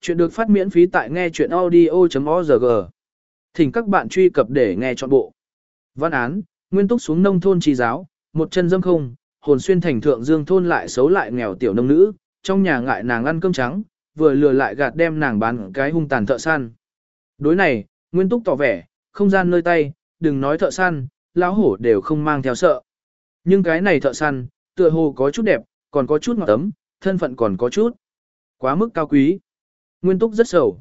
Chuyện được phát miễn phí tại nghe chuyện audio.org. Thỉnh các bạn truy cập để nghe trọn bộ. Văn án, nguyên túc xuống nông thôn trì giáo, một chân dâm không, hồn xuyên thành thượng dương thôn lại xấu lại nghèo tiểu nông nữ, trong nhà ngại nàng ăn cơm trắng, vừa lừa lại gạt đem nàng bán cái hung tàn thợ săn. Đối này, nguyên túc tỏ vẻ, không gian nơi tay, đừng nói thợ săn, lão hổ đều không mang theo sợ. Nhưng cái này thợ săn, tựa hồ có chút đẹp, còn có chút ngọt tấm, thân phận còn có chút quá mức cao quý. Nguyên túc rất sầu.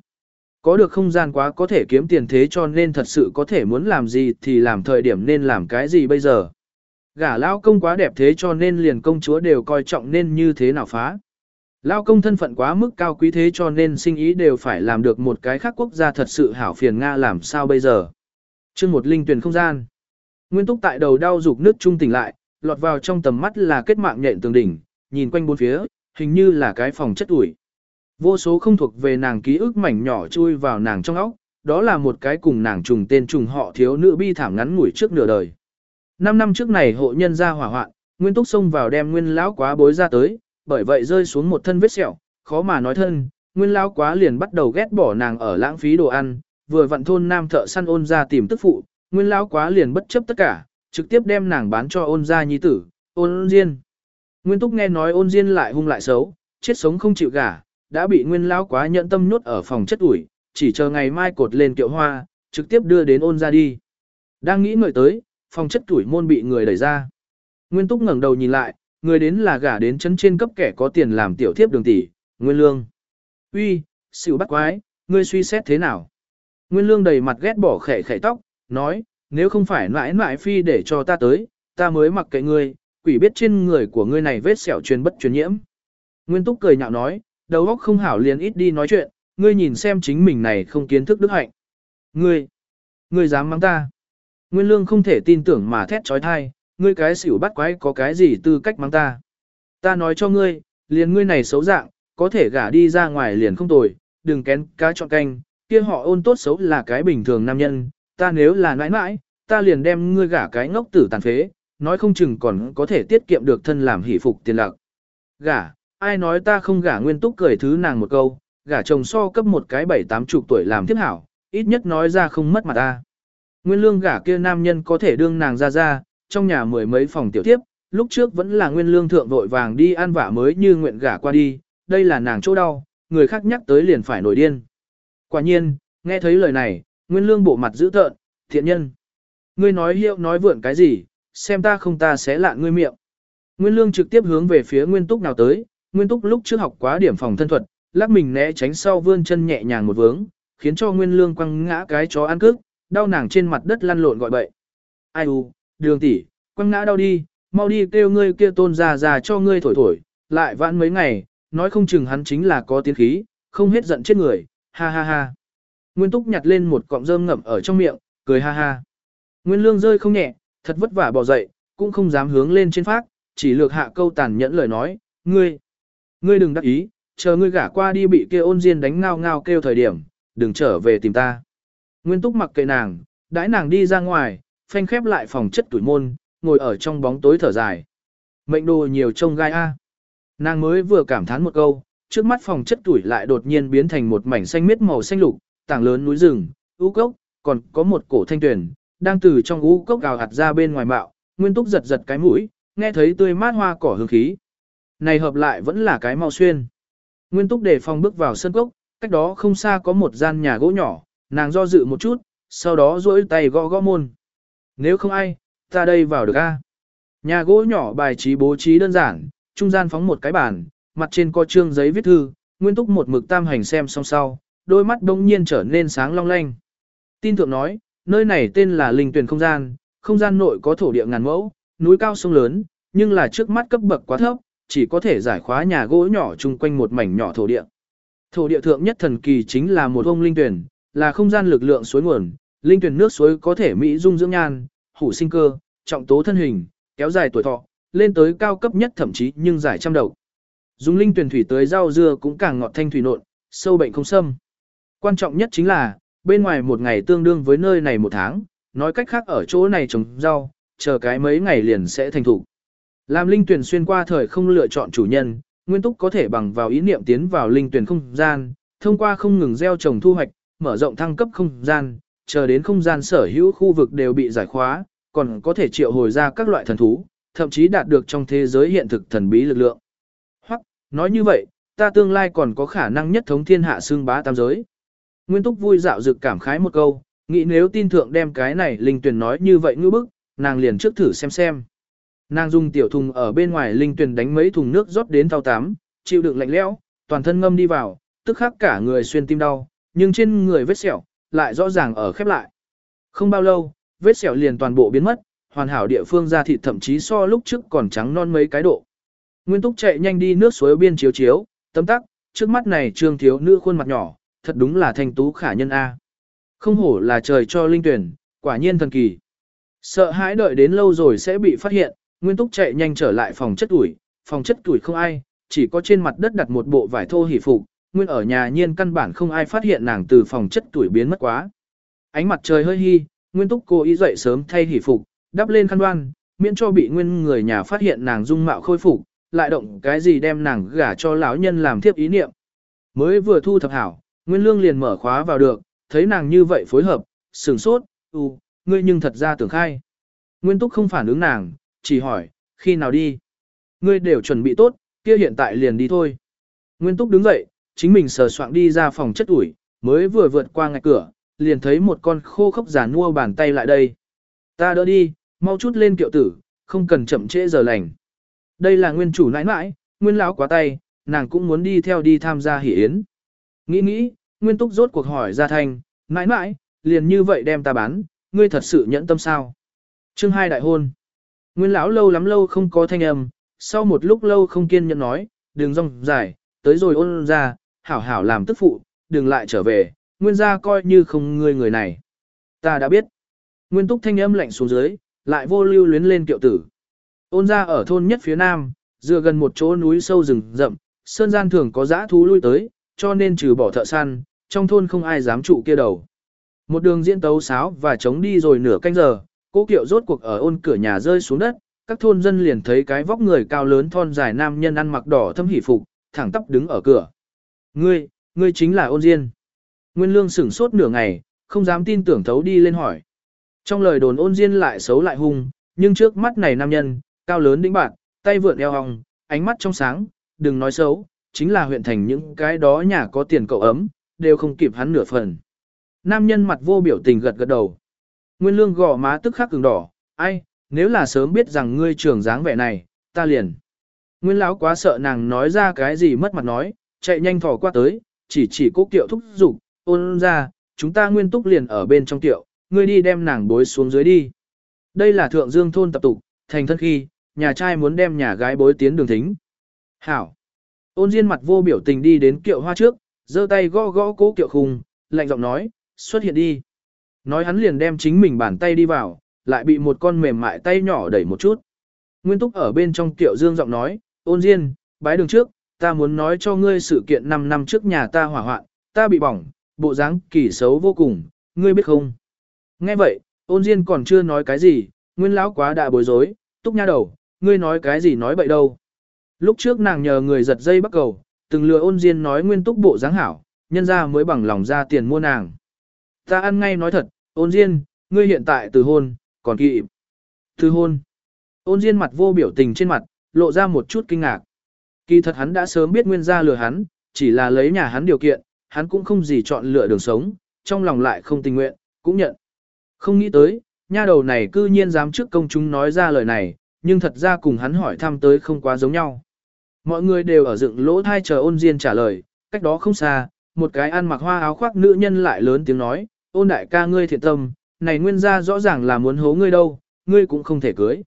Có được không gian quá có thể kiếm tiền thế cho nên thật sự có thể muốn làm gì thì làm thời điểm nên làm cái gì bây giờ. Gả lao công quá đẹp thế cho nên liền công chúa đều coi trọng nên như thế nào phá. Lao công thân phận quá mức cao quý thế cho nên sinh ý đều phải làm được một cái khác quốc gia thật sự hảo phiền Nga làm sao bây giờ. chương một linh tuyển không gian. Nguyên túc tại đầu đau dục nước trung tỉnh lại, lọt vào trong tầm mắt là kết mạng nhện tường đỉnh, nhìn quanh bốn phía, hình như là cái phòng chất ủi. Vô số không thuộc về nàng ký ức mảnh nhỏ chui vào nàng trong óc, đó là một cái cùng nàng trùng tên trùng họ thiếu nữ bi thảm ngắn ngủi trước nửa đời. Năm năm trước này hộ nhân ra hỏa hoạn, Nguyên Túc xông vào đem Nguyên lão quá bối ra tới, bởi vậy rơi xuống một thân vết sẹo, khó mà nói thân, Nguyên lão quá liền bắt đầu ghét bỏ nàng ở lãng phí đồ ăn, vừa vặn thôn nam thợ săn ôn ra tìm tức phụ, Nguyên lão quá liền bất chấp tất cả, trực tiếp đem nàng bán cho ôn gia nhi tử, ôn diên. Nguyên Túc nghe nói ôn diên lại hung lại xấu, chết sống không chịu gả, đã bị nguyên lão quá nhẫn tâm nhốt ở phòng chất ủi, chỉ chờ ngày mai cột lên kiệu hoa, trực tiếp đưa đến ôn ra đi. Đang nghĩ người tới, phòng chất ủi môn bị người đẩy ra. Nguyên túc ngẩng đầu nhìn lại, người đến là gả đến chấn trên cấp kẻ có tiền làm tiểu thiếp đường tỷ, Nguyên Lương. Uy, xỉu bắt quái, ngươi suy xét thế nào? Nguyên Lương đầy mặt ghét bỏ khẻ khẻ tóc, nói, nếu không phải mãi mãi phi để cho ta tới, ta mới mặc kệ ngươi, quỷ biết trên người của ngươi này vết sẹo truyền bất truyền nhiễm. Nguyên Túc cười nhạo nói, đầu óc không hảo liền ít đi nói chuyện, ngươi nhìn xem chính mình này không kiến thức đức hạnh. Ngươi, ngươi dám mắng ta. Nguyên lương không thể tin tưởng mà thét trói thai, ngươi cái xỉu bắt quái có cái gì tư cách mắng ta. Ta nói cho ngươi, liền ngươi này xấu dạng, có thể gả đi ra ngoài liền không tồi, đừng kén cá chọn canh, kia họ ôn tốt xấu là cái bình thường nam nhân, ta nếu là nãi nãi, ta liền đem ngươi gả cái ngốc tử tàn phế, nói không chừng còn có thể tiết kiệm được thân làm hỷ phục tiền lạc. Gả, ai nói ta không gả nguyên túc cười thứ nàng một câu, gả chồng so cấp một cái bảy tám chục tuổi làm thiếp hảo, ít nhất nói ra không mất mặt ta. Nguyên lương gả kia nam nhân có thể đương nàng ra ra, trong nhà mười mấy phòng tiểu tiếp, lúc trước vẫn là nguyên lương thượng vội vàng đi ăn vả mới như nguyện gả qua đi, đây là nàng chỗ đau, người khác nhắc tới liền phải nổi điên. Quả nhiên, nghe thấy lời này, nguyên lương bộ mặt dữ tợn, thiện nhân. Ngươi nói hiệu nói vượn cái gì, xem ta không ta sẽ lạ ngươi miệng. Nguyên lương trực tiếp hướng về phía nguyên túc nào tới, Nguyên Túc lúc trước học quá điểm phòng thân thuật, lắc mình né tránh sau vươn chân nhẹ nhàng một vướng, khiến cho Nguyên Lương quăng ngã cái chó ăn cước, đau nàng trên mặt đất lăn lộn gọi bậy. Ai u, đường tỷ, quăng ngã đau đi, mau đi kêu ngươi kia tôn già già cho ngươi thổi thổi, lại vãn mấy ngày, nói không chừng hắn chính là có tiến khí, không hết giận chết người, ha ha ha. Nguyên Túc nhặt lên một cọng rơm ngậm ở trong miệng, cười ha ha. Nguyên Lương rơi không nhẹ, thật vất vả bỏ dậy, cũng không dám hướng lên trên phát, chỉ lược hạ câu tàn nhẫn lời nói, ngươi, Ngươi đừng đắc ý, chờ ngươi gả qua đi bị kia ôn diên đánh ngao ngao kêu thời điểm, đừng trở về tìm ta. Nguyên túc mặc kệ nàng, đãi nàng đi ra ngoài, phanh khép lại phòng chất tuổi môn, ngồi ở trong bóng tối thở dài. Mệnh đồ nhiều trông gai a. Nàng mới vừa cảm thán một câu, trước mắt phòng chất tuổi lại đột nhiên biến thành một mảnh xanh miết màu xanh lục, tảng lớn núi rừng, u cốc, còn có một cổ thanh tuyển, đang từ trong u cốc gào hạt ra bên ngoài bạo, nguyên túc giật giật cái mũi, nghe thấy tươi mát hoa cỏ hương khí. Này hợp lại vẫn là cái mau xuyên. Nguyên túc để phòng bước vào sân cốc, cách đó không xa có một gian nhà gỗ nhỏ, nàng do dự một chút, sau đó duỗi tay gõ gõ môn. Nếu không ai, ta đây vào được a. Nhà gỗ nhỏ bài trí bố trí đơn giản, trung gian phóng một cái bàn, mặt trên có trương giấy viết thư, nguyên túc một mực tam hành xem xong sau, đôi mắt đông nhiên trở nên sáng long lanh. Tin thượng nói, nơi này tên là linh tuyển không gian, không gian nội có thổ địa ngàn mẫu, núi cao sông lớn, nhưng là trước mắt cấp bậc quá thấp, chỉ có thể giải khóa nhà gỗ nhỏ chung quanh một mảnh nhỏ thổ địa. Thổ địa thượng nhất thần kỳ chính là một ông linh tuyển, là không gian lực lượng suối nguồn, linh tuyển nước suối có thể mỹ dung dưỡng nhan, hủ sinh cơ, trọng tố thân hình, kéo dài tuổi thọ, lên tới cao cấp nhất thậm chí nhưng giải trăm đầu. Dùng linh tuyển thủy tới rau dưa cũng càng ngọt thanh thủy nộn, sâu bệnh không xâm. Quan trọng nhất chính là, bên ngoài một ngày tương đương với nơi này một tháng, nói cách khác ở chỗ này trồng rau, chờ cái mấy ngày liền sẽ thành thủ. Làm linh tuyển xuyên qua thời không lựa chọn chủ nhân, nguyên túc có thể bằng vào ý niệm tiến vào linh tuyển không gian, thông qua không ngừng gieo trồng thu hoạch, mở rộng thăng cấp không gian, chờ đến không gian sở hữu khu vực đều bị giải khóa, còn có thể triệu hồi ra các loại thần thú, thậm chí đạt được trong thế giới hiện thực thần bí lực lượng. Hoặc, nói như vậy, ta tương lai còn có khả năng nhất thống thiên hạ xương bá tam giới. Nguyên Túc vui dạo dực cảm khái một câu, nghĩ nếu tin thượng đem cái này linh tuyển nói như vậy ngư bức, nàng liền trước thử xem xem. Nàng dùng tiểu thùng ở bên ngoài linh tuyển đánh mấy thùng nước rót đến thao tám, chịu đựng lạnh lẽo, toàn thân ngâm đi vào, tức khắc cả người xuyên tim đau, nhưng trên người vết sẹo lại rõ ràng ở khép lại. Không bao lâu, vết sẹo liền toàn bộ biến mất, hoàn hảo địa phương da thịt thậm chí so lúc trước còn trắng non mấy cái độ. Nguyên Túc chạy nhanh đi nước suối biên chiếu chiếu, tấm tắc, trước mắt này trương thiếu nữ khuôn mặt nhỏ, thật đúng là thanh tú khả nhân A. Không hổ là trời cho linh tuyển, quả nhiên thần kỳ. Sợ hãi đợi đến lâu rồi sẽ bị phát hiện, Nguyên Túc chạy nhanh trở lại phòng chất tuổi, phòng chất tuổi không ai, chỉ có trên mặt đất đặt một bộ vải thô hỉ phục, Nguyên ở nhà nhiên căn bản không ai phát hiện nàng từ phòng chất tuổi biến mất quá. Ánh mặt trời hơi hi, Nguyên Túc cố ý dậy sớm thay hỉ phục, đắp lên khăn đoan, miễn cho bị Nguyên người nhà phát hiện nàng dung mạo khôi phục, lại động cái gì đem nàng gả cho lão nhân làm thiếp ý niệm. Mới vừa thu thập hảo, Nguyên Lương liền mở khóa vào được, thấy nàng như vậy phối hợp, sửng sốt, "Ừ, ngươi nhưng thật ra tưởng khai. Nguyên Túc không phản ứng nàng, chỉ hỏi, khi nào đi? Ngươi đều chuẩn bị tốt, kia hiện tại liền đi thôi. Nguyên Túc đứng dậy, chính mình sờ soạng đi ra phòng chất ủi, mới vừa vượt qua ngạch cửa, liền thấy một con khô khốc giả nua bàn tay lại đây. Ta đỡ đi, mau chút lên kiệu tử, không cần chậm trễ giờ lành. Đây là nguyên chủ nãi nãi, nguyên lão quá tay, nàng cũng muốn đi theo đi tham gia hỷ yến. Nghĩ nghĩ, nguyên túc rốt cuộc hỏi ra thanh, nãi nãi, liền như vậy đem ta bán, ngươi thật sự nhẫn tâm sao. Chương hai đại hôn. Nguyên lão lâu lắm lâu không có thanh âm, sau một lúc lâu không kiên nhẫn nói, đừng rong dài, tới rồi ôn ra, hảo hảo làm tức phụ, đừng lại trở về, nguyên gia coi như không ngươi người này. Ta đã biết. Nguyên túc thanh âm lạnh xuống dưới, lại vô lưu luyến lên kiệu tử. Ôn ra ở thôn nhất phía nam, dựa gần một chỗ núi sâu rừng rậm, sơn gian thường có dã thú lui tới, cho nên trừ bỏ thợ săn, trong thôn không ai dám trụ kia đầu. Một đường diễn tấu sáo và chống đi rồi nửa canh giờ, cố kiệu rốt cuộc ở ôn cửa nhà rơi xuống đất, các thôn dân liền thấy cái vóc người cao lớn thon dài nam nhân ăn mặc đỏ thâm hỉ phục, thẳng tắp đứng ở cửa. Ngươi, ngươi chính là ôn diên. Nguyên lương sửng sốt nửa ngày, không dám tin tưởng thấu đi lên hỏi. Trong lời đồn ôn diên lại xấu lại hung, nhưng trước mắt này nam nhân, cao lớn đĩnh bạn, tay vượn eo hồng, ánh mắt trong sáng, đừng nói xấu, chính là huyện thành những cái đó nhà có tiền cậu ấm, đều không kịp hắn nửa phần. Nam nhân mặt vô biểu tình gật gật đầu. Nguyên lương gò má tức khắc cứng đỏ, ai, nếu là sớm biết rằng ngươi trưởng dáng vẻ này, ta liền. Nguyên lão quá sợ nàng nói ra cái gì mất mặt nói, chạy nhanh thỏ qua tới, chỉ chỉ cố kiệu thúc giục, ôn ra, chúng ta nguyên túc liền ở bên trong tiệu, ngươi đi đem nàng bối xuống dưới đi. Đây là thượng dương thôn tập tục, thành thân khi, nhà trai muốn đem nhà gái bối tiến đường thính. Hảo. Ôn Diên mặt vô biểu tình đi đến kiệu hoa trước, giơ tay gõ gõ cố kiệu khùng, lạnh giọng nói, xuất hiện đi. Nói hắn liền đem chính mình bàn tay đi vào, lại bị một con mềm mại tay nhỏ đẩy một chút. Nguyên Túc ở bên trong kiệu dương giọng nói, ôn Diên, bái đường trước, ta muốn nói cho ngươi sự kiện 5 năm trước nhà ta hỏa hoạn, ta bị bỏng, bộ dáng kỳ xấu vô cùng, ngươi biết không? Nghe vậy, ôn Diên còn chưa nói cái gì, Nguyên lão quá đã bối rối, túc nha đầu, ngươi nói cái gì nói bậy đâu. Lúc trước nàng nhờ người giật dây bắt cầu, từng lừa ôn diên nói nguyên túc bộ dáng hảo, nhân ra mới bằng lòng ra tiền mua nàng. Ta ăn ngay nói thật, ôn diên, ngươi hiện tại từ hôn, còn kỵ. Từ hôn. Ôn diên mặt vô biểu tình trên mặt, lộ ra một chút kinh ngạc. Kỳ thật hắn đã sớm biết nguyên gia lừa hắn, chỉ là lấy nhà hắn điều kiện, hắn cũng không gì chọn lựa đường sống, trong lòng lại không tình nguyện, cũng nhận. Không nghĩ tới, nha đầu này cư nhiên dám trước công chúng nói ra lời này, nhưng thật ra cùng hắn hỏi thăm tới không quá giống nhau. Mọi người đều ở dựng lỗ thai chờ ôn diên trả lời, cách đó không xa, một cái ăn mặc hoa áo khoác nữ nhân lại lớn tiếng nói, ôn đại ca ngươi thiện tâm, này nguyên gia rõ ràng là muốn hố ngươi đâu, ngươi cũng không thể cưới.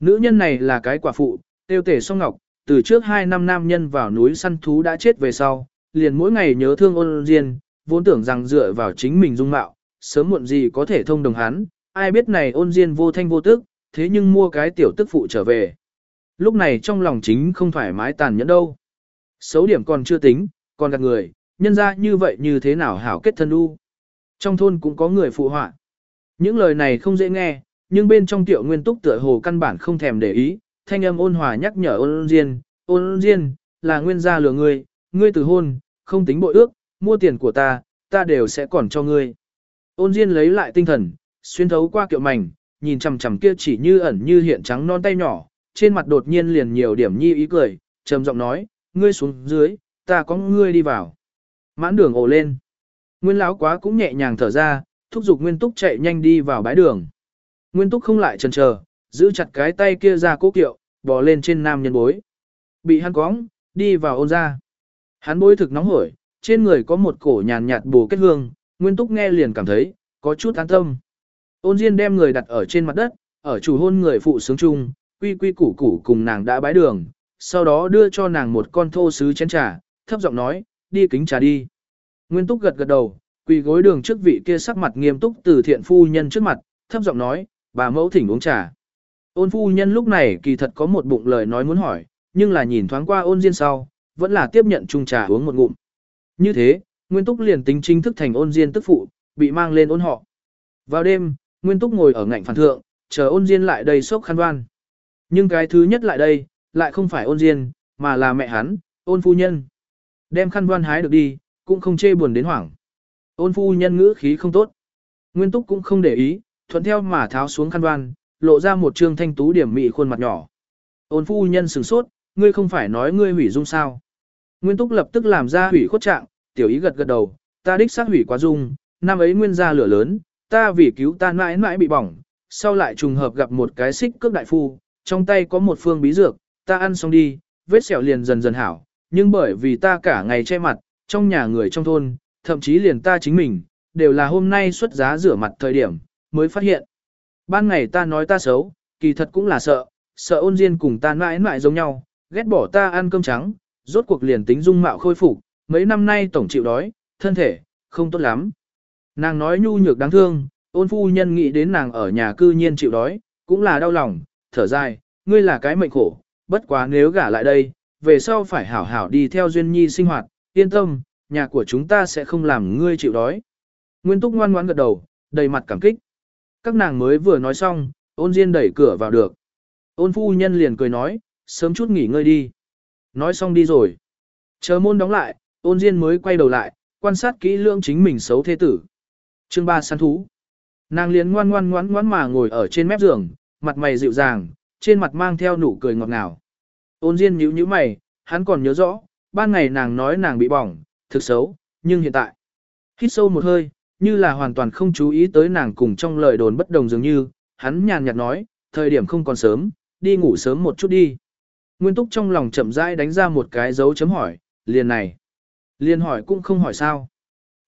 Nữ nhân này là cái quả phụ, tiêu tể song ngọc, từ trước hai năm nam nhân vào núi săn thú đã chết về sau, liền mỗi ngày nhớ thương ôn diên, vốn tưởng rằng dựa vào chính mình dung mạo, sớm muộn gì có thể thông đồng hắn, ai biết này ôn diên vô thanh vô tức, thế nhưng mua cái tiểu tức phụ trở về. Lúc này trong lòng chính không thoải mái tàn nhẫn đâu. Xấu điểm còn chưa tính, còn gạt người, nhân ra như vậy như thế nào hảo kết thân u. Trong thôn cũng có người phụ họa. Những lời này không dễ nghe, nhưng bên trong tiểu nguyên túc tựa hồ căn bản không thèm để ý, thanh âm ôn hòa nhắc nhở ôn diên, ôn diên, là nguyên gia lừa ngươi, ngươi từ hôn, không tính bội ước, mua tiền của ta, ta đều sẽ còn cho ngươi. Ôn Diên lấy lại tinh thần, xuyên thấu qua kiệu mảnh, nhìn chằm chằm kia chỉ như ẩn như hiện trắng non tay nhỏ, trên mặt đột nhiên liền nhiều điểm nhi ý cười, trầm giọng nói, ngươi xuống dưới, ta có ngươi đi vào. Mãn đường ồ lên. Nguyên lão quá cũng nhẹ nhàng thở ra, thúc giục Nguyên Túc chạy nhanh đi vào bãi đường. Nguyên Túc không lại chần chờ, giữ chặt cái tay kia ra cố kiệu, bò lên trên nam nhân bối. Bị hắn cóng, đi vào ôn ra. Hắn bối thực nóng hổi, trên người có một cổ nhàn nhạt bù kết hương, Nguyên Túc nghe liền cảm thấy, có chút an tâm. Ôn Diên đem người đặt ở trên mặt đất, ở chủ hôn người phụ sướng chung, quy quy củ củ cùng nàng đã bái đường, sau đó đưa cho nàng một con thô sứ chén trà, thấp giọng nói, đi kính trà đi. Nguyên Túc gật gật đầu, quỳ gối đường trước vị kia sắc mặt nghiêm túc từ thiện phu nhân trước mặt, thấp giọng nói, bà mẫu thỉnh uống trà. Ôn phu nhân lúc này kỳ thật có một bụng lời nói muốn hỏi, nhưng là nhìn thoáng qua ôn diên sau, vẫn là tiếp nhận chung trà uống một ngụm. Như thế, Nguyên Túc liền tính chính thức thành ôn diên tức phụ, bị mang lên ôn họ. Vào đêm, Nguyên Túc ngồi ở ngạnh phản thượng, chờ ôn diên lại đây sốc khăn đoan. Nhưng cái thứ nhất lại đây, lại không phải ôn diên, mà là mẹ hắn, ôn phu nhân. Đem khăn đoan hái được đi, cũng không chê buồn đến hoảng. Ôn phu nhân ngữ khí không tốt. Nguyên Túc cũng không để ý, thuận theo mà tháo xuống khăn đoan, lộ ra một trương thanh tú điểm mị khuôn mặt nhỏ. Ôn phu nhân sửng sốt, ngươi không phải nói ngươi hủy dung sao. Nguyên Túc lập tức làm ra hủy khuất trạng, tiểu ý gật gật đầu, ta đích xác hủy quá dung, năm ấy nguyên ra lửa lớn, ta vì cứu ta mãi mãi bị bỏng, sau lại trùng hợp gặp một cái xích cước đại phu, trong tay có một phương bí dược, ta ăn xong đi, vết sẹo liền dần dần hảo, nhưng bởi vì ta cả ngày che mặt, trong nhà người trong thôn, thậm chí liền ta chính mình, đều là hôm nay xuất giá rửa mặt thời điểm, mới phát hiện. Ban ngày ta nói ta xấu, kỳ thật cũng là sợ, sợ ôn diên cùng ta mãi mãi giống nhau, ghét bỏ ta ăn cơm trắng, rốt cuộc liền tính dung mạo khôi phục, mấy năm nay tổng chịu đói, thân thể, không tốt lắm. Nàng nói nhu nhược đáng thương, ôn phu nhân nghĩ đến nàng ở nhà cư nhiên chịu đói, cũng là đau lòng, thở dài, ngươi là cái mệnh khổ, bất quá nếu gả lại đây, về sau phải hảo hảo đi theo duyên nhi sinh hoạt, yên tâm, nhà của chúng ta sẽ không làm ngươi chịu đói. Nguyên túc ngoan ngoãn gật đầu, đầy mặt cảm kích. Các nàng mới vừa nói xong, ôn diên đẩy cửa vào được. Ôn phu nhân liền cười nói, sớm chút nghỉ ngơi đi. Nói xong đi rồi. Chờ môn đóng lại, ôn diên mới quay đầu lại, quan sát kỹ lưỡng chính mình xấu thế tử. Chương ba săn thú. Nàng liền ngoan ngoan ngoan ngoan mà ngồi ở trên mép giường, mặt mày dịu dàng, trên mặt mang theo nụ cười ngọt ngào. Ôn Diên nhíu nhíu mày, hắn còn nhớ rõ, ban ngày nàng nói nàng bị bỏng, thực xấu, nhưng hiện tại. Hít sâu một hơi, như là hoàn toàn không chú ý tới nàng cùng trong lời đồn bất đồng dường như, hắn nhàn nhạt nói, thời điểm không còn sớm, đi ngủ sớm một chút đi. Nguyên Túc trong lòng chậm rãi đánh ra một cái dấu chấm hỏi, liền này. Liền hỏi cũng không hỏi sao.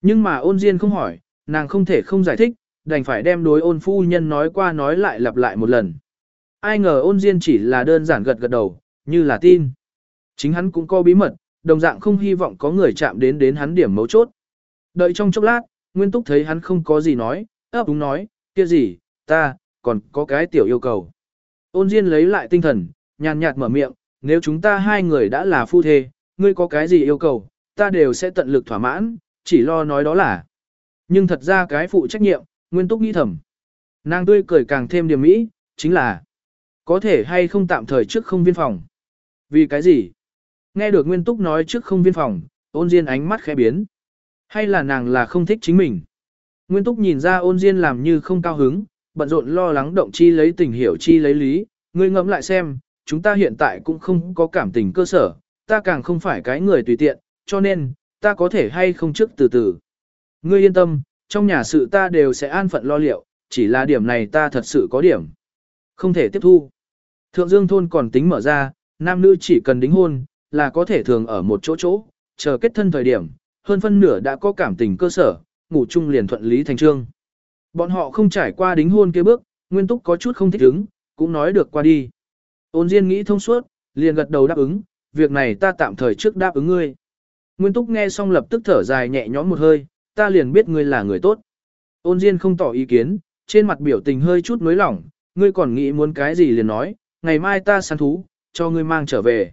Nhưng mà ôn Diên không hỏi, nàng không thể không giải thích, đành phải đem đối ôn phu nhân nói qua nói lại lặp lại một lần. Ai ngờ ôn Diên chỉ là đơn giản gật gật đầu, như là tin. Chính hắn cũng có bí mật, đồng dạng không hy vọng có người chạm đến đến hắn điểm mấu chốt. Đợi trong chốc lát, Nguyên Túc thấy hắn không có gì nói, ấp đúng nói, kia gì, ta, còn có cái tiểu yêu cầu. Ôn Diên lấy lại tinh thần, nhàn nhạt mở miệng, nếu chúng ta hai người đã là phu thê, ngươi có cái gì yêu cầu, ta đều sẽ tận lực thỏa mãn, chỉ lo nói đó là. Nhưng thật ra cái phụ trách nhiệm, Nguyên Túc nghĩ thầm. Nàng tươi cười càng thêm điểm mỹ, chính là có thể hay không tạm thời trước không viên phòng. Vì cái gì? Nghe được Nguyên Túc nói trước không viên phòng, ôn Diên ánh mắt khẽ biến. Hay là nàng là không thích chính mình? Nguyên Túc nhìn ra ôn Diên làm như không cao hứng, bận rộn lo lắng động chi lấy tình hiểu chi lấy lý, ngươi ngẫm lại xem, chúng ta hiện tại cũng không có cảm tình cơ sở, ta càng không phải cái người tùy tiện, cho nên, ta có thể hay không trước từ từ. Ngươi yên tâm, trong nhà sự ta đều sẽ an phận lo liệu, chỉ là điểm này ta thật sự có điểm. Không thể tiếp thu. Thượng Dương thôn còn tính mở ra, nam nữ chỉ cần đính hôn, là có thể thường ở một chỗ chỗ, chờ kết thân thời điểm, hơn phân nửa đã có cảm tình cơ sở, ngủ chung liền thuận lý thành trương. Bọn họ không trải qua đính hôn kia bước, Nguyên Túc có chút không thích ứng, cũng nói được qua đi. Ôn Diên nghĩ thông suốt, liền gật đầu đáp ứng, việc này ta tạm thời trước đáp ứng ngươi. Nguyên Túc nghe xong lập tức thở dài nhẹ nhõm một hơi, ta liền biết ngươi là người tốt. Ôn Diên không tỏ ý kiến, trên mặt biểu tình hơi chút nới lỏng, ngươi còn nghĩ muốn cái gì liền nói, ngày mai ta săn thú, cho ngươi mang trở về.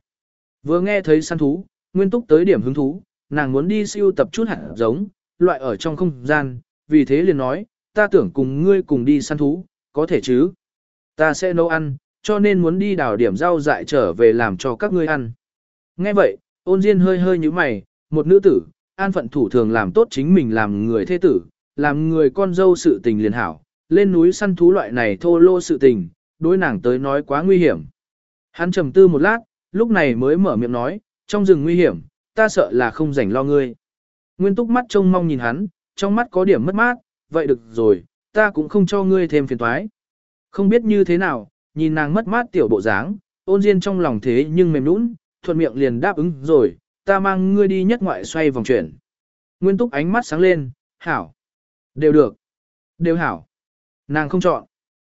Vừa nghe thấy săn thú, Nguyên Túc tới điểm hứng thú, nàng muốn đi siêu tập chút hạt giống, loại ở trong không gian, vì thế liền nói, ta tưởng cùng ngươi cùng đi săn thú, có thể chứ. Ta sẽ nấu ăn, cho nên muốn đi đào điểm rau dại trở về làm cho các ngươi ăn. Nghe vậy, ôn Diên hơi hơi như mày, một nữ tử, an phận thủ thường làm tốt chính mình làm người thế tử, làm người con dâu sự tình liền hảo, lên núi săn thú loại này thô lô sự tình, đối nàng tới nói quá nguy hiểm. Hắn trầm tư một lát, lúc này mới mở miệng nói, trong rừng nguy hiểm, ta sợ là không rảnh lo ngươi. Nguyên túc mắt trông mong nhìn hắn, trong mắt có điểm mất mát, vậy được rồi, ta cũng không cho ngươi thêm phiền toái. Không biết như thế nào, nhìn nàng mất mát tiểu bộ dáng, ôn diên trong lòng thế nhưng mềm nũng, thuận miệng liền đáp ứng rồi, ta mang ngươi đi nhất ngoại xoay vòng chuyển. Nguyên túc ánh mắt sáng lên, hảo. Đều được. Đều hảo. Nàng không chọn.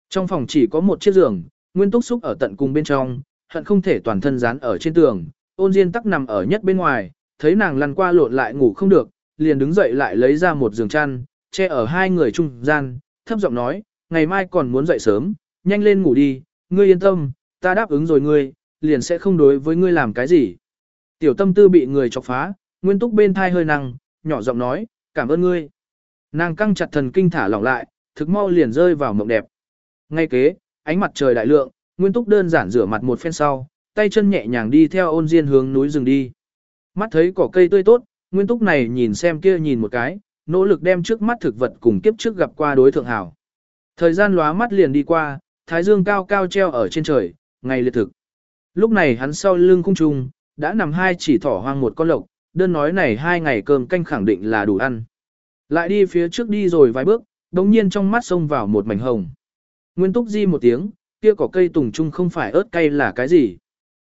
Trong phòng chỉ có một chiếc giường, Nguyên túc xúc ở tận cùng bên trong, hận không thể toàn thân dán ở trên tường, ôn diên tắc nằm ở nhất bên ngoài, thấy nàng lăn qua lộn lại ngủ không được, liền đứng dậy lại lấy ra một giường chăn, che ở hai người trung gian, thấp giọng nói, ngày mai còn muốn dậy sớm, nhanh lên ngủ đi, ngươi yên tâm, ta đáp ứng rồi ngươi, liền sẽ không đối với ngươi làm cái gì. Tiểu tâm tư bị người chọc phá, nguyên túc bên thai hơi năng, nhỏ giọng nói, cảm ơn ngươi. Nàng căng chặt thần kinh thả lỏng lại, thực mau liền rơi vào mộng đẹp. Ngay kế, ánh mặt trời đại lượng, nguyên túc đơn giản rửa mặt một phen sau, tay chân nhẹ nhàng đi theo ôn diên hướng núi rừng đi. Mắt thấy cỏ cây tươi tốt, nguyên túc này nhìn xem kia nhìn một cái, nỗ lực đem trước mắt thực vật cùng kiếp trước gặp qua đối thượng hảo. Thời gian lóa mắt liền đi qua, thái dương cao cao treo ở trên trời, ngày liệt thực. Lúc này hắn sau lưng cung trung, đã nằm hai chỉ thỏ hoang một con lộc, đơn nói này hai ngày cơm canh khẳng định là đủ ăn. Lại đi phía trước đi rồi vài bước, đồng nhiên trong mắt xông vào một mảnh hồng. Nguyên túc di một tiếng, kia cỏ cây tùng trung không phải ớt cay là cái gì.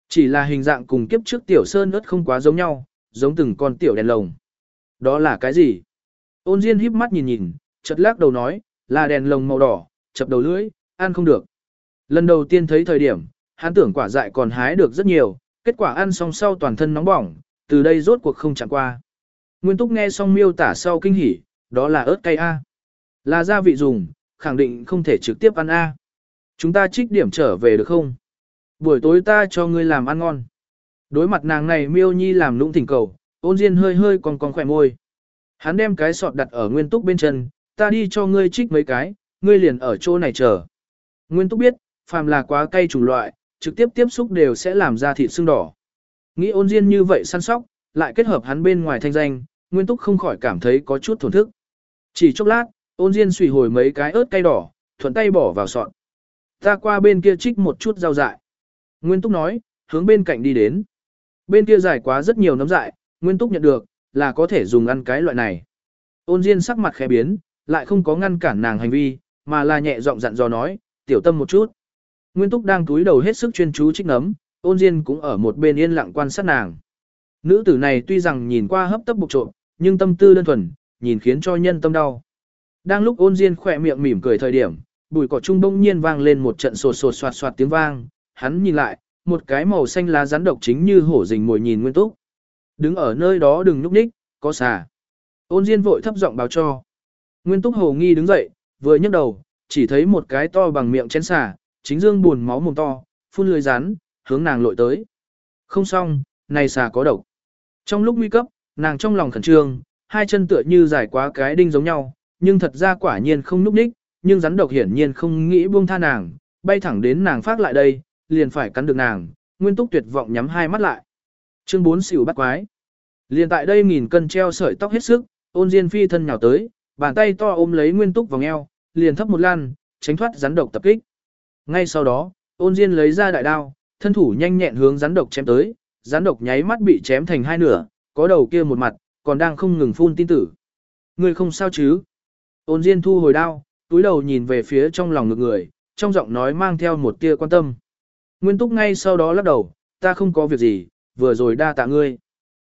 Chỉ là hình dạng cùng kiếp trước tiểu sơn ớt không quá giống nhau, giống từng con tiểu đèn lồng. Đó là cái gì? Ôn Diên híp mắt nhìn nhìn, chợt lắc đầu nói, là đèn lồng màu đỏ, chập đầu lưỡi, ăn không được. Lần đầu tiên thấy thời điểm, hắn tưởng quả dại còn hái được rất nhiều, kết quả ăn xong sau toàn thân nóng bỏng, từ đây rốt cuộc không chẳng qua. Nguyên Túc nghe xong miêu tả sau kinh hỉ, đó là ớt cay A. Là gia vị dùng, khẳng định không thể trực tiếp ăn A. Chúng ta trích điểm trở về được không? Buổi tối ta cho ngươi làm ăn ngon. Đối mặt nàng này miêu nhi làm lũng thỉnh cầu, ôn diên hơi hơi còn còn khỏe môi. Hắn đem cái sọt đặt ở nguyên túc bên chân, ta đi cho ngươi trích mấy cái, ngươi liền ở chỗ này chờ. Nguyên túc biết, phàm là quá cay chủng loại, trực tiếp tiếp xúc đều sẽ làm ra thịt xương đỏ. Nghĩ ôn diên như vậy săn sóc, lại kết hợp hắn bên ngoài thanh danh, nguyên túc không khỏi cảm thấy có chút thổn thức. Chỉ chốc lát, ôn diên xùy hồi mấy cái ớt cay đỏ, thuận tay bỏ vào sọt. Ta qua bên kia trích một chút rau dại. Nguyên túc nói, hướng bên cạnh đi đến. Bên kia dài quá rất nhiều nấm dại, Nguyên túc nhận được, là có thể dùng ăn cái loại này. Ôn Diên sắc mặt khẽ biến, lại không có ngăn cản nàng hành vi, mà là nhẹ giọng dặn dò nói, tiểu tâm một chút. Nguyên Túc đang túi đầu hết sức chuyên chú trích nấm, ôn Diên cũng ở một bên yên lặng quan sát nàng. Nữ tử này tuy rằng nhìn qua hấp tấp bục trộm, nhưng tâm tư đơn thuần, nhìn khiến cho nhân tâm đau. Đang lúc ôn Diên khỏe miệng mỉm cười thời điểm, Bụi cỏ trung bỗng nhiên vang lên một trận sột sột soạt soạt tiếng vang, hắn nhìn lại, một cái màu xanh lá rắn độc chính như hổ rình mồi nhìn Nguyên Túc. Đứng ở nơi đó đừng nhúc nhích, có xà. Ôn Diên vội thấp giọng báo cho. Nguyên Túc Hồ nghi đứng dậy, vừa nhấc đầu, chỉ thấy một cái to bằng miệng chén xà, chính dương buồn máu mồm to, phun lưới rắn, hướng nàng lội tới. Không xong, này xà có độc. Trong lúc nguy cấp, nàng trong lòng khẩn trương, hai chân tựa như dài quá cái đinh giống nhau, nhưng thật ra quả nhiên không núp đích, nhưng rắn độc hiển nhiên không nghĩ buông tha nàng, bay thẳng đến nàng phát lại đây, liền phải cắn được nàng, Nguyên Túc tuyệt vọng nhắm hai mắt lại. Chương 4 xỉu bắt quái. Liền tại đây nghìn cân treo sợi tóc hết sức, ôn diên phi thân nhào tới, bàn tay to ôm lấy nguyên túc vòng eo, liền thấp một lan, tránh thoát rắn độc tập kích. Ngay sau đó, ôn diên lấy ra đại đao, thân thủ nhanh nhẹn hướng rắn độc chém tới, rắn độc nháy mắt bị chém thành hai nửa, có đầu kia một mặt, còn đang không ngừng phun tin tử. Người không sao chứ? Ôn diên thu hồi đao, túi đầu nhìn về phía trong lòng ngực người, trong giọng nói mang theo một tia quan tâm. Nguyên túc ngay sau đó lắc đầu, ta không có việc gì, vừa rồi đa tạ ngươi.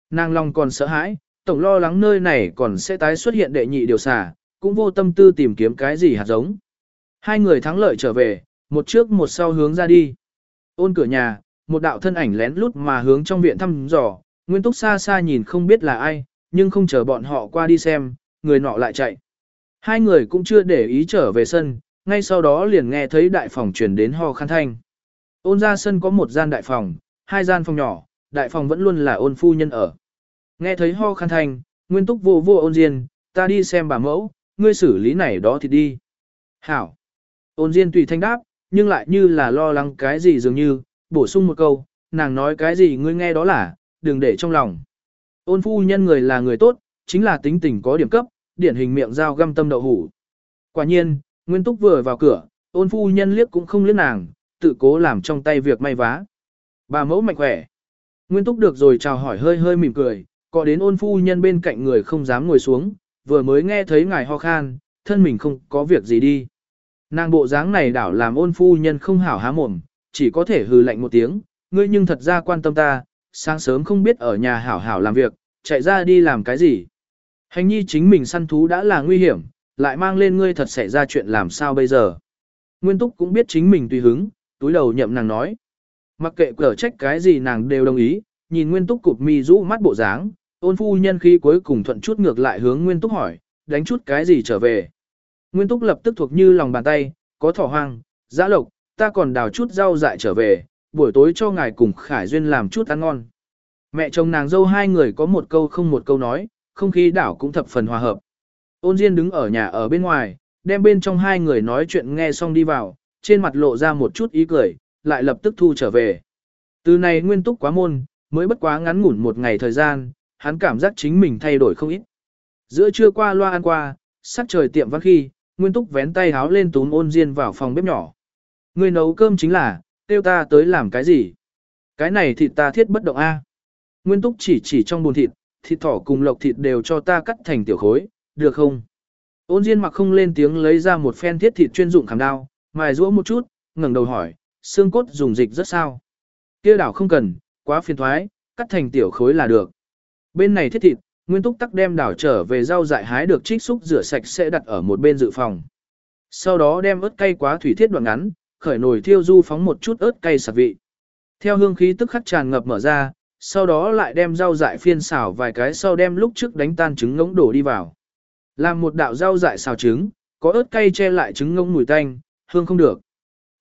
Nàng lòng còn sợ hãi, tổng lo lắng nơi này còn sẽ tái xuất hiện đệ nhị điều xả, cũng vô tâm tư tìm kiếm cái gì hạt giống. Hai người thắng lợi trở về, một trước một sau hướng ra đi. Ôn cửa nhà, một đạo thân ảnh lén lút mà hướng trong viện thăm dò, Nguyên Túc xa xa nhìn không biết là ai, nhưng không chờ bọn họ qua đi xem, người nọ lại chạy. Hai người cũng chưa để ý trở về sân, ngay sau đó liền nghe thấy đại phòng truyền đến ho khăn thanh. Ôn ra sân có một gian đại phòng, hai gian phòng nhỏ, đại phòng vẫn luôn là ôn phu nhân ở. Nghe thấy ho khăn thanh, nguyên túc vô vô ôn diên, ta đi xem bà mẫu, ngươi xử lý này đó thì đi. Hảo. Ôn diên tùy thanh đáp, nhưng lại như là lo lắng cái gì dường như, bổ sung một câu, nàng nói cái gì ngươi nghe đó là, đừng để trong lòng. Ôn phu nhân người là người tốt, chính là tính tình có điểm cấp, điển hình miệng dao găm tâm đậu hủ. Quả nhiên, Nguyên Túc vừa vào cửa, ôn phu nhân liếc cũng không liếc nàng, tự cố làm trong tay việc may vá. Bà mẫu mạnh khỏe. Nguyên Túc được rồi chào hỏi hơi hơi mỉm cười, có đến ôn phu nhân bên cạnh người không dám ngồi xuống, vừa mới nghe thấy ngài ho khan, thân mình không có việc gì đi. Nàng bộ dáng này đảo làm ôn phu nhân không hảo há mồm, chỉ có thể hừ lạnh một tiếng, ngươi nhưng thật ra quan tâm ta, sáng sớm không biết ở nhà hảo hảo làm việc, chạy ra đi làm cái gì. Hành nhi chính mình săn thú đã là nguy hiểm, lại mang lên ngươi thật xảy ra chuyện làm sao bây giờ. Nguyên túc cũng biết chính mình tùy hứng, túi đầu nhậm nàng nói. Mặc kệ cở trách cái gì nàng đều đồng ý, nhìn Nguyên túc cụp mi rũ mắt bộ dáng, ôn phu nhân khi cuối cùng thuận chút ngược lại hướng Nguyên túc hỏi, đánh chút cái gì trở về. Nguyên túc lập tức thuộc như lòng bàn tay, có thỏ hoang, giã lộc, ta còn đào chút rau dại trở về, buổi tối cho ngài cùng Khải Duyên làm chút ăn ngon. Mẹ chồng nàng dâu hai người có một câu không một câu nói, không khí đảo cũng thập phần hòa hợp. Ôn Diên đứng ở nhà ở bên ngoài, đem bên trong hai người nói chuyện nghe xong đi vào, trên mặt lộ ra một chút ý cười, lại lập tức thu trở về. Từ này nguyên túc quá môn, mới bất quá ngắn ngủn một ngày thời gian, hắn cảm giác chính mình thay đổi không ít. Giữa trưa qua loa ăn qua, sắc trời tiệm văn khi, nguyên túc vén tay háo lên túm ôn Diên vào phòng bếp nhỏ. Người nấu cơm chính là, tiêu ta tới làm cái gì? Cái này thịt ta thiết bất động A. Nguyên túc chỉ chỉ trong bồn thịt, thịt thỏ cùng lộc thịt đều cho ta cắt thành tiểu khối, được không? Ôn Diên mặc không lên tiếng lấy ra một phen thiết thịt chuyên dụng khảm đao, mài rũa một chút, ngẩng đầu hỏi, xương cốt dùng dịch rất sao? Kia đảo không cần, quá phiền thoái, cắt thành tiểu khối là được. Bên này thiết thịt, Nguyên Túc tắc đem đảo trở về rau dại hái được trích xúc rửa sạch sẽ đặt ở một bên dự phòng. Sau đó đem ớt cay quá thủy thiết đoạn ngắn, khởi nồi thiêu du phóng một chút ớt cay sạc vị. Theo hương khí tức khắc tràn ngập mở ra, sau đó lại đem rau dại phiên xào vài cái sau đem lúc trước đánh tan trứng ngỗng đổ đi vào. Làm một đạo rau dại xào trứng, có ớt cay che lại trứng ngỗng mùi tanh, hương không được.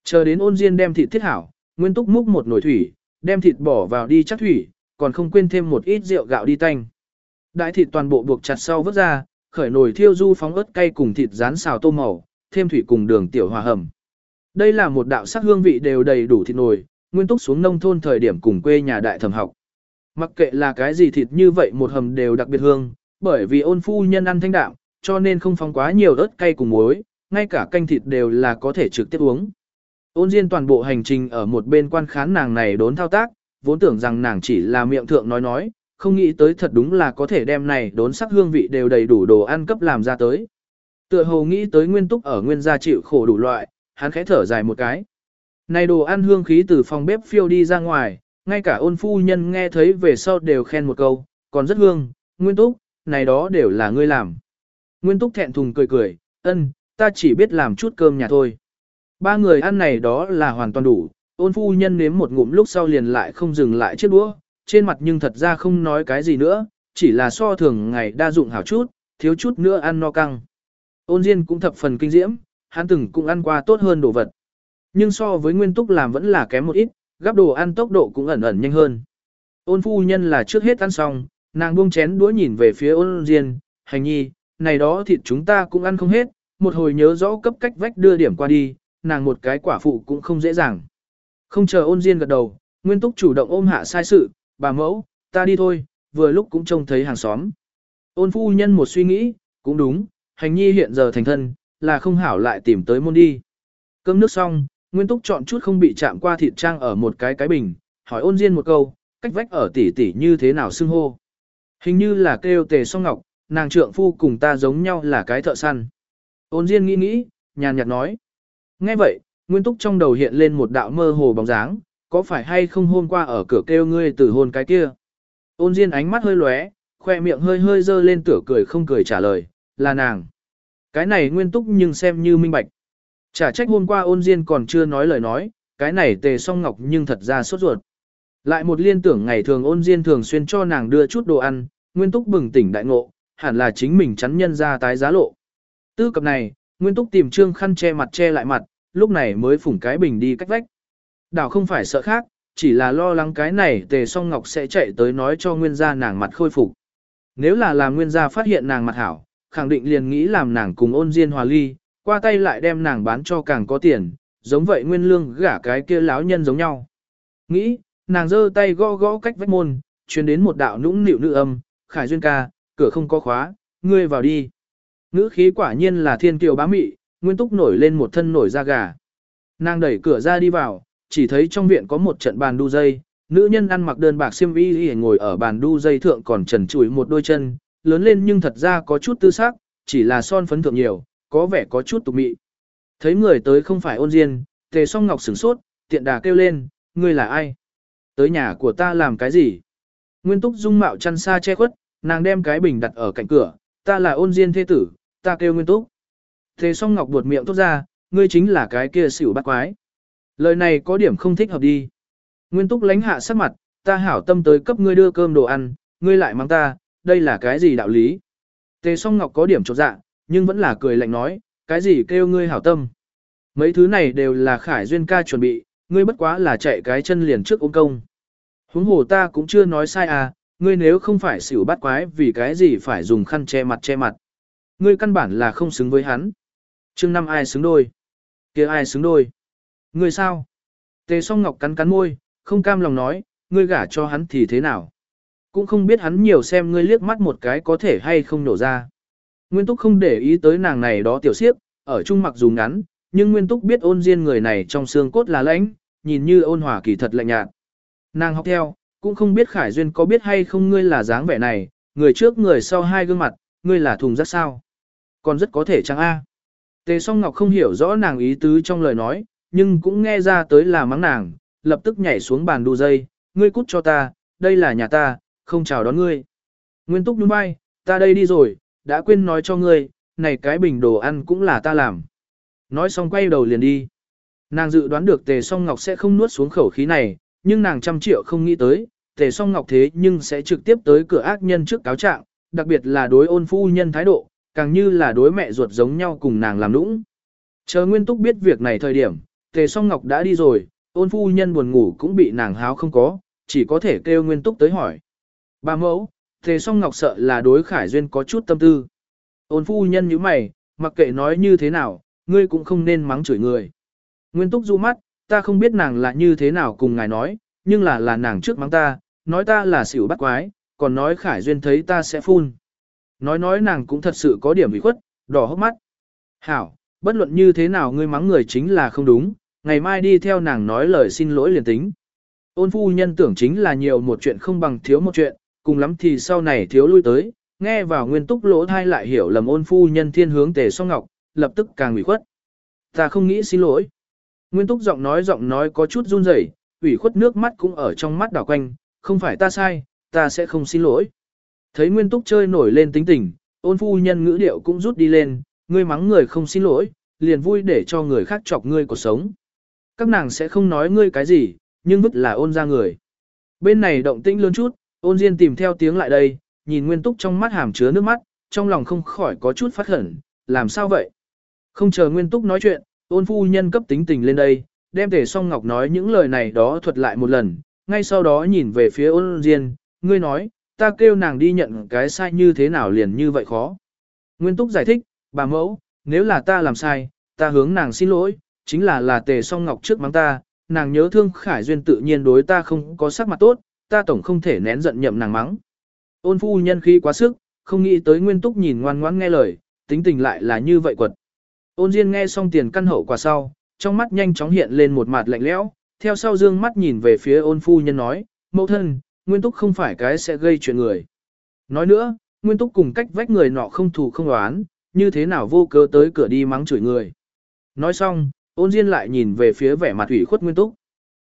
Chờ đến ôn diên đem thịt thiết hảo, nguyên túc múc một nồi thủy, đem thịt bỏ vào đi chắc thủy, còn không quên thêm một ít rượu gạo đi tanh. Đại thịt toàn bộ buộc chặt sau vớt ra, khởi nồi thiêu du phóng ớt cay cùng thịt rán xào tô màu, thêm thủy cùng đường tiểu hòa hầm. Đây là một đạo sắc hương vị đều đầy đủ thịt nồi, nguyên túc xuống nông thôn thời điểm cùng quê nhà đại thẩm học. Mặc kệ là cái gì thịt như vậy một hầm đều đặc biệt hương, bởi vì ôn phu nhân ăn thanh đạm, cho nên không phóng quá nhiều ớt cay cùng muối, ngay cả canh thịt đều là có thể trực tiếp uống. Ôn Diên toàn bộ hành trình ở một bên quan khán nàng này đốn thao tác, vốn tưởng rằng nàng chỉ là miệng thượng nói nói, không nghĩ tới thật đúng là có thể đem này đốn sắc hương vị đều đầy đủ đồ ăn cấp làm ra tới. Tựa hồ nghĩ tới nguyên túc ở nguyên gia chịu khổ đủ loại, hắn khẽ thở dài một cái. Này đồ ăn hương khí từ phòng bếp phiêu đi ra ngoài, ngay cả ôn phu nhân nghe thấy về sau đều khen một câu, còn rất hương, nguyên túc, này đó đều là ngươi làm. Nguyên túc thẹn thùng cười cười, ân, ta chỉ biết làm chút cơm nhà thôi. Ba người ăn này đó là hoàn toàn đủ, ôn phu nhân nếm một ngụm lúc sau liền lại không dừng lại chiếc đũa, trên mặt nhưng thật ra không nói cái gì nữa, chỉ là so thường ngày đa dụng hảo chút, thiếu chút nữa ăn no căng. Ôn Diên cũng thập phần kinh diễm, hắn từng cũng ăn qua tốt hơn đồ vật. Nhưng so với nguyên túc làm vẫn là kém một ít, gắp đồ ăn tốc độ cũng ẩn ẩn nhanh hơn. Ôn phu nhân là trước hết ăn xong, nàng buông chén đũa nhìn về phía ôn Diên, hành nhi, này đó thịt chúng ta cũng ăn không hết, một hồi nhớ rõ cấp cách vách đưa điểm qua đi, nàng một cái quả phụ cũng không dễ dàng. Không chờ ôn Diên gật đầu, nguyên túc chủ động ôm hạ sai sự, bà mẫu, ta đi thôi, vừa lúc cũng trông thấy hàng xóm. Ôn phu nhân một suy nghĩ, cũng đúng, hành nhi hiện giờ thành thân, là không hảo lại tìm tới môn đi. Cơm nước xong, Nguyên Túc chọn chút không bị chạm qua thịt trang ở một cái cái bình, hỏi ôn diên một câu, cách vách ở tỷ tỷ như thế nào xưng hô. Hình như là kêu tề song ngọc, nàng trượng phu cùng ta giống nhau là cái thợ săn. Ôn diên nghĩ nghĩ, nhàn nhạt nói. Nghe vậy, Nguyên Túc trong đầu hiện lên một đạo mơ hồ bóng dáng, có phải hay không hôm qua ở cửa kêu ngươi từ hôn cái kia. Ôn diên ánh mắt hơi lóe, khoe miệng hơi hơi dơ lên tửa cười không cười trả lời, là nàng. Cái này Nguyên Túc nhưng xem như minh bạch. Chả trách hôm qua ôn diên còn chưa nói lời nói, cái này tề song ngọc nhưng thật ra sốt ruột. Lại một liên tưởng ngày thường ôn diên thường xuyên cho nàng đưa chút đồ ăn, nguyên túc bừng tỉnh đại ngộ, hẳn là chính mình chắn nhân ra tái giá lộ. Tư cập này, nguyên túc tìm trương khăn che mặt che lại mặt, lúc này mới phủng cái bình đi cách vách. Đảo không phải sợ khác, chỉ là lo lắng cái này tề song ngọc sẽ chạy tới nói cho nguyên gia nàng mặt khôi phục. Nếu là làm nguyên gia phát hiện nàng mặt hảo, khẳng định liền nghĩ làm nàng cùng ôn diên hòa ly, qua tay lại đem nàng bán cho càng có tiền, giống vậy nguyên lương gả cái kia láo nhân giống nhau. Nghĩ, nàng giơ tay gõ gõ cách vách môn, truyền đến một đạo nũng nịu nữ âm, khải duyên ca, cửa không có khóa, ngươi vào đi. Ngữ khí quả nhiên là thiên kiều bá mị, Nguyên Túc nổi lên một thân nổi da gà. Nàng đẩy cửa ra đi vào, chỉ thấy trong viện có một trận bàn đu dây, nữ nhân ăn mặc đơn bạc xiêm y ngồi ở bàn đu dây thượng còn trần trụi một đôi chân, lớn lên nhưng thật ra có chút tư sắc, chỉ là son phấn thượng nhiều, có vẻ có chút tục mị. Thấy người tới không phải ôn diên, tề song ngọc sửng sốt, tiện đà kêu lên, ngươi là ai? Tới nhà của ta làm cái gì? Nguyên túc dung mạo chăn xa che khuất, nàng đem cái bình đặt ở cạnh cửa, ta là ôn diên thế tử, ta kêu nguyên túc. Tề song ngọc buột miệng tốt ra, ngươi chính là cái kia xỉu bắt quái. Lời này có điểm không thích hợp đi. Nguyên túc lánh hạ sắc mặt, ta hảo tâm tới cấp ngươi đưa cơm đồ ăn, ngươi lại mang ta, đây là cái gì đạo lý? Tề song ngọc có điểm trột dạ, nhưng vẫn là cười lạnh nói, cái gì kêu ngươi hảo tâm? Mấy thứ này đều là khải duyên ca chuẩn bị, ngươi bất quá là chạy cái chân liền trước ôm công. Huống hồ ta cũng chưa nói sai à, ngươi nếu không phải xỉu bắt quái vì cái gì phải dùng khăn che mặt che mặt. Ngươi căn bản là không xứng với hắn. chương năm ai xứng đôi? kia ai xứng đôi? Ngươi sao? Tề song ngọc cắn cắn môi, không cam lòng nói, ngươi gả cho hắn thì thế nào? Cũng không biết hắn nhiều xem ngươi liếc mắt một cái có thể hay không nổ ra. Nguyên Túc không để ý tới nàng này đó tiểu siếp, ở chung mặc dù ngắn, nhưng Nguyên Túc biết ôn diên người này trong xương cốt là lãnh, nhìn như ôn hòa kỳ thật lạnh nhạt. Nàng học theo, cũng không biết Khải Duyên có biết hay không ngươi là dáng vẻ này, người trước người sau hai gương mặt, ngươi là thùng rất sao. Còn rất có thể chăng a. Tề song ngọc không hiểu rõ nàng ý tứ trong lời nói, nhưng cũng nghe ra tới là mắng nàng, lập tức nhảy xuống bàn đu dây, ngươi cút cho ta, đây là nhà ta, không chào đón ngươi. Nguyên túc đúng bay, ta đây đi rồi, đã quên nói cho ngươi, này cái bình đồ ăn cũng là ta làm. Nói xong quay đầu liền đi. Nàng dự đoán được tề song ngọc sẽ không nuốt xuống khẩu khí này, nhưng nàng trăm triệu không nghĩ tới, tề song ngọc thế nhưng sẽ trực tiếp tới cửa ác nhân trước cáo trạng, đặc biệt là đối ôn phu nhân thái độ, càng như là đối mẹ ruột giống nhau cùng nàng làm nũng. Chờ Nguyên Túc biết việc này thời điểm, tề song ngọc đã đi rồi, ôn phu nhân buồn ngủ cũng bị nàng háo không có, chỉ có thể kêu Nguyên Túc tới hỏi. Ba mẫu, tề song ngọc sợ là đối khải duyên có chút tâm tư. Ôn phu nhân như mày, mặc kệ nói như thế nào, ngươi cũng không nên mắng chửi người. Nguyên túc du mắt, ta không biết nàng là như thế nào cùng ngài nói, nhưng là là nàng trước mắng ta, nói ta là xỉu bắt quái, còn nói khải duyên thấy ta sẽ phun. Nói nói nàng cũng thật sự có điểm bị khuất, đỏ hốc mắt. Hảo, bất luận như thế nào ngươi mắng người chính là không đúng, ngày mai đi theo nàng nói lời xin lỗi liền tính. Ôn phu nhân tưởng chính là nhiều một chuyện không bằng thiếu một chuyện, cùng lắm thì sau này thiếu lui tới, nghe vào nguyên túc lỗ thai lại hiểu lầm ôn phu nhân thiên hướng tề song ngọc, lập tức càng ủy khuất. Ta không nghĩ xin lỗi. Nguyên túc giọng nói giọng nói có chút run rẩy, ủy khuất nước mắt cũng ở trong mắt đảo quanh, không phải ta sai, ta sẽ không xin lỗi. Thấy nguyên túc chơi nổi lên tính tình, ôn phu nhân ngữ điệu cũng rút đi lên, ngươi mắng người không xin lỗi, liền vui để cho người khác chọc ngươi cuộc sống. Các nàng sẽ không nói ngươi cái gì, nhưng vứt là ôn ra người. Bên này động tĩnh lớn chút, ôn diên tìm theo tiếng lại đây, nhìn nguyên túc trong mắt hàm chứa nước mắt, trong lòng không khỏi có chút phát hẩn, làm sao vậy? Không chờ nguyên túc nói chuyện, ôn phu nhân cấp tính tình lên đây, đem tề song ngọc nói những lời này đó thuật lại một lần, ngay sau đó nhìn về phía ôn diên, ngươi nói, ta kêu nàng đi nhận cái sai như thế nào liền như vậy khó. Nguyên túc giải thích, bà mẫu, nếu là ta làm sai, ta hướng nàng xin lỗi, chính là là tề song ngọc trước mắng ta, nàng nhớ thương khải duyên tự nhiên đối ta không có sắc mặt tốt, ta tổng không thể nén giận nhậm nàng mắng. Ôn phu nhân khi quá sức, không nghĩ tới nguyên túc nhìn ngoan ngoãn nghe lời, tính tình lại là như vậy quật. Ôn Diên nghe xong tiền căn hậu quả sau, trong mắt nhanh chóng hiện lên một mặt lạnh lẽo, theo sau dương mắt nhìn về phía ôn phu nhân nói, mẫu thân, Nguyên Túc không phải cái sẽ gây chuyện người. Nói nữa, Nguyên Túc cùng cách vách người nọ không thù không oán, như thế nào vô cớ tới cửa đi mắng chửi người. Nói xong, ôn Diên lại nhìn về phía vẻ mặt ủy khuất Nguyên Túc.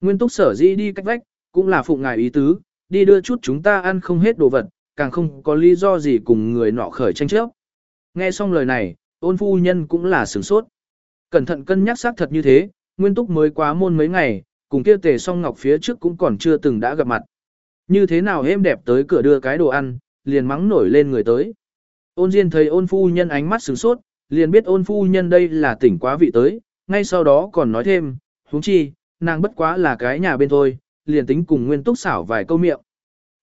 Nguyên Túc sở dĩ đi cách vách, cũng là phụng ngài ý tứ, đi đưa chút chúng ta ăn không hết đồ vật, càng không có lý do gì cùng người nọ khởi tranh chấp. Nghe xong lời này, ôn phu nhân cũng là sửng sốt. Cẩn thận cân nhắc xác thật như thế, nguyên túc mới quá môn mấy ngày, cùng kia tề song ngọc phía trước cũng còn chưa từng đã gặp mặt. Như thế nào êm đẹp tới cửa đưa cái đồ ăn, liền mắng nổi lên người tới. Ôn Diên thấy ôn phu nhân ánh mắt sửng sốt, liền biết ôn phu nhân đây là tỉnh quá vị tới, ngay sau đó còn nói thêm, huống chi, nàng bất quá là cái nhà bên thôi, liền tính cùng nguyên túc xảo vài câu miệng.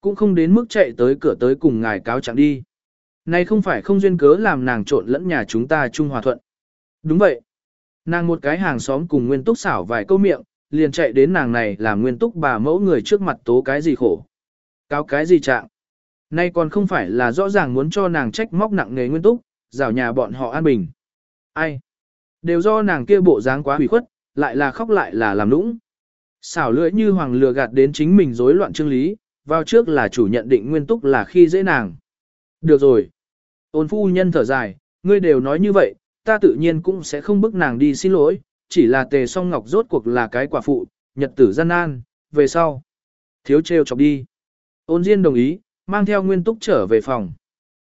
Cũng không đến mức chạy tới cửa tới cùng ngài cáo chẳng đi. Này không phải không duyên cớ làm nàng trộn lẫn nhà chúng ta chung hòa thuận. Đúng vậy. Nàng một cái hàng xóm cùng nguyên túc xảo vài câu miệng, liền chạy đến nàng này làm nguyên túc bà mẫu người trước mặt tố cái gì khổ. Cáo cái gì trạng. Nay còn không phải là rõ ràng muốn cho nàng trách móc nặng nghề nguyên túc, rào nhà bọn họ an bình. Ai? Đều do nàng kia bộ dáng quá hủy khuất, lại là khóc lại là làm nũng. Xảo lưỡi như hoàng lừa gạt đến chính mình rối loạn chương lý, vào trước là chủ nhận định nguyên túc là khi dễ nàng. Được rồi. Ôn phu nhân thở dài, ngươi đều nói như vậy, ta tự nhiên cũng sẽ không bức nàng đi xin lỗi, chỉ là tề song ngọc rốt cuộc là cái quả phụ, nhật tử gian nan, về sau. Thiếu trêu chọc đi. Ôn Diên đồng ý, mang theo Nguyên Túc trở về phòng.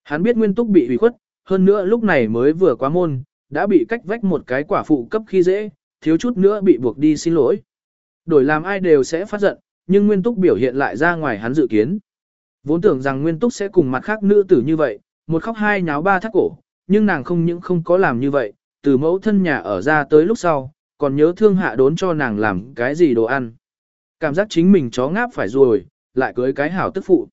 Hắn biết Nguyên Túc bị hủy khuất, hơn nữa lúc này mới vừa quá môn, đã bị cách vách một cái quả phụ cấp khi dễ, thiếu chút nữa bị buộc đi xin lỗi. Đổi làm ai đều sẽ phát giận, nhưng Nguyên Túc biểu hiện lại ra ngoài hắn dự kiến. Vốn tưởng rằng Nguyên Túc sẽ cùng mặt khác nữ tử như vậy, một khóc hai nháo ba thắt cổ, nhưng nàng không những không có làm như vậy, từ mẫu thân nhà ở ra tới lúc sau, còn nhớ thương hạ đốn cho nàng làm cái gì đồ ăn. Cảm giác chính mình chó ngáp phải rồi, lại cưới cái hảo tức phụ.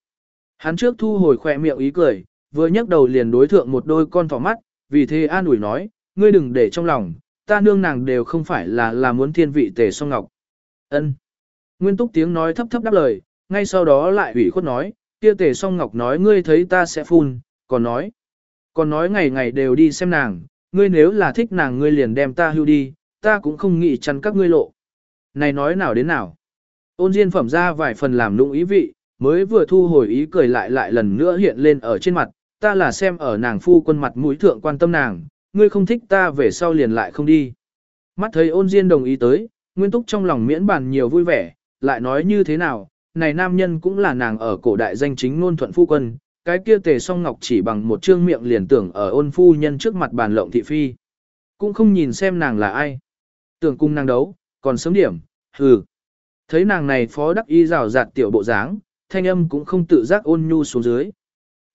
Hắn trước thu hồi khỏe miệng ý cười, vừa nhấc đầu liền đối thượng một đôi con thỏ mắt, vì thế an ủi nói, ngươi đừng để trong lòng, ta nương nàng đều không phải là là muốn thiên vị tề song ngọc. Ân. Nguyên túc tiếng nói thấp thấp đáp lời, ngay sau đó lại ủy khuất nói, kia tề song ngọc nói ngươi thấy ta sẽ phun, còn nói, còn nói ngày ngày đều đi xem nàng, ngươi nếu là thích nàng ngươi liền đem ta hưu đi, ta cũng không nghĩ chắn các ngươi lộ. Này nói nào đến nào. Ôn Diên phẩm ra vài phần làm lung ý vị, mới vừa thu hồi ý cười lại lại lần nữa hiện lên ở trên mặt, ta là xem ở nàng phu quân mặt mũi thượng quan tâm nàng, ngươi không thích ta về sau liền lại không đi. Mắt thấy ôn Diên đồng ý tới, Nguyên Túc trong lòng miễn bàn nhiều vui vẻ, lại nói như thế nào, này nam nhân cũng là nàng ở cổ đại danh chính ngôn thuận phu quân, cái kia tề song ngọc chỉ bằng một trương miệng liền tưởng ở ôn phu nhân trước mặt bàn lộng thị phi. Cũng không nhìn xem nàng là ai. Tưởng cung nàng đấu, còn sớm điểm, hừ. Thấy nàng này phó đắc y rào rạt tiểu bộ dáng, thanh âm cũng không tự giác ôn nhu xuống dưới.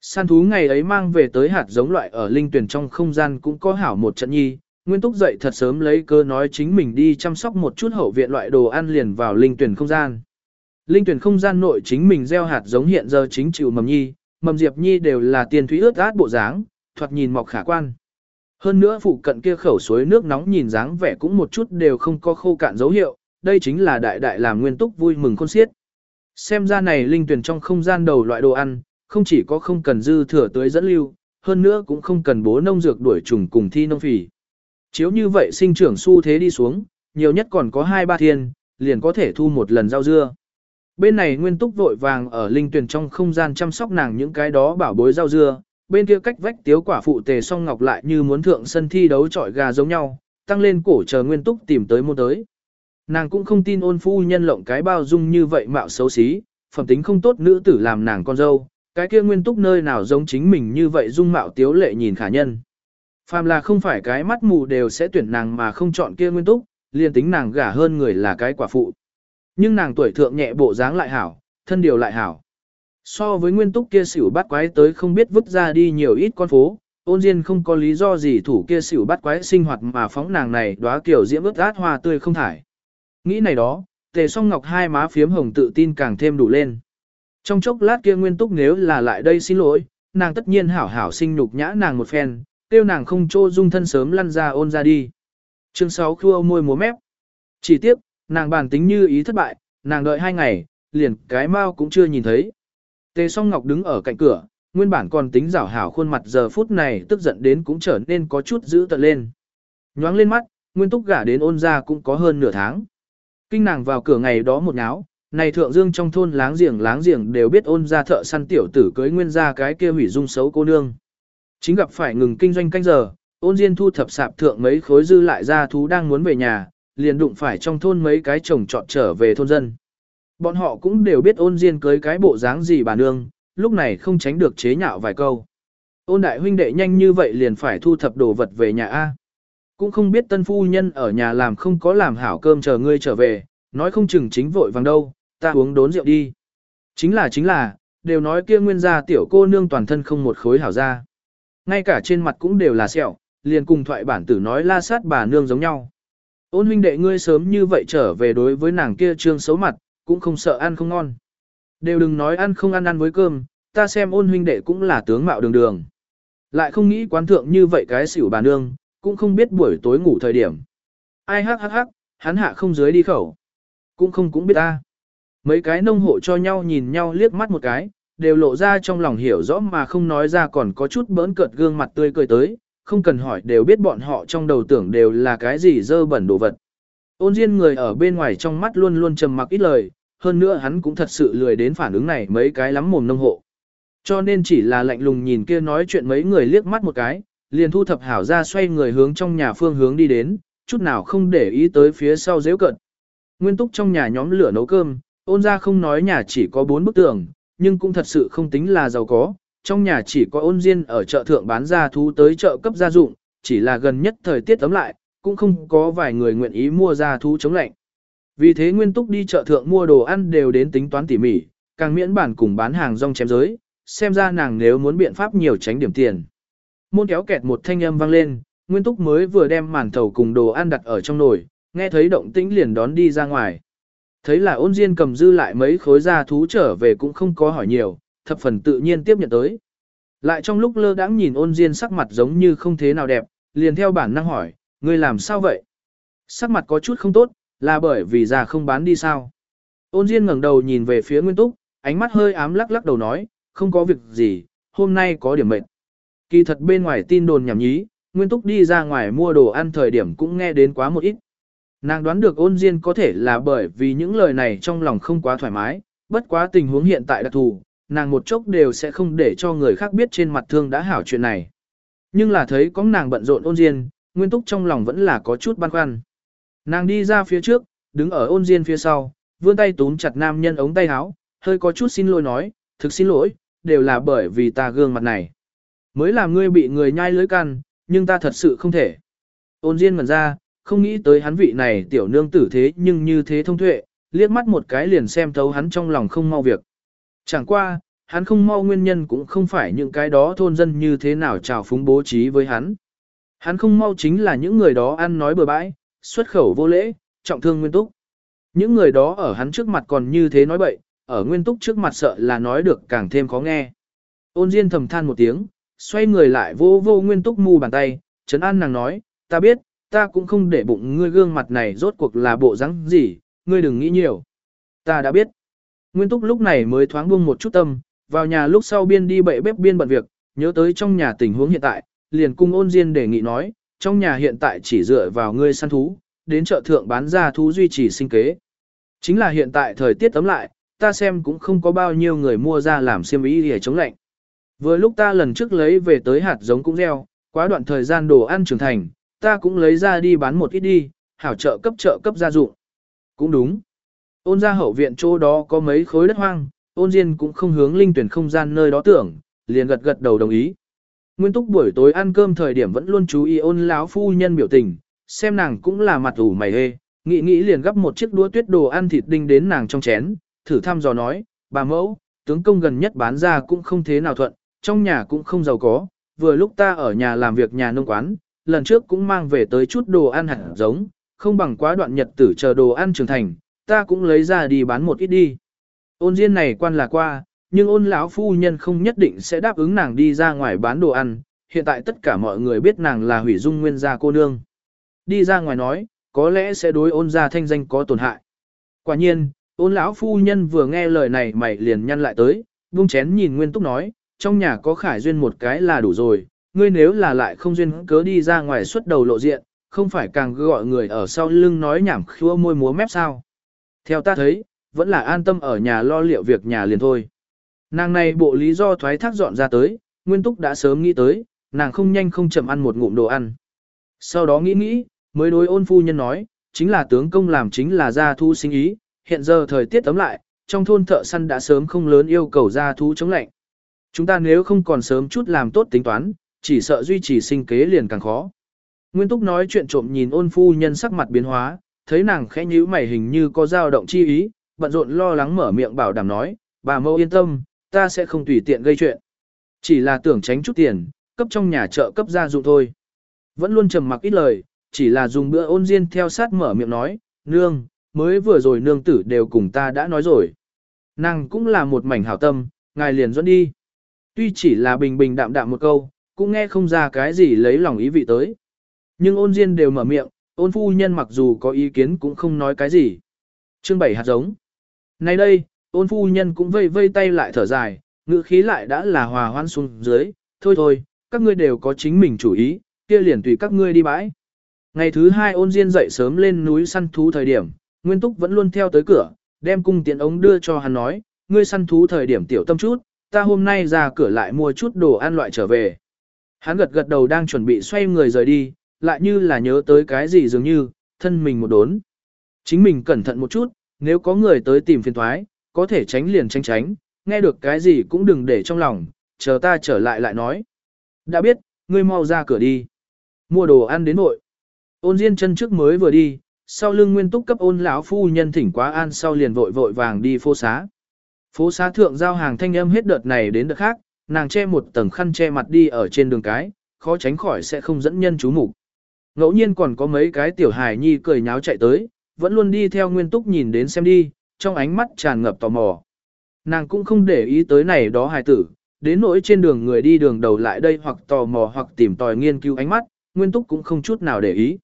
Săn thú ngày ấy mang về tới hạt giống loại ở linh tuyển trong không gian cũng có hảo một trận nhi, Nguyên Túc dậy thật sớm lấy cơ nói chính mình đi chăm sóc một chút hậu viện loại đồ ăn liền vào linh tuyển không gian. Linh tuyển không gian nội chính mình gieo hạt giống hiện giờ chính chịu mầm nhi, mầm diệp nhi đều là tiền thúy ướt át bộ dáng, thoạt nhìn mọc khả quan. Hơn nữa phụ cận kia khẩu suối nước nóng nhìn dáng vẻ cũng một chút đều không có khô cạn dấu hiệu, đây chính là đại đại làm nguyên túc vui mừng khôn xiết. Xem ra này linh tuyển trong không gian đầu loại đồ ăn, không chỉ có không cần dư thừa tưới dẫn lưu, hơn nữa cũng không cần bố nông dược đuổi trùng cùng thi nông phỉ. Chiếu như vậy sinh trưởng xu thế đi xuống, nhiều nhất còn có 2-3 thiên, liền có thể thu một lần rau dưa. Bên này nguyên túc vội vàng ở linh tuyển trong không gian chăm sóc nàng những cái đó bảo bối rau dưa, bên kia cách vách tiếu quả phụ tề song ngọc lại như muốn thượng sân thi đấu trọi gà giống nhau, tăng lên cổ chờ nguyên túc tìm tới môn tới. Nàng cũng không tin ôn phu nhân lộng cái bao dung như vậy mạo xấu xí, phẩm tính không tốt nữ tử làm nàng con dâu, cái kia nguyên túc nơi nào giống chính mình như vậy dung mạo tiếu lệ nhìn khả nhân. Phàm là không phải cái mắt mù đều sẽ tuyển nàng mà không chọn kia nguyên túc, liền tính nàng gả hơn người là cái quả phụ. Nhưng nàng tuổi thượng nhẹ bộ dáng lại hảo, thân điều lại hảo. So với nguyên túc kia xỉu bắt quái tới không biết vứt ra đi nhiều ít con phố, ôn diên không có lý do gì thủ kia xỉu bắt quái sinh hoạt mà phóng nàng này đóa kiểu diễm ướt át hoa tươi không thải. Nghĩ này đó, tề song ngọc hai má phiếm hồng tự tin càng thêm đủ lên. Trong chốc lát kia nguyên túc nếu là lại đây xin lỗi, nàng tất nhiên hảo hảo sinh nhục nhã nàng một phen, tiêu nàng không trô dung thân sớm lăn ra ôn ra đi. Chương 6 khua môi múa mép. Chỉ tiếp, nàng bản tính như ý thất bại, nàng đợi hai ngày, liền cái mau cũng chưa nhìn thấy. Tề song ngọc đứng ở cạnh cửa, nguyên bản còn tính rảo hảo khuôn mặt giờ phút này tức giận đến cũng trở nên có chút dữ tợn lên. Nhoáng lên mắt, nguyên túc gả đến ôn ra cũng có hơn nửa tháng. Kinh nàng vào cửa ngày đó một ngáo này thượng dương trong thôn láng giềng láng giềng đều biết ôn ra thợ săn tiểu tử cưới nguyên ra cái kia hủy dung xấu cô nương. Chính gặp phải ngừng kinh doanh canh giờ, ôn diên thu thập sạp thượng mấy khối dư lại ra thú đang muốn về nhà, liền đụng phải trong thôn mấy cái chồng trọt trở về thôn dân. Bọn họ cũng đều biết ôn diên cưới cái bộ dáng gì bà nương, lúc này không tránh được chế nhạo vài câu. Ôn đại huynh đệ nhanh như vậy liền phải thu thập đồ vật về nhà A. Cũng không biết tân phu nhân ở nhà làm không có làm hảo cơm chờ ngươi trở về, nói không chừng chính vội vàng đâu, ta uống đốn rượu đi. Chính là chính là, đều nói kia nguyên gia tiểu cô nương toàn thân không một khối hảo ra. Ngay cả trên mặt cũng đều là sẹo, liền cùng thoại bản tử nói la sát bà nương giống nhau. Ôn huynh đệ ngươi sớm như vậy trở về đối với nàng kia trương xấu mặt, cũng không sợ ăn không ngon. Đều đừng nói ăn không ăn ăn với cơm, ta xem ôn huynh đệ cũng là tướng mạo đường đường. Lại không nghĩ quán thượng như vậy cái xỉu bà nương, cũng không biết buổi tối ngủ thời điểm. Ai hắc hắc hắc, hắn hạ không dưới đi khẩu. Cũng không cũng biết ta. Mấy cái nông hộ cho nhau nhìn nhau liếc mắt một cái, đều lộ ra trong lòng hiểu rõ mà không nói ra còn có chút bỡn cợt gương mặt tươi cười tới, không cần hỏi đều biết bọn họ trong đầu tưởng đều là cái gì dơ bẩn đồ vật. Ôn Diên người ở bên ngoài trong mắt luôn luôn trầm mặc ít lời, hơn nữa hắn cũng thật sự lười đến phản ứng này mấy cái lắm mồm nông hộ. Cho nên chỉ là lạnh lùng nhìn kia nói chuyện mấy người liếc mắt một cái, liền thu thập hảo ra xoay người hướng trong nhà phương hướng đi đến, chút nào không để ý tới phía sau dễ cận. Nguyên túc trong nhà nhóm lửa nấu cơm, ôn ra không nói nhà chỉ có bốn bức tường, nhưng cũng thật sự không tính là giàu có. Trong nhà chỉ có ôn diên ở chợ thượng bán ra thú tới chợ cấp gia dụng, chỉ là gần nhất thời tiết ấm lại, cũng không có vài người nguyện ý mua ra thú chống lạnh. Vì thế Nguyên Túc đi chợ thượng mua đồ ăn đều đến tính toán tỉ mỉ, càng miễn bản cùng bán hàng rong chém giới, xem ra nàng nếu muốn biện pháp nhiều tránh điểm tiền. Môn kéo kẹt một thanh âm vang lên, Nguyên Túc mới vừa đem màn thầu cùng đồ ăn đặt ở trong nồi, nghe thấy động tĩnh liền đón đi ra ngoài. Thấy là ôn diên cầm dư lại mấy khối da thú trở về cũng không có hỏi nhiều, thập phần tự nhiên tiếp nhận tới. Lại trong lúc lơ đãng nhìn ôn diên sắc mặt giống như không thế nào đẹp, liền theo bản năng hỏi, ngươi làm sao vậy? Sắc mặt có chút không tốt, là bởi vì già không bán đi sao? Ôn diên ngẩng đầu nhìn về phía Nguyên Túc, ánh mắt hơi ám lắc lắc đầu nói, không có việc gì, hôm nay có điểm mệt. Kỳ thật bên ngoài tin đồn nhảm nhí, Nguyên Túc đi ra ngoài mua đồ ăn thời điểm cũng nghe đến quá một ít. Nàng đoán được ôn diên có thể là bởi vì những lời này trong lòng không quá thoải mái, bất quá tình huống hiện tại đặc thù, nàng một chốc đều sẽ không để cho người khác biết trên mặt thương đã hảo chuyện này. Nhưng là thấy có nàng bận rộn ôn diên, Nguyên Túc trong lòng vẫn là có chút băn khoăn. Nàng đi ra phía trước, đứng ở ôn diên phía sau, vươn tay túm chặt nam nhân ống tay áo, hơi có chút xin lỗi nói, thực xin lỗi, đều là bởi vì ta gương mặt này. Mới làm ngươi bị người nhai lưới căn, nhưng ta thật sự không thể. Ôn Diên ngẩn ra, không nghĩ tới hắn vị này tiểu nương tử thế nhưng như thế thông tuệ, liếc mắt một cái liền xem thấu hắn trong lòng không mau việc. Chẳng qua, hắn không mau nguyên nhân cũng không phải những cái đó thôn dân như thế nào trào phúng bố trí với hắn. Hắn không mau chính là những người đó ăn nói bừa bãi, xuất khẩu vô lễ, trọng thương nguyên túc. Những người đó ở hắn trước mặt còn như thế nói bậy, ở nguyên túc trước mặt sợ là nói được càng thêm khó nghe. Ôn Diên thầm than một tiếng, xoay người lại vô vô nguyên túc mu bàn tay, trấn an nàng nói, ta biết, ta cũng không để bụng ngươi gương mặt này rốt cuộc là bộ rắn gì, ngươi đừng nghĩ nhiều. Ta đã biết. Nguyên túc lúc này mới thoáng buông một chút tâm, vào nhà lúc sau biên đi bậy bếp biên bận việc, nhớ tới trong nhà tình huống hiện tại, liền cung ôn diên đề nghị nói, trong nhà hiện tại chỉ dựa vào ngươi săn thú, đến chợ thượng bán ra thú duy trì sinh kế. Chính là hiện tại thời tiết tấm lại, ta xem cũng không có bao nhiêu người mua ra làm xiêm y để chống lạnh. Vừa lúc ta lần trước lấy về tới hạt giống cũng gieo, quá đoạn thời gian đồ ăn trưởng thành, ta cũng lấy ra đi bán một ít đi, hảo trợ cấp trợ cấp gia dụng. Cũng đúng. Ôn ra hậu viện chỗ đó có mấy khối đất hoang, ôn diên cũng không hướng linh tuyển không gian nơi đó tưởng, liền gật gật đầu đồng ý. Nguyên túc buổi tối ăn cơm thời điểm vẫn luôn chú ý ôn lão phu nhân biểu tình, xem nàng cũng là mặt ủ mày hê, nghĩ nghĩ liền gấp một chiếc đũa tuyết đồ ăn thịt đinh đến nàng trong chén, thử thăm dò nói, bà mẫu, tướng công gần nhất bán ra cũng không thế nào thuận, trong nhà cũng không giàu có, vừa lúc ta ở nhà làm việc nhà nông quán, lần trước cũng mang về tới chút đồ ăn hẳn giống, không bằng quá đoạn nhật tử chờ đồ ăn trưởng thành, ta cũng lấy ra đi bán một ít đi. Ôn diên này quan là qua, nhưng ôn lão phu nhân không nhất định sẽ đáp ứng nàng đi ra ngoài bán đồ ăn, hiện tại tất cả mọi người biết nàng là hủy dung nguyên gia cô nương. Đi ra ngoài nói, có lẽ sẽ đối ôn gia thanh danh có tổn hại. Quả nhiên, ôn lão phu nhân vừa nghe lời này mày liền nhăn lại tới, vung chén nhìn nguyên túc nói, trong nhà có khải duyên một cái là đủ rồi, ngươi nếu là lại không duyên cớ đi ra ngoài xuất đầu lộ diện, không phải càng gọi người ở sau lưng nói nhảm khua môi múa mép sao. Theo ta thấy, vẫn là an tâm ở nhà lo liệu việc nhà liền thôi. Nàng này bộ lý do thoái thác dọn ra tới, Nguyên Túc đã sớm nghĩ tới, nàng không nhanh không chậm ăn một ngụm đồ ăn. Sau đó nghĩ nghĩ, mới đối ôn phu nhân nói, chính là tướng công làm chính là gia thu sinh ý, hiện giờ thời tiết tấm lại, trong thôn thợ săn đã sớm không lớn yêu cầu gia thú chống lạnh. Chúng ta nếu không còn sớm chút làm tốt tính toán, chỉ sợ duy trì sinh kế liền càng khó. Nguyên Túc nói chuyện trộm nhìn ôn phu nhân sắc mặt biến hóa, thấy nàng khẽ nhíu mày hình như có dao động chi ý, bận rộn lo lắng mở miệng bảo đảm nói, bà mâu yên tâm, ta sẽ không tùy tiện gây chuyện. Chỉ là tưởng tránh chút tiền, cấp trong nhà chợ cấp gia dụng thôi. Vẫn luôn trầm mặc ít lời, chỉ là dùng bữa ôn diên theo sát mở miệng nói, nương, mới vừa rồi nương tử đều cùng ta đã nói rồi. Nàng cũng là một mảnh hảo tâm, ngài liền dẫn đi. Tuy chỉ là bình bình đạm đạm một câu, cũng nghe không ra cái gì lấy lòng ý vị tới. Nhưng ôn diên đều mở miệng, ôn phu nhân mặc dù có ý kiến cũng không nói cái gì. Chương bảy hạt giống. Nay đây, ôn phu nhân cũng vây vây tay lại thở dài, ngữ khí lại đã là hòa hoan xuống dưới, thôi thôi, các ngươi đều có chính mình chủ ý, kia liền tùy các ngươi đi bãi. Ngày thứ hai ôn diên dậy sớm lên núi săn thú thời điểm, Nguyên Túc vẫn luôn theo tới cửa, đem cung tiện ống đưa cho hắn nói, ngươi săn thú thời điểm tiểu tâm chút, ta hôm nay ra cửa lại mua chút đồ ăn loại trở về. Hắn gật gật đầu đang chuẩn bị xoay người rời đi, lại như là nhớ tới cái gì dường như, thân mình một đốn. Chính mình cẩn thận một chút, nếu có người tới tìm phiền thoái, có thể tránh liền tránh tránh, nghe được cái gì cũng đừng để trong lòng, chờ ta trở lại lại nói. Đã biết, ngươi mau ra cửa đi. Mua đồ ăn đến nội. Ôn Diên chân trước mới vừa đi, sau lưng nguyên túc cấp ôn lão phu nhân thỉnh quá an sau liền vội vội vàng đi phố xá. Phố xá thượng giao hàng thanh âm hết đợt này đến đợt khác, nàng che một tầng khăn che mặt đi ở trên đường cái, khó tránh khỏi sẽ không dẫn nhân chú mục. Ngẫu nhiên còn có mấy cái tiểu hài nhi cười nháo chạy tới, vẫn luôn đi theo nguyên túc nhìn đến xem đi, trong ánh mắt tràn ngập tò mò. Nàng cũng không để ý tới này đó hài tử, đến nỗi trên đường người đi đường đầu lại đây hoặc tò mò hoặc tìm tòi nghiên cứu ánh mắt, nguyên túc cũng không chút nào để ý.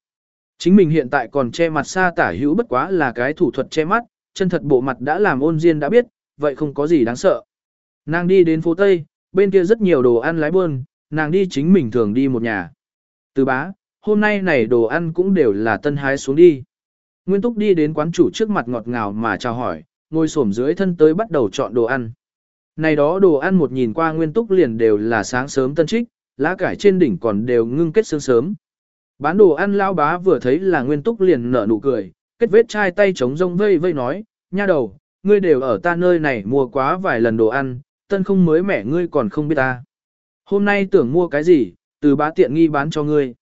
Chính mình hiện tại còn che mặt xa tả hữu bất quá là cái thủ thuật che mắt, chân thật bộ mặt đã làm ôn diên đã biết, vậy không có gì đáng sợ. Nàng đi đến phố Tây, bên kia rất nhiều đồ ăn lái buôn, nàng đi chính mình thường đi một nhà. Từ bá, hôm nay này đồ ăn cũng đều là tân hái xuống đi. Nguyên Túc đi đến quán chủ trước mặt ngọt ngào mà chào hỏi, ngồi xổm dưới thân tới bắt đầu chọn đồ ăn. Này đó đồ ăn một nhìn qua Nguyên Túc liền đều là sáng sớm tân trích, lá cải trên đỉnh còn đều ngưng kết sương sớm. Bán đồ ăn lao bá vừa thấy là Nguyên Túc liền nở nụ cười, kết vết chai tay chống rông vây vây nói, nha đầu, ngươi đều ở ta nơi này mua quá vài lần đồ ăn, tân không mới mẻ ngươi còn không biết ta. Hôm nay tưởng mua cái gì, từ bá tiện nghi bán cho ngươi.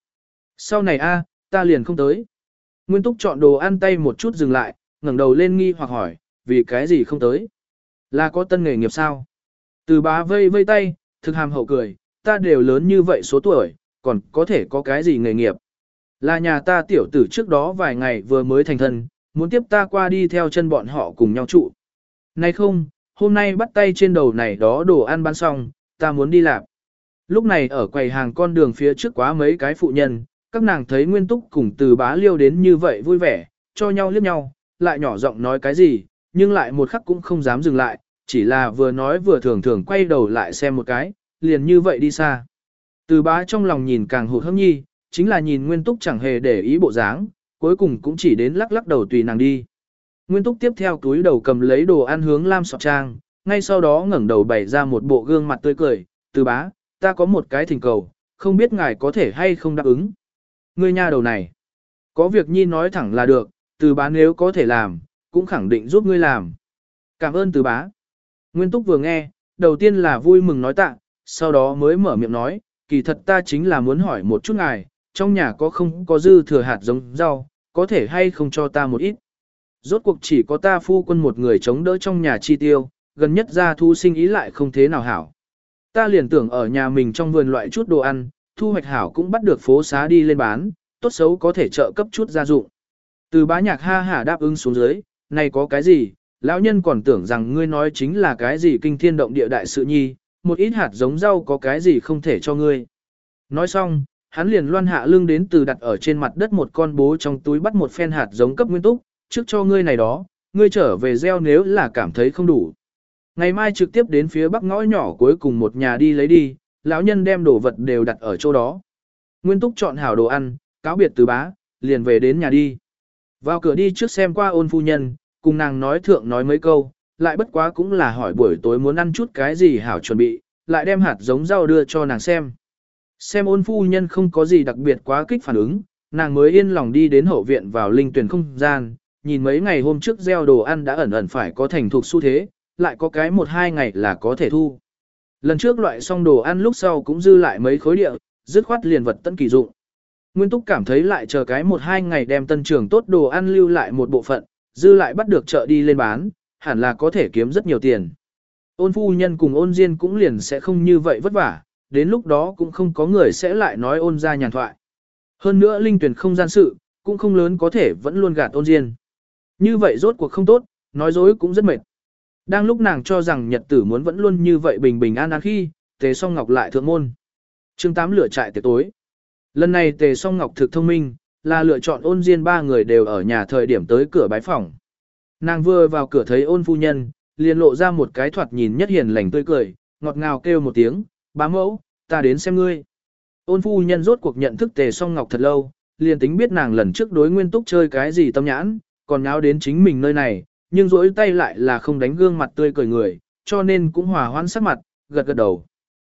Sau này a, ta liền không tới. Nguyên Túc chọn đồ ăn tay một chút dừng lại, ngẩng đầu lên nghi hoặc hỏi, vì cái gì không tới? Là có tân nghề nghiệp sao? Từ bá vây vây tay, thực hàm hậu cười, ta đều lớn như vậy số tuổi, còn có thể có cái gì nghề nghiệp? Là nhà ta tiểu tử trước đó vài ngày vừa mới thành thân, muốn tiếp ta qua đi theo chân bọn họ cùng nhau trụ. Này không, hôm nay bắt tay trên đầu này đó đồ ăn bán xong, ta muốn đi làm. Lúc này ở quầy hàng con đường phía trước quá mấy cái phụ nhân, các nàng thấy Nguyên Túc cùng từ bá liêu đến như vậy vui vẻ, cho nhau liếc nhau, lại nhỏ giọng nói cái gì, nhưng lại một khắc cũng không dám dừng lại, chỉ là vừa nói vừa thường thường quay đầu lại xem một cái, liền như vậy đi xa. Từ bá trong lòng nhìn càng hụt hẫng nhi, chính là nhìn Nguyên Túc chẳng hề để ý bộ dáng, cuối cùng cũng chỉ đến lắc lắc đầu tùy nàng đi. Nguyên Túc tiếp theo túi đầu cầm lấy đồ ăn hướng Lam Sọt Trang, ngay sau đó ngẩng đầu bày ra một bộ gương mặt tươi cười, từ bá, ta có một cái thỉnh cầu, không biết ngài có thể hay không đáp ứng. Ngươi nha đầu này, có việc nhi nói thẳng là được, từ bá nếu có thể làm, cũng khẳng định giúp ngươi làm. Cảm ơn từ bá. Nguyên Túc vừa nghe, đầu tiên là vui mừng nói tạ, sau đó mới mở miệng nói, kỳ thật ta chính là muốn hỏi một chút ngài, trong nhà có không có dư thừa hạt giống rau, có thể hay không cho ta một ít. Rốt cuộc chỉ có ta phu quân một người chống đỡ trong nhà chi tiêu, gần nhất ra thu sinh ý lại không thế nào hảo. Ta liền tưởng ở nhà mình trong vườn loại chút đồ ăn, thu hoạch hảo cũng bắt được phố xá đi lên bán, tốt xấu có thể trợ cấp chút gia dụng. Từ bá nhạc ha hả đáp ứng xuống dưới, này có cái gì, lão nhân còn tưởng rằng ngươi nói chính là cái gì kinh thiên động địa đại sự nhi, một ít hạt giống rau có cái gì không thể cho ngươi. Nói xong, hắn liền loan hạ lưng đến từ đặt ở trên mặt đất một con bố trong túi bắt một phen hạt giống cấp nguyên túc, trước cho ngươi này đó, ngươi trở về gieo nếu là cảm thấy không đủ. Ngày mai trực tiếp đến phía bắc ngõ nhỏ cuối cùng một nhà đi lấy đi, lão nhân đem đồ vật đều đặt ở chỗ đó. Nguyên túc chọn hảo đồ ăn, cáo biệt từ bá, liền về đến nhà đi. Vào cửa đi trước xem qua ôn phu nhân, cùng nàng nói thượng nói mấy câu, lại bất quá cũng là hỏi buổi tối muốn ăn chút cái gì hảo chuẩn bị, lại đem hạt giống rau đưa cho nàng xem. Xem ôn phu nhân không có gì đặc biệt quá kích phản ứng, nàng mới yên lòng đi đến hậu viện vào linh tuyển không gian, nhìn mấy ngày hôm trước gieo đồ ăn đã ẩn ẩn phải có thành thuộc xu thế, lại có cái một hai ngày là có thể thu. Lần trước loại xong đồ ăn lúc sau cũng dư lại mấy khối địa, dứt khoát liền vật tân kỳ dụng. Nguyên Túc cảm thấy lại chờ cái một hai ngày đem tân trưởng tốt đồ ăn lưu lại một bộ phận, dư lại bắt được chợ đi lên bán, hẳn là có thể kiếm rất nhiều tiền. Ôn phu nhân cùng ôn diên cũng liền sẽ không như vậy vất vả, đến lúc đó cũng không có người sẽ lại nói ôn ra nhàn thoại. Hơn nữa linh tuyển không gian sự, cũng không lớn có thể vẫn luôn gạt ôn diên. Như vậy rốt cuộc không tốt, nói dối cũng rất mệt. Đang lúc nàng cho rằng nhật tử muốn vẫn luôn như vậy bình bình an an khi, tề song ngọc lại thượng môn. chương 8 lửa trại tiệc tối. Lần này tề song ngọc thực thông minh, là lựa chọn ôn diên ba người đều ở nhà thời điểm tới cửa bái phòng. Nàng vừa vào cửa thấy ôn phu nhân, liền lộ ra một cái thoạt nhìn nhất hiền lành tươi cười, ngọt ngào kêu một tiếng, bá mẫu, ta đến xem ngươi. Ôn phu nhân rốt cuộc nhận thức tề song ngọc thật lâu, liền tính biết nàng lần trước đối nguyên túc chơi cái gì tâm nhãn, còn nháo đến chính mình nơi này, nhưng rỗi tay lại là không đánh gương mặt tươi cười người, cho nên cũng hòa hoãn sắc mặt, gật gật đầu.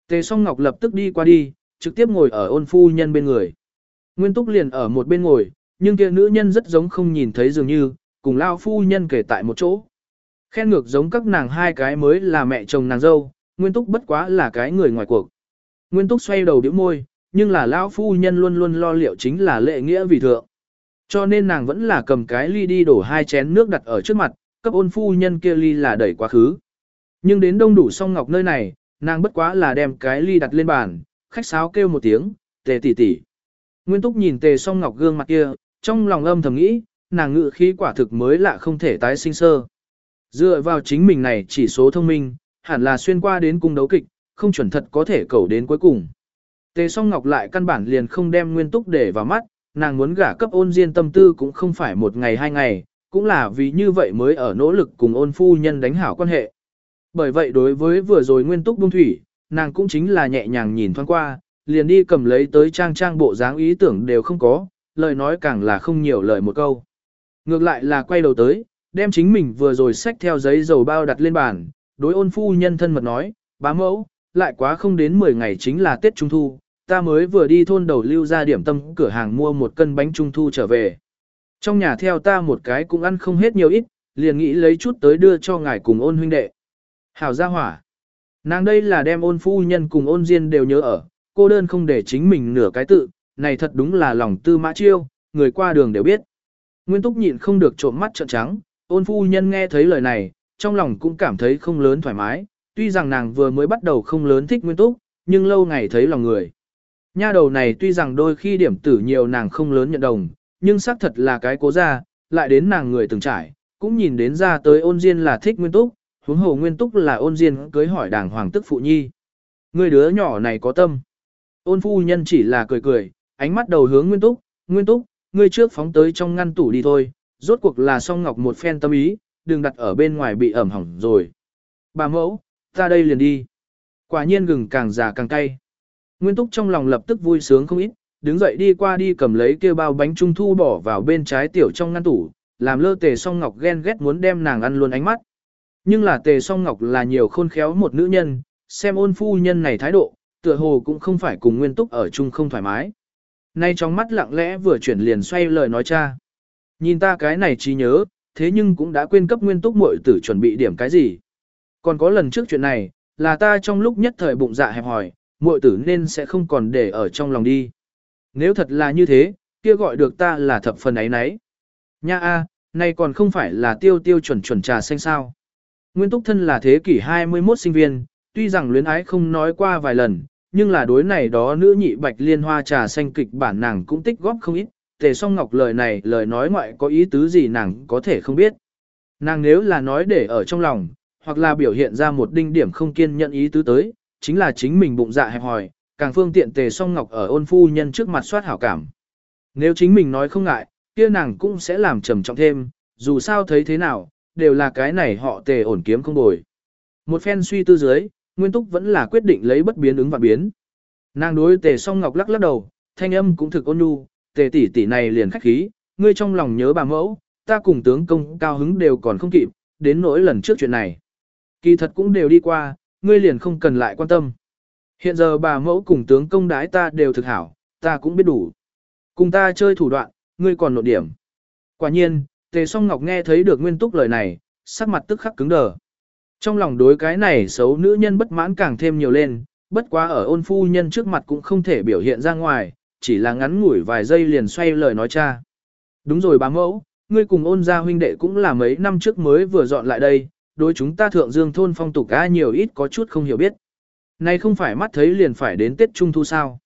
Tề song ngọc lập tức đi qua đi, trực tiếp ngồi ở ôn phu nhân bên người. Nguyên túc liền ở một bên ngồi, nhưng kia nữ nhân rất giống không nhìn thấy dường như, cùng lao phu nhân kể tại một chỗ. Khen ngược giống các nàng hai cái mới là mẹ chồng nàng dâu, Nguyên Túc bất quá là cái người ngoài cuộc. Nguyên Túc xoay đầu điếu môi, nhưng là lão phu nhân luôn luôn lo liệu chính là lệ nghĩa vì thượng. Cho nên nàng vẫn là cầm cái ly đi đổ hai chén nước đặt ở trước mặt, cấp ôn phu nhân kia ly là đẩy quá khứ. Nhưng đến đông đủ song ngọc nơi này, nàng bất quá là đem cái ly đặt lên bàn, khách sáo kêu một tiếng, tề tỷ tỷ. Nguyên Túc nhìn tề song ngọc gương mặt kia, trong lòng âm thầm nghĩ, nàng ngự khí quả thực mới lạ không thể tái sinh sơ. Dựa vào chính mình này chỉ số thông minh, hẳn là xuyên qua đến cung đấu kịch, không chuẩn thật có thể cầu đến cuối cùng. Tề song ngọc lại căn bản liền không đem nguyên túc để vào mắt, nàng muốn gả cấp ôn diên tâm tư cũng không phải một ngày hai ngày, cũng là vì như vậy mới ở nỗ lực cùng ôn phu nhân đánh hảo quan hệ. Bởi vậy đối với vừa rồi nguyên túc buông thủy, nàng cũng chính là nhẹ nhàng nhìn thoáng qua, liền đi cầm lấy tới trang trang bộ dáng ý tưởng đều không có, lời nói càng là không nhiều lời một câu. Ngược lại là quay đầu tới, đem chính mình vừa rồi xách theo giấy dầu bao đặt lên bàn, đối ôn phu nhân thân mật nói, bá mẫu, lại quá không đến 10 ngày chính là Tết Trung Thu, ta mới vừa đi thôn đầu lưu ra điểm tâm cửa hàng mua một cân bánh Trung Thu trở về. Trong nhà theo ta một cái cũng ăn không hết nhiều ít, liền nghĩ lấy chút tới đưa cho ngài cùng ôn huynh đệ. Hảo gia hỏa. Nàng đây là đem ôn phu nhân cùng ôn diên đều nhớ ở, cô đơn không để chính mình nửa cái tự, này thật đúng là lòng tư mã chiêu, người qua đường đều biết. Nguyên túc nhịn không được trộm mắt trợn trắng, ôn phu nhân nghe thấy lời này, trong lòng cũng cảm thấy không lớn thoải mái, tuy rằng nàng vừa mới bắt đầu không lớn thích nguyên túc, nhưng lâu ngày thấy lòng người. Nha đầu này tuy rằng đôi khi điểm tử nhiều nàng không lớn nhận đồng, nhưng xác thật là cái cố ra, lại đến nàng người từng trải, cũng nhìn đến ra tới ôn diên là thích nguyên túc, huống hồ nguyên túc là ôn diên cưới hỏi đảng hoàng tức phụ nhi. Người đứa nhỏ này có tâm. Ôn phu nhân chỉ là cười cười, ánh mắt đầu hướng nguyên túc, nguyên túc, ngươi trước phóng tới trong ngăn tủ đi thôi, rốt cuộc là song ngọc một phen tâm ý, đừng đặt ở bên ngoài bị ẩm hỏng rồi. Bà mẫu, ta đây liền đi. Quả nhiên gừng càng già càng cay. Nguyên túc trong lòng lập tức vui sướng không ít, đứng dậy đi qua đi cầm lấy kia bao bánh trung thu bỏ vào bên trái tiểu trong ngăn tủ, làm lơ tề song ngọc ghen ghét muốn đem nàng ăn luôn ánh mắt. Nhưng là tề song ngọc là nhiều khôn khéo một nữ nhân, xem ôn phu nhân này thái độ, tựa hồ cũng không phải cùng nguyên túc ở chung không thoải mái. Nay trong mắt lặng lẽ vừa chuyển liền xoay lời nói cha. Nhìn ta cái này trí nhớ, thế nhưng cũng đã quên cấp nguyên túc muội tử chuẩn bị điểm cái gì. Còn có lần trước chuyện này, là ta trong lúc nhất thời bụng dạ hẹp hỏi, muội tử nên sẽ không còn để ở trong lòng đi. Nếu thật là như thế, kia gọi được ta là thập phần ấy nấy. Nha a, này còn không phải là tiêu tiêu chuẩn chuẩn trà xanh sao. Nguyên túc thân là thế kỷ 21 sinh viên, tuy rằng luyến ái không nói qua vài lần, nhưng là đối này đó nữ nhị bạch liên hoa trà xanh kịch bản nàng cũng tích góp không ít, tề song ngọc lời này lời nói ngoại có ý tứ gì nàng có thể không biết. Nàng nếu là nói để ở trong lòng, hoặc là biểu hiện ra một đinh điểm không kiên nhận ý tứ tới, chính là chính mình bụng dạ hẹp hòi, càng phương tiện tề song ngọc ở ôn phu nhân trước mặt soát hảo cảm. Nếu chính mình nói không ngại, kia nàng cũng sẽ làm trầm trọng thêm, dù sao thấy thế nào, đều là cái này họ tề ổn kiếm không bồi. Một phen suy tư dưới, Nguyên Túc vẫn là quyết định lấy bất biến ứng và biến. Nàng đối tề song ngọc lắc lắc đầu, thanh âm cũng thực ôn nhu, tề tỷ tỷ này liền khách khí, ngươi trong lòng nhớ bà mẫu, ta cùng tướng công cao hứng đều còn không kịp, đến nỗi lần trước chuyện này. Kỳ thật cũng đều đi qua, ngươi liền không cần lại quan tâm. Hiện giờ bà mẫu cùng tướng công đái ta đều thực hảo, ta cũng biết đủ. Cùng ta chơi thủ đoạn, ngươi còn nộn điểm. Quả nhiên, tề song ngọc nghe thấy được nguyên túc lời này, sắc mặt tức khắc cứng đờ. Trong lòng đối cái này xấu nữ nhân bất mãn càng thêm nhiều lên, bất quá ở ôn phu nhân trước mặt cũng không thể biểu hiện ra ngoài, chỉ là ngắn ngủi vài giây liền xoay lời nói cha. Đúng rồi bà mẫu, ngươi cùng ôn gia huynh đệ cũng là mấy năm trước mới vừa dọn lại đây, đối chúng ta thượng dương thôn phong tục ga nhiều ít có chút không hiểu biết. Này không phải mắt thấy liền phải đến Tết Trung Thu sao.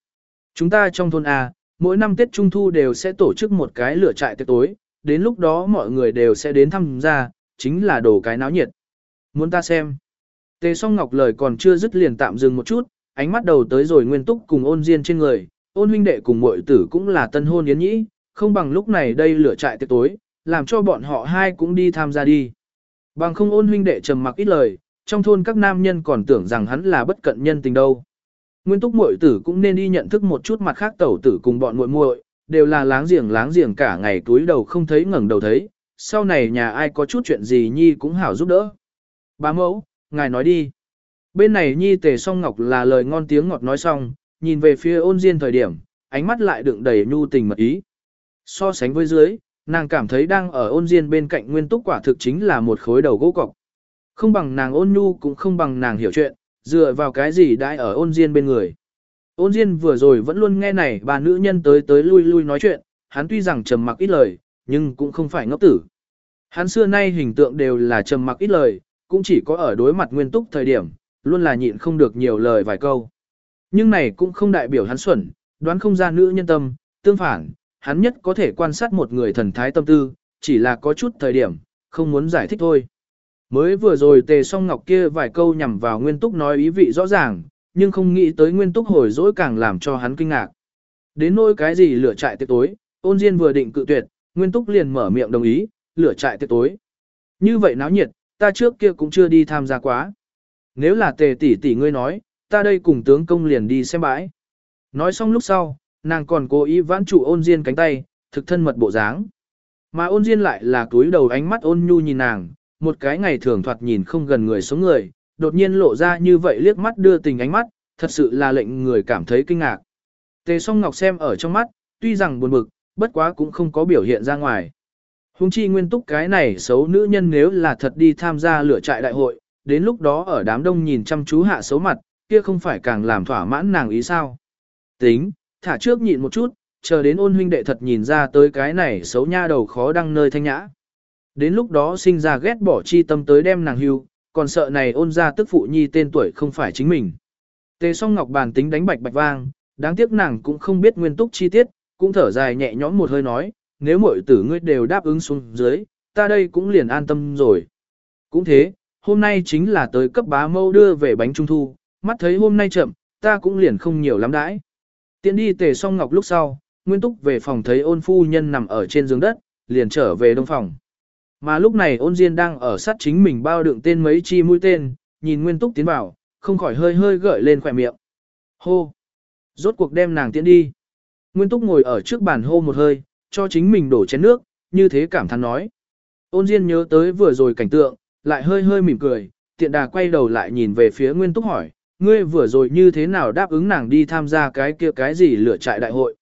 Chúng ta trong thôn A, mỗi năm Tết Trung Thu đều sẽ tổ chức một cái lửa trại tiệc tối, đến lúc đó mọi người đều sẽ đến thăm gia, chính là đồ cái náo nhiệt. Muốn ta xem. Tề song ngọc lời còn chưa dứt liền tạm dừng một chút, ánh mắt đầu tới rồi nguyên túc cùng ôn diên trên người, ôn huynh đệ cùng muội tử cũng là tân hôn yến nhĩ, không bằng lúc này đây lửa trại tiệc tối, làm cho bọn họ hai cũng đi tham gia đi. Bằng không ôn huynh đệ trầm mặc ít lời, trong thôn các nam nhân còn tưởng rằng hắn là bất cận nhân tình đâu. Nguyên túc muội tử cũng nên đi nhận thức một chút mặt khác tẩu tử cùng bọn muội muội, đều là láng giềng láng giềng cả ngày túi đầu không thấy ngẩng đầu thấy, sau này nhà ai có chút chuyện gì nhi cũng hảo giúp đỡ. Bá mẫu, ngài nói đi. Bên này nhi tề song ngọc là lời ngon tiếng ngọt nói xong, nhìn về phía ôn diên thời điểm, ánh mắt lại đựng đầy nhu tình mật ý. So sánh với dưới, nàng cảm thấy đang ở ôn diên bên cạnh nguyên túc quả thực chính là một khối đầu gỗ cọc. Không bằng nàng ôn nhu cũng không bằng nàng hiểu chuyện, dựa vào cái gì đãi ở ôn diên bên người. Ôn diên vừa rồi vẫn luôn nghe này bà nữ nhân tới tới lui lui nói chuyện, hắn tuy rằng trầm mặc ít lời, nhưng cũng không phải ngốc tử. Hắn xưa nay hình tượng đều là trầm mặc ít lời, cũng chỉ có ở đối mặt nguyên túc thời điểm, luôn là nhịn không được nhiều lời vài câu. Nhưng này cũng không đại biểu hắn xuẩn, đoán không ra nữ nhân tâm, tương phản, hắn nhất có thể quan sát một người thần thái tâm tư, chỉ là có chút thời điểm, không muốn giải thích thôi. Mới vừa rồi tề song ngọc kia vài câu nhằm vào nguyên túc nói ý vị rõ ràng, nhưng không nghĩ tới nguyên túc hồi dỗi càng làm cho hắn kinh ngạc. Đến nỗi cái gì lửa trại tiệc tối, ôn diên vừa định cự tuyệt, nguyên túc liền mở miệng đồng ý, lửa trại tiệc tối. Như vậy náo nhiệt, ta trước kia cũng chưa đi tham gia quá. Nếu là tề tỷ tỷ ngươi nói, ta đây cùng tướng công liền đi xem bãi. Nói xong lúc sau, nàng còn cố ý vãn trụ ôn diên cánh tay, thực thân mật bộ dáng. Mà ôn diên lại là túi đầu ánh mắt ôn nhu nhìn nàng, một cái ngày thường thoạt nhìn không gần người sống người, đột nhiên lộ ra như vậy liếc mắt đưa tình ánh mắt, thật sự là lệnh người cảm thấy kinh ngạc. Tề song ngọc xem ở trong mắt, tuy rằng buồn bực, bất quá cũng không có biểu hiện ra ngoài. Hùng chi nguyên túc cái này xấu nữ nhân nếu là thật đi tham gia lửa trại đại hội, đến lúc đó ở đám đông nhìn chăm chú hạ xấu mặt, kia không phải càng làm thỏa mãn nàng ý sao. Tính, thả trước nhịn một chút, chờ đến ôn huynh đệ thật nhìn ra tới cái này xấu nha đầu khó đăng nơi thanh nhã. Đến lúc đó sinh ra ghét bỏ chi tâm tới đem nàng hưu, còn sợ này ôn ra tức phụ nhi tên tuổi không phải chính mình. Tề song ngọc bàn tính đánh bạch bạch vang, đáng tiếc nàng cũng không biết nguyên túc chi tiết, cũng thở dài nhẹ nhõm một hơi nói, nếu mọi tử ngươi đều đáp ứng xuống dưới, ta đây cũng liền an tâm rồi. Cũng thế, hôm nay chính là tới cấp bá mâu đưa về bánh trung thu, mắt thấy hôm nay chậm, ta cũng liền không nhiều lắm đãi. Tiến đi tề song ngọc lúc sau, Nguyên Túc về phòng thấy ôn phu nhân nằm ở trên giường đất, liền trở về đông phòng. Mà lúc này ôn Diên đang ở sát chính mình bao đựng tên mấy chi mũi tên, nhìn Nguyên Túc tiến vào, không khỏi hơi hơi gợi lên khỏe miệng. Hô! Rốt cuộc đem nàng tiến đi. Nguyên Túc ngồi ở trước bàn hô một hơi, cho chính mình đổ chén nước, như thế cảm thán nói. Ôn Diên nhớ tới vừa rồi cảnh tượng, lại hơi hơi mỉm cười, tiện đà quay đầu lại nhìn về phía Nguyên Túc hỏi, ngươi vừa rồi như thế nào đáp ứng nàng đi tham gia cái kia cái gì lửa trại đại hội.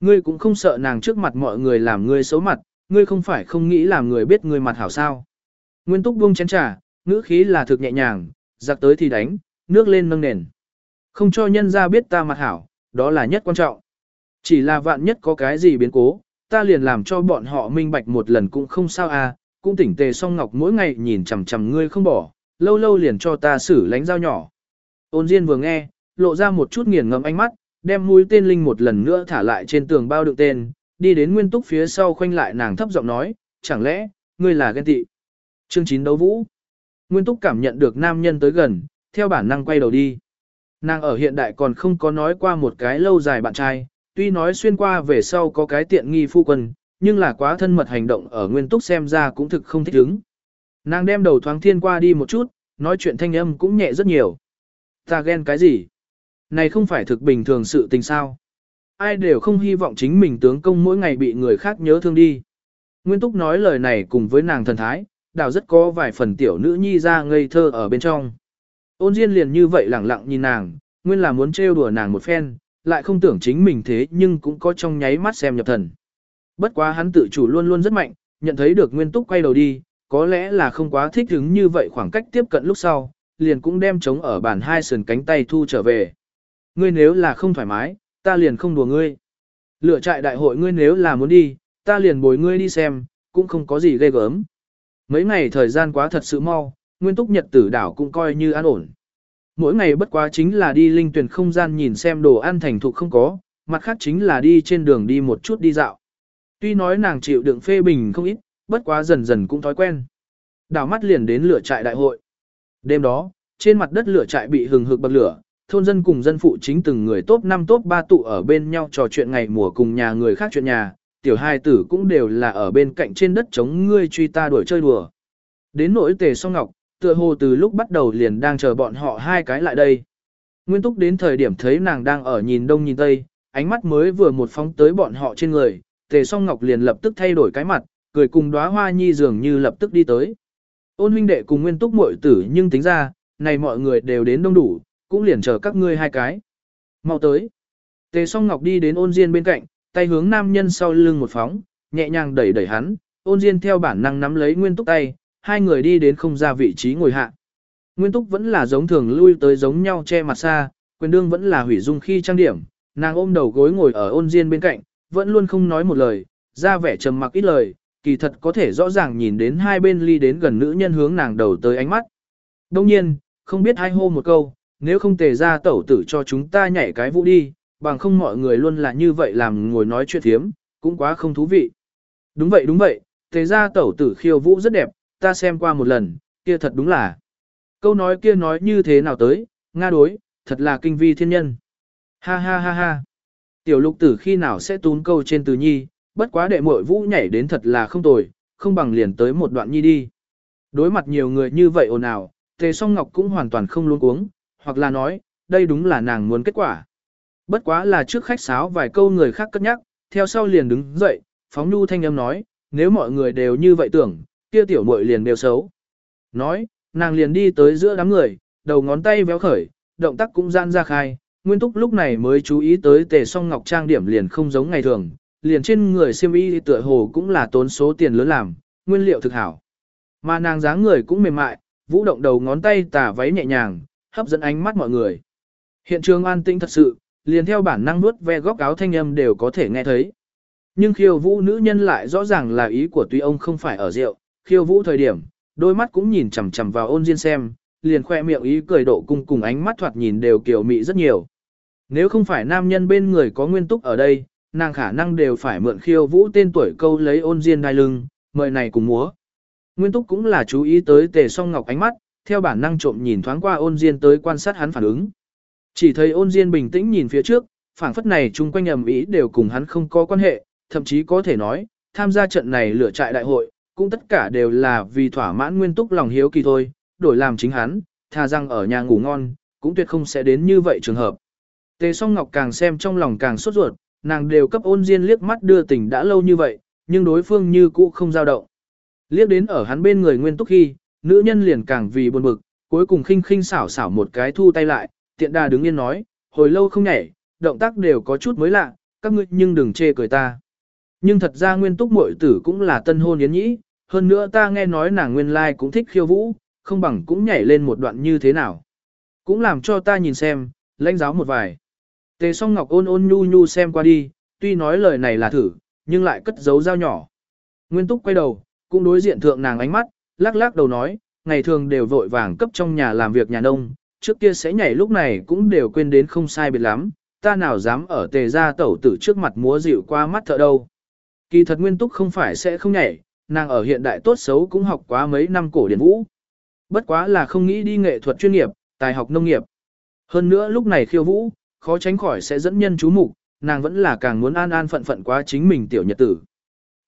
Ngươi cũng không sợ nàng trước mặt mọi người làm ngươi xấu mặt, ngươi không phải không nghĩ làm người biết ngươi mặt hảo sao. Nguyên túc buông chén trà, ngữ khí là thực nhẹ nhàng, giặc tới thì đánh, nước lên nâng nền. Không cho nhân ra biết ta mặt hảo, đó là nhất quan trọng. Chỉ là vạn nhất có cái gì biến cố, ta liền làm cho bọn họ minh bạch một lần cũng không sao à, cũng tỉnh tề song ngọc mỗi ngày nhìn chằm chằm ngươi không bỏ, lâu lâu liền cho ta xử lánh dao nhỏ. Ôn Diên vừa nghe, lộ ra một chút nghiền ngẫm ánh mắt, đem mũi tên linh một lần nữa thả lại trên tường bao đựng tên, đi đến Nguyên Túc phía sau khoanh lại nàng thấp giọng nói, chẳng lẽ, ngươi là ghen tị. Chương 9 đấu vũ. Nguyên Túc cảm nhận được nam nhân tới gần, theo bản năng quay đầu đi. Nàng ở hiện đại còn không có nói qua một cái lâu dài bạn trai, tuy nói xuyên qua về sau có cái tiện nghi phu quân, nhưng là quá thân mật hành động ở Nguyên Túc xem ra cũng thực không thích ứng. Nàng đem đầu thoáng thiên qua đi một chút, nói chuyện thanh âm cũng nhẹ rất nhiều. Ta ghen cái gì? Này không phải thực bình thường sự tình sao? Ai đều không hy vọng chính mình tướng công mỗi ngày bị người khác nhớ thương đi. Nguyên Túc nói lời này cùng với nàng thần thái, đào rất có vài phần tiểu nữ nhi ra ngây thơ ở bên trong. Ôn Diên liền như vậy lẳng lặng nhìn nàng, nguyên là muốn trêu đùa nàng một phen, lại không tưởng chính mình thế nhưng cũng có trong nháy mắt xem nhập thần. Bất quá hắn tự chủ luôn luôn rất mạnh, nhận thấy được Nguyên Túc quay đầu đi, có lẽ là không quá thích hứng như vậy khoảng cách tiếp cận lúc sau, liền cũng đem chống ở bàn hai sườn cánh tay thu trở về. Ngươi nếu là không thoải mái, ta liền không đùa ngươi. Lựa trại đại hội ngươi nếu là muốn đi, ta liền bồi ngươi đi xem, cũng không có gì ghê gớm. Mấy ngày thời gian quá thật sự mau, nguyên túc nhật tử đảo cũng coi như an ổn. Mỗi ngày bất quá chính là đi linh tuyển không gian nhìn xem đồ ăn thành thục không có, mặt khác chính là đi trên đường đi một chút đi dạo. Tuy nói nàng chịu đựng phê bình không ít, bất quá dần dần cũng thói quen. Đảo mắt liền đến lửa trại đại hội. Đêm đó, trên mặt đất lửa trại bị hừng hực bậc lửa, thôn dân cùng dân phụ chính từng người tốt 5 tốt 3 tụ ở bên nhau trò chuyện ngày mùa cùng nhà người khác chuyện nhà, tiểu hai tử cũng đều là ở bên cạnh trên đất chống ngươi truy ta đuổi chơi đùa. Đến nỗi tề song ngọc, tựa hồ từ lúc bắt đầu liền đang chờ bọn họ hai cái lại đây. Nguyên Túc đến thời điểm thấy nàng đang ở nhìn đông nhìn tây, ánh mắt mới vừa một phóng tới bọn họ trên người, Tề Song Ngọc liền lập tức thay đổi cái mặt, cười cùng đóa hoa nhi dường như lập tức đi tới. Ôn huynh đệ cùng Nguyên Túc muội tử nhưng tính ra, này mọi người đều đến đông đủ, cũng liền chờ các ngươi hai cái. Mau tới. Tề Song Ngọc đi đến Ôn Diên bên cạnh, tay hướng nam nhân sau lưng một phóng, nhẹ nhàng đẩy đẩy hắn, Ôn Diên theo bản năng nắm lấy Nguyên Túc tay, hai người đi đến không ra vị trí ngồi hạ. Nguyên Túc vẫn là giống thường lui tới giống nhau che mặt xa, quyền đương vẫn là hủy dung khi trang điểm, nàng ôm đầu gối ngồi ở ôn diên bên cạnh, vẫn luôn không nói một lời, ra vẻ trầm mặc ít lời, kỳ thật có thể rõ ràng nhìn đến hai bên ly đến gần nữ nhân hướng nàng đầu tới ánh mắt. Đông nhiên, không biết hai hô một câu, nếu không tề ra tẩu tử cho chúng ta nhảy cái vũ đi, bằng không mọi người luôn là như vậy làm ngồi nói chuyện thiếm, cũng quá không thú vị. Đúng vậy đúng vậy, tề ra tẩu tử khiêu vũ rất đẹp, ta xem qua một lần, kia thật đúng là. Câu nói kia nói như thế nào tới, Nga đối, thật là kinh vi thiên nhân. Ha ha ha ha. Tiểu lục tử khi nào sẽ tún câu trên từ nhi, bất quá đệ muội vũ nhảy đến thật là không tồi, không bằng liền tới một đoạn nhi đi. Đối mặt nhiều người như vậy ồn ào, tề song ngọc cũng hoàn toàn không luôn uống, hoặc là nói, đây đúng là nàng muốn kết quả. Bất quá là trước khách sáo vài câu người khác cất nhắc, theo sau liền đứng dậy, phóng nhu thanh âm nói, nếu mọi người đều như vậy tưởng, kia tiểu muội liền đều xấu. Nói, nàng liền đi tới giữa đám người, đầu ngón tay véo khởi, động tác cũng gian ra khai, Nguyên Túc lúc này mới chú ý tới tề song ngọc trang điểm liền không giống ngày thường, liền trên người xiêm y tựa hồ cũng là tốn số tiền lớn làm, nguyên liệu thực hảo. Mà nàng dáng người cũng mềm mại, vũ động đầu ngón tay tà váy nhẹ nhàng, hấp dẫn ánh mắt mọi người. Hiện trường an tĩnh thật sự, liền theo bản năng nuốt ve góc áo thanh âm đều có thể nghe thấy. Nhưng khiêu vũ nữ nhân lại rõ ràng là ý của tuy ông không phải ở rượu, khiêu vũ thời điểm, đôi mắt cũng nhìn chằm chằm vào ôn diên xem, liền khoe miệng ý cười độ cung cùng ánh mắt thoạt nhìn đều kiểu mị rất nhiều. Nếu không phải nam nhân bên người có nguyên túc ở đây, nàng khả năng đều phải mượn khiêu vũ tên tuổi câu lấy ôn diên đai lưng, mời này cùng múa. Nguyên túc cũng là chú ý tới tề song ngọc ánh mắt, theo bản năng trộm nhìn thoáng qua ôn diên tới quan sát hắn phản ứng. Chỉ thấy ôn diên bình tĩnh nhìn phía trước, phảng phất này chung quanh ầm ý đều cùng hắn không có quan hệ, thậm chí có thể nói, tham gia trận này lửa trại đại hội, cũng tất cả đều là vì thỏa mãn nguyên túc lòng hiếu kỳ thôi, đổi làm chính hắn, thà rằng ở nhà ngủ ngon, cũng tuyệt không sẽ đến như vậy trường hợp. Tề song ngọc càng xem trong lòng càng sốt ruột, nàng đều cấp ôn diên liếc mắt đưa tình đã lâu như vậy, nhưng đối phương như cũ không dao động. Liếc đến ở hắn bên người nguyên túc khi, nữ nhân liền càng vì buồn bực, cuối cùng khinh khinh xảo xảo một cái thu tay lại, tiện đà đứng yên nói, hồi lâu không nhảy, động tác đều có chút mới lạ, các ngươi nhưng đừng chê cười ta. Nhưng thật ra nguyên túc muội tử cũng là tân hôn yến nhĩ, hơn nữa ta nghe nói nàng nguyên lai cũng thích khiêu vũ, không bằng cũng nhảy lên một đoạn như thế nào. Cũng làm cho ta nhìn xem, lãnh giáo một vài. Tề song ngọc ôn ôn nhu nhu xem qua đi, tuy nói lời này là thử, nhưng lại cất giấu dao nhỏ. Nguyên túc quay đầu, cũng đối diện thượng nàng ánh mắt, lắc lắc đầu nói, ngày thường đều vội vàng cấp trong nhà làm việc nhà nông, trước kia sẽ nhảy lúc này cũng đều quên đến không sai biệt lắm, ta nào dám ở tề gia tẩu tử trước mặt múa dịu qua mắt thợ đâu. Kỳ thật nguyên túc không phải sẽ không nhảy, nàng ở hiện đại tốt xấu cũng học quá mấy năm cổ điển vũ. Bất quá là không nghĩ đi nghệ thuật chuyên nghiệp, tài học nông nghiệp. Hơn nữa lúc này khiêu vũ, khó tránh khỏi sẽ dẫn nhân chú mục, nàng vẫn là càng muốn an an phận phận quá chính mình tiểu nhật tử.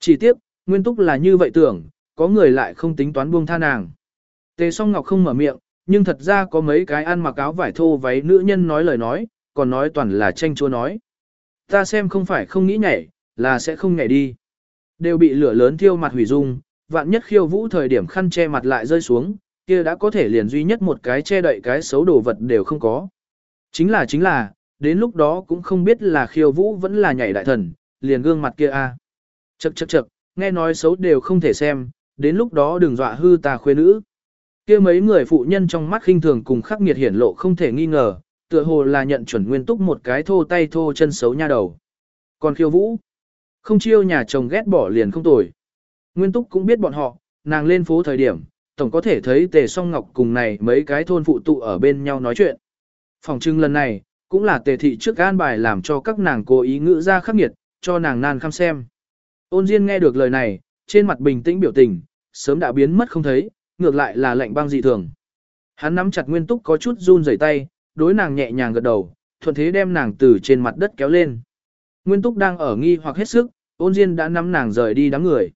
Chỉ tiếc, nguyên túc là như vậy tưởng, có người lại không tính toán buông tha nàng. Tề song ngọc không mở miệng, nhưng thật ra có mấy cái ăn mặc áo vải thô váy nữ nhân nói lời nói, còn nói toàn là tranh chua nói. Ta xem không phải không nghĩ nhảy, là sẽ không nhảy đi. Đều bị lửa lớn thiêu mặt hủy dung, vạn nhất khiêu vũ thời điểm khăn che mặt lại rơi xuống, kia đã có thể liền duy nhất một cái che đậy cái xấu đồ vật đều không có. Chính là chính là, đến lúc đó cũng không biết là khiêu vũ vẫn là nhảy đại thần, liền gương mặt kia a. Chậc chậc chậc, nghe nói xấu đều không thể xem, đến lúc đó đừng dọa hư ta khuê nữ. Kia mấy người phụ nhân trong mắt khinh thường cùng khắc nghiệt hiển lộ không thể nghi ngờ, tựa hồ là nhận chuẩn nguyên túc một cái thô tay thô chân xấu nha đầu. Còn khiêu vũ, không chiêu nhà chồng ghét bỏ liền không tồi. Nguyên túc cũng biết bọn họ, nàng lên phố thời điểm, tổng có thể thấy tề song ngọc cùng này mấy cái thôn phụ tụ ở bên nhau nói chuyện. Phòng trưng lần này, cũng là tề thị trước an bài làm cho các nàng cố ý ngữ ra khắc nghiệt, cho nàng nan khăm xem. Ôn Diên nghe được lời này, trên mặt bình tĩnh biểu tình, sớm đã biến mất không thấy, ngược lại là lạnh băng dị thường. Hắn nắm chặt nguyên túc có chút run rẩy tay, đối nàng nhẹ nhàng gật đầu, thuận thế đem nàng từ trên mặt đất kéo lên. Nguyên túc đang ở nghi hoặc hết sức, ôn Diên đã nắm nàng rời đi đám người.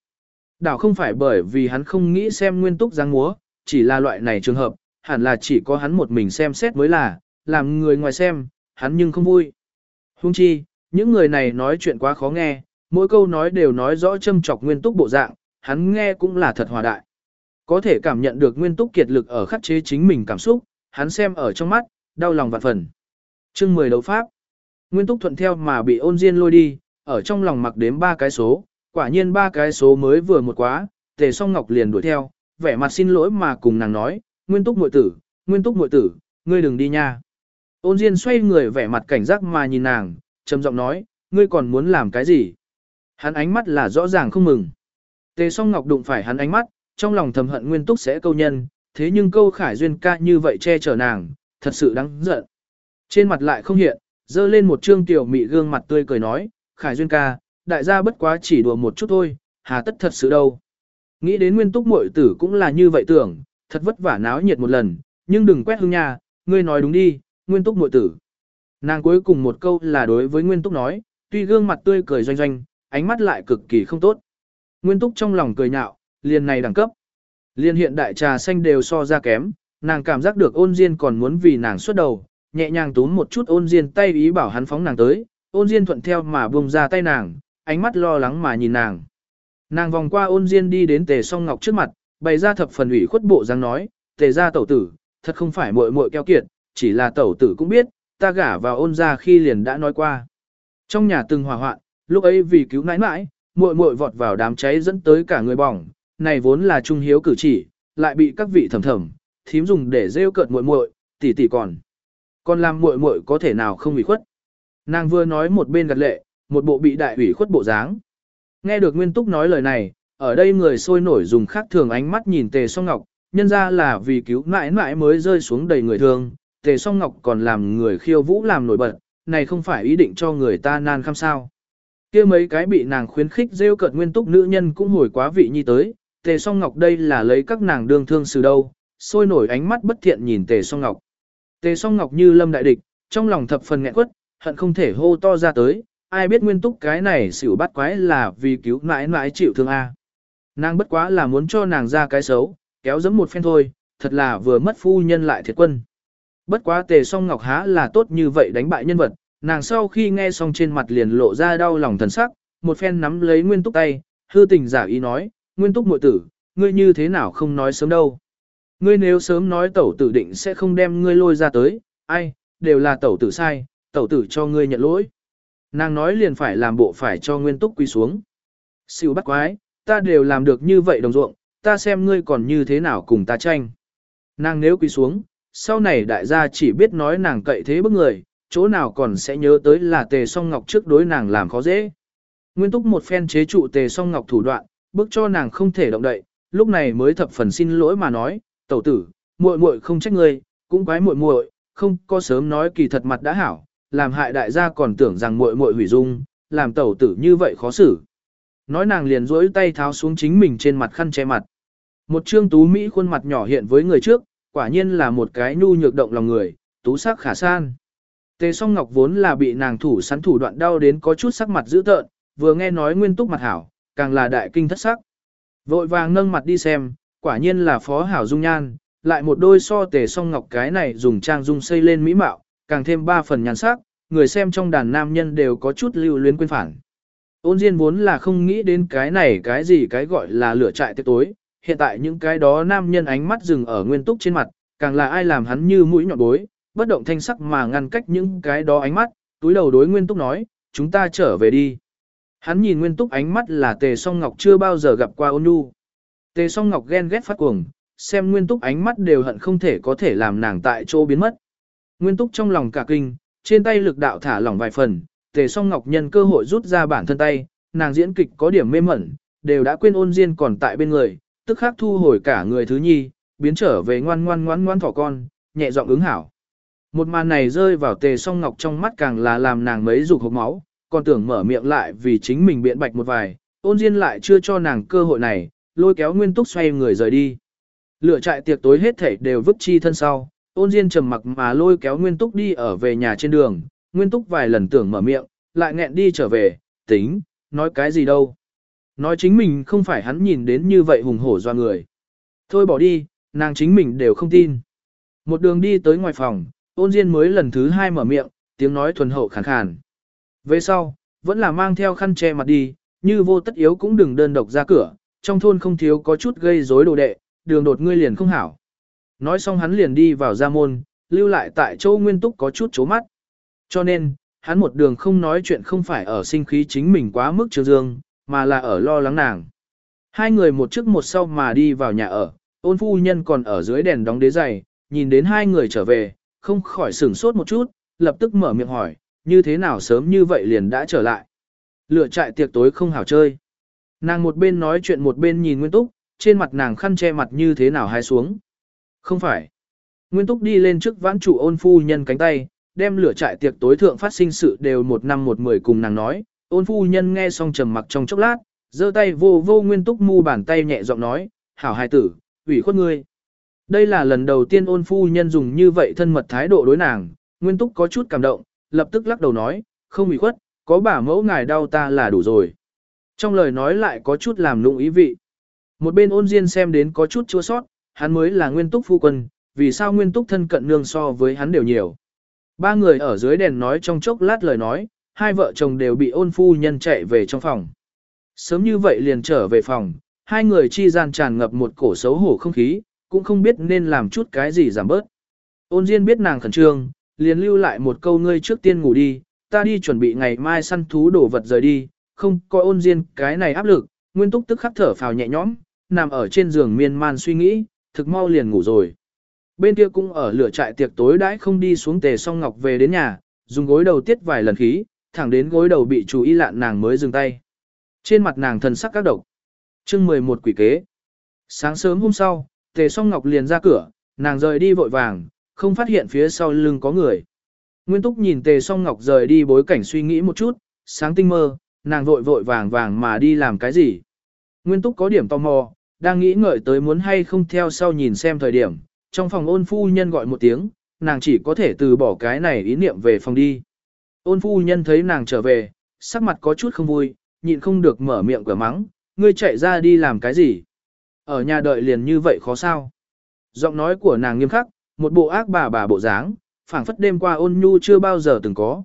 Đảo không phải bởi vì hắn không nghĩ xem nguyên túc giáng múa, chỉ là loại này trường hợp, hẳn là chỉ có hắn một mình xem xét mới là, làm người ngoài xem, hắn nhưng không vui. Hung chi, những người này nói chuyện quá khó nghe, mỗi câu nói đều nói rõ châm chọc nguyên túc bộ dạng, hắn nghe cũng là thật hòa đại. Có thể cảm nhận được nguyên túc kiệt lực ở khắc chế chính mình cảm xúc, hắn xem ở trong mắt, đau lòng vạn phần. chương 10 đấu pháp. Nguyên túc thuận theo mà bị ôn diên lôi đi, ở trong lòng mặc đếm ba cái số, quả nhiên ba cái số mới vừa một quá, tề song ngọc liền đuổi theo, vẻ mặt xin lỗi mà cùng nàng nói, nguyên túc muội tử, nguyên túc muội tử, ngươi đừng đi nha. Ôn diên xoay người vẻ mặt cảnh giác mà nhìn nàng, trầm giọng nói, ngươi còn muốn làm cái gì? Hắn ánh mắt là rõ ràng không mừng. Tề song ngọc đụng phải hắn ánh mắt, trong lòng thầm hận nguyên túc sẽ câu nhân, thế nhưng câu khải duyên ca như vậy che chở nàng, thật sự đáng giận. Trên mặt lại không hiện, dơ lên một trương tiểu mị gương mặt tươi cười nói, khải duyên ca, đại gia bất quá chỉ đùa một chút thôi, hà tất thật sự đâu. Nghĩ đến nguyên túc muội tử cũng là như vậy tưởng, thật vất vả náo nhiệt một lần, nhưng đừng quét hương nhà, ngươi nói đúng đi, nguyên túc muội tử. Nàng cuối cùng một câu là đối với nguyên túc nói, tuy gương mặt tươi cười doanh doanh, ánh mắt lại cực kỳ không tốt. Nguyên túc trong lòng cười nhạo, liền này đẳng cấp. Liên hiện đại trà xanh đều so ra kém, nàng cảm giác được ôn diên còn muốn vì nàng xuất đầu, nhẹ nhàng túm một chút ôn diên tay ý bảo hắn phóng nàng tới, ôn diên thuận theo mà buông ra tay nàng, ánh mắt lo lắng mà nhìn nàng. Nàng vòng qua ôn diên đi đến tề song ngọc trước mặt, bày ra thập phần ủy khuất bộ dáng nói, tề ra tẩu tử, thật không phải muội muội keo kiệt, chỉ là tẩu tử cũng biết, ta gả vào ôn ra khi liền đã nói qua. Trong nhà từng hỏa hoạn, lúc ấy vì cứu nãi nãi, muội muội vọt vào đám cháy dẫn tới cả người bỏng, này vốn là trung hiếu cử chỉ, lại bị các vị thầm thầm, thím dùng để rêu cợt muội muội, tỷ tỷ còn. Còn làm muội muội có thể nào không ủy khuất. Nàng vừa nói một bên gật lệ, một bộ bị đại ủy khuất bộ dáng. Nghe được Nguyên Túc nói lời này, ở đây người sôi nổi dùng khác thường ánh mắt nhìn Tề Song Ngọc, nhân ra là vì cứu mãi mãi mới rơi xuống đầy người thương, Tề Song Ngọc còn làm người khiêu vũ làm nổi bật, này không phải ý định cho người ta nan khăm sao. kia mấy cái bị nàng khuyến khích rêu cợt Nguyên Túc nữ nhân cũng hồi quá vị nhi tới, Tề Song Ngọc đây là lấy các nàng đương thương xử đâu, sôi nổi ánh mắt bất thiện nhìn Tề Song Ngọc. Tề Song Ngọc như lâm đại địch, trong lòng thập phần nghẹn quất, hận không thể hô to ra tới, ai biết nguyên túc cái này xỉu bắt quái là vì cứu mãi mãi chịu thương A. Nàng bất quá là muốn cho nàng ra cái xấu, kéo dẫm một phen thôi, thật là vừa mất phu nhân lại thiệt quân. Bất quá tề song ngọc há là tốt như vậy đánh bại nhân vật, nàng sau khi nghe xong trên mặt liền lộ ra đau lòng thần sắc, một phen nắm lấy nguyên túc tay, hư tình giả ý nói, nguyên túc muội tử, ngươi như thế nào không nói sớm đâu. Ngươi nếu sớm nói tẩu tử định sẽ không đem ngươi lôi ra tới, ai, đều là tẩu tử sai, tẩu tử cho ngươi nhận lỗi. Nàng nói liền phải làm bộ phải cho nguyên túc quy xuống. Siêu bắt quái, ta đều làm được như vậy đồng ruộng, ta xem ngươi còn như thế nào cùng ta tranh. Nàng nếu quy xuống, sau này đại gia chỉ biết nói nàng cậy thế bức người, chỗ nào còn sẽ nhớ tới là tề song ngọc trước đối nàng làm khó dễ. Nguyên túc một phen chế trụ tề song ngọc thủ đoạn, bức cho nàng không thể động đậy, lúc này mới thập phần xin lỗi mà nói, tẩu tử, muội muội không trách ngươi, cũng quái muội muội, không có sớm nói kỳ thật mặt đã hảo, làm hại đại gia còn tưởng rằng muội muội hủy dung, làm tẩu tử như vậy khó xử. Nói nàng liền duỗi tay tháo xuống chính mình trên mặt khăn che mặt. Một trương tú Mỹ khuôn mặt nhỏ hiện với người trước, quả nhiên là một cái nhu nhược động lòng người, tú sắc khả san. Tề song ngọc vốn là bị nàng thủ sắn thủ đoạn đau đến có chút sắc mặt dữ tợn, vừa nghe nói nguyên túc mặt hảo, càng là đại kinh thất sắc. Vội vàng nâng mặt đi xem, quả nhiên là phó hảo dung nhan, lại một đôi so tề song ngọc cái này dùng trang dung xây lên mỹ mạo, càng thêm ba phần nhàn sắc, người xem trong đàn nam nhân đều có chút lưu luyến quên phản. Ôn Diên vốn là không nghĩ đến cái này cái gì cái gọi là lửa trại tiệc tối, hiện tại những cái đó nam nhân ánh mắt dừng ở nguyên túc trên mặt, càng là ai làm hắn như mũi nhọn bối, bất động thanh sắc mà ngăn cách những cái đó ánh mắt, túi đầu đối nguyên túc nói, chúng ta trở về đi. Hắn nhìn nguyên túc ánh mắt là tề song ngọc chưa bao giờ gặp qua ôn nhu. Tề song ngọc ghen ghét phát cuồng, xem nguyên túc ánh mắt đều hận không thể có thể làm nàng tại chỗ biến mất. Nguyên túc trong lòng cả kinh, trên tay lực đạo thả lỏng vài phần, tề song ngọc nhân cơ hội rút ra bản thân tay, nàng diễn kịch có điểm mê mẩn, đều đã quên ôn diên còn tại bên người, tức khắc thu hồi cả người thứ nhi, biến trở về ngoan ngoan ngoan ngoan thỏ con, nhẹ giọng ứng hảo. Một màn này rơi vào tề song ngọc trong mắt càng là làm nàng mấy dục hộp máu, còn tưởng mở miệng lại vì chính mình biện bạch một vài, ôn diên lại chưa cho nàng cơ hội này, lôi kéo nguyên túc xoay người rời đi. Lửa trại tiệc tối hết thể đều vứt chi thân sau, ôn diên trầm mặc mà lôi kéo Nguyên Túc đi ở về nhà trên đường, Nguyên Túc vài lần tưởng mở miệng, lại nghẹn đi trở về, tính, nói cái gì đâu. Nói chính mình không phải hắn nhìn đến như vậy hùng hổ doa người. Thôi bỏ đi, nàng chính mình đều không tin. Một đường đi tới ngoài phòng, ôn diên mới lần thứ hai mở miệng, tiếng nói thuần hậu khàn khàn. Về sau, vẫn là mang theo khăn che mặt đi, như vô tất yếu cũng đừng đơn độc ra cửa, trong thôn không thiếu có chút gây rối đồ đệ, đường đột ngươi liền không hảo. Nói xong hắn liền đi vào gia môn, lưu lại tại châu nguyên túc có chút chố mắt. Cho nên, hắn một đường không nói chuyện không phải ở sinh khí chính mình quá mức trường dương, mà là ở lo lắng nàng. Hai người một trước một sau mà đi vào nhà ở, ôn phu nhân còn ở dưới đèn đóng đế giày, nhìn đến hai người trở về, không khỏi sửng sốt một chút, lập tức mở miệng hỏi, như thế nào sớm như vậy liền đã trở lại. Lựa trại tiệc tối không hảo chơi. Nàng một bên nói chuyện một bên nhìn Nguyên Túc, trên mặt nàng khăn che mặt như thế nào hai xuống. Không phải. Nguyên Túc đi lên trước vãn chủ ôn phu nhân cánh tay, đem lửa trại tiệc tối thượng phát sinh sự đều một năm một mười cùng nàng nói. Ôn phu nhân nghe xong trầm mặc trong chốc lát, giơ tay vô vô Nguyên Túc mu bàn tay nhẹ giọng nói, hảo hài tử, ủy khuất ngươi. Đây là lần đầu tiên ôn phu nhân dùng như vậy thân mật thái độ đối nàng, Nguyên Túc có chút cảm động, lập tức lắc đầu nói, không ủy khuất, có bà mẫu ngài đau ta là đủ rồi. Trong lời nói lại có chút làm lụng ý vị. Một bên ôn diên xem đến có chút chua sót, hắn mới là nguyên túc phu quân, vì sao nguyên túc thân cận nương so với hắn đều nhiều. Ba người ở dưới đèn nói trong chốc lát lời nói, hai vợ chồng đều bị ôn phu nhân chạy về trong phòng. Sớm như vậy liền trở về phòng, hai người chi gian tràn ngập một cổ xấu hổ không khí, cũng không biết nên làm chút cái gì giảm bớt. Ôn Diên biết nàng khẩn trương, liền lưu lại một câu ngươi trước tiên ngủ đi, ta đi chuẩn bị ngày mai săn thú đổ vật rời đi, không coi ôn Diên cái này áp lực, Nguyên Túc tức khắc thở phào nhẹ nhõm, nằm ở trên giường miên man suy nghĩ, thực mau liền ngủ rồi. Bên kia cũng ở lửa trại tiệc tối đãi không đi xuống tề song ngọc về đến nhà, dùng gối đầu tiết vài lần khí, thẳng đến gối đầu bị chú ý lạn nàng mới dừng tay. Trên mặt nàng thần sắc các độc. chương 11 quỷ kế. Sáng sớm hôm sau, tề song ngọc liền ra cửa, nàng rời đi vội vàng, không phát hiện phía sau lưng có người. Nguyên túc nhìn tề song ngọc rời đi bối cảnh suy nghĩ một chút, sáng tinh mơ, nàng vội vội vàng vàng mà đi làm cái gì. Nguyên túc có điểm tò mò, đang nghĩ ngợi tới muốn hay không theo sau nhìn xem thời điểm, trong phòng ôn phu nhân gọi một tiếng, nàng chỉ có thể từ bỏ cái này ý niệm về phòng đi. Ôn phu nhân thấy nàng trở về, sắc mặt có chút không vui, nhịn không được mở miệng cửa mắng, ngươi chạy ra đi làm cái gì? Ở nhà đợi liền như vậy khó sao? Giọng nói của nàng nghiêm khắc, một bộ ác bà bà bộ dáng, phảng phất đêm qua ôn nhu chưa bao giờ từng có.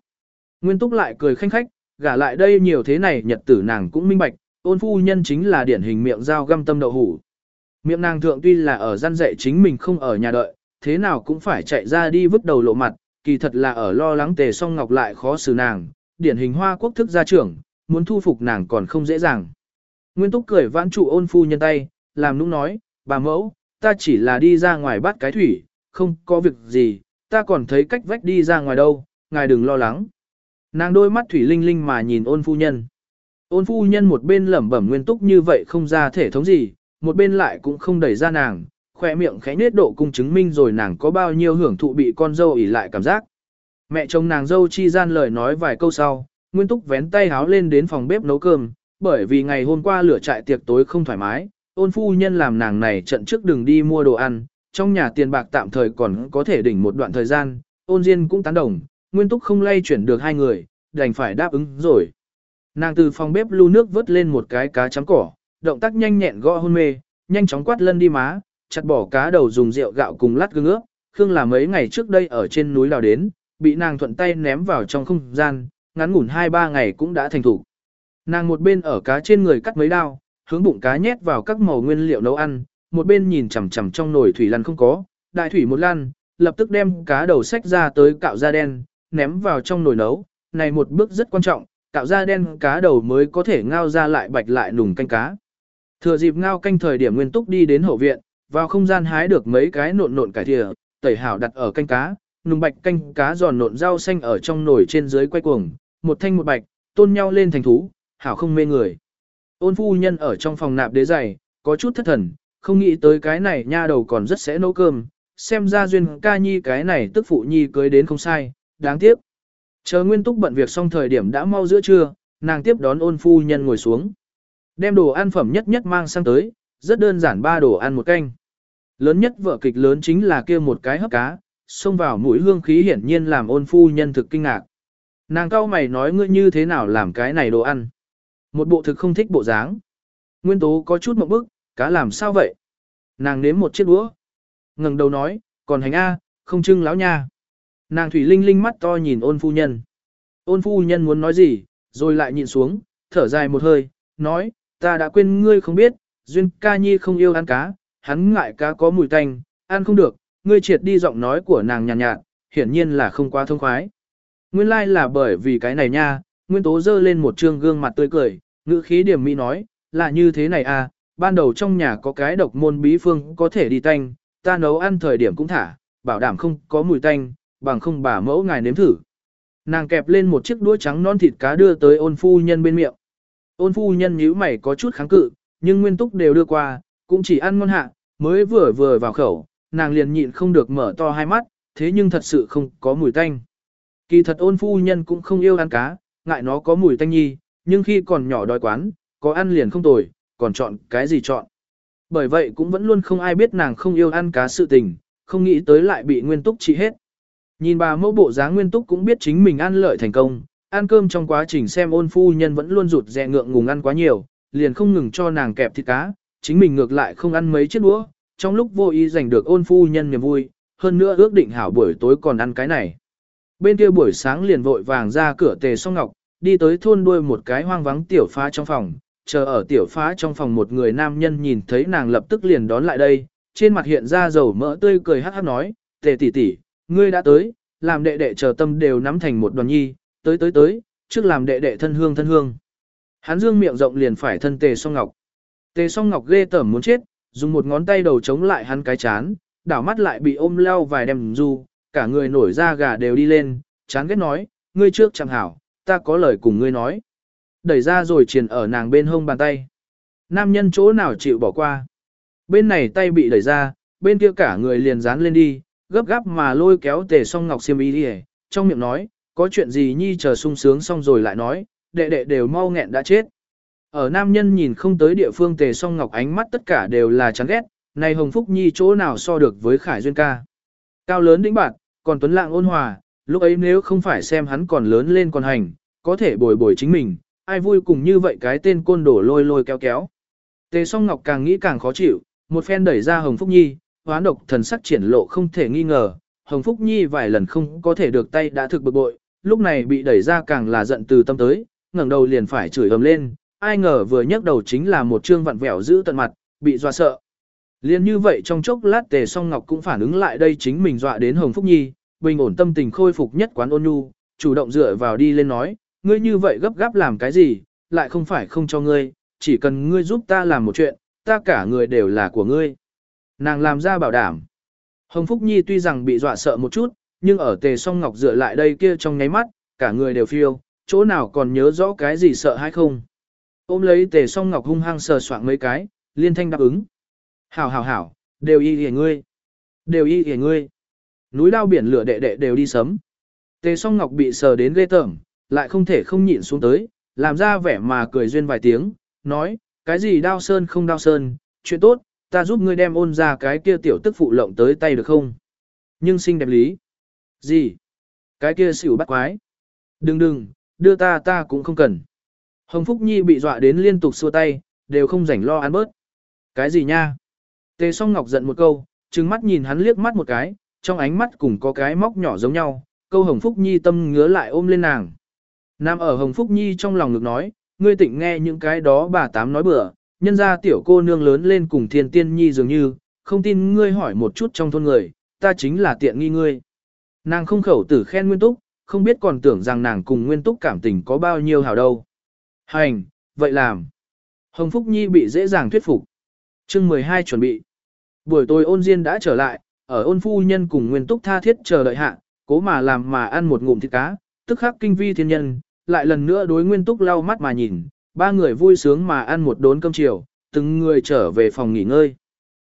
Nguyên túc lại cười khanh khách, gả lại đây nhiều thế này nhật tử nàng cũng minh bạch, ôn phu nhân chính là điển hình miệng dao găm tâm đậu hủ. Miệng nàng thượng tuy là ở gian dạy chính mình không ở nhà đợi, thế nào cũng phải chạy ra đi vứt đầu lộ mặt, kỳ thật là ở lo lắng tề song ngọc lại khó xử nàng, điển hình hoa quốc thức gia trưởng, muốn thu phục nàng còn không dễ dàng. Nguyên túc cười vãn trụ ôn phu nhân tay, làm nũng nói, bà mẫu, ta chỉ là đi ra ngoài bắt cái thủy, không có việc gì, ta còn thấy cách vách đi ra ngoài đâu, ngài đừng lo lắng. Nàng đôi mắt thủy linh linh mà nhìn ôn phu nhân. Ôn phu nhân một bên lẩm bẩm nguyên túc như vậy không ra thể thống gì, một bên lại cũng không đẩy ra nàng, khoe miệng khẽ nết độ cung chứng minh rồi nàng có bao nhiêu hưởng thụ bị con dâu ỉ lại cảm giác. Mẹ chồng nàng dâu chi gian lời nói vài câu sau, nguyên túc vén tay háo lên đến phòng bếp nấu cơm, bởi vì ngày hôm qua lửa trại tiệc tối không thoải mái, ôn phu nhân làm nàng này trận trước đừng đi mua đồ ăn, trong nhà tiền bạc tạm thời còn có thể đỉnh một đoạn thời gian, ôn diên cũng tán đồng, nguyên túc không lay chuyển được hai người, đành phải đáp ứng rồi. Nàng từ phòng bếp lưu nước vớt lên một cái cá chấm cỏ, động tác nhanh nhẹn gõ hôn mê, nhanh chóng quát lân đi má, chặt bỏ cá đầu dùng rượu gạo cùng lát gương ướp, Khương là mấy ngày trước đây ở trên núi đào đến, bị nàng thuận tay ném vào trong không gian, ngắn ngủn 2-3 ngày cũng đã thành thủ. Nàng một bên ở cá trên người cắt mấy đao, hướng bụng cá nhét vào các màu nguyên liệu nấu ăn, một bên nhìn chằm chằm trong nồi thủy lăn không có, đại thủy một lăn, lập tức đem cá đầu xách ra tới cạo da đen, ném vào trong nồi nấu, này một bước rất quan trọng, cạo da đen cá đầu mới có thể ngao ra lại bạch lại nùng canh cá. Thừa dịp ngao canh thời điểm nguyên túc đi đến hậu viện, vào không gian hái được mấy cái nộn nộn cải thìa, tẩy hảo đặt ở canh cá, nùng bạch canh cá giòn nộn rau xanh ở trong nồi trên dưới quay cuồng, một thanh một bạch, tôn nhau lên thành thú, hảo không mê người. Ôn phu nhân ở trong phòng nạp đế giày, có chút thất thần, không nghĩ tới cái này nha đầu còn rất sẽ nấu cơm, xem ra duyên ca nhi cái này tức phụ nhi cưới đến không sai, đáng tiếc. Chờ nguyên túc bận việc xong thời điểm đã mau giữa trưa, nàng tiếp đón ôn phu nhân ngồi xuống. Đem đồ ăn phẩm nhất nhất mang sang tới, rất đơn giản ba đồ ăn một canh. Lớn nhất vở kịch lớn chính là kia một cái hấp cá, xông vào mũi hương khí hiển nhiên làm ôn phu nhân thực kinh ngạc. Nàng cao mày nói ngươi như thế nào làm cái này đồ ăn. Một bộ thực không thích bộ dáng. Nguyên tố có chút một bức, cá làm sao vậy? Nàng nếm một chiếc đũa. ngẩng đầu nói, còn hành A, không trưng láo nha. Nàng Thủy Linh Linh mắt to nhìn ôn phu nhân. Ôn phu nhân muốn nói gì, rồi lại nhìn xuống, thở dài một hơi, nói, ta đã quên ngươi không biết, Duyên ca nhi không yêu ăn cá, hắn ngại cá có mùi tanh, ăn không được, ngươi triệt đi giọng nói của nàng nhàn nhạt, nhạt, hiển nhiên là không quá thông khoái. Nguyên lai like là bởi vì cái này nha, Nguyên Tố dơ lên một trương gương mặt tươi cười, ngữ khí điểm mỹ nói, là như thế này à, ban đầu trong nhà có cái độc môn bí phương có thể đi tanh, ta nấu ăn thời điểm cũng thả, bảo đảm không có mùi tanh, bằng không bà mẫu ngài nếm thử. Nàng kẹp lên một chiếc đũa trắng non thịt cá đưa tới ôn phu nhân bên miệng. Ôn phu nhân nhíu mày có chút kháng cự, nhưng nguyên túc đều đưa qua, cũng chỉ ăn ngon hạ, mới vừa vừa vào khẩu, nàng liền nhịn không được mở to hai mắt, thế nhưng thật sự không có mùi tanh. Kỳ thật ôn phu nhân cũng không yêu ăn cá, ngại nó có mùi tanh nhi, nhưng khi còn nhỏ đói quán, có ăn liền không tồi, còn chọn cái gì chọn. Bởi vậy cũng vẫn luôn không ai biết nàng không yêu ăn cá sự tình, không nghĩ tới lại bị nguyên túc trị hết. Nhìn bà mẫu bộ dáng nguyên túc cũng biết chính mình ăn lợi thành công, ăn cơm trong quá trình xem ôn phu nhân vẫn luôn rụt rè ngượng ngùng ăn quá nhiều, liền không ngừng cho nàng kẹp thịt cá, chính mình ngược lại không ăn mấy chiếc đũa, trong lúc vô ý giành được ôn phu nhân niềm vui, hơn nữa ước định hảo buổi tối còn ăn cái này. Bên kia buổi sáng liền vội vàng ra cửa tề song ngọc, đi tới thôn đuôi một cái hoang vắng tiểu phá trong phòng, chờ ở tiểu phá trong phòng một người nam nhân nhìn thấy nàng lập tức liền đón lại đây, trên mặt hiện ra dầu mỡ tươi cười hát hát nói, tề tỷ tỷ, ngươi đã tới, làm đệ đệ chờ tâm đều nắm thành một đoàn nhi, tới tới tới, trước làm đệ đệ thân hương thân hương. Hắn dương miệng rộng liền phải thân tề song ngọc. Tề song ngọc ghê tởm muốn chết, dùng một ngón tay đầu chống lại hắn cái chán, đảo mắt lại bị ôm leo vài đêm du, cả người nổi da gà đều đi lên, chán ghét nói, ngươi trước chẳng hảo, ta có lời cùng ngươi nói. Đẩy ra rồi triền ở nàng bên hông bàn tay. Nam nhân chỗ nào chịu bỏ qua. Bên này tay bị đẩy ra, bên kia cả người liền dán lên đi, gấp gáp mà lôi kéo tề song ngọc xiêm y đi trong miệng nói, có chuyện gì nhi chờ sung sướng xong rồi lại nói, đệ đệ đều mau nghẹn đã chết. Ở nam nhân nhìn không tới địa phương tề song ngọc ánh mắt tất cả đều là chán ghét, này Hồng Phúc Nhi chỗ nào so được với Khải Duyên ca. Cao lớn đĩnh bạn, còn tuấn lạng ôn hòa, lúc ấy nếu không phải xem hắn còn lớn lên còn hành, có thể bồi bồi chính mình, ai vui cùng như vậy cái tên côn đổ lôi lôi kéo kéo. Tề song ngọc càng nghĩ càng khó chịu, một phen đẩy ra Hồng Phúc Nhi, hoán độc thần sắc triển lộ không thể nghi ngờ, Hồng Phúc Nhi vài lần không có thể được tay đã thực bực bội, lúc này bị đẩy ra càng là giận từ tâm tới, ngẩng đầu liền phải chửi ầm lên, ai ngờ vừa nhấc đầu chính là một trương vặn vẹo giữ tận mặt, bị dọa sợ. Liên như vậy trong chốc lát Tề Song Ngọc cũng phản ứng lại đây chính mình dọa đến Hồng Phúc Nhi, bình ổn tâm tình khôi phục nhất quán ôn nhu, chủ động dựa vào đi lên nói, ngươi như vậy gấp gáp làm cái gì, lại không phải không cho ngươi, chỉ cần ngươi giúp ta làm một chuyện, ta cả người đều là của ngươi. Nàng làm ra bảo đảm. Hồng Phúc Nhi tuy rằng bị dọa sợ một chút, nhưng ở Tề Song Ngọc dựa lại đây kia trong nháy mắt, cả người đều phiêu, chỗ nào còn nhớ rõ cái gì sợ hay không. Ôm lấy Tề Song Ngọc hung hăng sờ soạng mấy cái, liên thanh đáp ứng. Hảo hảo hảo, đều y hề ngươi. Đều y hề ngươi. Núi lao biển lửa đệ đệ đều đi sấm. Tề song ngọc bị sờ đến ghê tởm, lại không thể không nhịn xuống tới, làm ra vẻ mà cười duyên vài tiếng, nói, cái gì đao sơn không đao sơn, chuyện tốt, ta giúp ngươi đem ôn ra cái kia tiểu tức phụ lộng tới tay được không? Nhưng xinh đẹp lý. Gì? Cái kia xỉu bắt quái. Đừng đừng, đưa ta ta cũng không cần. Hồng Phúc Nhi bị dọa đến liên tục xua tay, đều không rảnh lo ăn bớt. Cái gì nha? Tề song ngọc giận một câu, trừng mắt nhìn hắn liếc mắt một cái, trong ánh mắt cùng có cái móc nhỏ giống nhau, câu Hồng Phúc Nhi tâm ngứa lại ôm lên nàng. Nam ở Hồng Phúc Nhi trong lòng ngực nói, ngươi tỉnh nghe những cái đó bà tám nói bừa, nhân ra tiểu cô nương lớn lên cùng thiên tiên nhi dường như, không tin ngươi hỏi một chút trong thôn người, ta chính là tiện nghi ngươi. Nàng không khẩu tử khen Nguyên Túc, không biết còn tưởng rằng nàng cùng Nguyên Túc cảm tình có bao nhiêu hảo đâu. Hành, vậy làm. Hồng Phúc Nhi bị dễ dàng thuyết phục. chương 12 chuẩn bị. Buổi tối ôn diên đã trở lại, ở ôn phu nhân cùng nguyên túc tha thiết chờ đợi hạ, cố mà làm mà ăn một ngụm thịt cá, tức khắc kinh vi thiên nhân, lại lần nữa đối nguyên túc lau mắt mà nhìn, ba người vui sướng mà ăn một đốn cơm chiều, từng người trở về phòng nghỉ ngơi.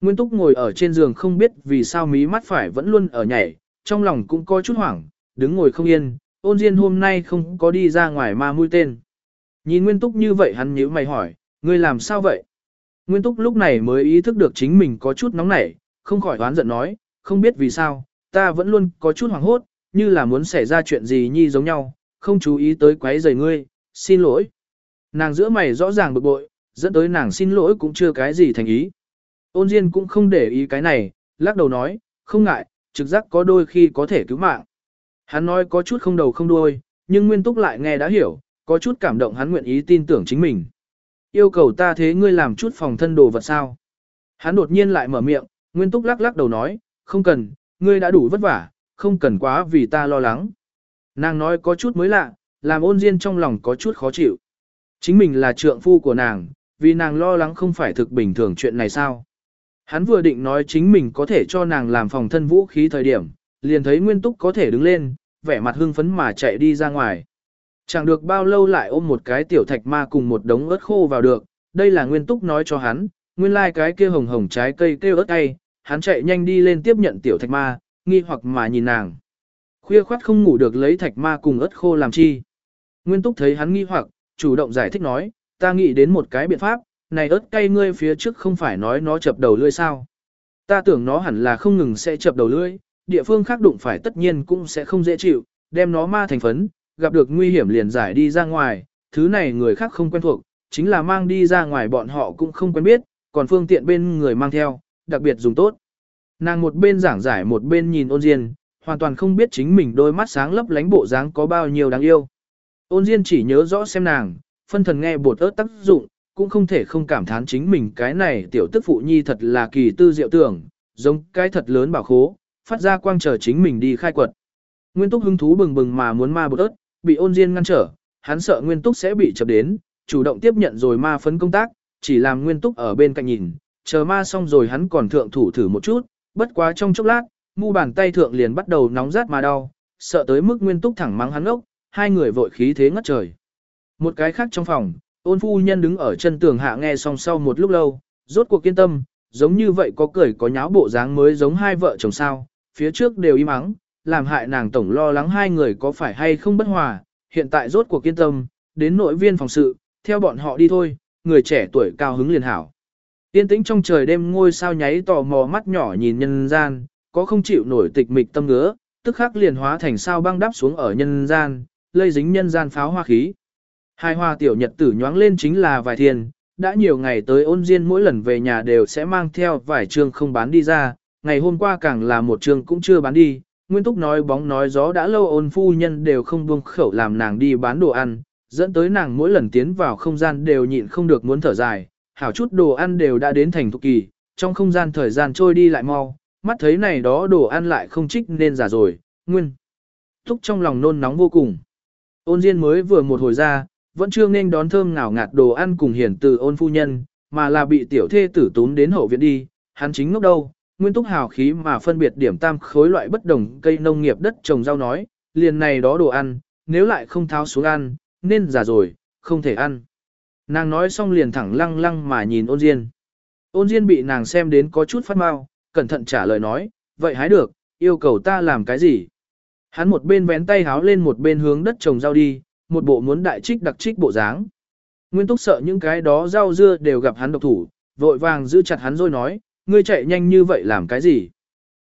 Nguyên túc ngồi ở trên giường không biết vì sao mí mắt phải vẫn luôn ở nhảy, trong lòng cũng có chút hoảng, đứng ngồi không yên, ôn diên hôm nay không có đi ra ngoài mà mũi tên. Nhìn nguyên túc như vậy hắn nhíu mày hỏi, ngươi làm sao vậy? Nguyên Túc lúc này mới ý thức được chính mình có chút nóng nảy, không khỏi oán giận nói, không biết vì sao, ta vẫn luôn có chút hoảng hốt, như là muốn xảy ra chuyện gì nhi giống nhau, không chú ý tới quấy rầy ngươi, xin lỗi. Nàng giữa mày rõ ràng bực bội, dẫn tới nàng xin lỗi cũng chưa cái gì thành ý. Ôn Diên cũng không để ý cái này, lắc đầu nói, không ngại, trực giác có đôi khi có thể cứu mạng. Hắn nói có chút không đầu không đuôi, nhưng Nguyên Túc lại nghe đã hiểu, có chút cảm động hắn nguyện ý tin tưởng chính mình. Yêu cầu ta thế ngươi làm chút phòng thân đồ vật sao? Hắn đột nhiên lại mở miệng, Nguyên Túc lắc lắc đầu nói, không cần, ngươi đã đủ vất vả, không cần quá vì ta lo lắng. Nàng nói có chút mới lạ, làm ôn diên trong lòng có chút khó chịu. Chính mình là trượng phu của nàng, vì nàng lo lắng không phải thực bình thường chuyện này sao. Hắn vừa định nói chính mình có thể cho nàng làm phòng thân vũ khí thời điểm, liền thấy Nguyên Túc có thể đứng lên, vẻ mặt hưng phấn mà chạy đi ra ngoài. Chẳng được bao lâu lại ôm một cái tiểu thạch ma cùng một đống ớt khô vào được, đây là Nguyên Túc nói cho hắn, nguyên lai like cái kia hồng hồng trái cây kêu ớt cay, hắn chạy nhanh đi lên tiếp nhận tiểu thạch ma, nghi hoặc mà nhìn nàng. Khuya khoát không ngủ được lấy thạch ma cùng ớt khô làm chi. Nguyên Túc thấy hắn nghi hoặc, chủ động giải thích nói, ta nghĩ đến một cái biện pháp, này ớt cay ngươi phía trước không phải nói nó chập đầu lưỡi sao. Ta tưởng nó hẳn là không ngừng sẽ chập đầu lưỡi, địa phương khác đụng phải tất nhiên cũng sẽ không dễ chịu, đem nó ma thành phấn, gặp được nguy hiểm liền giải đi ra ngoài, thứ này người khác không quen thuộc, chính là mang đi ra ngoài bọn họ cũng không quen biết, còn phương tiện bên người mang theo, đặc biệt dùng tốt. Nàng một bên giảng giải một bên nhìn ôn diên, hoàn toàn không biết chính mình đôi mắt sáng lấp lánh bộ dáng có bao nhiêu đáng yêu. Ôn diên chỉ nhớ rõ xem nàng, phân thần nghe bột ớt tác dụng, cũng không thể không cảm thán chính mình cái này tiểu tức phụ nhi thật là kỳ tư diệu tưởng, giống cái thật lớn bảo khố, phát ra quang chờ chính mình đi khai quật. Nguyên túc hứng thú bừng bừng mà muốn ma bột ớt, bị ôn diên ngăn trở, hắn sợ nguyên túc sẽ bị chập đến, chủ động tiếp nhận rồi ma phấn công tác, chỉ làm nguyên túc ở bên cạnh nhìn, chờ ma xong rồi hắn còn thượng thủ thử một chút, bất quá trong chốc lát, mu bàn tay thượng liền bắt đầu nóng rát mà đau, sợ tới mức nguyên túc thẳng mắng hắn ốc, hai người vội khí thế ngất trời. Một cái khác trong phòng, ôn phu nhân đứng ở chân tường hạ nghe xong sau một lúc lâu, rốt cuộc kiên tâm, giống như vậy có cười có nháo bộ dáng mới giống hai vợ chồng sao, phía trước đều im ắng, làm hại nàng tổng lo lắng hai người có phải hay không bất hòa, hiện tại rốt cuộc kiên tâm, đến nội viên phòng sự, theo bọn họ đi thôi, người trẻ tuổi cao hứng liền hảo. Tiên tĩnh trong trời đêm ngôi sao nháy tò mò mắt nhỏ nhìn nhân gian, có không chịu nổi tịch mịch tâm ngứa, tức khắc liền hóa thành sao băng đắp xuống ở nhân gian, lây dính nhân gian pháo hoa khí. Hai hoa tiểu nhật tử nhoáng lên chính là vài thiên, đã nhiều ngày tới ôn diên mỗi lần về nhà đều sẽ mang theo vài chương không bán đi ra, ngày hôm qua càng là một trường cũng chưa bán đi, Nguyên Túc nói bóng nói gió đã lâu ôn phu nhân đều không buông khẩu làm nàng đi bán đồ ăn, dẫn tới nàng mỗi lần tiến vào không gian đều nhịn không được muốn thở dài, hảo chút đồ ăn đều đã đến thành thục kỳ, trong không gian thời gian trôi đi lại mau, mắt thấy này đó đồ ăn lại không trích nên giả rồi, Nguyên. Túc trong lòng nôn nóng vô cùng. Ôn Diên mới vừa một hồi ra, vẫn chưa nên đón thơm ngào ngạt đồ ăn cùng hiển từ ôn phu nhân, mà là bị tiểu thê tử tún đến hậu viện đi, hắn chính ngốc đâu, nguyên túc hào khí mà phân biệt điểm tam khối loại bất đồng cây nông nghiệp đất trồng rau nói, liền này đó đồ ăn, nếu lại không tháo xuống ăn, nên già rồi, không thể ăn. Nàng nói xong liền thẳng lăng lăng mà nhìn ôn diên. Ôn diên bị nàng xem đến có chút phát mau, cẩn thận trả lời nói, vậy hái được, yêu cầu ta làm cái gì? Hắn một bên vén tay háo lên một bên hướng đất trồng rau đi, một bộ muốn đại trích đặc trích bộ dáng. Nguyên túc sợ những cái đó rau dưa đều gặp hắn độc thủ, vội vàng giữ chặt hắn rồi nói, ngươi chạy nhanh như vậy làm cái gì?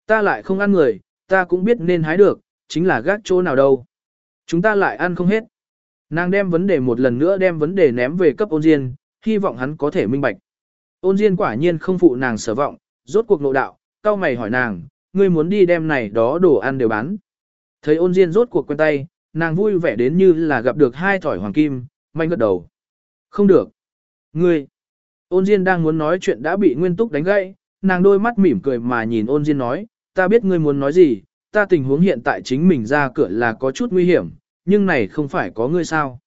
Ta lại không ăn người, ta cũng biết nên hái được, chính là gác chỗ nào đâu. Chúng ta lại ăn không hết. Nàng đem vấn đề một lần nữa đem vấn đề ném về cấp ôn diên, hy vọng hắn có thể minh bạch. Ôn diên quả nhiên không phụ nàng sở vọng, rốt cuộc nội đạo, cao mày hỏi nàng, ngươi muốn đi đem này đó đồ ăn đều bán. Thấy ôn diên rốt cuộc quen tay, nàng vui vẻ đến như là gặp được hai thỏi hoàng kim, manh gật đầu. Không được. Ngươi. Ôn diên đang muốn nói chuyện đã bị nguyên túc đánh gãy, nàng đôi mắt mỉm cười mà nhìn ôn diên nói, ta biết ngươi muốn nói gì, ta tình huống hiện tại chính mình ra cửa là có chút nguy hiểm, nhưng này không phải có ngươi sao.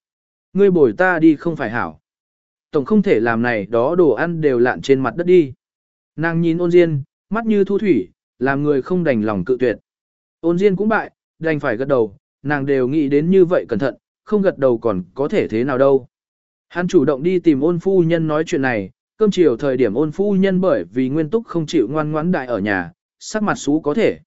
Ngươi bồi ta đi không phải hảo. Tổng không thể làm này đó đồ ăn đều lạn trên mặt đất đi. Nàng nhìn ôn diên, mắt như thu thủy, làm người không đành lòng cự tuyệt. Ôn diên cũng bại, đành phải gật đầu, nàng đều nghĩ đến như vậy cẩn thận, không gật đầu còn có thể thế nào đâu. Hắn chủ động đi tìm ôn phu nhân nói chuyện này, cơm chiều thời điểm ôn phu nhân bởi vì Nguyên Túc không chịu ngoan ngoãn đại ở nhà, sắc mặt xú có thể.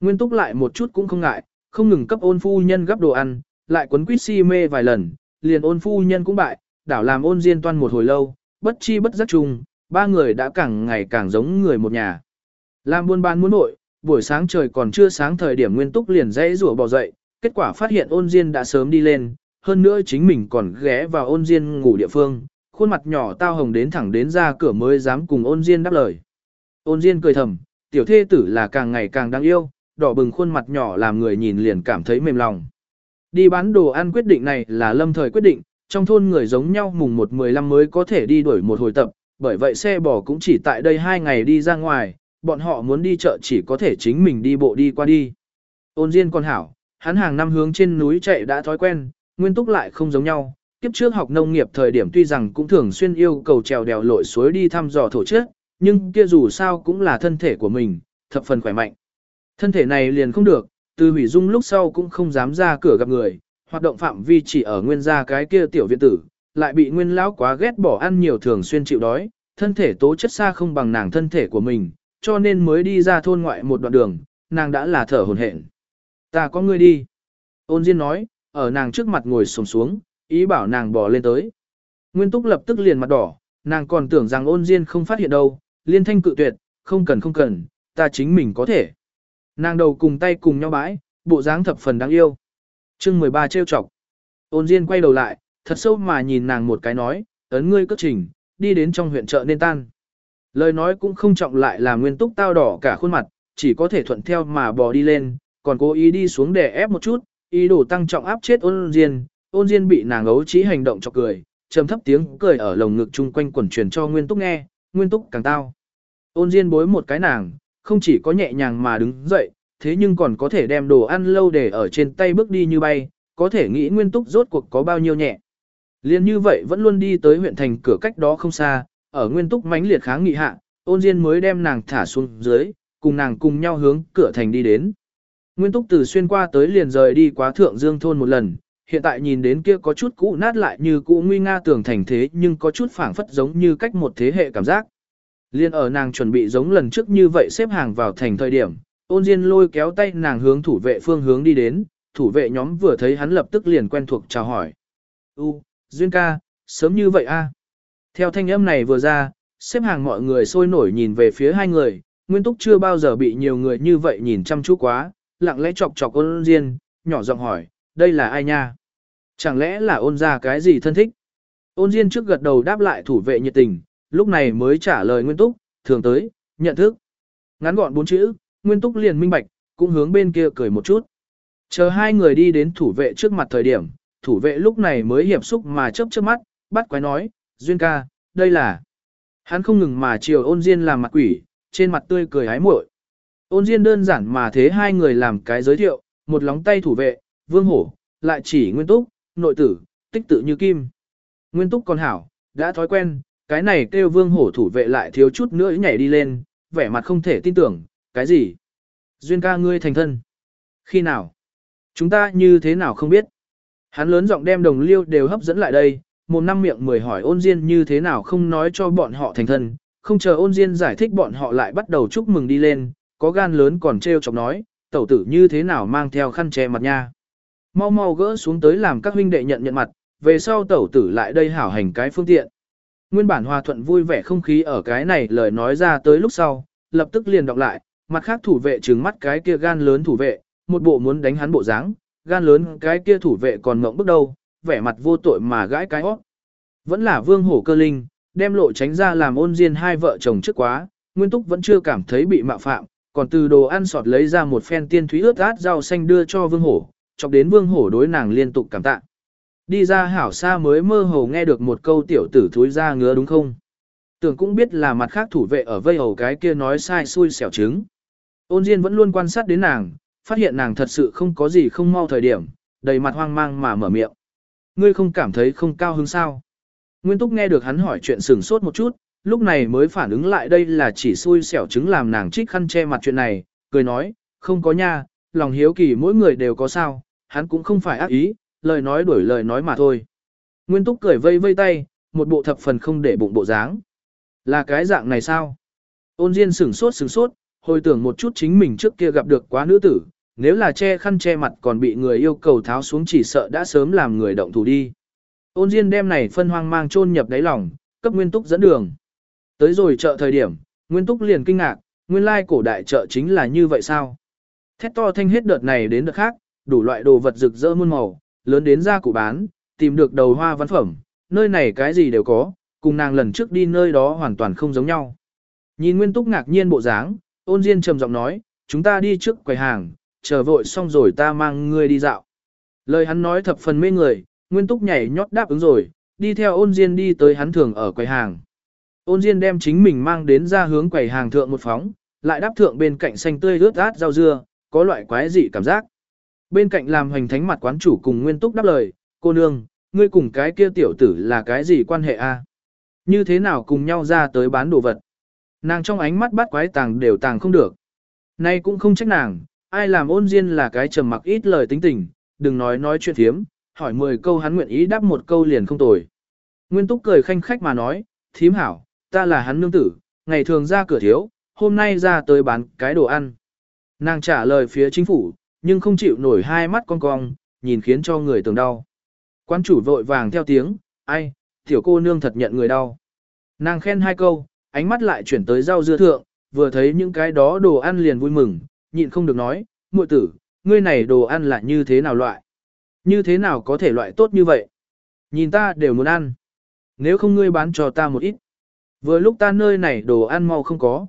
Nguyên Túc lại một chút cũng không ngại, không ngừng cấp ôn phu nhân gấp đồ ăn, lại quấn quýt si mê vài lần, liền ôn phu nhân cũng bại, đảo làm ôn diên toan một hồi lâu, bất chi bất giác chung, ba người đã càng ngày càng giống người một nhà. Làm buôn bán muốn nội, buổi sáng trời còn chưa sáng thời điểm Nguyên Túc liền dãy rủa bỏ dậy, kết quả phát hiện ôn diên đã sớm đi lên, hơn nữa chính mình còn ghé vào ôn diên ngủ địa phương, khuôn mặt nhỏ tao hồng đến thẳng đến ra cửa mới dám cùng ôn diên đáp lời. Ôn diên cười thầm, tiểu thê tử là càng ngày càng đáng yêu, đỏ bừng khuôn mặt nhỏ làm người nhìn liền cảm thấy mềm lòng. Đi bán đồ ăn quyết định này là lâm thời quyết định, trong thôn người giống nhau mùng 1-15 mới có thể đi đuổi một hồi tập, bởi vậy xe bò cũng chỉ tại đây hai ngày đi ra ngoài, bọn họ muốn đi chợ chỉ có thể chính mình đi bộ đi qua đi. Ôn Diên con hảo, hắn hàng năm hướng trên núi chạy đã thói quen, nguyên túc lại không giống nhau. Kiếp trước học nông nghiệp thời điểm tuy rằng cũng thường xuyên yêu cầu trèo đèo lội suối đi thăm dò thổ chất, nhưng kia dù sao cũng là thân thể của mình, thập phần khỏe mạnh. Thân thể này liền không được, từ hủy dung lúc sau cũng không dám ra cửa gặp người, hoạt động phạm vi chỉ ở nguyên gia cái kia tiểu viện tử, lại bị nguyên lão quá ghét bỏ ăn nhiều thường xuyên chịu đói, thân thể tố chất xa không bằng nàng thân thể của mình, cho nên mới đi ra thôn ngoại một đoạn đường, nàng đã là thở hồn hển. Ta có ngươi đi. Ôn Diên nói, ở nàng trước mặt ngồi xổm xuống, ý bảo nàng bỏ lên tới. Nguyên Túc lập tức liền mặt đỏ, nàng còn tưởng rằng ôn Diên không phát hiện đâu, liên thanh cự tuyệt, không cần không cần, ta chính mình có thể. Nàng đầu cùng tay cùng nhau bãi, bộ dáng thập phần đáng yêu. chương 13 trêu chọc. Ôn Diên quay đầu lại, thật sâu mà nhìn nàng một cái nói, ấn ngươi cất trình, đi đến trong huyện chợ nên tan. Lời nói cũng không trọng lại là nguyên túc tao đỏ cả khuôn mặt, chỉ có thể thuận theo mà bò đi lên, còn cố ý đi xuống để ép một chút, ý đồ tăng trọng áp chết ôn diên, ôn diên bị nàng ấu trí hành động cho cười, trầm thấp tiếng cười ở lồng ngực chung quanh quẩn truyền cho nguyên túc nghe, nguyên túc càng tao. Ôn diên bối một cái nàng, không chỉ có nhẹ nhàng mà đứng dậy, thế nhưng còn có thể đem đồ ăn lâu để ở trên tay bước đi như bay, có thể nghĩ nguyên túc rốt cuộc có bao nhiêu nhẹ. Liên như vậy vẫn luôn đi tới huyện thành cửa cách đó không xa, ở nguyên túc mãnh liệt kháng nghị hạ, ôn diên mới đem nàng thả xuống dưới, cùng nàng cùng nhau hướng cửa thành đi đến. Nguyên túc từ xuyên qua tới liền rời đi quá thượng dương thôn một lần, hiện tại nhìn đến kia có chút cũ nát lại như cũ nguy nga tưởng thành thế nhưng có chút phảng phất giống như cách một thế hệ cảm giác. Liên ở nàng chuẩn bị giống lần trước như vậy xếp hàng vào thành thời điểm, ôn diên lôi kéo tay nàng hướng thủ vệ phương hướng đi đến, thủ vệ nhóm vừa thấy hắn lập tức liền quen thuộc chào hỏi. U, Duyên ca, sớm như vậy a? Theo thanh âm này vừa ra, xếp hàng mọi người sôi nổi nhìn về phía hai người, Nguyên Túc chưa bao giờ bị nhiều người như vậy nhìn chăm chú quá, lặng lẽ chọc chọc ôn diên, nhỏ giọng hỏi, đây là ai nha? Chẳng lẽ là ôn ra cái gì thân thích? Ôn diên trước gật đầu đáp lại thủ vệ nhiệt tình, lúc này mới trả lời Nguyên Túc, thường tới, nhận thức. Ngắn gọn bốn chữ, Nguyên Túc liền minh bạch, cũng hướng bên kia cười một chút. Chờ hai người đi đến thủ vệ trước mặt thời điểm, thủ vệ lúc này mới hiệp xúc mà chớp chớp mắt, bắt quái nói, Duyên ca, đây là. Hắn không ngừng mà chiều ôn diên làm mặt quỷ, trên mặt tươi cười hái muội. Ôn diên đơn giản mà thế hai người làm cái giới thiệu, một lóng tay thủ vệ, vương hổ, lại chỉ nguyên túc, nội tử, tích tự như kim. Nguyên túc còn hảo, đã thói quen, cái này kêu vương hổ thủ vệ lại thiếu chút nữa nhảy đi lên, vẻ mặt không thể tin tưởng, cái gì? Duyên ca ngươi thành thân. Khi nào? Chúng ta như thế nào không biết? Hắn lớn giọng đem đồng liêu đều hấp dẫn lại đây, một năm miệng mười hỏi ôn diên như thế nào không nói cho bọn họ thành thân, không chờ ôn diên giải thích bọn họ lại bắt đầu chúc mừng đi lên, có gan lớn còn trêu chọc nói, tẩu tử như thế nào mang theo khăn che mặt nha. Mau mau gỡ xuống tới làm các huynh đệ nhận nhận mặt, về sau tẩu tử lại đây hảo hành cái phương tiện. Nguyên bản hòa thuận vui vẻ không khí ở cái này lời nói ra tới lúc sau, lập tức liền đọc lại, mặt khác thủ vệ trừng mắt cái kia gan lớn thủ vệ, một bộ muốn đánh hắn bộ dáng, gan lớn cái kia thủ vệ còn ngậm bước đâu, vẻ mặt vô tội mà gãi cái óc. Vẫn là vương hổ cơ linh, đem lộ tránh ra làm ôn diên hai vợ chồng trước quá, Nguyên Túc vẫn chưa cảm thấy bị mạo phạm, còn từ đồ ăn sọt lấy ra một phen tiên thúy ướt át rau xanh đưa cho vương hổ, chọc đến vương hổ đối nàng liên tục cảm tạ. Đi ra hảo xa mới mơ hồ nghe được một câu tiểu tử thúi ra ngứa đúng không? Tưởng cũng biết là mặt khác thủ vệ ở vây hầu cái kia nói sai xui xẻo trứng. Ôn Diên vẫn luôn quan sát đến nàng, phát hiện nàng thật sự không có gì không mau thời điểm, đầy mặt hoang mang mà mở miệng. Ngươi không cảm thấy không cao hứng sao? Nguyên Túc nghe được hắn hỏi chuyện sừng sốt một chút, lúc này mới phản ứng lại đây là chỉ xui xẻo trứng làm nàng trích khăn che mặt chuyện này, cười nói, không có nha, lòng hiếu kỳ mỗi người đều có sao, hắn cũng không phải ác ý, lời nói đuổi lời nói mà thôi. Nguyên Túc cười vây vây tay, một bộ thập phần không để bụng bộ dáng. Là cái dạng này sao? Ôn Diên sửng sốt sửng sốt, hồi tưởng một chút chính mình trước kia gặp được quá nữ tử, nếu là che khăn che mặt còn bị người yêu cầu tháo xuống chỉ sợ đã sớm làm người động thủ đi. Ôn Diên đem này phân hoang mang chôn nhập đáy lòng, cấp Nguyên Túc dẫn đường. Tới rồi chợ thời điểm, Nguyên Túc liền kinh ngạc, nguyên lai cổ đại chợ chính là như vậy sao? Thét to thanh hết đợt này đến đợt khác, đủ loại đồ vật rực rỡ muôn màu, lớn đến ra cụ bán, tìm được đầu hoa văn phẩm, nơi này cái gì đều có, cùng nàng lần trước đi nơi đó hoàn toàn không giống nhau. Nhìn Nguyên Túc ngạc nhiên bộ dáng, ôn Diên trầm giọng nói, chúng ta đi trước quầy hàng, chờ vội xong rồi ta mang ngươi đi dạo. Lời hắn nói thập phần mê người, Nguyên Túc nhảy nhót đáp ứng rồi, đi theo ôn Diên đi tới hắn thường ở quầy hàng. Ôn Diên đem chính mình mang đến ra hướng quầy hàng thượng một phóng, lại đáp thượng bên cạnh xanh tươi rớt át rau dưa, có loại quái dị cảm giác. Bên cạnh làm hoành thánh mặt quán chủ cùng Nguyên Túc đáp lời, cô nương, ngươi cùng cái kia tiểu tử là cái gì quan hệ a? Như thế nào cùng nhau ra tới bán đồ vật? Nàng trong ánh mắt bắt quái tàng đều tàng không được. Nay cũng không trách nàng, ai làm ôn diên là cái trầm mặc ít lời tính tình, đừng nói nói chuyện thiếm, hỏi 10 câu hắn nguyện ý đáp một câu liền không tồi. Nguyên túc cười khanh khách mà nói, thím hảo, ta là hắn nương tử, ngày thường ra cửa thiếu, hôm nay ra tới bán cái đồ ăn. Nàng trả lời phía chính phủ, nhưng không chịu nổi hai mắt con cong, nhìn khiến cho người tưởng đau. Quan chủ vội vàng theo tiếng, ai, tiểu cô nương thật nhận người đau. Nàng khen hai câu, ánh mắt lại chuyển tới rau dưa thượng, vừa thấy những cái đó đồ ăn liền vui mừng, nhịn không được nói, muội tử, ngươi này đồ ăn là như thế nào loại? Như thế nào có thể loại tốt như vậy? Nhìn ta đều muốn ăn. Nếu không ngươi bán cho ta một ít. Vừa lúc ta nơi này đồ ăn mau không có.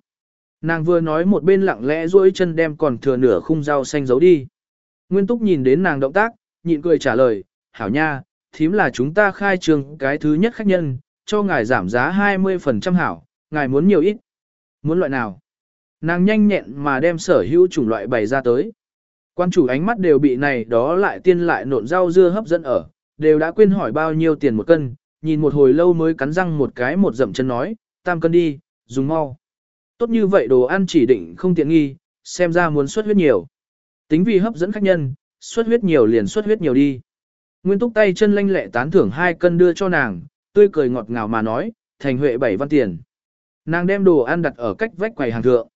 Nàng vừa nói một bên lặng lẽ duỗi chân đem còn thừa nửa khung rau xanh giấu đi. Nguyên Túc nhìn đến nàng động tác, nhịn cười trả lời, hảo nha, thím là chúng ta khai trường cái thứ nhất khách nhân, cho ngài giảm giá 20% hảo, ngài muốn nhiều ít. Muốn loại nào? Nàng nhanh nhẹn mà đem sở hữu chủng loại bày ra tới. Quan chủ ánh mắt đều bị này đó lại tiên lại nộn rau dưa hấp dẫn ở, đều đã quên hỏi bao nhiêu tiền một cân, nhìn một hồi lâu mới cắn răng một cái một dậm chân nói, tam cân đi, dùng mau. Tốt như vậy đồ ăn chỉ định không tiện nghi, xem ra muốn xuất huyết nhiều. Tính vì hấp dẫn khách nhân, xuất huyết nhiều liền xuất huyết nhiều đi. Nguyên túc tay chân lanh lẹ tán thưởng hai cân đưa cho nàng, tươi cười ngọt ngào mà nói, thành huệ bảy văn tiền. Nàng đem đồ ăn đặt ở cách vách quầy hàng thượng.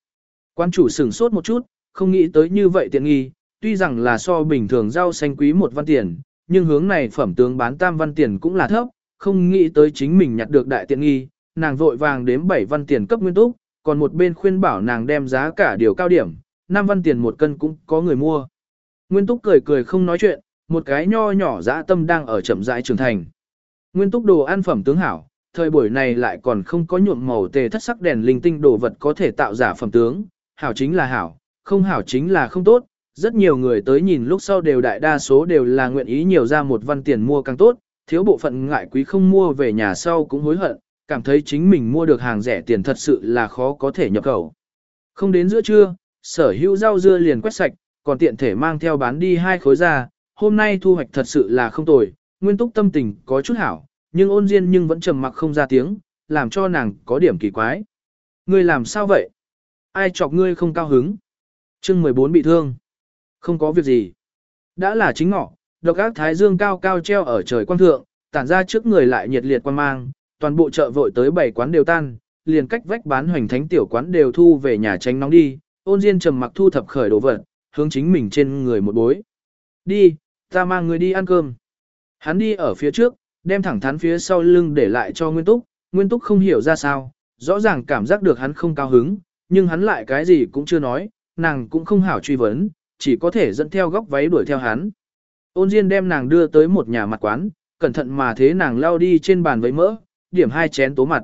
Quan chủ sửng sốt một chút, không nghĩ tới như vậy tiện nghi, tuy rằng là so bình thường rau xanh quý một văn tiền, nhưng hướng này phẩm tướng bán tam văn tiền cũng là thấp, không nghĩ tới chính mình nhặt được đại tiện nghi, nàng vội vàng đếm 7 văn tiền cấp nguyên túc, còn một bên khuyên bảo nàng đem giá cả điều cao điểm, 5 văn tiền một cân cũng có người mua. Nguyên túc cười cười không nói chuyện, một cái nho nhỏ dã tâm đang ở chậm rãi trưởng thành. Nguyên túc đồ ăn phẩm tướng hảo, thời buổi này lại còn không có nhuộm màu tề thất sắc đèn linh tinh đồ vật có thể tạo giả phẩm tướng, hảo chính là hảo, không hảo chính là không tốt, rất nhiều người tới nhìn lúc sau đều đại đa số đều là nguyện ý nhiều ra một văn tiền mua càng tốt, thiếu bộ phận ngại quý không mua về nhà sau cũng hối hận, cảm thấy chính mình mua được hàng rẻ tiền thật sự là khó có thể nhập khẩu. Không đến giữa trưa, sở hữu rau dưa liền quét sạch, còn tiện thể mang theo bán đi hai khối ra, hôm nay thu hoạch thật sự là không tồi, nguyên túc tâm tình có chút hảo, nhưng ôn diên nhưng vẫn trầm mặc không ra tiếng, làm cho nàng có điểm kỳ quái. Ngươi làm sao vậy? Ai chọc ngươi không cao hứng? chương 14 bị thương. Không có việc gì. Đã là chính ngọ, độc ác thái dương cao cao treo ở trời quang thượng, tản ra trước người lại nhiệt liệt quan mang, toàn bộ chợ vội tới bảy quán đều tan, liền cách vách bán hoành thánh tiểu quán đều thu về nhà tránh nóng đi, ôn diên trầm mặc thu thập khởi đồ vật, hướng chính mình trên người một bối. Đi, ta mang người đi ăn cơm. Hắn đi ở phía trước, đem thẳng thắn phía sau lưng để lại cho Nguyên Túc, Nguyên Túc không hiểu ra sao, rõ ràng cảm giác được hắn không cao hứng, nhưng hắn lại cái gì cũng chưa nói, nàng cũng không hảo truy vấn, chỉ có thể dẫn theo góc váy đuổi theo hắn. Ôn Diên đem nàng đưa tới một nhà mặt quán, cẩn thận mà thế nàng lao đi trên bàn với mỡ, điểm hai chén tố mặt.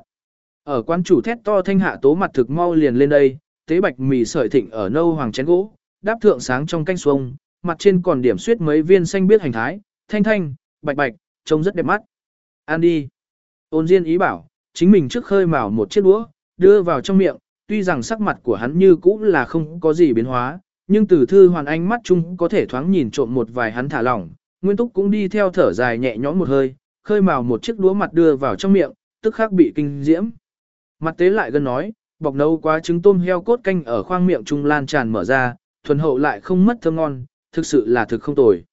Ở quán chủ thét to thanh hạ tố mặt thực mau liền lên đây, tế bạch mì sợi thịnh ở nâu hoàng chén gỗ, đáp thượng sáng trong canh xuông, mặt trên còn điểm suyết mấy viên xanh biết hành thái, thanh thanh, bạch bạch, trông rất đẹp mắt. Ăn đi. Ôn Diên ý bảo, chính mình trước khơi mào một chiếc đũa, đưa vào trong miệng, tuy rằng sắc mặt của hắn như cũ là không có gì biến hóa, nhưng từ thư hoàn ánh mắt chung có thể thoáng nhìn trộm một vài hắn thả lỏng, Nguyên Túc cũng đi theo thở dài nhẹ nhõm một hơi, khơi mào một chiếc đũa mặt đưa vào trong miệng, tức khắc bị kinh diễm. Mặt tế lại gần nói, bọc nấu quá trứng tôm heo cốt canh ở khoang miệng trung lan tràn mở ra, thuần hậu lại không mất thơm ngon, thực sự là thực không tồi.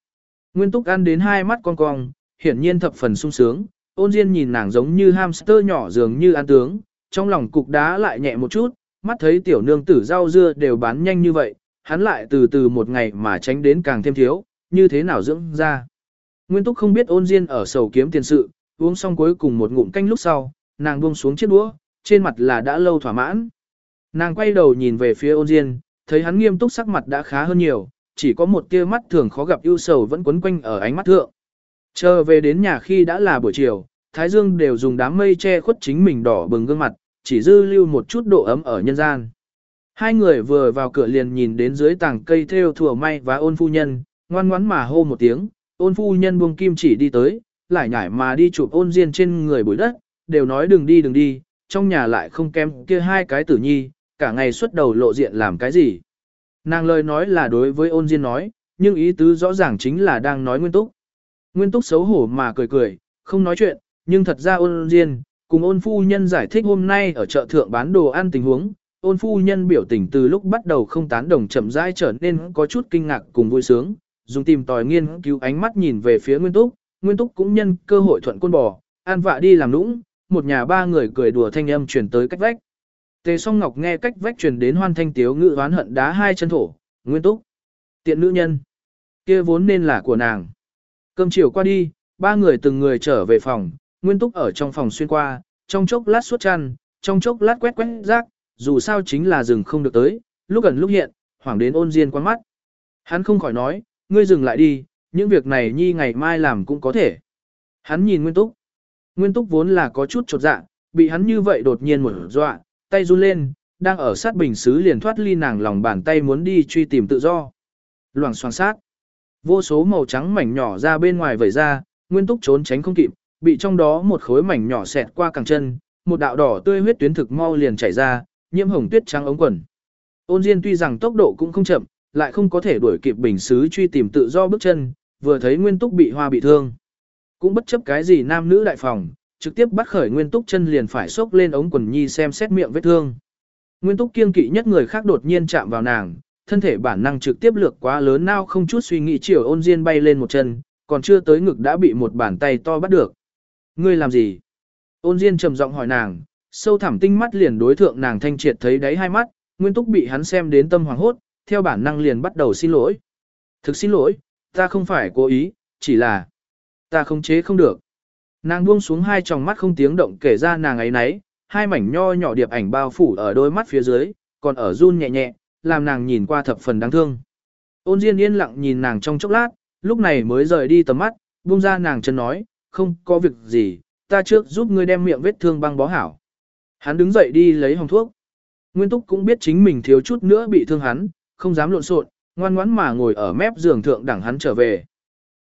Nguyên Túc ăn đến hai mắt con cong, hiển nhiên thập phần sung sướng, ôn diên nhìn nàng giống như hamster nhỏ dường như ăn tướng, trong lòng cục đá lại nhẹ một chút, mắt thấy tiểu nương tử rau dưa đều bán nhanh như vậy, hắn lại từ từ một ngày mà tránh đến càng thêm thiếu, như thế nào dưỡng ra. Nguyên Túc không biết ôn diên ở sầu kiếm tiền sự, uống xong cuối cùng một ngụm canh lúc sau, nàng buông xuống chiếc đũa, trên mặt là đã lâu thỏa mãn. Nàng quay đầu nhìn về phía ôn diên, thấy hắn nghiêm túc sắc mặt đã khá hơn nhiều, chỉ có một tia mắt thường khó gặp ưu sầu vẫn quấn quanh ở ánh mắt thượng. Chờ về đến nhà khi đã là buổi chiều, Thái Dương đều dùng đám mây che khuất chính mình đỏ bừng gương mặt, chỉ dư lưu một chút độ ấm ở nhân gian. Hai người vừa vào cửa liền nhìn đến dưới tảng cây theo thừa may và ôn phu nhân, ngoan ngoắn mà hô một tiếng, ôn phu nhân buông kim chỉ đi tới, lại nhảy mà đi chụp ôn diên trên người bụi đất, đều nói đừng đi đừng đi, trong nhà lại không kém kia hai cái tử nhi, cả ngày xuất đầu lộ diện làm cái gì. Nàng lời nói là đối với ôn diên nói, nhưng ý tứ rõ ràng chính là đang nói nguyên túc. Nguyên túc xấu hổ mà cười cười, không nói chuyện, nhưng thật ra ôn diên, cùng ôn phu nhân giải thích hôm nay ở chợ thượng bán đồ ăn tình huống, ôn phu nhân biểu tình từ lúc bắt đầu không tán đồng chậm rãi trở nên có chút kinh ngạc cùng vui sướng, dùng tìm tòi nghiên cứu ánh mắt nhìn về phía Nguyên Túc, Nguyên Túc cũng nhân cơ hội thuận côn bò, an vạ đi làm nũng, một nhà ba người cười đùa thanh âm truyền tới cách vách. Tề Song Ngọc nghe cách vách truyền đến hoan thanh tiếu ngự oán hận đá hai chân thổ, Nguyên Túc, tiện nữ nhân, kia vốn nên là của nàng. Cơm chiều qua đi, ba người từng người trở về phòng, Nguyên Túc ở trong phòng xuyên qua, trong chốc lát suốt chăn, trong chốc lát quét quét rác, dù sao chính là rừng không được tới, lúc gần lúc hiện, hoảng đến ôn diên quán mắt. Hắn không khỏi nói, ngươi dừng lại đi, những việc này nhi ngày mai làm cũng có thể. Hắn nhìn Nguyên Túc. Nguyên Túc vốn là có chút chột dạ, bị hắn như vậy đột nhiên một dọa, tay run lên, đang ở sát bình xứ liền thoát ly nàng lòng bàn tay muốn đi truy tìm tự do. Loảng xoảng sát. Vô số màu trắng mảnh nhỏ ra bên ngoài vẩy ra, Nguyên Túc trốn tránh không kịp, bị trong đó một khối mảnh nhỏ xẹt qua càng chân, một đạo đỏ tươi huyết tuyến thực mau liền chảy ra, nhiễm hồng tuyết trắng ống quần. Ôn Diên tuy rằng tốc độ cũng không chậm, lại không có thể đuổi kịp bình xứ truy tìm tự do bước chân, vừa thấy Nguyên Túc bị hoa bị thương. Cũng bất chấp cái gì nam nữ đại phòng, trực tiếp bắt khởi Nguyên Túc chân liền phải xốc lên ống quần nhi xem xét miệng vết thương. Nguyên Túc kiên kỵ nhất người khác đột nhiên chạm vào nàng, thân thể bản năng trực tiếp lược quá lớn nào không chút suy nghĩ chiều ôn diên bay lên một chân, còn chưa tới ngực đã bị một bàn tay to bắt được. Ngươi làm gì? Ôn diên trầm giọng hỏi nàng, sâu thẳm tinh mắt liền đối thượng nàng thanh triệt thấy đáy hai mắt, Nguyên Túc bị hắn xem đến tâm hoàng hốt, theo bản năng liền bắt đầu xin lỗi. Thực xin lỗi, ta không phải cố ý, chỉ là ta không chế không được. Nàng buông xuống hai tròng mắt không tiếng động kể ra nàng ấy nấy, hai mảnh nho nhỏ điệp ảnh bao phủ ở đôi mắt phía dưới, còn ở run nhẹ nhẹ, làm nàng nhìn qua thập phần đáng thương. Ôn Diên yên lặng nhìn nàng trong chốc lát, lúc này mới rời đi tầm mắt, buông ra nàng chân nói, không có việc gì, ta trước giúp ngươi đem miệng vết thương băng bó hảo. Hắn đứng dậy đi lấy hồng thuốc. Nguyên Túc cũng biết chính mình thiếu chút nữa bị thương hắn, không dám lộn xộn, ngoan ngoãn mà ngồi ở mép giường thượng đẳng hắn trở về.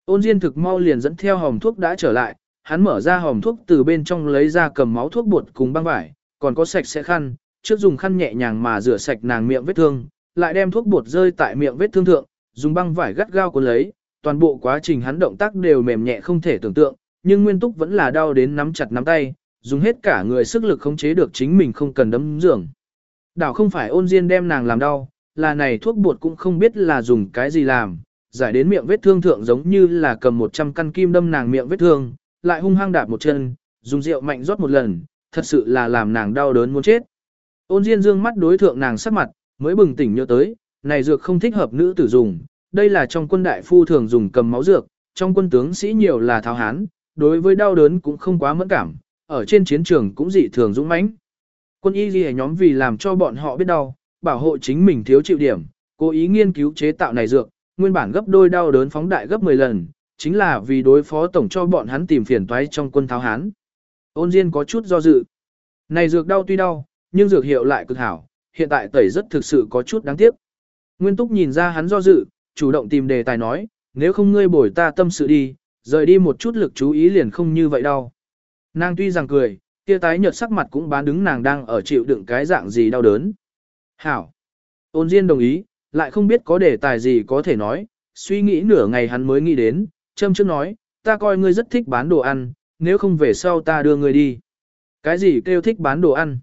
Ôn Diên thực mau liền dẫn theo hòm thuốc đã trở lại, hắn mở ra hòm thuốc từ bên trong lấy ra cầm máu thuốc bột cùng băng vải, còn có sạch sẽ khăn, trước dùng khăn nhẹ nhàng mà rửa sạch nàng miệng vết thương, lại đem thuốc bột rơi tại miệng vết thương thượng, dùng băng vải gắt gao cuốn lấy, toàn bộ quá trình hắn động tác đều mềm nhẹ không thể tưởng tượng, nhưng Nguyên Túc vẫn là đau đến nắm chặt nắm tay, dùng hết cả người sức lực khống chế được chính mình không cần đấm giường. Đảo không phải ôn diên đem nàng làm đau, là này thuốc bột cũng không biết là dùng cái gì làm, giải đến miệng vết thương thượng giống như là cầm 100 căn kim đâm nàng miệng vết thương, lại hung hăng đạp một chân, dùng rượu mạnh rót một lần, thật sự là làm nàng đau đớn muốn chết. Ôn Diên dương mắt đối thượng nàng sắc mặt, mới bừng tỉnh nhớ tới, này dược không thích hợp nữ tử dùng, đây là trong quân đại phu thường dùng cầm máu dược, trong quân tướng sĩ nhiều là tháo hán, đối với đau đớn cũng không quá mẫn cảm, ở trên chiến trường cũng dị thường dũng mãnh. Quân y ghi nhóm vì làm cho bọn họ biết đau, bảo hộ chính mình thiếu chịu điểm, cố ý nghiên cứu chế tạo này dược, nguyên bản gấp đôi đau đớn phóng đại gấp 10 lần, chính là vì đối phó tổng cho bọn hắn tìm phiền toái trong quân tháo hán. Ôn Diên có chút do dự. Này dược đau tuy đau, nhưng dược hiệu lại cực hảo, hiện tại tẩy rất thực sự có chút đáng tiếc. Nguyên Túc nhìn ra hắn do dự, chủ động tìm đề tài nói, nếu không ngươi bồi ta tâm sự đi, rời đi một chút lực chú ý liền không như vậy đâu. Nàng tuy rằng cười, kia tái nhợt sắc mặt cũng bán đứng nàng đang ở chịu đựng cái dạng gì đau đớn. Hảo. Ôn Diên đồng ý, lại không biết có đề tài gì có thể nói, suy nghĩ nửa ngày hắn mới nghĩ đến, châm trước nói, ta coi ngươi rất thích bán đồ ăn, nếu không về sau ta đưa ngươi đi. Cái gì kêu thích bán đồ ăn?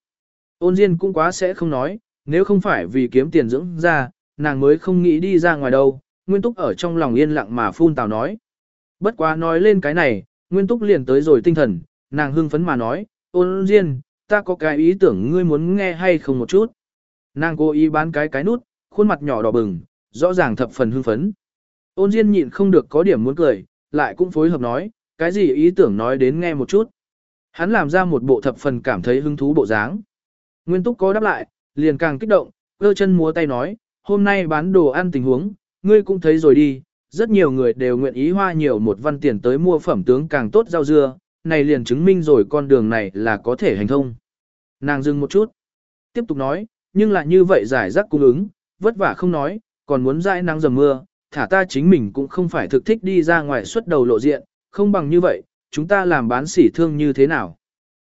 Ôn Diên cũng quá sẽ không nói, nếu không phải vì kiếm tiền dưỡng ra, nàng mới không nghĩ đi ra ngoài đâu, Nguyên Túc ở trong lòng yên lặng mà phun tào nói. Bất quá nói lên cái này, Nguyên Túc liền tới rồi tinh thần, nàng hưng phấn mà nói, ôn Diên, ta có cái ý tưởng ngươi muốn nghe hay không một chút. Nàng cố ý bán cái cái nút, khuôn mặt nhỏ đỏ bừng, rõ ràng thập phần hưng phấn. Ôn Diên nhịn không được có điểm muốn cười, lại cũng phối hợp nói, cái gì ý tưởng nói đến nghe một chút. Hắn làm ra một bộ thập phần cảm thấy hứng thú bộ dáng. Nguyên Túc có đáp lại, liền càng kích động, cơ chân múa tay nói, hôm nay bán đồ ăn tình huống, ngươi cũng thấy rồi đi, rất nhiều người đều nguyện ý hoa nhiều một văn tiền tới mua phẩm tướng càng tốt rau dưa, này liền chứng minh rồi con đường này là có thể hành thông. Nàng dừng một chút, tiếp tục nói, nhưng lại như vậy giải rác cung ứng, vất vả không nói, còn muốn dãi nắng dầm mưa, thả ta chính mình cũng không phải thực thích đi ra ngoài xuất đầu lộ diện, không bằng như vậy, chúng ta làm bán sỉ thương như thế nào.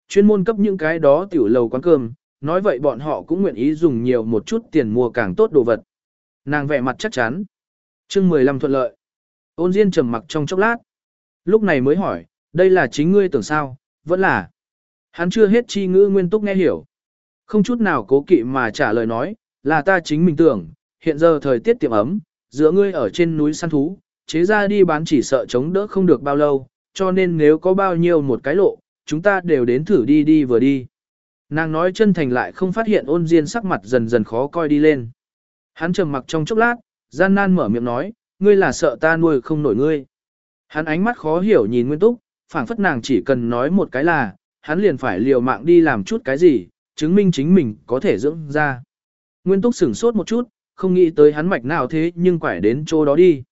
Chuyên môn cấp những cái đó tiểu lầu quán cơm, nói vậy bọn họ cũng nguyện ý dùng nhiều một chút tiền mua càng tốt đồ vật. Nàng vẻ mặt chắc chắn. chương 15 thuận lợi. Ôn Diên trầm mặc trong chốc lát. Lúc này mới hỏi, đây là chính ngươi tưởng sao, vẫn là. Hắn chưa hết chi ngữ nguyên túc nghe hiểu. Không chút nào cố kỵ mà trả lời nói, là ta chính mình tưởng, hiện giờ thời tiết tiệm ấm, giữa ngươi ở trên núi săn thú, chế ra đi bán chỉ sợ chống đỡ không được bao lâu, cho nên nếu có bao nhiêu một cái lộ, chúng ta đều đến thử đi đi vừa đi. Nàng nói chân thành lại không phát hiện ôn diên sắc mặt dần dần khó coi đi lên. Hắn trầm mặc trong chốc lát, gian nan mở miệng nói, ngươi là sợ ta nuôi không nổi ngươi. Hắn ánh mắt khó hiểu nhìn Nguyên Túc, phảng phất nàng chỉ cần nói một cái là, hắn liền phải liều mạng đi làm chút cái gì, chứng minh chính mình có thể dưỡng ra. Nguyên Túc sửng sốt một chút, không nghĩ tới hắn mạch nào thế nhưng quải đến chỗ đó đi.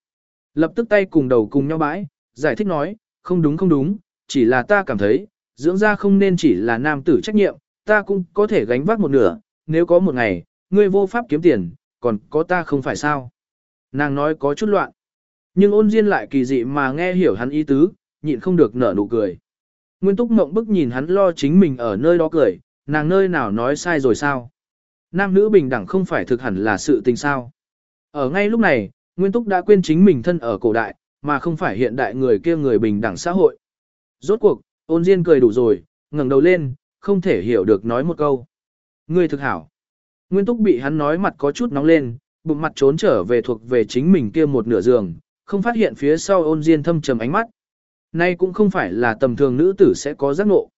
Lập tức tay cùng đầu cùng nhau bãi, giải thích nói, không đúng không đúng, chỉ là ta cảm thấy, dưỡng ra không nên chỉ là nam tử trách nhiệm, ta cũng có thể gánh vác một nửa, nếu có một ngày, ngươi vô pháp kiếm tiền, còn có ta không phải sao. Nàng nói có chút loạn, nhưng ôn diên lại kỳ dị mà nghe hiểu hắn ý tứ, nhịn không được nở nụ cười. Nguyên túc mộng bức nhìn hắn lo chính mình ở nơi đó cười, nàng nơi nào nói sai rồi sao. Nam nữ bình đẳng không phải thực hẳn là sự tình sao. Ở ngay lúc này, Nguyên túc đã quên chính mình thân ở cổ đại, mà không phải hiện đại người kia người bình đẳng xã hội. Rốt cuộc, ôn diên cười đủ rồi, ngẩng đầu lên, không thể hiểu được nói một câu. Ngươi thực hảo. Nguyên túc bị hắn nói mặt có chút nóng lên, bụng mặt trốn trở về thuộc về chính mình kia một nửa giường, không phát hiện phía sau ôn diên thâm trầm ánh mắt. Nay cũng không phải là tầm thường nữ tử sẽ có giác ngộ.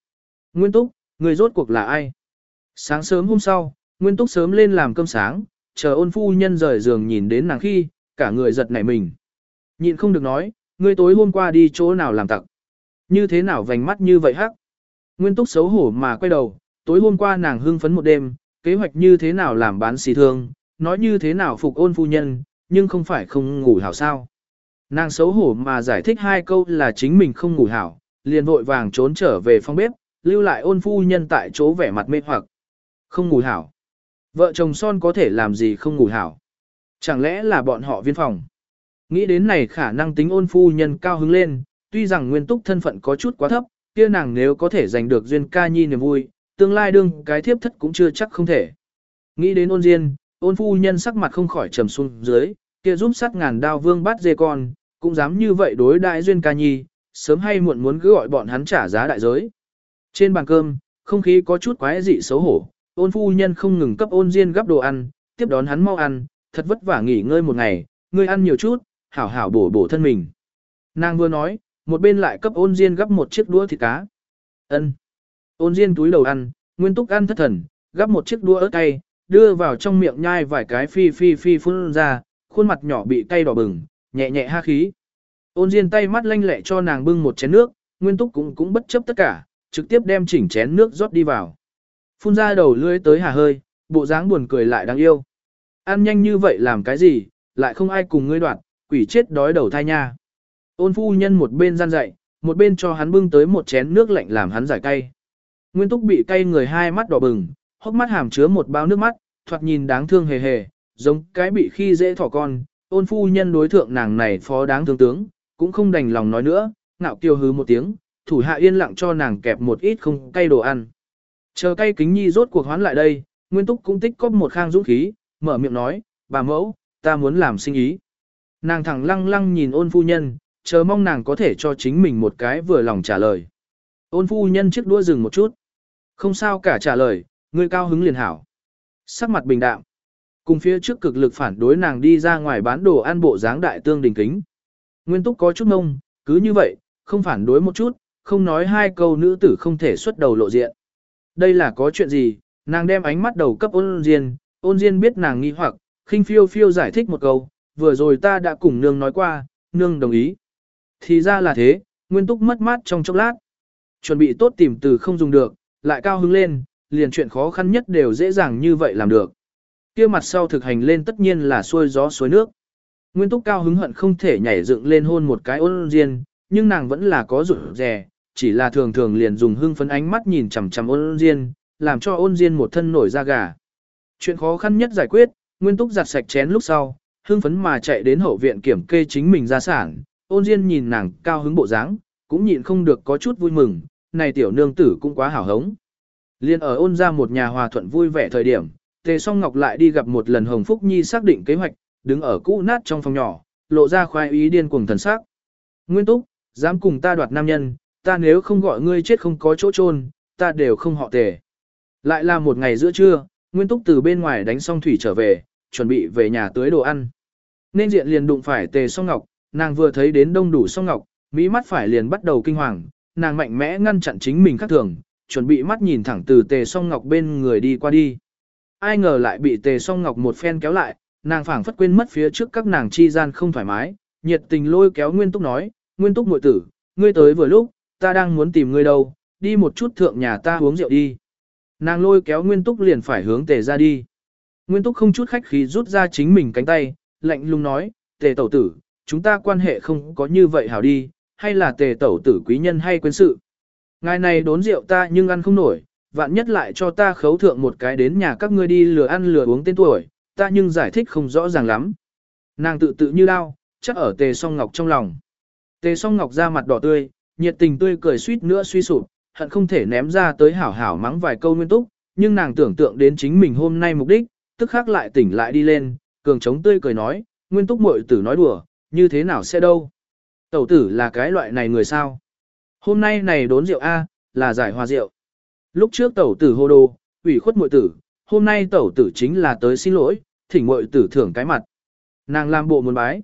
Nguyên túc, người rốt cuộc là ai? Sáng sớm hôm sau, Nguyên túc sớm lên làm cơm sáng, chờ ôn phu nhân rời giường nhìn đến nàng khi, cả người giật nảy mình. Nhịn không được nói, ngươi tối hôm qua đi chỗ nào làm tặc. Như thế nào vành mắt như vậy hắc? Nguyên túc xấu hổ mà quay đầu, tối hôm qua nàng hưng phấn một đêm, kế hoạch như thế nào làm bán xì thương, nói như thế nào phục ôn phu nhân, nhưng không phải không ngủ hảo sao. Nàng xấu hổ mà giải thích hai câu là chính mình không ngủ hảo, liền vội vàng trốn trở về phòng bếp, lưu lại ôn phu nhân tại chỗ vẻ mặt mê hoặc. Không ngủ hảo. Vợ chồng son có thể làm gì không ngủ hảo. Chẳng lẽ là bọn họ viên phòng. Nghĩ đến này khả năng tính ôn phu nhân cao hứng lên, tuy rằng nguyên túc thân phận có chút quá thấp, kia nàng nếu có thể giành được duyên ca nhi niềm vui, tương lai đương cái thiếp thất cũng chưa chắc không thể. Nghĩ đến ôn diên, ôn phu nhân sắc mặt không khỏi trầm xuống dưới, kia giúp sát ngàn đao vương bắt dê con, cũng dám như vậy đối đại duyên ca nhi, sớm hay muộn muốn cứ gọi bọn hắn trả giá đại giới. Trên bàn cơm, không khí có chút quái dị xấu hổ, ôn phu nhân không ngừng cấp ôn diên gắp đồ ăn, tiếp đón hắn mau ăn, thật vất vả nghỉ ngơi một ngày, ngươi ăn nhiều chút, hảo hảo bổ bổ thân mình. Nàng vừa nói, một bên lại cấp ôn diên gắp một chiếc đũa thịt cá. Ân. Ôn diên túi đầu ăn, nguyên túc ăn thất thần, gắp một chiếc đũa ớt cay, đưa vào trong miệng nhai vài cái phi phi phi phun ra, khuôn mặt nhỏ bị cay đỏ bừng, nhẹ nhẹ ha khí. Ôn diên tay mắt lanh lẹ cho nàng bưng một chén nước, nguyên túc cũng cũng bất chấp tất cả, trực tiếp đem chỉnh chén nước rót đi vào. Phun ra đầu lưỡi tới hà hơi, bộ dáng buồn cười lại đáng yêu. Ăn nhanh như vậy làm cái gì, lại không ai cùng ngươi đoạt, quỷ chết đói đầu thai nha. Ôn phu nhân một bên gian dạy, một bên cho hắn bưng tới một chén nước lạnh làm hắn giải cay. Nguyên túc bị cay người hai mắt đỏ bừng, hốc mắt hàm chứa một bao nước mắt, thoạt nhìn đáng thương hề hề, giống cái bị khi dễ thỏ con. Ôn phu nhân đối thượng nàng này phó đáng thương tướng, cũng không đành lòng nói nữa, ngạo kiêu hứ một tiếng, thủ hạ yên lặng cho nàng kẹp một ít không cay đồ ăn. Chờ cay kính nhi rốt cuộc hoán lại đây, Nguyên Túc cũng tích cóp một khang dũng khí, mở miệng nói, bà mẫu, ta muốn làm sinh ý. Nàng thẳng lăng lăng nhìn ôn phu nhân, chờ mong nàng có thể cho chính mình một cái vừa lòng trả lời. Ôn phu nhân chiếc đua dừng một chút. Không sao cả trả lời, người cao hứng liền hảo. Sắc mặt bình đạm. Cùng phía trước cực lực phản đối nàng đi ra ngoài bán đồ ăn bộ dáng đại tương đình kính. Nguyên túc có chút mông, cứ như vậy, không phản đối một chút, không nói hai câu nữ tử không thể xuất đầu lộ diện. Đây là có chuyện gì, nàng đem ánh mắt đầu cấp ôn diên, ôn diên biết nàng nghi hoặc, khinh phiêu phiêu giải thích một câu, vừa rồi ta đã cùng nương nói qua, nương đồng ý. Thì ra là thế, nguyên túc mất mát trong chốc lát. Chuẩn bị tốt tìm từ không dùng được, lại cao hứng lên, liền chuyện khó khăn nhất đều dễ dàng như vậy làm được. kia mặt sau thực hành lên tất nhiên là xuôi gió suối nước. Nguyên túc cao hứng hận không thể nhảy dựng lên hôn một cái ôn diên, nhưng nàng vẫn là có rủi rè, chỉ là thường thường liền dùng hưng phấn ánh mắt nhìn chằm chằm ôn diên, làm cho ôn diên một thân nổi da gà. Chuyện khó khăn nhất giải quyết, Nguyên Túc giặt sạch chén lúc sau, hưng phấn mà chạy đến hậu viện kiểm kê chính mình gia sản, ôn diên nhìn nàng cao hứng bộ dáng, cũng nhịn không được có chút vui mừng, này tiểu nương tử cũng quá hảo hống. Liên ở ôn ra một nhà hòa thuận vui vẻ thời điểm, Tề Song Ngọc lại đi gặp một lần Hồng Phúc Nhi xác định kế hoạch, đứng ở cũ nát trong phòng nhỏ, lộ ra khoái ý điên cuồng thần sắc. Nguyên Túc, dám cùng ta đoạt nam nhân, ta nếu không gọi ngươi chết không có chỗ chôn, ta đều không họ Tề. Lại là một ngày giữa trưa, Nguyên Túc từ bên ngoài đánh xong thủy trở về, chuẩn bị về nhà tưới đồ ăn. Nên diện liền đụng phải Tề Song Ngọc, nàng vừa thấy đến đông đủ Song Ngọc, mỹ mắt phải liền bắt đầu kinh hoàng, nàng mạnh mẽ ngăn chặn chính mình khác thường, chuẩn bị mắt nhìn thẳng từ Tề Song Ngọc bên người đi qua đi. Ai ngờ lại bị Tề Song Ngọc một phen kéo lại, nàng phảng phất quên mất phía trước các nàng chi gian không thoải mái, nhiệt tình lôi kéo Nguyên Túc nói, Nguyên Túc muội tử, ngươi tới vừa lúc, ta đang muốn tìm ngươi đâu, đi một chút thượng nhà ta uống rượu đi. Nàng lôi kéo Nguyên Túc liền phải hướng Tề ra đi. Nguyên Túc không chút khách khí rút ra chính mình cánh tay, lạnh lùng nói, Tề tẩu tử, chúng ta quan hệ không có như vậy hảo đi, hay là Tề tẩu tử quý nhân hay quên sự. Ngài này đốn rượu ta nhưng ăn không nổi, vạn nhất lại cho ta khấu thượng một cái đến nhà các ngươi đi lừa ăn lừa uống tên tuổi, ta nhưng giải thích không rõ ràng lắm. Nàng tự tự như đau, chắc ở tề song ngọc trong lòng. Tề song ngọc ra mặt đỏ tươi, nhiệt tình tươi cười suýt nữa suy sụp, hận không thể ném ra tới hảo hảo mắng vài câu nguyên túc, nhưng nàng tưởng tượng đến chính mình hôm nay mục đích, tức khắc lại tỉnh lại đi lên, cường chống tươi cười nói, nguyên túc muội tử nói đùa, như thế nào sẽ đâu. Tẩu tử là cái loại này người sao? Hôm nay này đốn rượu A, là giải hòa rượu. Lúc trước tẩu tử hô đồ, ủy khuất muội tử, hôm nay tẩu tử chính là tới xin lỗi, thỉnh muội tử thưởng cái mặt. Nàng làm bộ muốn bái.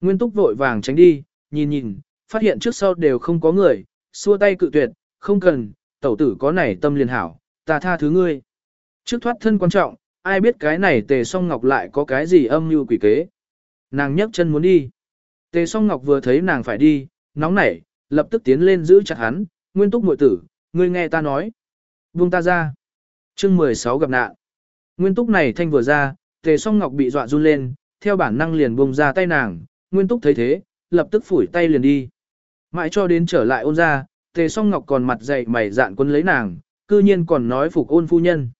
Nguyên túc vội vàng tránh đi, nhìn nhìn, phát hiện trước sau đều không có người, xua tay cự tuyệt, không cần, tẩu tử có này tâm liền hảo, ta tha thứ ngươi. Trước thoát thân quan trọng, ai biết cái này tề song ngọc lại có cái gì âm mưu quỷ kế. Nàng nhấc chân muốn đi. Tề song ngọc vừa thấy nàng phải đi, nóng nảy, lập tức tiến lên giữ chặt hắn, nguyên túc muội tử, ngươi nghe ta nói. Buông ta ra. chương 16 gặp nạn. Nguyên túc này thanh vừa ra, tề song ngọc bị dọa run lên, theo bản năng liền buông ra tay nàng, nguyên túc thấy thế, lập tức phủi tay liền đi. Mãi cho đến trở lại ôn ra, tề song ngọc còn mặt dày mày dạn quân lấy nàng, cư nhiên còn nói phục ôn phu nhân.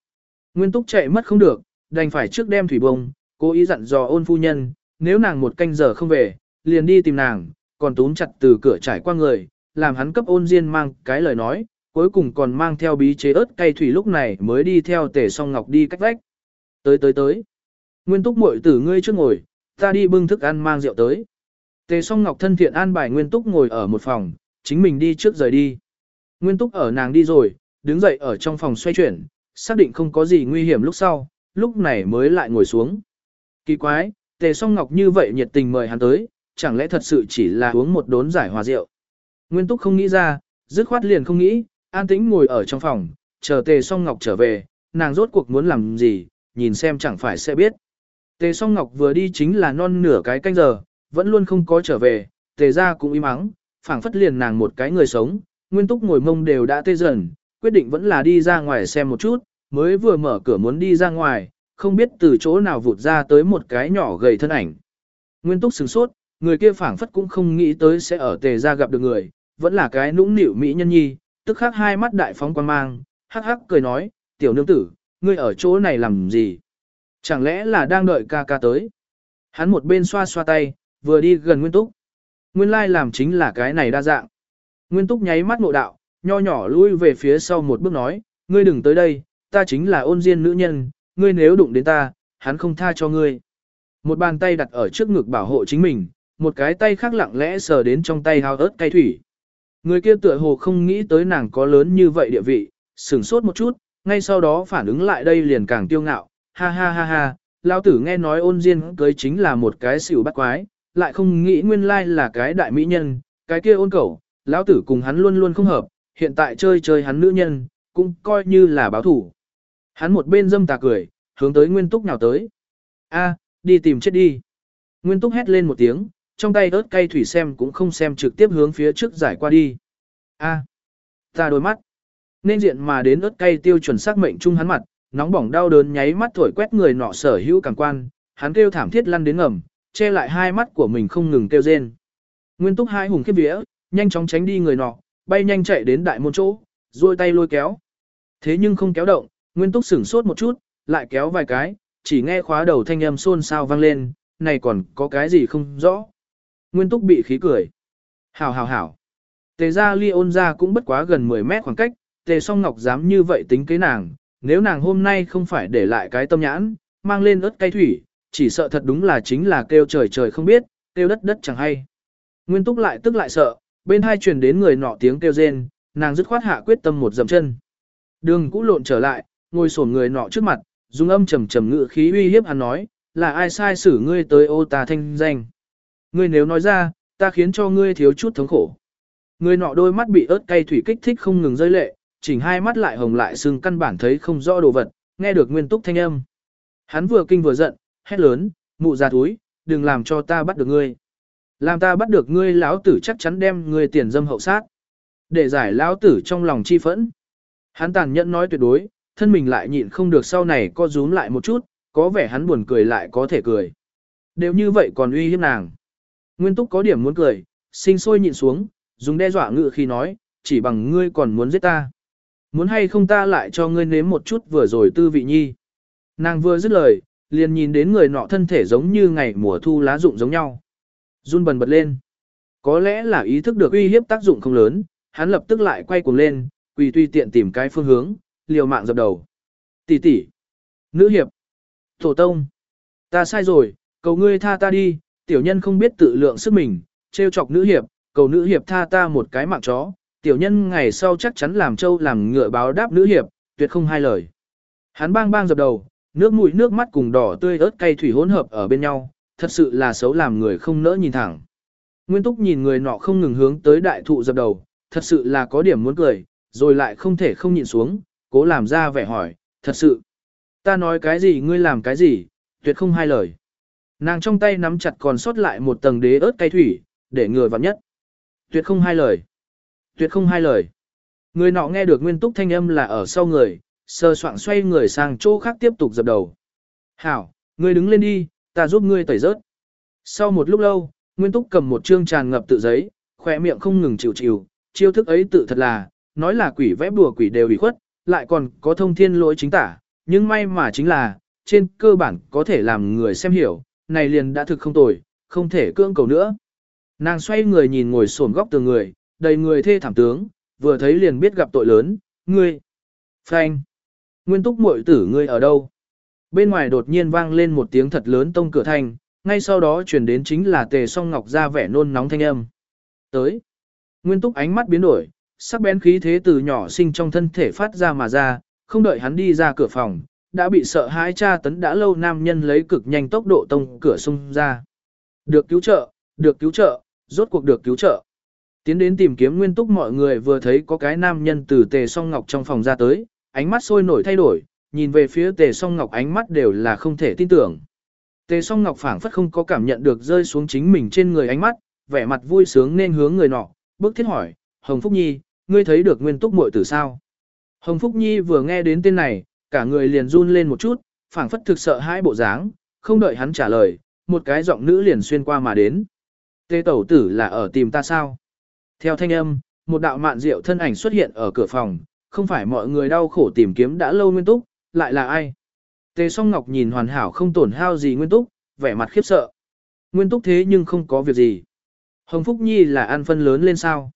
Nguyên túc chạy mất không được, đành phải trước đem thủy bông, cố ý dặn dò ôn phu nhân, nếu nàng một canh giờ không về, liền đi tìm nàng, còn túm chặt từ cửa trải qua người, làm hắn cấp ôn diên mang cái lời nói, cuối cùng còn mang theo bí chế ớt cay thủy lúc này mới đi theo tề song ngọc đi cách vách. Tới tới tới. Nguyên túc muội tử ngươi trước ngồi, ta đi bưng thức ăn mang rượu tới. Tề song ngọc thân thiện an bài Nguyên túc ngồi ở một phòng, chính mình đi trước rời đi. Nguyên túc ở nàng đi rồi, đứng dậy ở trong phòng xoay chuyển, xác định không có gì nguy hiểm lúc sau, lúc này mới lại ngồi xuống. Kỳ quái, tề song ngọc như vậy nhiệt tình mời hắn tới, chẳng lẽ thật sự chỉ là uống một đốn giải hòa rượu. Nguyên túc không nghĩ ra, dứt khoát liền không nghĩ, an tĩnh ngồi ở trong phòng, chờ tề song ngọc trở về, nàng rốt cuộc muốn làm gì, nhìn xem chẳng phải sẽ biết. Tề song ngọc vừa đi chính là non nửa cái canh giờ, vẫn luôn không có trở về, tề ra cũng im ắng, phảng phất liền nàng một cái người sống, nguyên túc ngồi mông đều đã tê dần, quyết định vẫn là đi ra ngoài xem một chút, mới vừa mở cửa muốn đi ra ngoài, không biết từ chỗ nào vụt ra tới một cái nhỏ gầy thân ảnh. Nguyên túc sửng sốt, người kia phảng phất cũng không nghĩ tới sẽ ở tề ra gặp được người, vẫn là cái nũng nịu mỹ nhân nhi, tức khắc hai mắt đại phóng quan mang, hắc hắc cười nói, tiểu nương tử, ngươi ở chỗ này làm gì? Chẳng lẽ là đang đợi ca ca tới? Hắn một bên xoa xoa tay, vừa đi gần Nguyên Túc. Nguyên lai làm chính là cái này đa dạng. Nguyên Túc nháy mắt ngộ đạo, nho nhỏ lui về phía sau một bước nói, ngươi đừng tới đây, ta chính là ôn diên nữ nhân, ngươi nếu đụng đến ta, hắn không tha cho ngươi. Một bàn tay đặt ở trước ngực bảo hộ chính mình, một cái tay khác lặng lẽ sờ đến trong tay hao ớt cay thủy. Người kia tựa hồ không nghĩ tới nàng có lớn như vậy địa vị, sửng sốt một chút, ngay sau đó phản ứng lại đây liền càng tiêu ngạo, ha ha ha ha, lão tử nghe nói ôn diên cưới chính là một cái xỉu bắt quái, lại không nghĩ nguyên lai là cái đại mỹ nhân, cái kia ôn cẩu, lão tử cùng hắn luôn luôn không hợp, hiện tại chơi chơi hắn nữ nhân, cũng coi như là báo thủ. Hắn một bên dâm tà cười, hướng tới Nguyên Túc nào tới. A, đi tìm chết đi. Nguyên Túc hét lên một tiếng, trong tay ớt cay thủy xem cũng không xem trực tiếp hướng phía trước giải qua đi. A, ta đôi mắt. Nên diện mà đến ớt cay tiêu chuẩn xác mệnh chung hắn mặt, nóng bỏng đau đớn nháy mắt thổi quét người nọ sở hữu cảm quan, hắn kêu thảm thiết lăn đến ngầm, che lại hai mắt của mình không ngừng kêu rên. Nguyên Túc hai hùng khiếp vía, nhanh chóng tránh đi người nọ, bay nhanh chạy đến đại môn chỗ, duỗi tay lôi kéo. Thế nhưng không kéo động, Nguyên Túc sửng sốt một chút, lại kéo vài cái, chỉ nghe khóa đầu thanh âm xôn xao vang lên, này còn có cái gì không rõ. Nguyên túc bị khí cười. Hảo hảo hảo. Tề ra ly ôn ra cũng bất quá gần 10 mét khoảng cách, tề song ngọc dám như vậy tính kế nàng, nếu nàng hôm nay không phải để lại cái tâm nhãn, mang lên ớt cay thủy, chỉ sợ thật đúng là chính là kêu trời trời không biết, kêu đất đất chẳng hay. Nguyên túc lại tức lại sợ, bên hai truyền đến người nọ tiếng kêu rên, nàng dứt khoát hạ quyết tâm một dầm chân. Đường cũ lộn trở lại, ngồi sổn người nọ trước mặt, dùng âm trầm trầm ngự khí uy hiếp hắn nói, là ai sai xử ngươi tới ô ta thanh danh. Ngươi nếu nói ra, ta khiến cho ngươi thiếu chút thống khổ. Người nọ đôi mắt bị ớt cay thủy kích thích không ngừng rơi lệ, chỉnh hai mắt lại hồng lại sưng căn bản thấy không rõ đồ vật, nghe được nguyên túc thanh âm. Hắn vừa kinh vừa giận, hét lớn, mụ già túi, đừng làm cho ta bắt được ngươi. Làm ta bắt được ngươi lão tử chắc chắn đem ngươi tiền dâm hậu sát. Để giải lão tử trong lòng chi phẫn. Hắn tàn nhẫn nói tuyệt đối, thân mình lại nhịn không được sau này co rúm lại một chút, có vẻ hắn buồn cười lại có thể cười. Đều như vậy còn uy hiếp nàng. Nguyên túc có điểm muốn cười, sinh sôi nhịn xuống, dùng đe dọa ngự khi nói, chỉ bằng ngươi còn muốn giết ta. Muốn hay không ta lại cho ngươi nếm một chút vừa rồi tư vị nhi. Nàng vừa dứt lời, liền nhìn đến người nọ thân thể giống như ngày mùa thu lá rụng giống nhau. Run bần bật lên. Có lẽ là ý thức được uy hiếp tác dụng không lớn, hắn lập tức lại quay cuồng lên, quỳ tùy tiện tìm cái phương hướng, liều mạng dập đầu. Tỷ tỷ, nữ hiệp, tổ tông, ta sai rồi, cầu ngươi tha ta đi, tiểu nhân không biết tự lượng sức mình, trêu chọc nữ hiệp, cầu nữ hiệp tha ta một cái mạng chó, tiểu nhân ngày sau chắc chắn làm trâu làm ngựa báo đáp nữ hiệp, tuyệt không hai lời. Hắn bang bang dập đầu, nước mũi nước mắt cùng đỏ tươi ớt cay thủy hỗn hợp ở bên nhau, thật sự là xấu làm người không nỡ nhìn thẳng. Nguyên Túc nhìn người nọ không ngừng hướng tới đại thụ dập đầu, thật sự là có điểm muốn cười, rồi lại không thể không nhịn xuống, cố làm ra vẻ hỏi, thật sự. Ta nói cái gì ngươi làm cái gì, tuyệt không hai lời. Nàng trong tay nắm chặt còn sót lại một tầng đế ớt cay thủy, để ngừa vặn nhất. Tuyệt không hai lời. Tuyệt không hai lời. Người nọ nghe được nguyên túc thanh âm là ở sau người, sơ soạn xoay người sang chỗ khác tiếp tục dập đầu. Hảo, ngươi đứng lên đi, ta giúp ngươi tẩy rớt. Sau một lúc lâu, Nguyên Túc cầm một chương tràn ngập tự giấy, khỏe miệng không ngừng chịu chịu, chiêu thức ấy tự thật là, nói là quỷ vẽ bùa quỷ đều bị khuất, lại còn có thông thiên lỗi chính tả, nhưng may mà chính là, trên cơ bản có thể làm người xem hiểu, này liền đã thực không tồi, không thể cưỡng cầu nữa. Nàng xoay người nhìn ngồi sồn góc tường người, đầy người thê thảm tướng, vừa thấy liền biết gặp tội lớn, ngươi. Phanh. Nguyên túc muội tử ngươi ở đâu? Bên ngoài đột nhiên vang lên một tiếng thật lớn tông cửa thanh, ngay sau đó truyền đến chính là tề song ngọc ra vẻ nôn nóng thanh âm. Tới. Nguyên túc ánh mắt biến đổi, sắc bén khí thế từ nhỏ sinh trong thân thể phát ra mà ra, không đợi hắn đi ra cửa phòng, đã bị sợ hãi cha tấn đã lâu nam nhân lấy cực nhanh tốc độ tông cửa xung ra. Được cứu trợ, được cứu trợ, rốt cuộc được cứu trợ. Tiến đến tìm kiếm nguyên túc mọi người vừa thấy có cái nam nhân từ tề song ngọc trong phòng ra tới, ánh mắt sôi nổi thay đổi, nhìn về phía tề song ngọc ánh mắt đều là không thể tin tưởng. Tề song ngọc phảng phất không có cảm nhận được rơi xuống chính mình trên người ánh mắt, vẻ mặt vui sướng nên hướng người nọ, bước thiết hỏi, Hồng Phúc Nhi, ngươi thấy được nguyên túc muội tử sao? Hồng Phúc Nhi vừa nghe đến tên này, cả người liền run lên một chút, phảng phất thực sợ hai bộ dáng, không đợi hắn trả lời, một cái giọng nữ liền xuyên qua mà đến. Tề tẩu tử là ở tìm ta sao? Theo thanh âm, một đạo mạn rượu thân ảnh xuất hiện ở cửa phòng, không phải mọi người đau khổ tìm kiếm đã lâu nguyên túc, lại là ai? Tề song ngọc nhìn hoàn hảo không tổn hao gì nguyên túc, vẻ mặt khiếp sợ. Nguyên túc thế nhưng không có việc gì. Hồng Phúc Nhi là ăn phân lớn lên sao?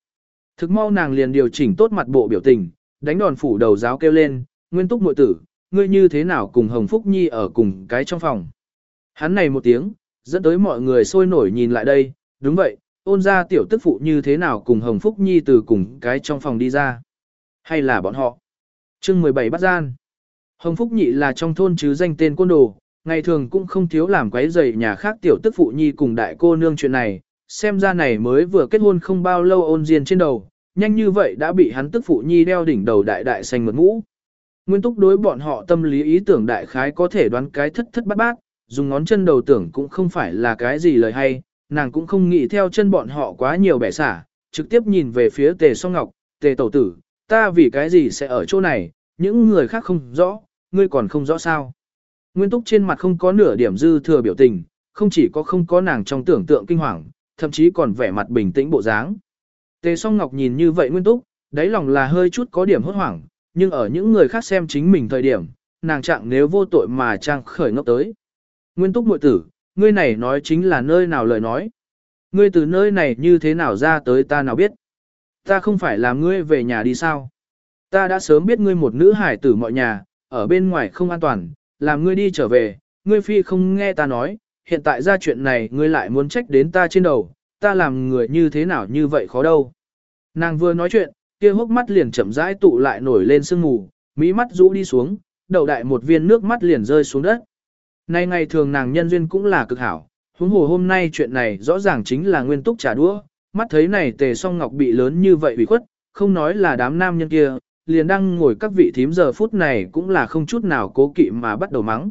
Thực mau nàng liền điều chỉnh tốt mặt bộ biểu tình, đánh đòn phủ đầu giáo kêu lên, nguyên túc muội tử, ngươi như thế nào cùng Hồng Phúc Nhi ở cùng cái trong phòng. Hắn này một tiếng, dẫn tới mọi người sôi nổi nhìn lại đây, đúng vậy, ôn ra tiểu tức phụ như thế nào cùng Hồng Phúc Nhi từ cùng cái trong phòng đi ra. Hay là bọn họ? chương 17 bắt gian. Hồng Phúc Nhị là trong thôn chứ danh tên quân đồ, ngày thường cũng không thiếu làm quấy rầy nhà khác tiểu tức phụ nhi cùng đại cô nương chuyện này, xem ra này mới vừa kết hôn không bao lâu ôn diên trên đầu, nhanh như vậy đã bị hắn tức phụ nhi đeo đỉnh đầu đại đại xanh mượt mũ. Nguyên túc đối bọn họ tâm lý ý tưởng đại khái có thể đoán cái thất thất bát bát, dùng ngón chân đầu tưởng cũng không phải là cái gì lời hay, nàng cũng không nghĩ theo chân bọn họ quá nhiều bẻ xả, trực tiếp nhìn về phía tề song ngọc, tề tẩu tử, ta vì cái gì sẽ ở chỗ này, những người khác không rõ, ngươi còn không rõ sao. Nguyên túc trên mặt không có nửa điểm dư thừa biểu tình, không chỉ có không có nàng trong tưởng tượng kinh hoàng, thậm chí còn vẻ mặt bình tĩnh bộ dáng. Tề song ngọc nhìn như vậy nguyên túc, đáy lòng là hơi chút có điểm hốt hoảng, nhưng ở những người khác xem chính mình thời điểm, nàng trạng nếu vô tội mà trang khởi ngốc tới. Nguyên túc muội tử, ngươi này nói chính là nơi nào lời nói. Ngươi từ nơi này như thế nào ra tới ta nào biết. Ta không phải làm ngươi về nhà đi sao. Ta đã sớm biết ngươi một nữ hải tử mọi nhà, ở bên ngoài không an toàn, làm ngươi đi trở về, ngươi phi không nghe ta nói, hiện tại ra chuyện này ngươi lại muốn trách đến ta trên đầu, ta làm người như thế nào như vậy khó đâu. Nàng vừa nói chuyện, kia hốc mắt liền chậm rãi tụ lại nổi lên sương mù, mỹ mắt rũ đi xuống, đầu đại một viên nước mắt liền rơi xuống đất. Nay ngày thường nàng nhân duyên cũng là cực hảo, huống hồ hôm nay chuyện này rõ ràng chính là nguyên túc trả đũa, mắt thấy này tề song ngọc bị lớn như vậy bị khuất, không nói là đám nam nhân kia, liền đang ngồi các vị thím giờ phút này cũng là không chút nào cố kỵ mà bắt đầu mắng.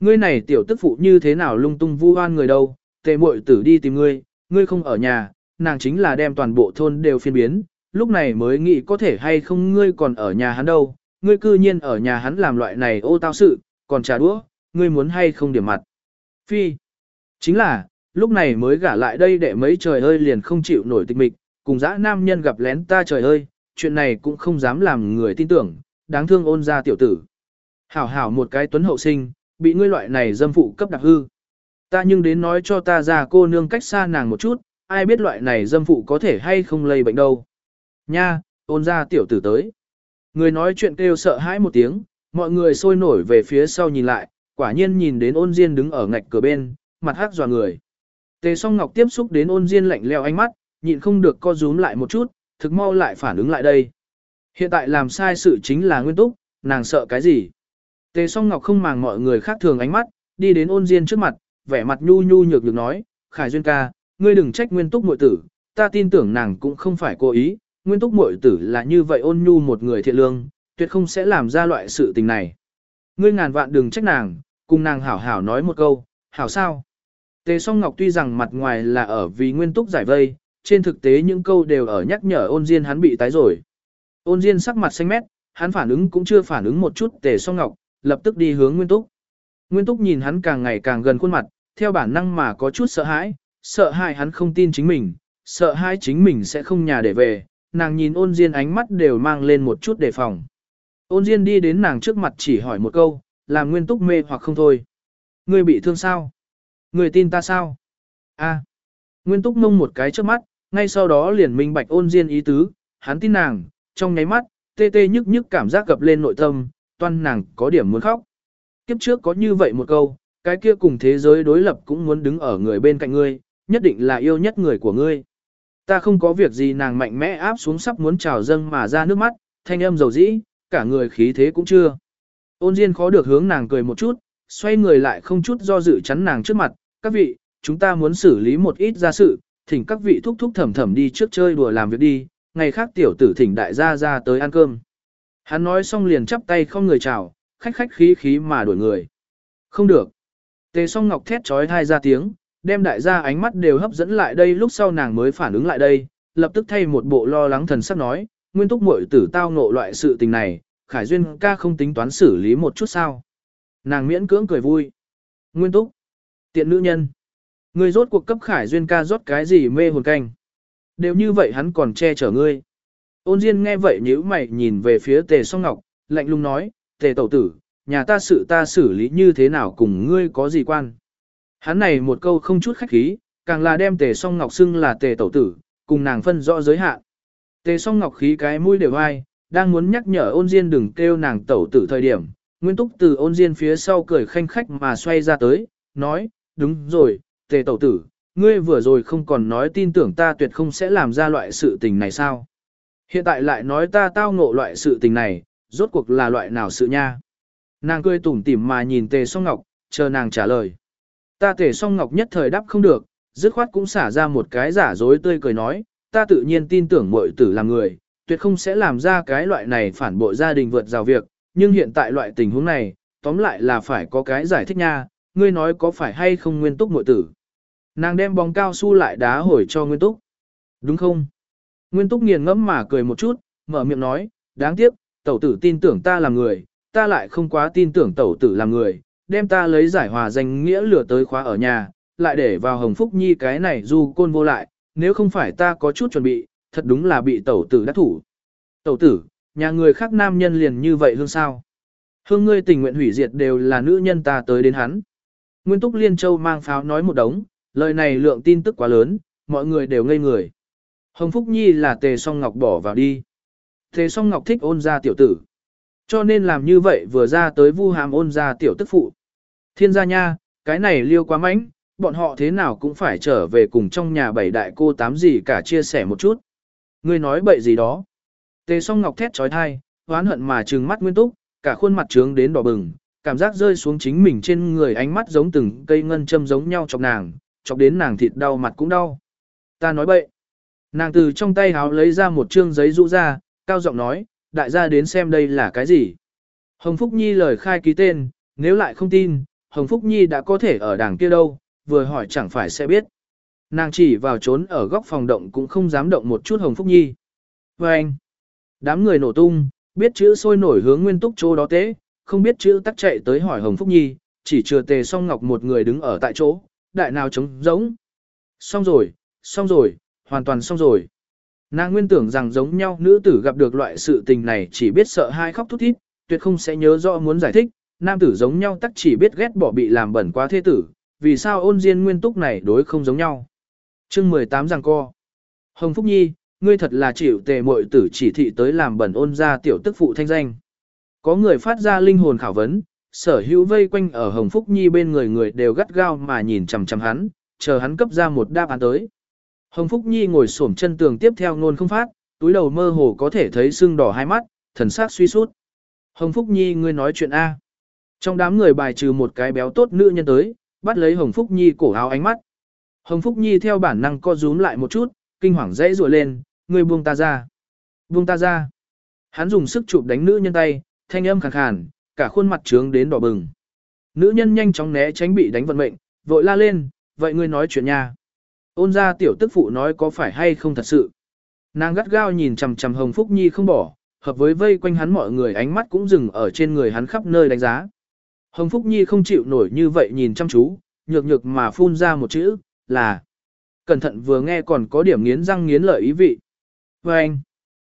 Ngươi này tiểu tức phụ như thế nào lung tung vu oan người đâu, tề muội tử đi tìm ngươi, ngươi không ở nhà, nàng chính là đem toàn bộ thôn đều phiên biến, lúc này mới nghĩ có thể hay không ngươi còn ở nhà hắn đâu, ngươi cư nhiên ở nhà hắn làm loại này ô tao sự, còn trà đũa, ngươi muốn hay không điểm mặt. Phi, chính là, lúc này mới gả lại đây để mấy trời ơi liền không chịu nổi tịch mịch, cùng dã nam nhân gặp lén ta trời ơi, chuyện này cũng không dám làm người tin tưởng, đáng thương ôn ra tiểu tử. Hảo hảo một cái tuấn hậu sinh, bị ngươi loại này dâm phụ cấp đặc hư. Ta nhưng đến nói cho ta ra cô nương cách xa nàng một chút, ai biết loại này dâm phụ có thể hay không lây bệnh đâu. Nha, ôn ra tiểu tử tới. Người nói chuyện kêu sợ hãi một tiếng, mọi người sôi nổi về phía sau nhìn lại, quả nhiên nhìn đến ôn diên đứng ở ngạch cửa bên, mặt hắc dò người. Tề song ngọc tiếp xúc đến ôn diên lạnh leo ánh mắt, nhịn không được co rúm lại một chút, thực mau lại phản ứng lại đây. Hiện tại làm sai sự chính là nguyên túc, nàng sợ cái gì? Tề song ngọc không màng mọi người khác thường ánh mắt, đi đến ôn diên trước mặt, vẻ mặt nhu nhu nhược được nói, Khải Duyên ca, ngươi đừng trách nguyên túc muội tử, ta tin tưởng nàng cũng không phải cố ý, nguyên túc muội tử là như vậy ôn nhu một người thiện lương, tuyệt không sẽ làm ra loại sự tình này. Ngươi ngàn vạn đừng trách nàng, cùng nàng hảo hảo nói một câu, hảo sao? Tề song ngọc tuy rằng mặt ngoài là ở vì nguyên túc giải vây, trên thực tế những câu đều ở nhắc nhở ôn diên hắn bị tái rồi. Ôn diên sắc mặt xanh mét, hắn phản ứng cũng chưa phản ứng một chút tề song ngọc, lập tức đi hướng nguyên túc. Nguyên túc nhìn hắn càng ngày càng gần khuôn mặt, theo bản năng mà có chút sợ hãi, sợ hãi hắn không tin chính mình, sợ hãi chính mình sẽ không nhà để về, nàng nhìn ôn diên ánh mắt đều mang lên một chút đề phòng. Ôn diên đi đến nàng trước mặt chỉ hỏi một câu, làm nguyên túc mê hoặc không thôi. Ngươi bị thương sao? Người tin ta sao? A. Nguyên túc mông một cái trước mắt, ngay sau đó liền minh bạch ôn diên ý tứ, hắn tin nàng, trong nháy mắt, tê tê nhức nhức cảm giác gập lên nội tâm, toan nàng có điểm muốn khóc. Kiếp trước có như vậy một câu, cái kia cùng thế giới đối lập cũng muốn đứng ở người bên cạnh ngươi, nhất định là yêu nhất người của ngươi. Ta không có việc gì nàng mạnh mẽ áp xuống sắp muốn trào dâng mà ra nước mắt, thanh âm dầu dĩ, cả người khí thế cũng chưa. Ôn Diên khó được hướng nàng cười một chút, xoay người lại không chút do dự chắn nàng trước mặt, các vị, chúng ta muốn xử lý một ít gia sự, thỉnh các vị thúc thúc thầm thầm đi trước chơi đùa làm việc đi, ngày khác tiểu tử thỉnh đại gia ra tới ăn cơm. Hắn nói xong liền chắp tay không người chào, khách khách khí khí mà đuổi người. Không được. Tề song ngọc thét trói thai ra tiếng, đem đại gia ánh mắt đều hấp dẫn lại đây lúc sau nàng mới phản ứng lại đây, lập tức thay một bộ lo lắng thần sắc nói, nguyên túc muội tử tao ngộ loại sự tình này, Khải Duyên ca không tính toán xử lý một chút sao. Nàng miễn cưỡng cười vui. Nguyên túc. Tiện nữ nhân. Ngươi rốt cuộc cấp Khải Duyên ca rót cái gì mê hồn canh. Đều như vậy hắn còn che chở ngươi. Ôn Diên nghe vậy nhíu mày nhìn về phía Tề Song Ngọc, lạnh lùng nói, Tề Tẩu Tử, nhà ta sự ta xử lý như thế nào cùng ngươi có gì quan. Hắn này một câu không chút khách khí, càng là đem Tề Song Ngọc xưng là Tề Tẩu Tử, cùng nàng phân rõ giới hạn. Tề Song Ngọc khí cái mũi đều ai, đang muốn nhắc nhở ôn Diên đừng kêu nàng Tẩu Tử thời điểm. Nguyên Túc từ ôn Diên phía sau cười khanh khách mà xoay ra tới, nói, đúng rồi, Tề Tẩu Tử, ngươi vừa rồi không còn nói tin tưởng ta tuyệt không sẽ làm ra loại sự tình này sao. Hiện tại lại nói ta tao ngộ loại sự tình này, rốt cuộc là loại nào sự nha. Nàng cười tủm tỉm mà nhìn tề song ngọc, chờ nàng trả lời. Ta tề song ngọc nhất thời đáp không được, dứt khoát cũng xả ra một cái giả dối tươi cười nói, ta tự nhiên tin tưởng muội tử là người, tuyệt không sẽ làm ra cái loại này phản bội gia đình vượt rào việc, nhưng hiện tại loại tình huống này, tóm lại là phải có cái giải thích nha, ngươi nói có phải hay không nguyên túc muội tử. Nàng đem bóng cao su lại đá hồi cho nguyên túc. Đúng không? Nguyên túc nghiền ngẫm mà cười một chút, mở miệng nói, đáng tiếc, tẩu tử tin tưởng ta là người, ta lại không quá tin tưởng tẩu tử là người, đem ta lấy giải hòa danh nghĩa lửa tới khóa ở nhà, lại để vào hồng phúc nhi cái này du côn vô lại, nếu không phải ta có chút chuẩn bị, thật đúng là bị tẩu tử đắc thủ. Tẩu tử, nhà người khác nam nhân liền như vậy hương sao? Hương ngươi tình nguyện hủy diệt đều là nữ nhân ta tới đến hắn. Nguyên Túc Liên Châu mang pháo nói một đống, lời này lượng tin tức quá lớn, mọi người đều ngây người. Hồng Phúc Nhi là tề song ngọc bỏ vào đi. Tề song ngọc thích ôn ra tiểu tử. Cho nên làm như vậy vừa ra tới vu hàm ôn ra tiểu tức phụ. Thiên gia nha, cái này liêu quá mánh, bọn họ thế nào cũng phải trở về cùng trong nhà bảy đại cô tám gì cả chia sẻ một chút. Ngươi nói bậy gì đó. Tề song ngọc thét trói thai, hoán hận mà trừng mắt nguyên túc, cả khuôn mặt trướng đến đỏ bừng, cảm giác rơi xuống chính mình trên người ánh mắt giống từng cây ngân châm giống nhau chọc nàng, chọc đến nàng thịt đau mặt cũng đau. Ta nói bậy. Nàng từ trong tay háo lấy ra một chương giấy rũ ra, cao giọng nói, đại gia đến xem đây là cái gì. Hồng Phúc Nhi lời khai ký tên, nếu lại không tin, Hồng Phúc Nhi đã có thể ở đảng kia đâu, vừa hỏi chẳng phải sẽ biết. Nàng chỉ vào trốn ở góc phòng động cũng không dám động một chút Hồng Phúc Nhi. Và anh, đám người nổ tung, biết chữ sôi nổi hướng nguyên túc chỗ đó tế, không biết chữ tắc chạy tới hỏi Hồng Phúc Nhi, chỉ chừa tề song ngọc một người đứng ở tại chỗ, đại nào trống giống. Xong rồi, xong rồi, hoàn toàn xong rồi. Nàng nguyên tưởng rằng giống nhau nữ tử gặp được loại sự tình này chỉ biết sợ hai khóc thút thít, tuyệt không sẽ nhớ rõ muốn giải thích, nam tử giống nhau tắc chỉ biết ghét bỏ bị làm bẩn quá thế tử, vì sao ôn diên nguyên túc này đối không giống nhau. chương 18 rằng co. Hồng Phúc Nhi, ngươi thật là chịu tề muội tử chỉ thị tới làm bẩn ôn ra tiểu tức phụ thanh danh. Có người phát ra linh hồn khảo vấn, sở hữu vây quanh ở Hồng Phúc Nhi bên người người đều gắt gao mà nhìn chằm chằm hắn, chờ hắn cấp ra một đáp án tới. Hồng Phúc Nhi ngồi xổm chân tường tiếp theo ngôn không phát, túi đầu mơ hồ có thể thấy sưng đỏ hai mắt, thần sắc suy sút. Hồng Phúc Nhi ngươi nói chuyện A. Trong đám người bài trừ một cái béo tốt nữ nhân tới, bắt lấy Hồng Phúc Nhi cổ áo ánh mắt. Hồng Phúc Nhi theo bản năng co rúm lại một chút, kinh hoàng dãy rủa lên, ngươi buông ta ra. Buông ta ra. Hắn dùng sức chụp đánh nữ nhân tay, thanh âm khàn khàn, cả khuôn mặt trướng đến đỏ bừng. Nữ nhân nhanh chóng né tránh bị đánh vận mệnh, vội la lên, vậy ngươi nói chuyện nha. Ôn ra tiểu tức phụ nói có phải hay không thật sự. Nàng gắt gao nhìn chằm chằm Hồng Phúc Nhi không bỏ, hợp với vây quanh hắn mọi người ánh mắt cũng dừng ở trên người hắn khắp nơi đánh giá. Hồng Phúc Nhi không chịu nổi như vậy nhìn chăm chú, nhược nhược mà phun ra một chữ, là. Cẩn thận vừa nghe còn có điểm nghiến răng nghiến lợi ý vị. Và anh,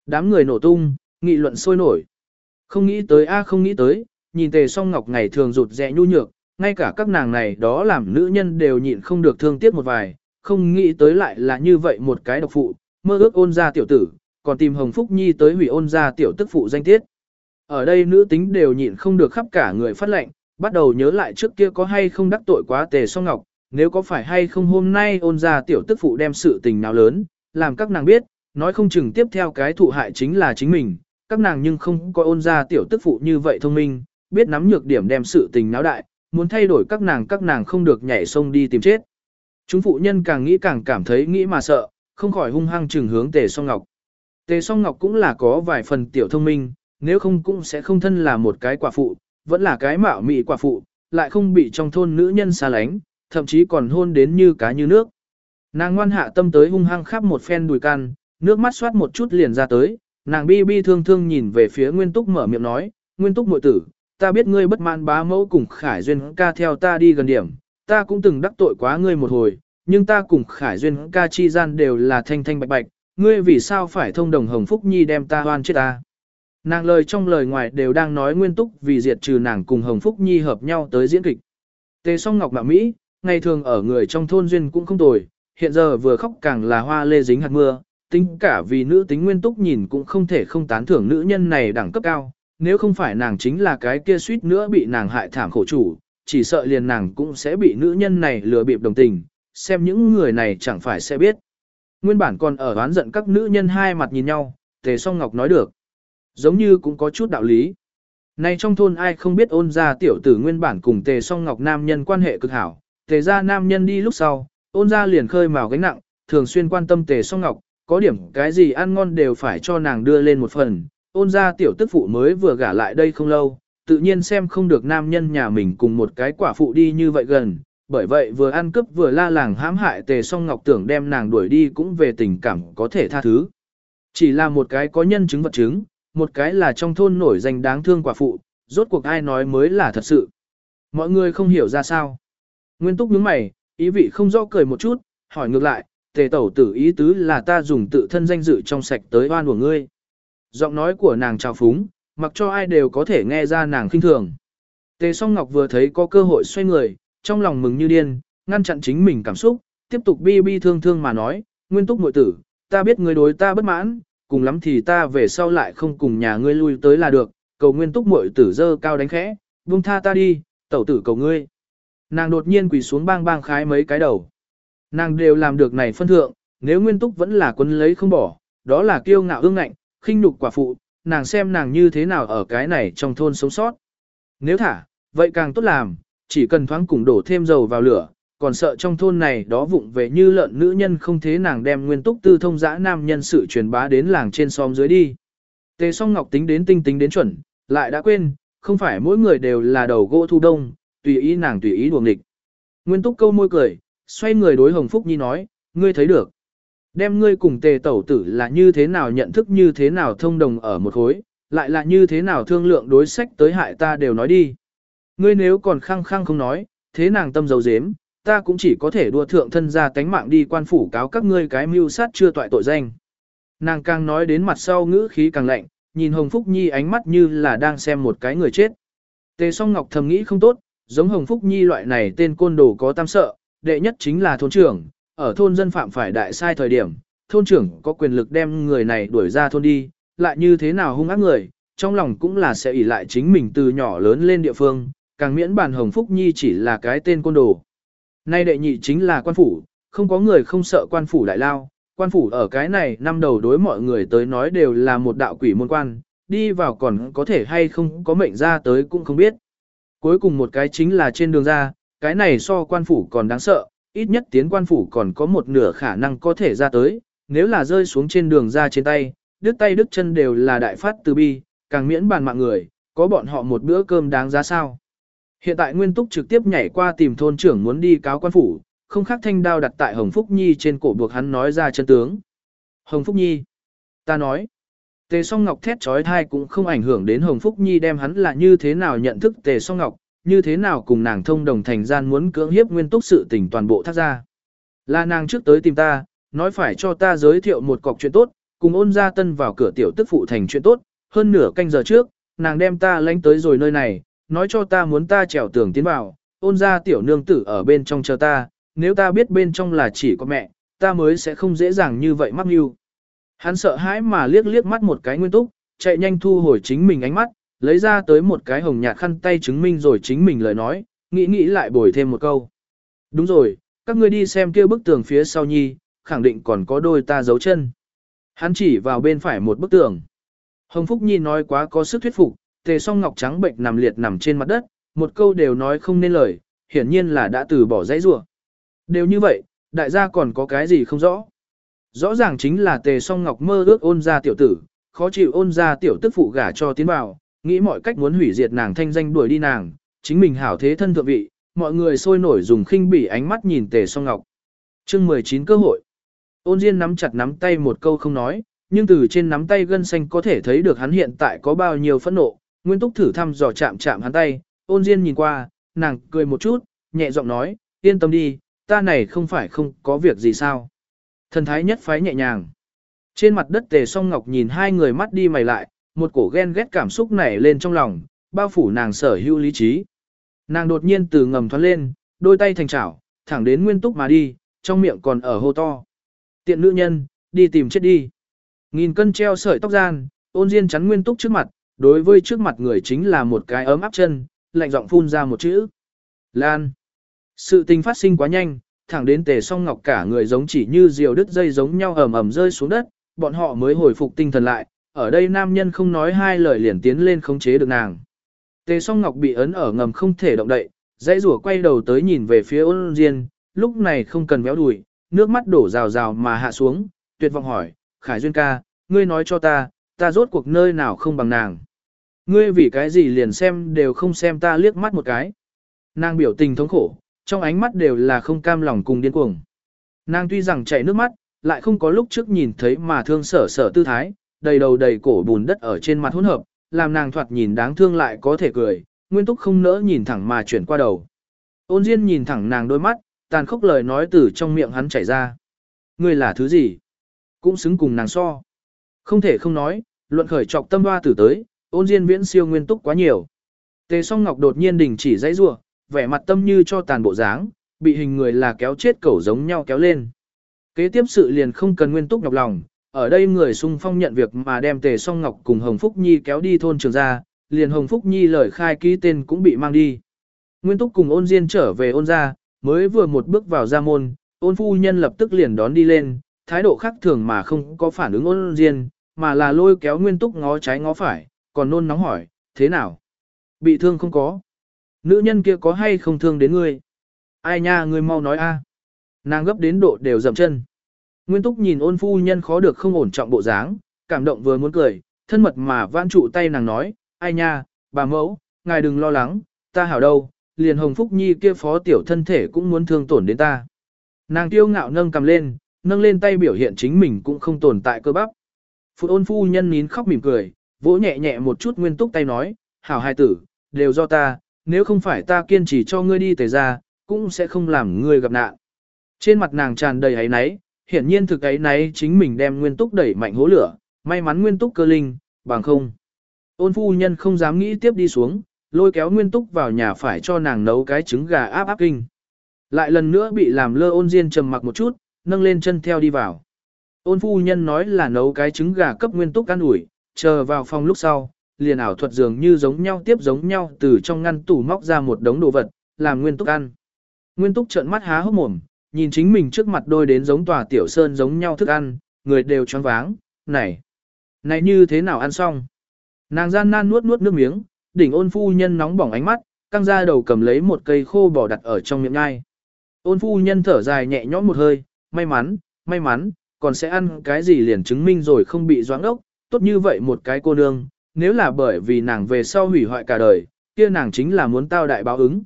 đám người nổ tung, nghị luận sôi nổi. Không nghĩ tới a không nghĩ tới, nhìn tề song ngọc ngày thường rụt rẽ nhu nhược, ngay cả các nàng này đó làm nữ nhân đều nhịn không được thương tiếc một vài, không nghĩ tới lại là như vậy một cái độc phụ, mơ ước ôn ra tiểu tử, còn tìm Hồng Phúc Nhi tới hủy ôn ra tiểu tức phụ danh tiết. Ở đây nữ tính đều nhịn không được khắp cả người phát lệnh, bắt đầu nhớ lại trước kia có hay không đắc tội quá tề song ngọc, nếu có phải hay không hôm nay ôn ra tiểu tức phụ đem sự tình nào lớn, làm các nàng biết, nói không chừng tiếp theo cái thụ hại chính là chính mình, các nàng nhưng không có ôn ra tiểu tức phụ như vậy thông minh, biết nắm nhược điểm đem sự tình náo đại, muốn thay đổi các nàng các nàng không được nhảy sông đi tìm chết. Chúng phụ nhân càng nghĩ càng cảm thấy nghĩ mà sợ, không khỏi hung hăng trừng hướng tề song ngọc. Tề song ngọc cũng là có vài phần tiểu thông minh, nếu không cũng sẽ không thân là một cái quả phụ, vẫn là cái mạo mị quả phụ, lại không bị trong thôn nữ nhân xa lánh, thậm chí còn hôn đến như cá như nước. Nàng ngoan hạ tâm tới hung hăng khắp một phen đùi can, nước mắt xoát một chút liền ra tới, nàng bi bi thương thương nhìn về phía Nguyên Túc mở miệng nói, Nguyên Túc muội tử, ta biết ngươi bất mãn bá mẫu cùng Khải Duyên ca theo ta đi gần điểm, ta cũng từng đắc tội quá ngươi một hồi, nhưng ta cùng Khải Duyên ca chi gian đều là thanh thanh bạch bạch, ngươi vì sao phải thông đồng Hồng Phúc Nhi đem ta hoan chết ta. Nàng lời trong lời ngoài đều đang nói nguyên túc vì diệt trừ nàng cùng Hồng Phúc Nhi hợp nhau tới diễn kịch. Tề song ngọc mạ Mỹ, ngày thường ở người trong thôn duyên cũng không tồi, hiện giờ vừa khóc càng là hoa lê dính hạt mưa, tính cả vì nữ tính nguyên túc nhìn cũng không thể không tán thưởng nữ nhân này đẳng cấp cao, nếu không phải nàng chính là cái kia suýt nữa bị nàng hại thảm khổ chủ, chỉ sợ liền nàng cũng sẽ bị nữ nhân này lừa bịp đồng tình, xem những người này chẳng phải sẽ biết. Nguyên bản còn ở oán giận các nữ nhân hai mặt nhìn nhau, tề song ngọc nói được. Giống như cũng có chút đạo lý. Này trong thôn ai không biết ôn ra tiểu tử nguyên bản cùng tề song ngọc nam nhân quan hệ cực hảo, tề ra nam nhân đi lúc sau, ôn ra liền khơi mào gánh nặng, thường xuyên quan tâm tề song ngọc, có điểm cái gì ăn ngon đều phải cho nàng đưa lên một phần, ôn ra tiểu tức phụ mới vừa gả lại đây không lâu, tự nhiên xem không được nam nhân nhà mình cùng một cái quả phụ đi như vậy gần, bởi vậy vừa ăn cướp vừa la làng hãm hại tề song ngọc tưởng đem nàng đuổi đi cũng về tình cảm có thể tha thứ. Chỉ là một cái có nhân chứng vật chứng, một cái là trong thôn nổi danh đáng thương quả phụ, rốt cuộc ai nói mới là thật sự. Mọi người không hiểu ra sao. Nguyên túc nhướng mày, ý vị không rõ cười một chút, hỏi ngược lại, tề tẩu tử ý tứ là ta dùng tự thân danh dự trong sạch tới oan của ngươi. Giọng nói của nàng trào phúng, mặc cho ai đều có thể nghe ra nàng khinh thường. Tề song ngọc vừa thấy có cơ hội xoay người, trong lòng mừng như điên, ngăn chặn chính mình cảm xúc, tiếp tục bi bi thương thương mà nói, nguyên túc muội tử, ta biết ngươi đối ta bất mãn, cùng lắm thì ta về sau lại không cùng nhà ngươi lui tới là được, cầu nguyên túc muội tử dơ cao đánh khẽ, buông tha ta đi, tẩu tử cầu ngươi. Nàng đột nhiên quỳ xuống bang bang khái mấy cái đầu. Nàng đều làm được này phân thượng, nếu nguyên túc vẫn là quân lấy không bỏ, đó là kiêu ngạo ương ngạnh, khinh nhục quả phụ, nàng xem nàng như thế nào ở cái này trong thôn sống sót. Nếu thả, vậy càng tốt làm, chỉ cần thoáng cùng đổ thêm dầu vào lửa, còn sợ trong thôn này đó vụng về như lợn nữ nhân không thế nàng đem nguyên túc tư thông dã nam nhân sự truyền bá đến làng trên xóm dưới đi. Tề song ngọc tính đến tinh tính đến chuẩn, lại đã quên, không phải mỗi người đều là đầu gỗ thu đông, tùy ý nàng tùy ý đuồng địch. Nguyên túc câu môi cười, xoay người đối Hồng Phúc Nhi nói, ngươi thấy được. Đem ngươi cùng tề tẩu tử là như thế nào nhận thức như thế nào thông đồng ở một khối, lại là như thế nào thương lượng đối sách tới hại ta đều nói đi. Ngươi nếu còn khăng khăng không nói, thế nàng tâm dấu dếm, ta cũng chỉ có thể đua thượng thân ra tánh mạng đi quan phủ cáo các ngươi cái mưu sát chưa toại tội danh. Nàng càng nói đến mặt sau ngữ khí càng lạnh, nhìn Hồng Phúc Nhi ánh mắt như là đang xem một cái người chết. Tề song ngọc thầm nghĩ không tốt, giống Hồng Phúc Nhi loại này tên côn đồ có tam sợ, đệ nhất chính là thôn trưởng, ở thôn dân phạm phải đại sai thời điểm, thôn trưởng có quyền lực đem người này đuổi ra thôn đi, lại như thế nào hung ác người, trong lòng cũng là sẽ ỷ lại chính mình từ nhỏ lớn lên địa phương, càng miễn bàn Hồng Phúc Nhi chỉ là cái tên côn đồ. Nay đệ nhị chính là quan phủ, không có người không sợ quan phủ đại lao, quan phủ ở cái này năm đầu đối mọi người tới nói đều là một đạo quỷ môn quan, đi vào còn có thể hay không có mệnh ra tới cũng không biết. Cuối cùng một cái chính là trên đường ra, cái này so quan phủ còn đáng sợ, ít nhất tiến quan phủ còn có một nửa khả năng có thể ra tới, nếu là rơi xuống trên đường ra trên tay, đứt tay đứt chân đều là đại phát từ bi, càng miễn bàn mạng người, có bọn họ một bữa cơm đáng giá sao. Hiện tại Nguyên Túc trực tiếp nhảy qua tìm thôn trưởng muốn đi cáo quan phủ, không khác thanh đao đặt tại Hồng Phúc Nhi trên cổ buộc hắn nói ra chân tướng. Hồng Phúc Nhi. Ta nói. Tề song ngọc thét trói thai cũng không ảnh hưởng đến Hồng Phúc Nhi đem hắn là như thế nào nhận thức tề song ngọc, như thế nào cùng nàng thông đồng thành gian muốn cưỡng hiếp nguyên túc sự tình toàn bộ thác ra. Là nàng trước tới tìm ta, nói phải cho ta giới thiệu một cọc chuyện tốt, cùng ôn gia tân vào cửa tiểu tức phụ thành chuyện tốt, hơn nửa canh giờ trước, nàng đem ta lánh tới rồi nơi này, nói cho ta muốn ta trèo tường tiến vào, ôn gia tiểu nương tử ở bên trong chờ ta, nếu ta biết bên trong là chỉ có mẹ, ta mới sẽ không dễ dàng như vậy mắc mưu. Hắn sợ hãi mà liếc liếc mắt một cái nguyên túc, chạy nhanh thu hồi chính mình ánh mắt, lấy ra tới một cái hồng nhạt khăn tay chứng minh rồi chính mình lời nói, nghĩ nghĩ lại bồi thêm một câu. Đúng rồi, các ngươi đi xem kia bức tường phía sau nhi, khẳng định còn có đôi ta giấu chân. Hắn chỉ vào bên phải một bức tường. Hồng Phúc Nhi nói quá có sức thuyết phục, tề song ngọc trắng bệnh nằm liệt nằm trên mặt đất, một câu đều nói không nên lời, hiển nhiên là đã từ bỏ dãy rủa. Đều như vậy, đại gia còn có cái gì không rõ. Rõ ràng chính là tề song ngọc mơ ước ôn ra tiểu tử, khó chịu ôn ra tiểu tức phụ gả cho tiến vào, nghĩ mọi cách muốn hủy diệt nàng thanh danh đuổi đi nàng, chính mình hảo thế thân thượng vị, mọi người sôi nổi dùng khinh bỉ ánh mắt nhìn tề song ngọc. chương 19 cơ hội. Ôn Diên nắm chặt nắm tay một câu không nói, nhưng từ trên nắm tay gân xanh có thể thấy được hắn hiện tại có bao nhiêu phẫn nộ. Nguyên Túc thử thăm dò chạm chạm hắn tay, ôn Diên nhìn qua, nàng cười một chút, nhẹ giọng nói, yên tâm đi, ta này không phải không có việc gì sao. Thần thái nhất phái nhẹ nhàng. Trên mặt đất tề song ngọc nhìn hai người mắt đi mày lại, một cổ ghen ghét cảm xúc nảy lên trong lòng, bao phủ nàng sở hữu lý trí. Nàng đột nhiên từ ngầm thoát lên, đôi tay thành chảo, thẳng đến nguyên túc mà đi, trong miệng còn ở hô to. Tiện nữ nhân, đi tìm chết đi. Nghìn cân treo sợi tóc gian, ôn diên chắn nguyên túc trước mặt, đối với trước mặt người chính là một cái ấm áp chân, lạnh giọng phun ra một chữ. Lan. Sự tình phát sinh quá nhanh, thẳng đến tề song ngọc cả người giống chỉ như diều đứt dây giống nhau ầm ầm rơi xuống đất, bọn họ mới hồi phục tinh thần lại, ở đây nam nhân không nói hai lời liền tiến lên khống chế được nàng. Tề song ngọc bị ấn ở ngầm không thể động đậy, dãy rủa quay đầu tới nhìn về phía ôn diên, lúc này không cần véo đùi, nước mắt đổ rào rào mà hạ xuống, tuyệt vọng hỏi, Khải Duyên ca, ngươi nói cho ta, ta rốt cuộc nơi nào không bằng nàng. Ngươi vì cái gì liền xem đều không xem ta liếc mắt một cái. Nàng biểu tình thống khổ, trong ánh mắt đều là không cam lòng cùng điên cuồng. Nàng tuy rằng chảy nước mắt, lại không có lúc trước nhìn thấy mà thương sở sở tư thái, đầy đầu đầy cổ bùn đất ở trên mặt hỗn hợp, làm nàng thoạt nhìn đáng thương lại có thể cười, nguyên túc không nỡ nhìn thẳng mà chuyển qua đầu. Ôn Diên nhìn thẳng nàng đôi mắt, tàn khốc lời nói từ trong miệng hắn chảy ra. Ngươi là thứ gì? Cũng xứng cùng nàng so. Không thể không nói, luận khởi trọc tâm hoa tử tới, ôn diên viễn siêu nguyên túc quá nhiều. Tề song ngọc đột nhiên đình chỉ dãy rủa vẻ mặt tâm như cho tàn bộ dáng, bị hình người là kéo chết cẩu giống nhau kéo lên. Kế tiếp sự liền không cần nguyên túc nhọc lòng, ở đây người xung phong nhận việc mà đem Tề Song Ngọc cùng Hồng Phúc Nhi kéo đi thôn trường ra, liền Hồng Phúc Nhi lời khai ký tên cũng bị mang đi. Nguyên túc cùng ôn diên trở về ôn ra, mới vừa một bước vào ra môn, ôn phu nhân lập tức liền đón đi lên, thái độ khác thường mà không có phản ứng ôn diên, mà là lôi kéo nguyên túc ngó trái ngó phải, còn nôn nóng hỏi, thế nào? Bị thương không có. Nữ nhân kia có hay không thương đến ngươi? Ai nha ngươi mau nói a. Nàng gấp đến độ đều dậm chân. Nguyên túc nhìn ôn phu nhân khó được không ổn trọng bộ dáng, cảm động vừa muốn cười, thân mật mà vãn trụ tay nàng nói, ai nha, bà mẫu, ngài đừng lo lắng, ta hảo đâu, liền hồng phúc nhi kia phó tiểu thân thể cũng muốn thương tổn đến ta. Nàng tiêu ngạo nâng cầm lên, nâng lên tay biểu hiện chính mình cũng không tồn tại cơ bắp. Phụ ôn phu nhân nín khóc mỉm cười, vỗ nhẹ nhẹ một chút nguyên túc tay nói, hảo hai tử, đều do ta, nếu không phải ta kiên trì cho ngươi đi tề ra, cũng sẽ không làm ngươi gặp nạn. Trên mặt nàng tràn đầy ấy náy, hiển nhiên thực ấy náy chính mình đem nguyên túc đẩy mạnh hố lửa, may mắn nguyên túc cơ linh, bằng không. Ôn phu nhân không dám nghĩ tiếp đi xuống, lôi kéo nguyên túc vào nhà phải cho nàng nấu cái trứng gà áp áp kinh. Lại lần nữa bị làm lơ ôn diên trầm mặc một chút, nâng lên chân theo đi vào. Ôn phu nhân nói là nấu cái trứng gà cấp nguyên túc ăn ủi, chờ vào phòng lúc sau, liền ảo thuật dường như giống nhau tiếp giống nhau từ trong ngăn tủ móc ra một đống đồ vật, làm nguyên túc ăn. Nguyên túc trợn mắt há hốc mồm, nhìn chính mình trước mặt đôi đến giống tòa tiểu sơn giống nhau thức ăn, người đều choáng váng, này, này như thế nào ăn xong. Nàng gian nan nuốt nuốt nước miếng, đỉnh ôn phu nhân nóng bỏng ánh mắt, căng ra đầu cầm lấy một cây khô bỏ đặt ở trong miệng ngai. Ôn phu nhân thở dài nhẹ nhõm một hơi, may mắn, may mắn, còn sẽ ăn cái gì liền chứng minh rồi không bị doãn ốc, tốt như vậy một cái cô nương, nếu là bởi vì nàng về sau hủy hoại cả đời, kia nàng chính là muốn tao đại báo ứng.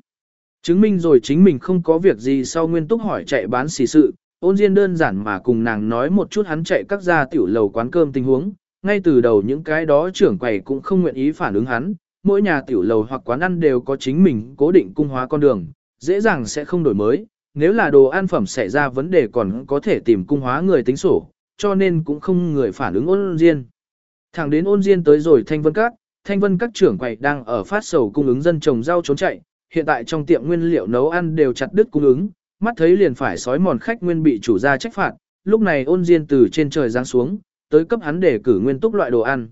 Chứng minh rồi chính mình không có việc gì sau nguyên túc hỏi chạy bán xì sự, ôn diên đơn giản mà cùng nàng nói một chút hắn chạy các gia tiểu lầu quán cơm tình huống, ngay từ đầu những cái đó trưởng quầy cũng không nguyện ý phản ứng hắn, mỗi nhà tiểu lầu hoặc quán ăn đều có chính mình cố định cung hóa con đường, dễ dàng sẽ không đổi mới, nếu là đồ ăn phẩm xảy ra vấn đề còn có thể tìm cung hóa người tính sổ, cho nên cũng không người phản ứng ôn diên. Thẳng đến ôn diên tới rồi thanh vân các, thanh vân các trưởng quầy đang ở phát sầu cung ứng dân trồng rau trốn chạy, hiện tại trong tiệm nguyên liệu nấu ăn đều chặt đứt cung ứng, mắt thấy liền phải sói mòn khách nguyên bị chủ gia trách phạt, lúc này ôn diên từ trên trời giáng xuống, tới cấp hắn để cử nguyên túc loại đồ ăn.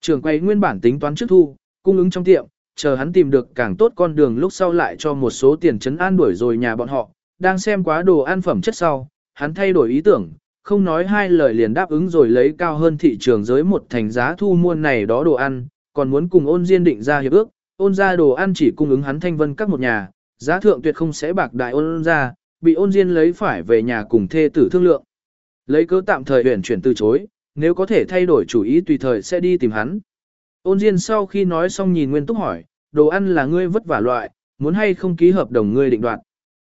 Trưởng quầy nguyên bản tính toán trước thu, cung ứng trong tiệm, chờ hắn tìm được càng tốt con đường lúc sau lại cho một số tiền chấn an đuổi rồi nhà bọn họ, đang xem quá đồ ăn phẩm chất sau, hắn thay đổi ý tưởng, không nói hai lời liền đáp ứng rồi lấy cao hơn thị trường giới một thành giá thu mua này đó đồ ăn, còn muốn cùng ôn diên định ra hiệp ước, ôn ra đồ ăn chỉ cung ứng hắn thanh vân các một nhà, giá thượng tuyệt không sẽ bạc đại ôn ra, bị ôn diên lấy phải về nhà cùng thê tử thương lượng. Lấy cớ tạm thời huyển chuyển từ chối, nếu có thể thay đổi chủ ý tùy thời sẽ đi tìm hắn. Ôn diên sau khi nói xong nhìn Nguyên Túc hỏi, đồ ăn là ngươi vất vả loại, muốn hay không ký hợp đồng ngươi định đoạt.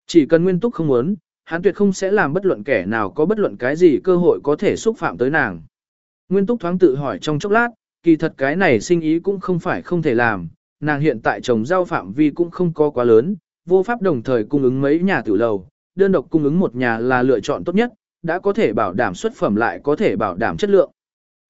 Chỉ cần Nguyên Túc không muốn, hắn tuyệt không sẽ làm bất luận kẻ nào có bất luận cái gì cơ hội có thể xúc phạm tới nàng. Nguyên Túc thoáng tự hỏi trong chốc lát, kỳ thật cái này sinh ý cũng không phải không thể làm, nàng hiện tại trồng rau phạm vi cũng không có quá lớn, vô pháp đồng thời cung ứng mấy nhà tiểu lầu, đơn độc cung ứng một nhà là lựa chọn tốt nhất, đã có thể bảo đảm xuất phẩm lại có thể bảo đảm chất lượng.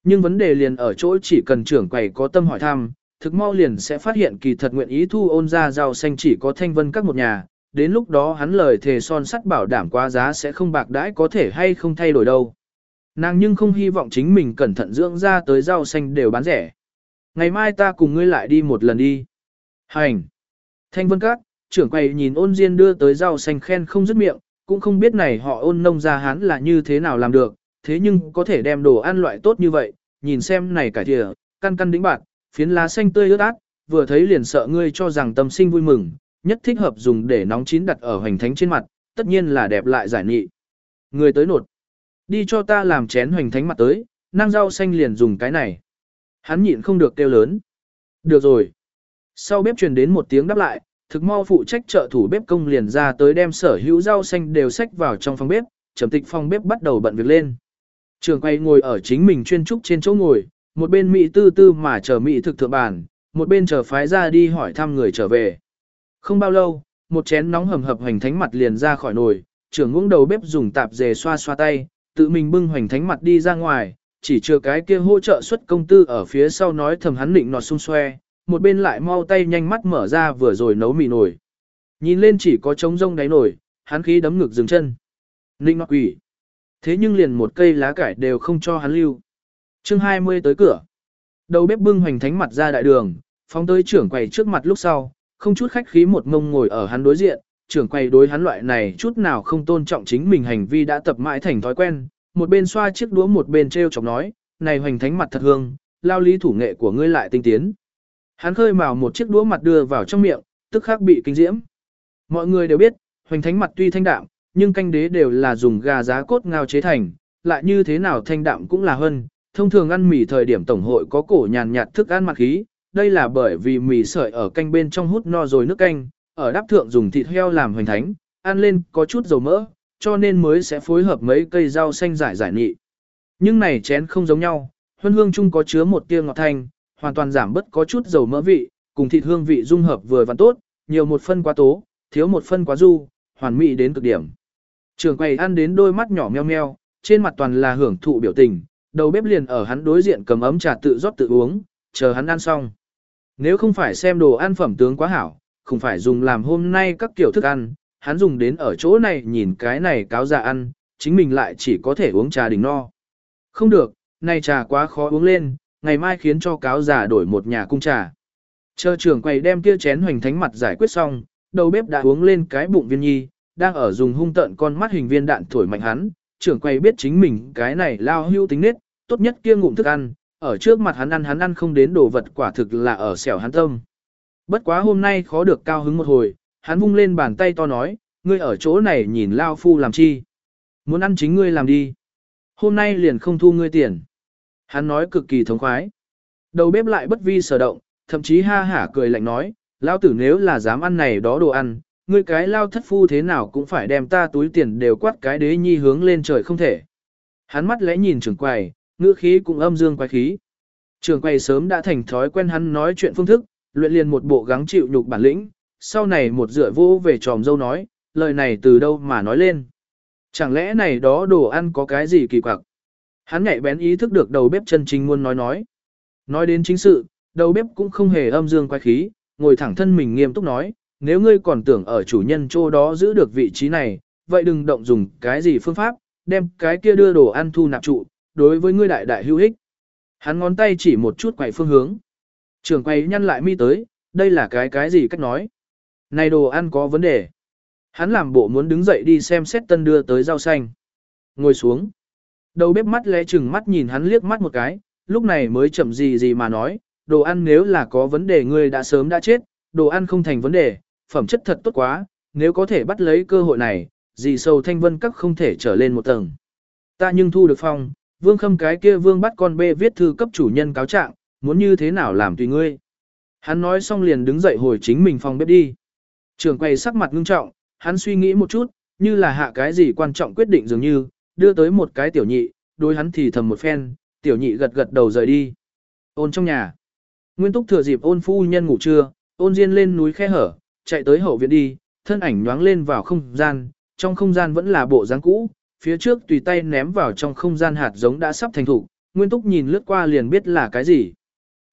Nhưng vấn đề liền ở chỗ chỉ cần trưởng quầy có tâm hỏi thăm, thực mau liền sẽ phát hiện kỳ thật nguyện ý thu ôn ra rau xanh chỉ có thanh vân các một nhà, đến lúc đó hắn lời thề son sắt bảo đảm quá giá sẽ không bạc đãi có thể hay không thay đổi đâu. Nàng nhưng không hy vọng chính mình cẩn thận dưỡng ra tới rau xanh đều bán rẻ. Ngày mai ta cùng ngươi lại đi một lần đi. Hành. Thanh vân các, trưởng quầy nhìn ôn diên đưa tới rau xanh khen không dứt miệng, cũng không biết này họ ôn nông ra hắn là như thế nào làm được, thế nhưng có thể đem đồ ăn loại tốt như vậy, nhìn xem này cải thìa, căn căn đĩnh bạc phiến lá xanh tươi ướt át, vừa thấy liền sợ ngươi cho rằng tâm sinh vui mừng, nhất thích hợp dùng để nóng chín đặt ở hoành thánh trên mặt, tất nhiên là đẹp lại giải nghị. Người tới nột. Đi cho ta làm chén hoành thánh mặt tới, năng rau xanh liền dùng cái này. Hắn nhịn không được kêu lớn. Được rồi. Sau bếp truyền đến một tiếng đáp lại, thực mau phụ trách trợ thủ bếp công liền ra tới đem sở hữu rau xanh đều xách vào trong phòng bếp, trầm tịch phòng bếp bắt đầu bận việc lên. Trường quay ngồi ở chính mình chuyên trúc trên chỗ ngồi, một bên Mỹ tư tư mà chờ Mỹ thực thượng bàn, một bên chờ phái ra đi hỏi thăm người trở về. Không bao lâu, một chén nóng hầm hập hoành thánh mặt liền ra khỏi nồi, trưởng ngũng đầu bếp dùng tạp dề xoa xoa tay, tự mình bưng hoành thánh mặt đi ra ngoài, chỉ chưa cái kia hỗ trợ xuất công tư ở phía sau nói thầm hắn định nọt xung xoe, một bên lại mau tay nhanh mắt mở ra vừa rồi nấu mì nồi. Nhìn lên chỉ có trống rông đáy nồi, hắn khí đấm ngực dừng chân. Ninh nọt quỷ. Thế nhưng liền một cây lá cải đều không cho hắn lưu. chương 20 tới cửa. Đầu bếp bưng hoành thánh mặt ra đại đường, phóng tới trưởng quầy trước mặt lúc sau, không chút khách khí một ngông ngồi ở hắn đối diện, trưởng quay đối hắn loại này chút nào không tôn trọng chính mình hành vi đã tập mãi thành thói quen, một bên xoa chiếc đũa một bên treo chọc nói, này hoành thánh mặt thật hương, lao lý thủ nghệ của ngươi lại tinh tiến. Hắn khơi mào một chiếc đũa mặt đưa vào trong miệng, tức khắc bị kinh diễm. Mọi người đều biết, hoành thánh mặt tuy thanh đạm, nhưng canh đế đều là dùng gà giá cốt ngao chế thành, lại như thế nào thanh đạm cũng là hơn. Thông thường ăn mì thời điểm tổng hội có cổ nhàn nhạt thức ăn mặt khí, đây là bởi vì mì sợi ở canh bên trong hút no rồi nước canh, ở đáp thượng dùng thịt heo làm hoành thánh, ăn lên có chút dầu mỡ, cho nên mới sẽ phối hợp mấy cây rau xanh giải giải nị. Nhưng này chén không giống nhau, huân hương chung có chứa một tia ngọt thanh, hoàn toàn giảm bớt có chút dầu mỡ vị, cùng thịt hương vị dung hợp vừa vặn tốt, nhiều một phân quá tố, thiếu một phân quá du, hoàn mỹ đến cực điểm. Trường quầy ăn đến đôi mắt nhỏ meo meo, trên mặt toàn là hưởng thụ biểu tình, đầu bếp liền ở hắn đối diện cầm ấm trà tự rót tự uống, chờ hắn ăn xong. Nếu không phải xem đồ ăn phẩm tướng quá hảo, không phải dùng làm hôm nay các kiểu thức ăn, hắn dùng đến ở chỗ này nhìn cái này cáo già ăn, chính mình lại chỉ có thể uống trà đỉnh no. Không được, nay trà quá khó uống lên, ngày mai khiến cho cáo già đổi một nhà cung trà. Chờ trưởng quầy đem kia chén hoành thánh mặt giải quyết xong, đầu bếp đã uống lên cái bụng viên nhi, đang ở dùng hung tợn con mắt hình viên đạn thổi mạnh hắn, trưởng quầy biết chính mình cái này lao hưu tính nết, tốt nhất kia ngụm thức ăn, ở trước mặt hắn ăn hắn ăn không đến đồ vật quả thực là ở xẻo hắn tâm. Bất quá hôm nay khó được cao hứng một hồi, hắn vung lên bàn tay to nói, ngươi ở chỗ này nhìn lao phu làm chi. Muốn ăn chính ngươi làm đi. Hôm nay liền không thu ngươi tiền. Hắn nói cực kỳ thống khoái. Đầu bếp lại bất vi sở động, thậm chí ha hả cười lạnh nói, lao tử nếu là dám ăn này đó đồ ăn, ngươi cái lao thất phu thế nào cũng phải đem ta túi tiền đều quát cái đế nhi hướng lên trời không thể. Hắn mắt lẽ nhìn trưởng quầy, ngữ khí cũng âm dương quái khí. Trường quay sớm đã thành thói quen hắn nói chuyện phương thức, luyện liền một bộ gắng chịu nhục bản lĩnh, sau này một dựa vô về tròm dâu nói, lời này từ đâu mà nói lên. Chẳng lẽ này đó đồ ăn có cái gì kỳ quặc? Hắn nhạy bén ý thức được đầu bếp chân chính muốn nói nói. Nói đến chính sự, đầu bếp cũng không hề âm dương quái khí, ngồi thẳng thân mình nghiêm túc nói, nếu ngươi còn tưởng ở chủ nhân chỗ đó giữ được vị trí này, vậy đừng động dùng cái gì phương pháp, đem cái kia đưa đồ ăn thu nạp trụ, đối với ngươi đại đại hữu ích. Hắn ngón tay chỉ một chút quay phương hướng. Trường quay nhăn lại mi tới, đây là cái cái gì cách nói. Này đồ ăn có vấn đề. Hắn làm bộ muốn đứng dậy đi xem xét tân đưa tới rau xanh. Ngồi xuống. Đầu bếp mắt lẽ chừng mắt nhìn hắn liếc mắt một cái, lúc này mới chậm gì gì mà nói, đồ ăn nếu là có vấn đề ngươi đã sớm đã chết, đồ ăn không thành vấn đề, phẩm chất thật tốt quá, nếu có thể bắt lấy cơ hội này, gì sâu thanh vân các không thể trở lên một tầng. Ta nhưng thu được phong, vương khâm cái kia vương bắt con bê viết thư cấp chủ nhân cáo trạng, muốn như thế nào làm tùy ngươi. Hắn nói xong liền đứng dậy hồi chính mình phòng bếp đi. Trường quay sắc mặt ngưng trọng, hắn suy nghĩ một chút, như là hạ cái gì quan trọng quyết định dường như, đưa tới một cái tiểu nhị, đối hắn thì thầm một phen, tiểu nhị gật gật đầu rời đi. Ôn trong nhà. Nguyên túc thừa dịp ôn phu nhân ngủ trưa, ôn diên lên núi khe hở, chạy tới hậu viện đi, thân ảnh nhoáng lên vào không gian, trong không gian vẫn là bộ dáng cũ, phía trước tùy tay ném vào trong không gian hạt giống đã sắp thành thủ, Nguyên Túc nhìn lướt qua liền biết là cái gì.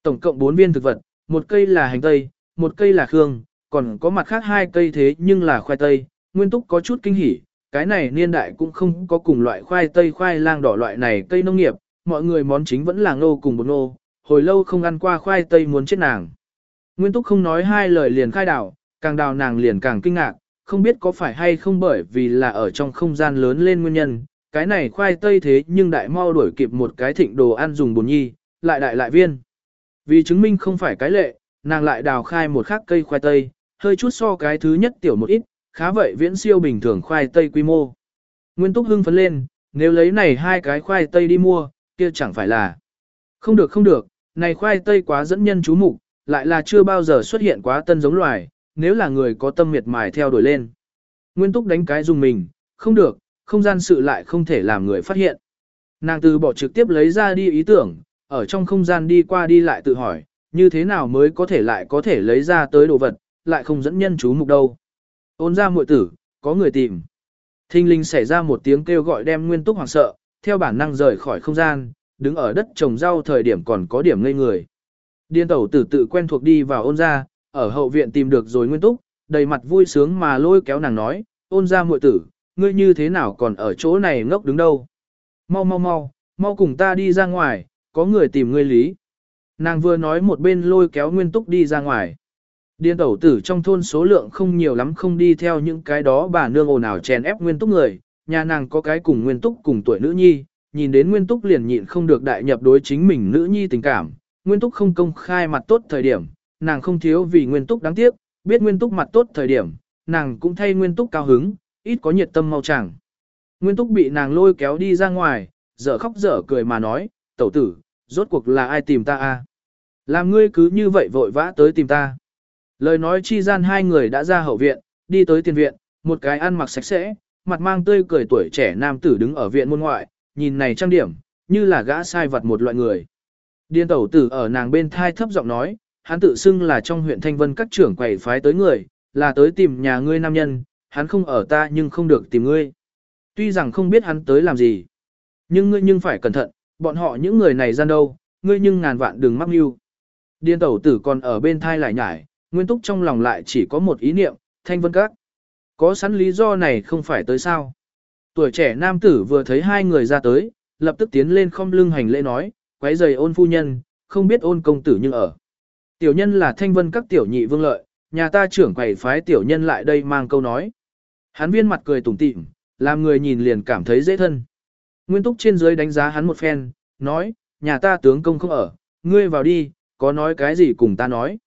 Tổng cộng 4 viên thực vật, một cây là hành tây, một cây là khương, còn có mặt khác hai cây thế nhưng là khoai tây. Nguyên Túc có chút kinh hỉ, cái này niên đại cũng không có cùng loại khoai tây khoai lang đỏ loại này cây nông nghiệp, mọi người món chính vẫn là ngô cùng bột ngô, hồi lâu không ăn qua khoai tây muốn chết nàng. Nguyên Túc không nói hai lời liền khai đảo, càng đào nàng liền càng kinh ngạc, không biết có phải hay không bởi vì là ở trong không gian lớn lên nguyên nhân, cái này khoai tây thế nhưng đại mau đuổi kịp một cái thịnh đồ ăn dùng bồn nhi, lại đại lại viên. Vì chứng minh không phải cái lệ, nàng lại đào khai một khác cây khoai tây, hơi chút so cái thứ nhất tiểu một ít, khá vậy viễn siêu bình thường khoai tây quy mô. Nguyên túc hưng phấn lên, nếu lấy này hai cái khoai tây đi mua, kia chẳng phải là. Không được không được, này khoai tây quá dẫn nhân chú mục, lại là chưa bao giờ xuất hiện quá tân giống loài, nếu là người có tâm miệt mài theo đuổi lên. Nguyên túc đánh cái dùng mình, không được, không gian sự lại không thể làm người phát hiện. Nàng từ bỏ trực tiếp lấy ra đi ý tưởng, ở trong không gian đi qua đi lại tự hỏi, như thế nào mới có thể lại có thể lấy ra tới đồ vật, lại không dẫn nhân chú mục đâu. Ôn ra muội tử, có người tìm. Thinh linh xảy ra một tiếng kêu gọi đem nguyên túc hoảng sợ, theo bản năng rời khỏi không gian, đứng ở đất trồng rau thời điểm còn có điểm ngây người. Điên tẩu tử tự quen thuộc đi vào ôn ra, ở hậu viện tìm được rồi nguyên túc, đầy mặt vui sướng mà lôi kéo nàng nói, ôn ra muội tử, ngươi như thế nào còn ở chỗ này ngốc đứng đâu. Mau mau mau, mau cùng ta đi ra ngoài, có người tìm ngươi lý. Nàng vừa nói một bên lôi kéo nguyên túc đi ra ngoài. Điên tẩu tử trong thôn số lượng không nhiều lắm không đi theo những cái đó bà nương ồn ào chèn ép nguyên túc người, nhà nàng có cái cùng nguyên túc cùng tuổi nữ nhi, nhìn đến nguyên túc liền nhịn không được đại nhập đối chính mình nữ nhi tình cảm, nguyên túc không công khai mặt tốt thời điểm, nàng không thiếu vì nguyên túc đáng tiếc, biết nguyên túc mặt tốt thời điểm, nàng cũng thay nguyên túc cao hứng, ít có nhiệt tâm mau chẳng. Nguyên túc bị nàng lôi kéo đi ra ngoài, dở khóc dở cười mà nói, tẩu tử, rốt cuộc là ai tìm ta a? Làm ngươi cứ như vậy vội vã tới tìm ta. Lời nói chi gian hai người đã ra hậu viện, đi tới tiền viện, một cái ăn mặc sạch sẽ, mặt mang tươi cười tuổi trẻ nam tử đứng ở viện môn ngoại, nhìn này trang điểm, như là gã sai vật một loại người. Điên tẩu tử ở nàng bên thai thấp giọng nói, hắn tự xưng là trong huyện Thanh Vân các trưởng quầy phái tới người, là tới tìm nhà ngươi nam nhân, hắn không ở ta nhưng không được tìm ngươi. Tuy rằng không biết hắn tới làm gì, nhưng ngươi nhưng phải cẩn thận, bọn họ những người này gian đâu, ngươi nhưng ngàn vạn đừng mắc mưu. Điên tẩu tử còn ở bên thai lại nhải, nguyên túc trong lòng lại chỉ có một ý niệm, Thanh Vân các. Có sẵn lý do này không phải tới sao. Tuổi trẻ nam tử vừa thấy hai người ra tới, lập tức tiến lên không lưng hành lễ nói, quấy giày ôn phu nhân, không biết ôn công tử nhưng ở. Tiểu nhân là thanh vân các tiểu nhị vương lợi, nhà ta trưởng quầy phái tiểu nhân lại đây mang câu nói. Hắn viên mặt cười tủm tỉm, làm người nhìn liền cảm thấy dễ thân. Nguyên túc trên dưới đánh giá hắn một phen, nói, nhà ta tướng công không ở, ngươi vào đi, có nói cái gì cùng ta nói.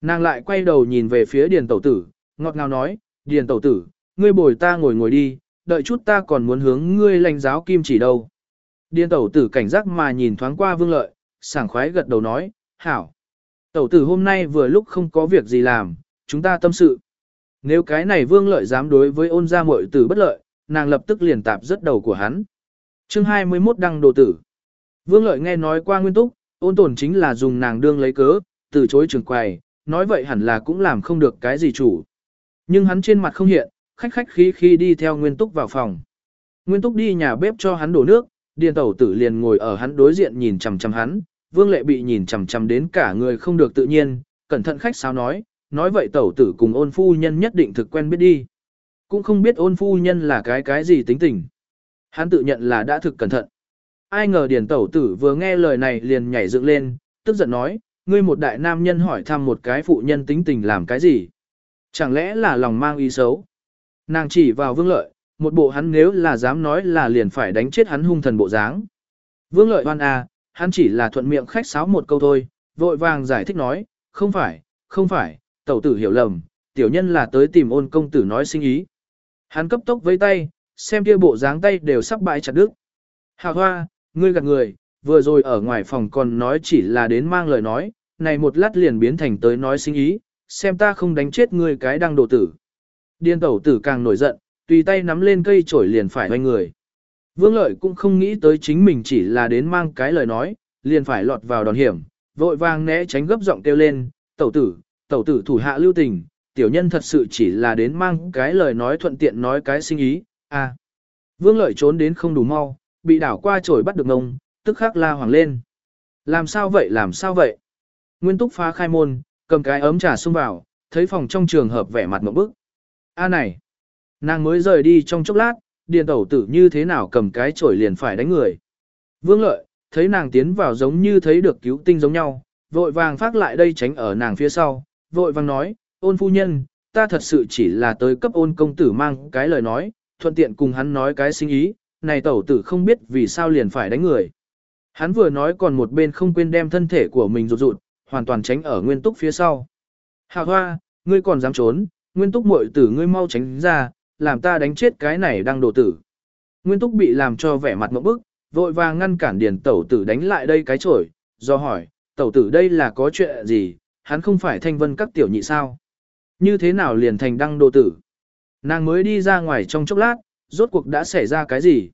Nàng lại quay đầu nhìn về phía điền tẩu tử, ngọt ngào nói, điền tẩu tử, ngươi bồi ta ngồi ngồi đi, đợi chút ta còn muốn hướng ngươi lãnh giáo kim chỉ đâu. Điền tẩu tử cảnh giác mà nhìn thoáng qua vương lợi, sảng khoái gật đầu nói, hảo. Tẩu tử hôm nay vừa lúc không có việc gì làm, chúng ta tâm sự. Nếu cái này vương lợi dám đối với ôn gia muội tử bất lợi, nàng lập tức liền tạp rất đầu của hắn. chương 21 đăng đồ tử. Vương lợi nghe nói qua nguyên túc, ôn tồn chính là dùng nàng đương lấy cớ, từ chối trường quầy, nói vậy hẳn là cũng làm không được cái gì chủ. Nhưng hắn trên mặt không hiện, khách khách khí khi đi theo nguyên túc vào phòng. Nguyên túc đi nhà bếp cho hắn đổ nước, điền tẩu tử liền ngồi ở hắn đối diện nhìn chằm chằm hắn, vương lệ bị nhìn chằm chằm đến cả người không được tự nhiên, cẩn thận khách sao nói, nói vậy tẩu tử cùng ôn phu nhân nhất định thực quen biết đi. Cũng không biết ôn phu nhân là cái cái gì tính tình. Hắn tự nhận là đã thực cẩn thận. Ai ngờ điền tẩu tử vừa nghe lời này liền nhảy dựng lên, tức giận nói, ngươi một đại nam nhân hỏi thăm một cái phụ nhân tính tình làm cái gì. Chẳng lẽ là lòng mang ý xấu. Nàng chỉ vào vương lợi, một bộ hắn nếu là dám nói là liền phải đánh chết hắn hung thần bộ dáng. Vương lợi hoan à, hắn chỉ là thuận miệng khách sáo một câu thôi, vội vàng giải thích nói, không phải, không phải, tẩu tử hiểu lầm, tiểu nhân là tới tìm ôn công tử nói sinh ý. Hắn cấp tốc với tay, xem kia bộ dáng tay đều sắp bãi chặt đứt. Hà hoa, ngươi gạt người, vừa rồi ở ngoài phòng còn nói chỉ là đến mang lời nói, này một lát liền biến thành tới nói sinh ý, xem ta không đánh chết ngươi cái đang đồ tử. Điên tẩu tử càng nổi giận, tùy tay nắm lên cây chổi liền phải hoanh người. Vương lợi cũng không nghĩ tới chính mình chỉ là đến mang cái lời nói, liền phải lọt vào đòn hiểm, vội vàng né tránh gấp giọng kêu lên, tẩu tử, tẩu tử thủ hạ lưu tình, tiểu nhân thật sự chỉ là đến mang cái lời nói thuận tiện nói cái sinh ý, à. Vương lợi trốn đến không đủ mau, bị đảo qua trổi bắt được ngông, tức khắc la hoàng lên. Làm sao vậy làm sao vậy? Nguyên túc phá khai môn, cầm cái ấm trà xông vào, thấy phòng trong trường hợp vẻ mặt một bức. A này, nàng mới rời đi trong chốc lát, điền tẩu tử như thế nào cầm cái chổi liền phải đánh người. Vương lợi, thấy nàng tiến vào giống như thấy được cứu tinh giống nhau, vội vàng phát lại đây tránh ở nàng phía sau, vội vàng nói, ôn phu nhân, ta thật sự chỉ là tới cấp ôn công tử mang cái lời nói, thuận tiện cùng hắn nói cái sinh ý, này tẩu tử không biết vì sao liền phải đánh người. Hắn vừa nói còn một bên không quên đem thân thể của mình rụt rụt, hoàn toàn tránh ở nguyên túc phía sau. Hạ hoa, ngươi còn dám trốn, nguyên túc muội tử ngươi mau tránh ra, làm ta đánh chết cái này đang đổ tử. Nguyên túc bị làm cho vẻ mặt mẫu bức, vội vàng ngăn cản điền tẩu tử đánh lại đây cái chổi, do hỏi, tẩu tử đây là có chuyện gì, hắn không phải thanh vân các tiểu nhị sao. Như thế nào liền thành đăng đồ tử? Nàng mới đi ra ngoài trong chốc lát, rốt cuộc đã xảy ra cái gì?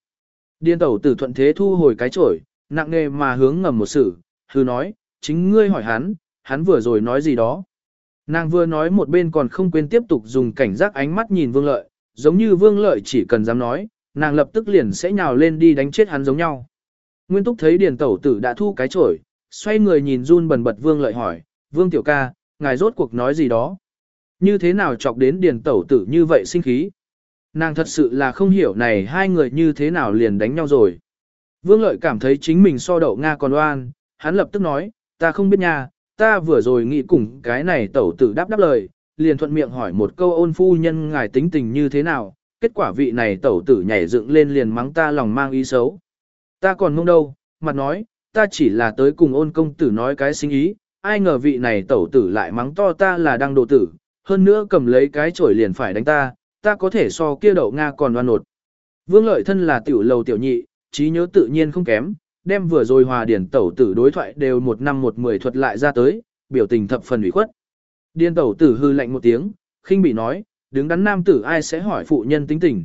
Điền tẩu tử thuận thế thu hồi cái chổi, nặng nề mà hướng ngầm một sự, hư nói, chính ngươi hỏi hắn, hắn vừa rồi nói gì đó. Nàng vừa nói một bên còn không quên tiếp tục dùng cảnh giác ánh mắt nhìn vương lợi, giống như vương lợi chỉ cần dám nói, nàng lập tức liền sẽ nhào lên đi đánh chết hắn giống nhau. Nguyên túc thấy điền tẩu tử đã thu cái chổi, xoay người nhìn run bần bật vương lợi hỏi, vương tiểu ca, ngài rốt cuộc nói gì đó. Như thế nào chọc đến điền tẩu tử như vậy sinh khí. Nàng thật sự là không hiểu này hai người như thế nào liền đánh nhau rồi. Vương lợi cảm thấy chính mình so đậu Nga còn oan, hắn lập tức nói, ta không biết nha, ta vừa rồi nghĩ cùng cái này tẩu tử đáp đáp lời, liền thuận miệng hỏi một câu ôn phu nhân ngài tính tình như thế nào, kết quả vị này tẩu tử nhảy dựng lên liền mắng ta lòng mang ý xấu. Ta còn mông đâu, mặt nói, ta chỉ là tới cùng ôn công tử nói cái sinh ý, ai ngờ vị này tẩu tử lại mắng to ta là đang đồ tử, hơn nữa cầm lấy cái chổi liền phải đánh ta, ta có thể so kia đậu Nga còn oan nột. Vương lợi thân là tiểu lầu tiểu nhị, trí nhớ tự nhiên không kém, đem vừa rồi hòa điển tẩu tử đối thoại đều một năm một mười thuật lại ra tới, biểu tình thập phần ủy khuất. Điên tẩu tử hư lạnh một tiếng, khinh bị nói, đứng đắn nam tử ai sẽ hỏi phụ nhân tính tình.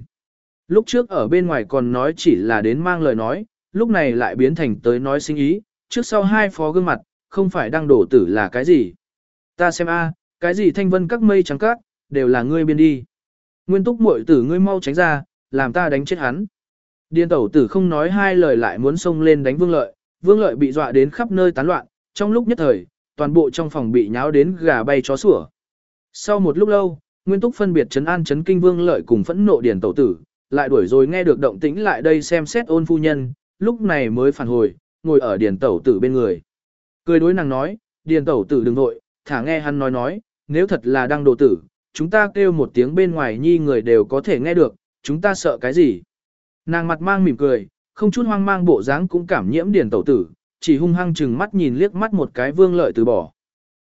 Lúc trước ở bên ngoài còn nói chỉ là đến mang lời nói, lúc này lại biến thành tới nói sinh ý, trước sau hai phó gương mặt, không phải đang đổ tử là cái gì. Ta xem a, cái gì thanh vân các mây trắng cát, đều là ngươi biên đi. Nguyên túc muội tử ngươi mau tránh ra, làm ta đánh chết hắn. Điên tẩu tử không nói hai lời lại muốn xông lên đánh vương lợi, vương lợi bị dọa đến khắp nơi tán loạn, trong lúc nhất thời, toàn bộ trong phòng bị nháo đến gà bay chó sủa. Sau một lúc lâu, Nguyên Túc phân biệt chấn an chấn kinh vương lợi cùng phẫn nộ điền tẩu tử, lại đuổi rồi nghe được động tĩnh lại đây xem xét ôn phu nhân, lúc này mới phản hồi, ngồi ở điền tẩu tử bên người. Cười đối nàng nói, điền tẩu tử đừng nội, thả nghe hắn nói nói, nếu thật là đang đồ tử, chúng ta kêu một tiếng bên ngoài nhi người đều có thể nghe được, chúng ta sợ cái gì. Nàng mặt mang mỉm cười, không chút hoang mang bộ dáng cũng cảm nhiễm điền tẩu tử, chỉ hung hăng chừng mắt nhìn liếc mắt một cái vương lợi từ bỏ.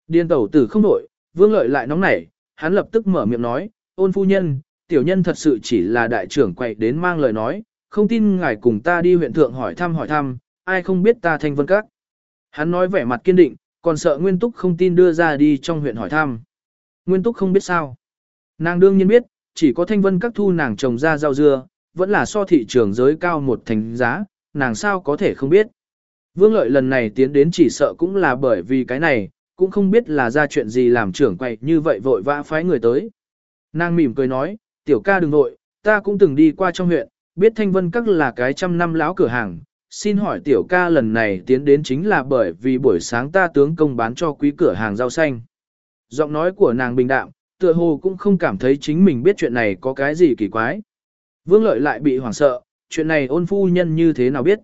điên tẩu tử không nổi, vương lợi lại nóng nảy, hắn lập tức mở miệng nói, ôn phu nhân, tiểu nhân thật sự chỉ là đại trưởng quậy đến mang lời nói, không tin ngài cùng ta đi huyện thượng hỏi thăm hỏi thăm, ai không biết ta thanh vân các. Hắn nói vẻ mặt kiên định, còn sợ Nguyên Túc không tin đưa ra đi trong huyện hỏi thăm. Nguyên Túc không biết sao. Nàng đương nhiên biết, chỉ có thanh vân các thu nàng trồng ra rau dưa, vẫn là so thị trường giới cao một thành giá, nàng sao có thể không biết. Vương lợi lần này tiến đến chỉ sợ cũng là bởi vì cái này, cũng không biết là ra chuyện gì làm trưởng quậy như vậy vội vã phái người tới. Nàng mỉm cười nói, tiểu ca đừng vội, ta cũng từng đi qua trong huyện, biết thanh vân các là cái trăm năm lão cửa hàng. Xin hỏi tiểu ca lần này tiến đến chính là bởi vì buổi sáng ta tướng công bán cho quý cửa hàng rau xanh. Giọng nói của nàng bình đạm, tựa hồ cũng không cảm thấy chính mình biết chuyện này có cái gì kỳ quái. Vương lợi lại bị hoảng sợ, chuyện này ôn phu nhân như thế nào biết.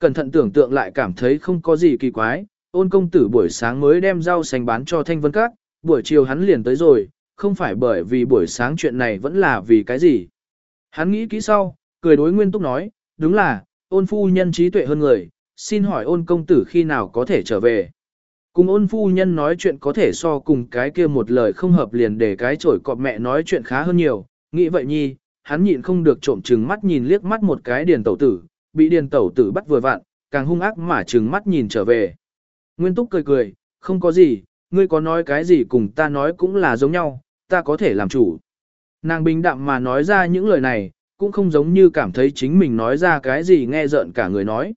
Cẩn thận tưởng tượng lại cảm thấy không có gì kỳ quái, ôn công tử buổi sáng mới đem rau xanh bán cho thanh vân các, buổi chiều hắn liền tới rồi, không phải bởi vì buổi sáng chuyện này vẫn là vì cái gì. Hắn nghĩ kỹ sau, cười đối nguyên túc nói, đúng là, ôn phu nhân trí tuệ hơn người, xin hỏi ôn công tử khi nào có thể trở về. Cùng ôn phu nhân nói chuyện có thể so cùng cái kia một lời không hợp liền để cái chổi cọp mẹ nói chuyện khá hơn nhiều, nghĩ vậy nhi, hắn nhịn không được trộm trừng mắt nhìn liếc mắt một cái điền tẩu tử, bị điền tẩu tử bắt vừa vặn, càng hung ác mà trừng mắt nhìn trở về. Nguyên túc cười cười, không có gì, ngươi có nói cái gì cùng ta nói cũng là giống nhau, ta có thể làm chủ. Nàng bình đạm mà nói ra những lời này, cũng không giống như cảm thấy chính mình nói ra cái gì nghe giận cả người nói.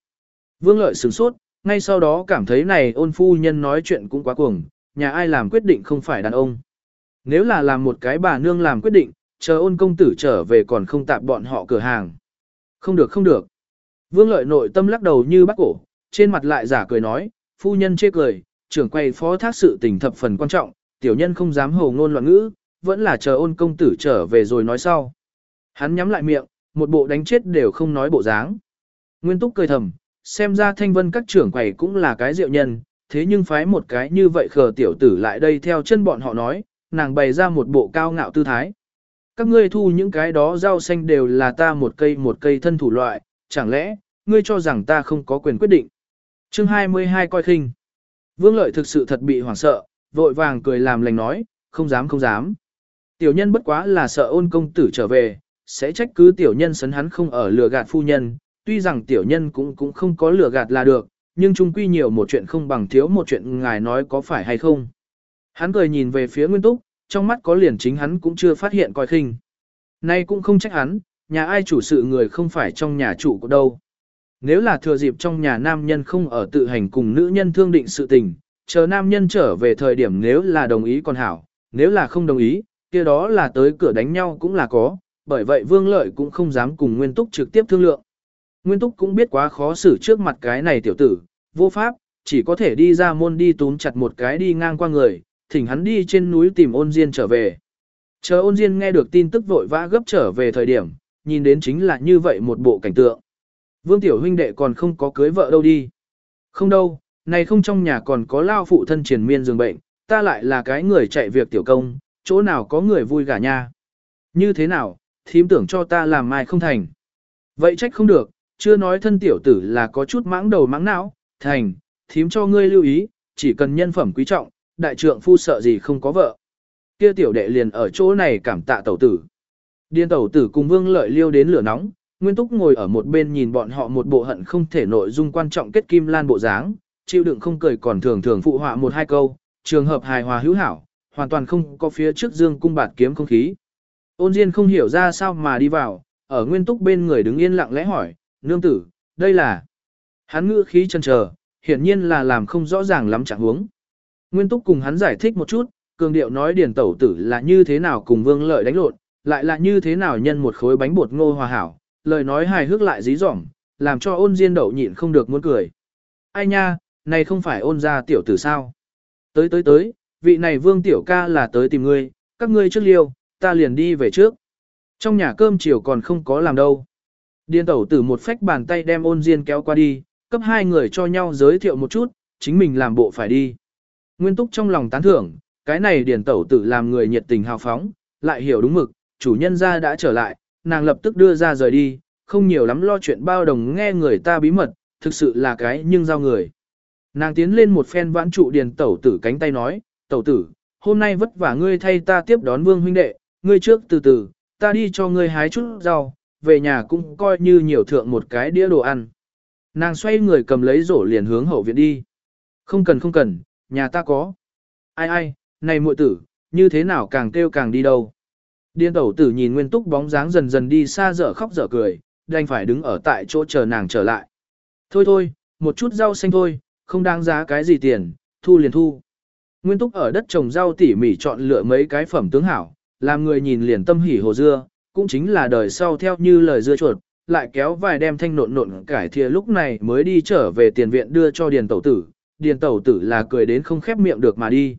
Vương lợi sửng sốt, ngay sau đó cảm thấy này ôn phu nhân nói chuyện cũng quá cuồng, nhà ai làm quyết định không phải đàn ông. Nếu là làm một cái bà nương làm quyết định, chờ ôn công tử trở về còn không tạp bọn họ cửa hàng. Không được không được. Vương lợi nội tâm lắc đầu như bắt cổ, trên mặt lại giả cười nói, phu nhân chê cười, trưởng quay phó thác sự tình thập phần quan trọng, tiểu nhân không dám hồ ngôn loạn ngữ, vẫn là chờ ôn công tử trở về rồi nói sau. Hắn nhắm lại miệng, một bộ đánh chết đều không nói bộ dáng. Nguyên túc cười thầm, xem ra thanh vân các trưởng quầy cũng là cái diệu nhân, thế nhưng phái một cái như vậy khờ tiểu tử lại đây theo chân bọn họ nói, nàng bày ra một bộ cao ngạo tư thái. Các ngươi thu những cái đó rau xanh đều là ta một cây một cây thân thủ loại, chẳng lẽ, ngươi cho rằng ta không có quyền quyết định. Chương 22 coi khinh. Vương lợi thực sự thật bị hoảng sợ, vội vàng cười làm lành nói, không dám không dám. Tiểu nhân bất quá là sợ ôn công tử trở về, sẽ trách cứ tiểu nhân sấn hắn không ở lừa gạt phu nhân, tuy rằng tiểu nhân cũng cũng không có lừa gạt là được, nhưng chung quy nhiều một chuyện không bằng thiếu một chuyện ngài nói có phải hay không. Hắn cười nhìn về phía Nguyên Túc, trong mắt có liền chính hắn cũng chưa phát hiện coi khinh. Nay cũng không trách hắn, nhà ai chủ sự người không phải trong nhà chủ của đâu. Nếu là thừa dịp trong nhà nam nhân không ở tự hành cùng nữ nhân thương định sự tình, chờ nam nhân trở về thời điểm nếu là đồng ý còn hảo, nếu là không đồng ý, kia đó là tới cửa đánh nhau cũng là có, bởi vậy vương lợi cũng không dám cùng nguyên túc trực tiếp thương lượng. Nguyên Túc cũng biết quá khó xử trước mặt cái này tiểu tử, vô pháp, chỉ có thể đi ra môn đi túm chặt một cái đi ngang qua người, thỉnh hắn đi trên núi tìm ôn diên trở về. Chờ ôn diên nghe được tin tức vội vã gấp trở về thời điểm, nhìn đến chính là như vậy một bộ cảnh tượng. Vương tiểu huynh đệ còn không có cưới vợ đâu đi. Không đâu, này không trong nhà còn có lao phụ thân triền miên giường bệnh, ta lại là cái người chạy việc tiểu công, chỗ nào có người vui gả nha. Như thế nào, thím tưởng cho ta làm mai không thành. Vậy trách không được, chưa nói thân tiểu tử là có chút mãng đầu mãng não, thành, thím cho ngươi lưu ý, chỉ cần nhân phẩm quý trọng, đại trượng phu sợ gì không có vợ. Kia tiểu đệ liền ở chỗ này cảm tạ tẩu tử. Điên tẩu tử cùng vương lợi liêu đến lửa nóng, Nguyên Túc ngồi ở một bên nhìn bọn họ một bộ hận không thể nội dung quan trọng kết kim lan bộ dáng, chịu đựng không cười còn thường thường phụ họa một hai câu, trường hợp hài hòa hữu hảo, hoàn toàn không có phía trước dương cung bạt kiếm không khí. Ôn Diên không hiểu ra sao mà đi vào, ở Nguyên Túc bên người đứng yên lặng lẽ hỏi, nương tử, đây là... Hắn ngữ khí chân chờ, hiển nhiên là làm không rõ ràng lắm chẳng huống. Nguyên Túc cùng hắn giải thích một chút, cường điệu nói điển tẩu tử là như thế nào cùng vương lợi đánh lộn, lại là như thế nào nhân một khối bánh bột ngô hòa hảo, lời nói hài hước lại dí dỏm, làm cho ôn diên đậu nhịn không được muốn cười. Ai nha, này không phải ôn ra tiểu tử sao? Tới tới tới, vị này vương tiểu ca là tới tìm ngươi, các ngươi trước liêu, ta liền đi về trước. Trong nhà cơm chiều còn không có làm đâu. Điên tẩu tử một phách bàn tay đem ôn diên kéo qua đi, cấp hai người cho nhau giới thiệu một chút, chính mình làm bộ phải đi. Nguyên túc trong lòng tán thưởng, cái này điền tẩu tử làm người nhiệt tình hào phóng, lại hiểu đúng mực, chủ nhân ra đã trở lại, nàng lập tức đưa ra rời đi, không nhiều lắm lo chuyện bao đồng nghe người ta bí mật, thực sự là cái nhưng giao người. Nàng tiến lên một phen vãn trụ điền tẩu tử cánh tay nói, tẩu tử, hôm nay vất vả ngươi thay ta tiếp đón vương huynh đệ, ngươi trước từ từ, ta đi cho ngươi hái chút rau, về nhà cũng coi như nhiều thượng một cái đĩa đồ ăn. Nàng xoay người cầm lấy rổ liền hướng hậu viện đi. Không cần không cần, nhà ta có. Ai ai, này muội tử, như thế nào càng kêu càng đi đâu. Điên tẩu tử nhìn nguyên túc bóng dáng dần dần đi xa dở khóc dở cười, đành phải đứng ở tại chỗ chờ nàng trở lại. Thôi thôi, một chút rau xanh thôi, không đáng giá cái gì tiền, thu liền thu. Nguyên túc ở đất trồng rau tỉ mỉ chọn lựa mấy cái phẩm tướng hảo, làm người nhìn liền tâm hỉ hồ dưa, cũng chính là đời sau theo như lời dưa chuột, lại kéo vài đem thanh nộn nộn cải thìa lúc này mới đi trở về tiền viện đưa cho điền tẩu tử, điền tẩu tử là cười đến không khép miệng được mà đi.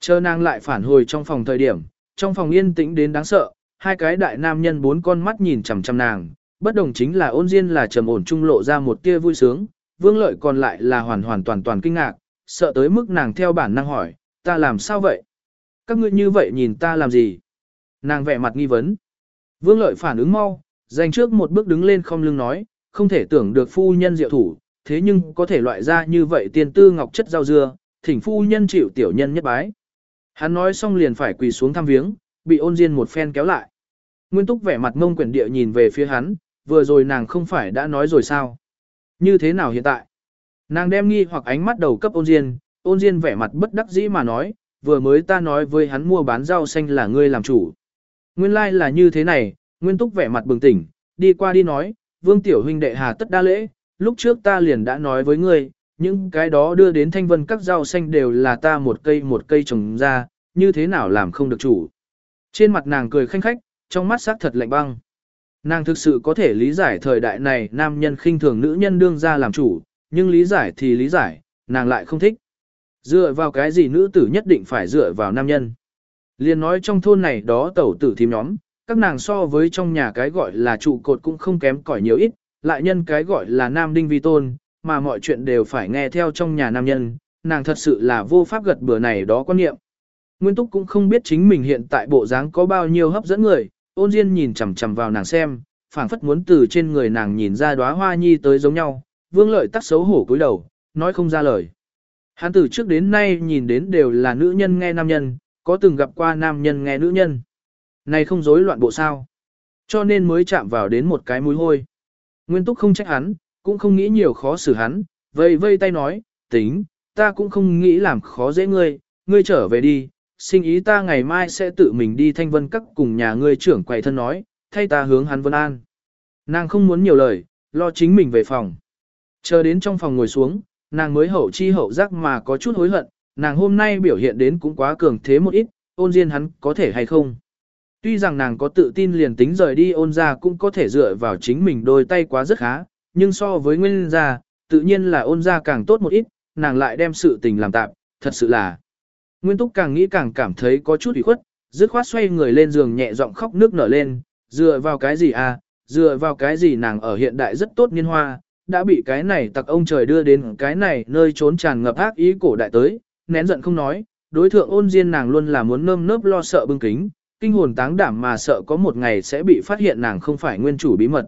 Chờ nàng lại phản hồi trong phòng thời điểm, trong phòng yên tĩnh đến đáng sợ, hai cái đại nam nhân bốn con mắt nhìn chằm chằm nàng, bất đồng chính là ôn diên là trầm ổn trung lộ ra một tia vui sướng, vương lợi còn lại là hoàn hoàn toàn toàn kinh ngạc, sợ tới mức nàng theo bản năng hỏi, ta làm sao vậy? Các ngươi như vậy nhìn ta làm gì? Nàng vẻ mặt nghi vấn. Vương lợi phản ứng mau, dành trước một bước đứng lên không lưng nói, không thể tưởng được phu nhân diệu thủ, thế nhưng có thể loại ra như vậy tiền tư ngọc chất rau dưa, thỉnh phu nhân chịu tiểu nhân nhất bái. Hắn nói xong liền phải quỳ xuống thăm viếng, bị ôn diên một phen kéo lại. Nguyên túc vẻ mặt mông quyển địa nhìn về phía hắn, vừa rồi nàng không phải đã nói rồi sao? Như thế nào hiện tại? Nàng đem nghi hoặc ánh mắt đầu cấp ôn diên, ôn diên vẻ mặt bất đắc dĩ mà nói, vừa mới ta nói với hắn mua bán rau xanh là ngươi làm chủ. Nguyên lai like là như thế này, Nguyên túc vẻ mặt bừng tỉnh, đi qua đi nói, vương tiểu huynh đệ hà tất đa lễ, lúc trước ta liền đã nói với ngươi, những cái đó đưa đến thanh vân các rau xanh đều là ta một cây một cây trồng ra, như thế nào làm không được chủ. Trên mặt nàng cười khanh khách, trong mắt sắc thật lạnh băng. Nàng thực sự có thể lý giải thời đại này nam nhân khinh thường nữ nhân đương ra làm chủ, nhưng lý giải thì lý giải, nàng lại không thích. Dựa vào cái gì nữ tử nhất định phải dựa vào nam nhân. Liên nói trong thôn này đó tẩu tử thím nhóm, các nàng so với trong nhà cái gọi là trụ cột cũng không kém cỏi nhiều ít, lại nhân cái gọi là nam đinh vi tôn, mà mọi chuyện đều phải nghe theo trong nhà nam nhân, nàng thật sự là vô pháp gật bừa này đó quan niệm. Nguyên Túc cũng không biết chính mình hiện tại bộ dáng có bao nhiêu hấp dẫn người, ôn Diên nhìn chằm chằm vào nàng xem, phảng phất muốn từ trên người nàng nhìn ra đóa hoa nhi tới giống nhau, vương lợi tắc xấu hổ cúi đầu, nói không ra lời. Hắn từ trước đến nay nhìn đến đều là nữ nhân nghe nam nhân, có từng gặp qua nam nhân nghe nữ nhân. Này không rối loạn bộ sao. Cho nên mới chạm vào đến một cái mũi hôi. Nguyên túc không trách hắn, cũng không nghĩ nhiều khó xử hắn, vây vây tay nói, tính, ta cũng không nghĩ làm khó dễ ngươi, ngươi trở về đi, sinh ý ta ngày mai sẽ tự mình đi thanh vân các cùng nhà ngươi trưởng quầy thân nói, thay ta hướng hắn vân an. Nàng không muốn nhiều lời, lo chính mình về phòng. Chờ đến trong phòng ngồi xuống, nàng mới hậu chi hậu giác mà có chút hối hận, nàng hôm nay biểu hiện đến cũng quá cường thế một ít, ôn diên hắn có thể hay không. Tuy rằng nàng có tự tin liền tính rời đi ôn ra cũng có thể dựa vào chính mình đôi tay quá rất khá, nhưng so với nguyên gia, tự nhiên là ôn gia càng tốt một ít, nàng lại đem sự tình làm tạm, thật sự là. Nguyên túc càng nghĩ càng cảm thấy có chút ủy khuất, dứt khoát xoay người lên giường nhẹ giọng khóc nước nở lên, dựa vào cái gì à, dựa vào cái gì nàng ở hiện đại rất tốt niên hoa, đã bị cái này tặc ông trời đưa đến cái này nơi trốn tràn ngập ác ý cổ đại tới, nén giận không nói, đối thượng ôn diên nàng luôn là muốn nơm nớp lo sợ bưng kính, kinh hồn táng đảm mà sợ có một ngày sẽ bị phát hiện nàng không phải nguyên chủ bí mật.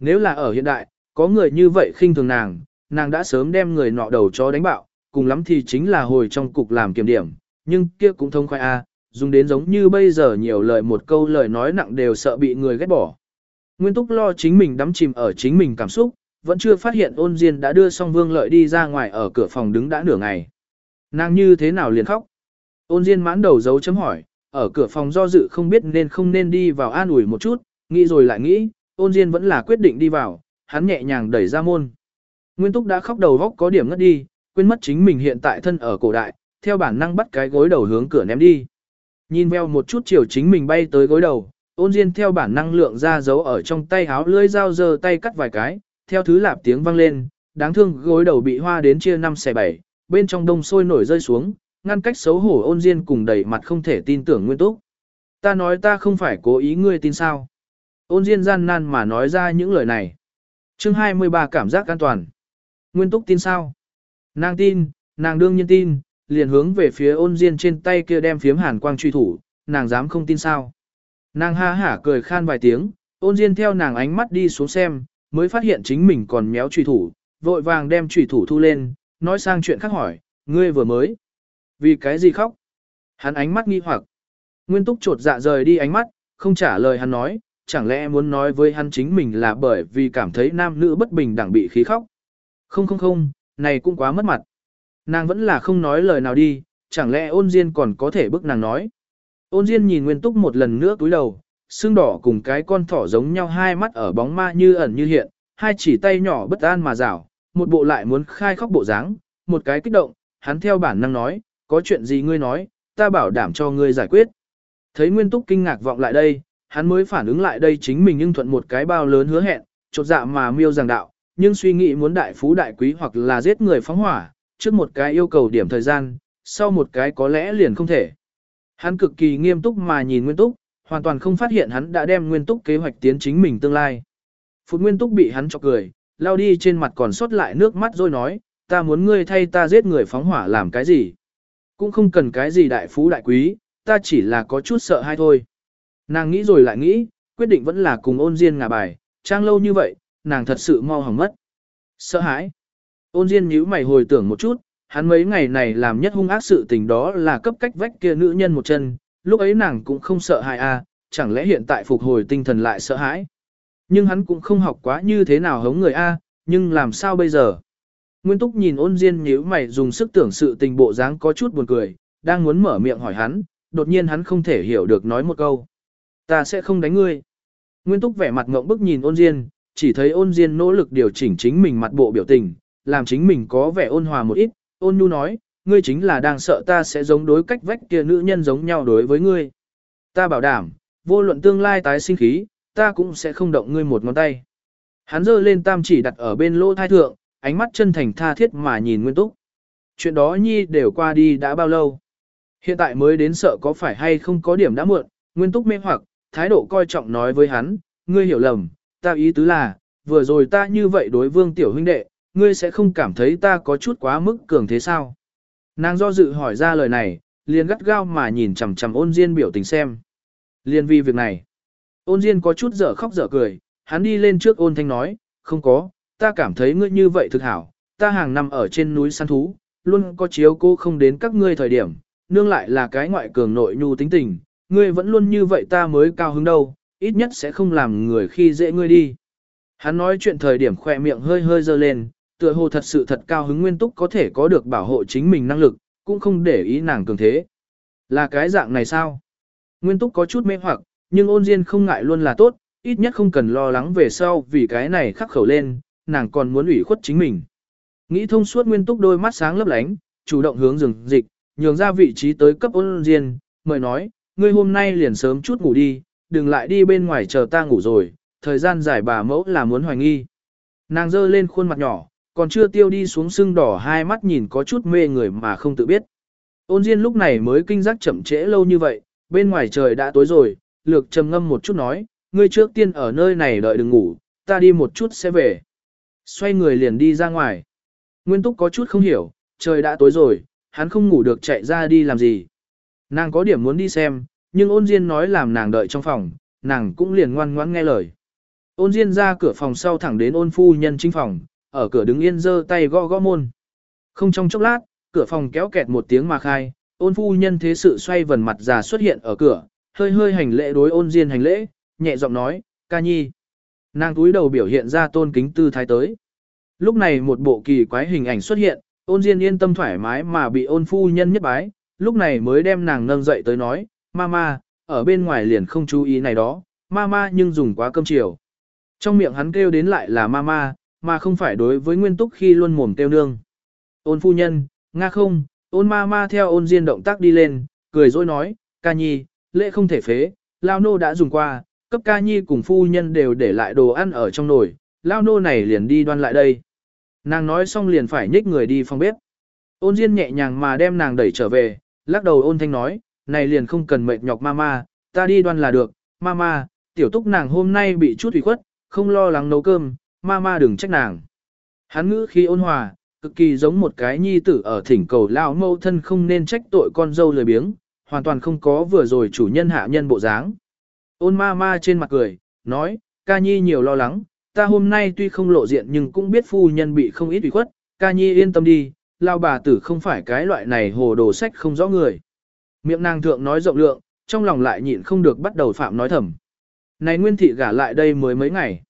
Nếu là ở hiện đại, có người như vậy khinh thường nàng, nàng đã sớm đem người nọ đầu cho đánh bạo, cùng lắm thì chính là hồi trong cục làm kiểm điểm, nhưng kia cũng thông khoai a, à, dùng đến giống như bây giờ nhiều lời một câu lời nói nặng đều sợ bị người ghét bỏ. Nguyên Túc lo chính mình đắm chìm ở chính mình cảm xúc, vẫn chưa phát hiện ôn diên đã đưa song vương lợi đi ra ngoài ở cửa phòng đứng đã nửa ngày. Nàng như thế nào liền khóc? Ôn diên mãn đầu dấu chấm hỏi, ở cửa phòng do dự không biết nên không nên đi vào an ủi một chút, nghĩ rồi lại nghĩ, ôn diên vẫn là quyết định đi vào, hắn nhẹ nhàng đẩy ra môn. Nguyên Túc đã khóc đầu góc có điểm ngất đi, quên mất chính mình hiện tại thân ở cổ đại, theo bản năng bắt cái gối đầu hướng cửa ném đi. Nhìn veo một chút chiều chính mình bay tới gối đầu, ôn diên theo bản năng lượng ra giấu ở trong tay háo lưỡi dao giơ tay cắt vài cái, theo thứ lạp tiếng vang lên, đáng thương gối đầu bị hoa đến chia năm xẻ bảy, bên trong đông sôi nổi rơi xuống, ngăn cách xấu hổ ôn diên cùng đầy mặt không thể tin tưởng nguyên túc. Ta nói ta không phải cố ý ngươi tin sao. Ôn diên gian nan mà nói ra những lời này chương 23 cảm giác an toàn. Nguyên túc tin sao? Nàng tin, nàng đương nhiên tin, liền hướng về phía ôn diên trên tay kia đem phiếm hàn quang truy thủ, nàng dám không tin sao. Nàng ha hả cười khan vài tiếng, ôn diên theo nàng ánh mắt đi xuống xem, mới phát hiện chính mình còn méo truy thủ, vội vàng đem truy thủ thu lên, nói sang chuyện khác hỏi, ngươi vừa mới. Vì cái gì khóc? Hắn ánh mắt nghi hoặc. Nguyên túc trột dạ rời đi ánh mắt, không trả lời hắn nói, chẳng lẽ muốn nói với hắn chính mình là bởi vì cảm thấy nam nữ bất bình đẳng bị khí khóc. Không không không, này cũng quá mất mặt. Nàng vẫn là không nói lời nào đi, chẳng lẽ ôn diên còn có thể bức nàng nói. Ôn diên nhìn nguyên túc một lần nữa túi đầu, xương đỏ cùng cái con thỏ giống nhau hai mắt ở bóng ma như ẩn như hiện, hai chỉ tay nhỏ bất an mà rảo, một bộ lại muốn khai khóc bộ dáng, một cái kích động, hắn theo bản năng nói, có chuyện gì ngươi nói, ta bảo đảm cho ngươi giải quyết. Thấy Nguyên Túc kinh ngạc vọng lại đây, hắn mới phản ứng lại đây chính mình nhưng thuận một cái bao lớn hứa hẹn, chột dạ mà miêu giảng đạo, nhưng suy nghĩ muốn đại phú đại quý hoặc là giết người phóng hỏa, trước một cái yêu cầu điểm thời gian, sau một cái có lẽ liền không thể. Hắn cực kỳ nghiêm túc mà nhìn Nguyên Túc, hoàn toàn không phát hiện hắn đã đem Nguyên Túc kế hoạch tiến chính mình tương lai. Phút Nguyên Túc bị hắn chọc cười, lao đi trên mặt còn sót lại nước mắt rồi nói, ta muốn ngươi thay ta giết người phóng hỏa làm cái gì. Cũng không cần cái gì đại phú đại quý, ta chỉ là có chút sợ hay thôi. Nàng nghĩ rồi lại nghĩ, quyết định vẫn là cùng ôn diên ngả bài, trang lâu như vậy, nàng thật sự mau hỏng mất. Sợ hãi. Ôn diên nhíu mày hồi tưởng một chút, hắn mấy ngày này làm nhất hung ác sự tình đó là cấp cách vách kia nữ nhân một chân, lúc ấy nàng cũng không sợ hãi à, chẳng lẽ hiện tại phục hồi tinh thần lại sợ hãi. Nhưng hắn cũng không học quá như thế nào hống người a, nhưng làm sao bây giờ? Nguyên Túc nhìn ôn diên nhíu mày dùng sức tưởng sự tình bộ dáng có chút buồn cười, đang muốn mở miệng hỏi hắn, đột nhiên hắn không thể hiểu được nói một câu. Ta sẽ không đánh ngươi. Nguyên Túc vẻ mặt ngộng bức nhìn ôn diên, chỉ thấy ôn diên nỗ lực điều chỉnh chính mình mặt bộ biểu tình, làm chính mình có vẻ ôn hòa một ít, ôn nhu nói, ngươi chính là đang sợ ta sẽ giống đối cách vách kia nữ nhân giống nhau đối với ngươi. Ta bảo đảm, vô luận tương lai tái sinh khí, ta cũng sẽ không động ngươi một ngón tay. Hắn giơ lên tam chỉ đặt ở bên lỗ thai thượng, ánh mắt chân thành tha thiết mà nhìn Nguyên Túc. Chuyện đó nhi đều qua đi đã bao lâu? Hiện tại mới đến sợ có phải hay không có điểm đã muộn, Nguyên Túc mê hoặc, thái độ coi trọng nói với hắn, ngươi hiểu lầm, ta ý tứ là, vừa rồi ta như vậy đối vương tiểu huynh đệ, ngươi sẽ không cảm thấy ta có chút quá mức cường thế sao? Nàng do dự hỏi ra lời này, liền gắt gao mà nhìn chằm chằm ôn diên biểu tình xem. Liên vì việc này, ôn diên có chút dở khóc dở cười, hắn đi lên trước ôn thanh nói, không có, ta cảm thấy ngươi như vậy thực hảo, ta hàng năm ở trên núi săn thú, luôn có chiếu cô không đến các ngươi thời điểm, nương lại là cái ngoại cường nội nhu tính tình, ngươi vẫn luôn như vậy ta mới cao hứng đâu, ít nhất sẽ không làm người khi dễ ngươi đi. Hắn nói chuyện thời điểm khỏe miệng hơi hơi dơ lên, tựa hồ thật sự thật cao hứng nguyên túc có thể có được bảo hộ chính mình năng lực, cũng không để ý nàng cường thế. Là cái dạng này sao? Nguyên túc có chút mê hoặc, nhưng ôn diên không ngại luôn là tốt, ít nhất không cần lo lắng về sau vì cái này khắc khẩu lên, nàng còn muốn ủy khuất chính mình. Nghĩ thông suốt nguyên túc đôi mắt sáng lấp lánh, chủ động hướng rừng dịch, nhường ra vị trí tới cấp ôn diên, mời nói, ngươi hôm nay liền sớm chút ngủ đi, đừng lại đi bên ngoài chờ ta ngủ rồi, thời gian dài bà mẫu là muốn hoài nghi. Nàng dơ lên khuôn mặt nhỏ, còn chưa tiêu đi xuống sưng đỏ hai mắt nhìn có chút mê người mà không tự biết. Ôn Diên lúc này mới kinh giác chậm trễ lâu như vậy, bên ngoài trời đã tối rồi, lược trầm ngâm một chút nói, ngươi trước tiên ở nơi này đợi đừng ngủ, ta đi một chút sẽ về. Xoay người liền đi ra ngoài. Nguyên Túc có chút không hiểu, trời đã tối rồi, hắn không ngủ được chạy ra đi làm gì. Nàng có điểm muốn đi xem, nhưng ôn Diên nói làm nàng đợi trong phòng, nàng cũng liền ngoan ngoãn nghe lời. Ôn Diên ra cửa phòng sau thẳng đến ôn phu nhân chính phòng, ở cửa đứng yên giơ tay gõ gõ môn. Không trong chốc lát, cửa phòng kéo kẹt một tiếng mà khai, ôn phu nhân thế sự xoay vần mặt già xuất hiện ở cửa, hơi hơi hành lễ đối ôn Diên hành lễ, nhẹ giọng nói, ca nhi. Nàng túi đầu biểu hiện ra tôn kính tư thái tới. Lúc này một bộ kỳ quái hình ảnh xuất hiện, ôn Diên yên tâm thoải mái mà bị ôn phu nhân nhất bái, lúc này mới đem nàng nâng dậy tới nói, mama, ở bên ngoài liền không chú ý này đó, mama nhưng dùng quá cơm chiều. Trong miệng hắn kêu đến lại là mama, mà không phải đối với nguyên túc khi luôn mồm kêu nương. Ôn phu nhân, nga không, ôn mama theo ôn diên động tác đi lên, cười dối nói, ca nhi, lễ không thể phế, lao nô đã dùng qua, cấp ca nhi cùng phu nhân đều để lại đồ ăn ở trong nồi, lao nô này liền đi đoan lại đây. Nàng nói xong liền phải nhích người đi phòng bếp. Ôn diên nhẹ nhàng mà đem nàng đẩy trở về, lắc đầu ôn thanh nói, này liền không cần mệt nhọc mama, ta đi đoan là được, mama, tiểu túc nàng hôm nay bị chút ủy khuất, không lo lắng nấu cơm, mama đừng trách nàng. Hắn ngữ khi ôn hòa, cực kỳ giống một cái nhi tử ở thỉnh cầu lao mâu thân không nên trách tội con dâu lười biếng, hoàn toàn không có vừa rồi chủ nhân hạ nhân bộ dáng. Ôn ma ma trên mặt cười, nói, ca nhi nhiều lo lắng, ta hôm nay tuy không lộ diện nhưng cũng biết phu nhân bị không ít ủy khuất, ca nhi yên tâm đi, lao bà tử không phải cái loại này hồ đồ sách không rõ người. Miệng nàng thượng nói rộng lượng, trong lòng lại nhịn không được bắt đầu phạm nói thầm. Này nguyên thị gả lại đây mới mấy ngày.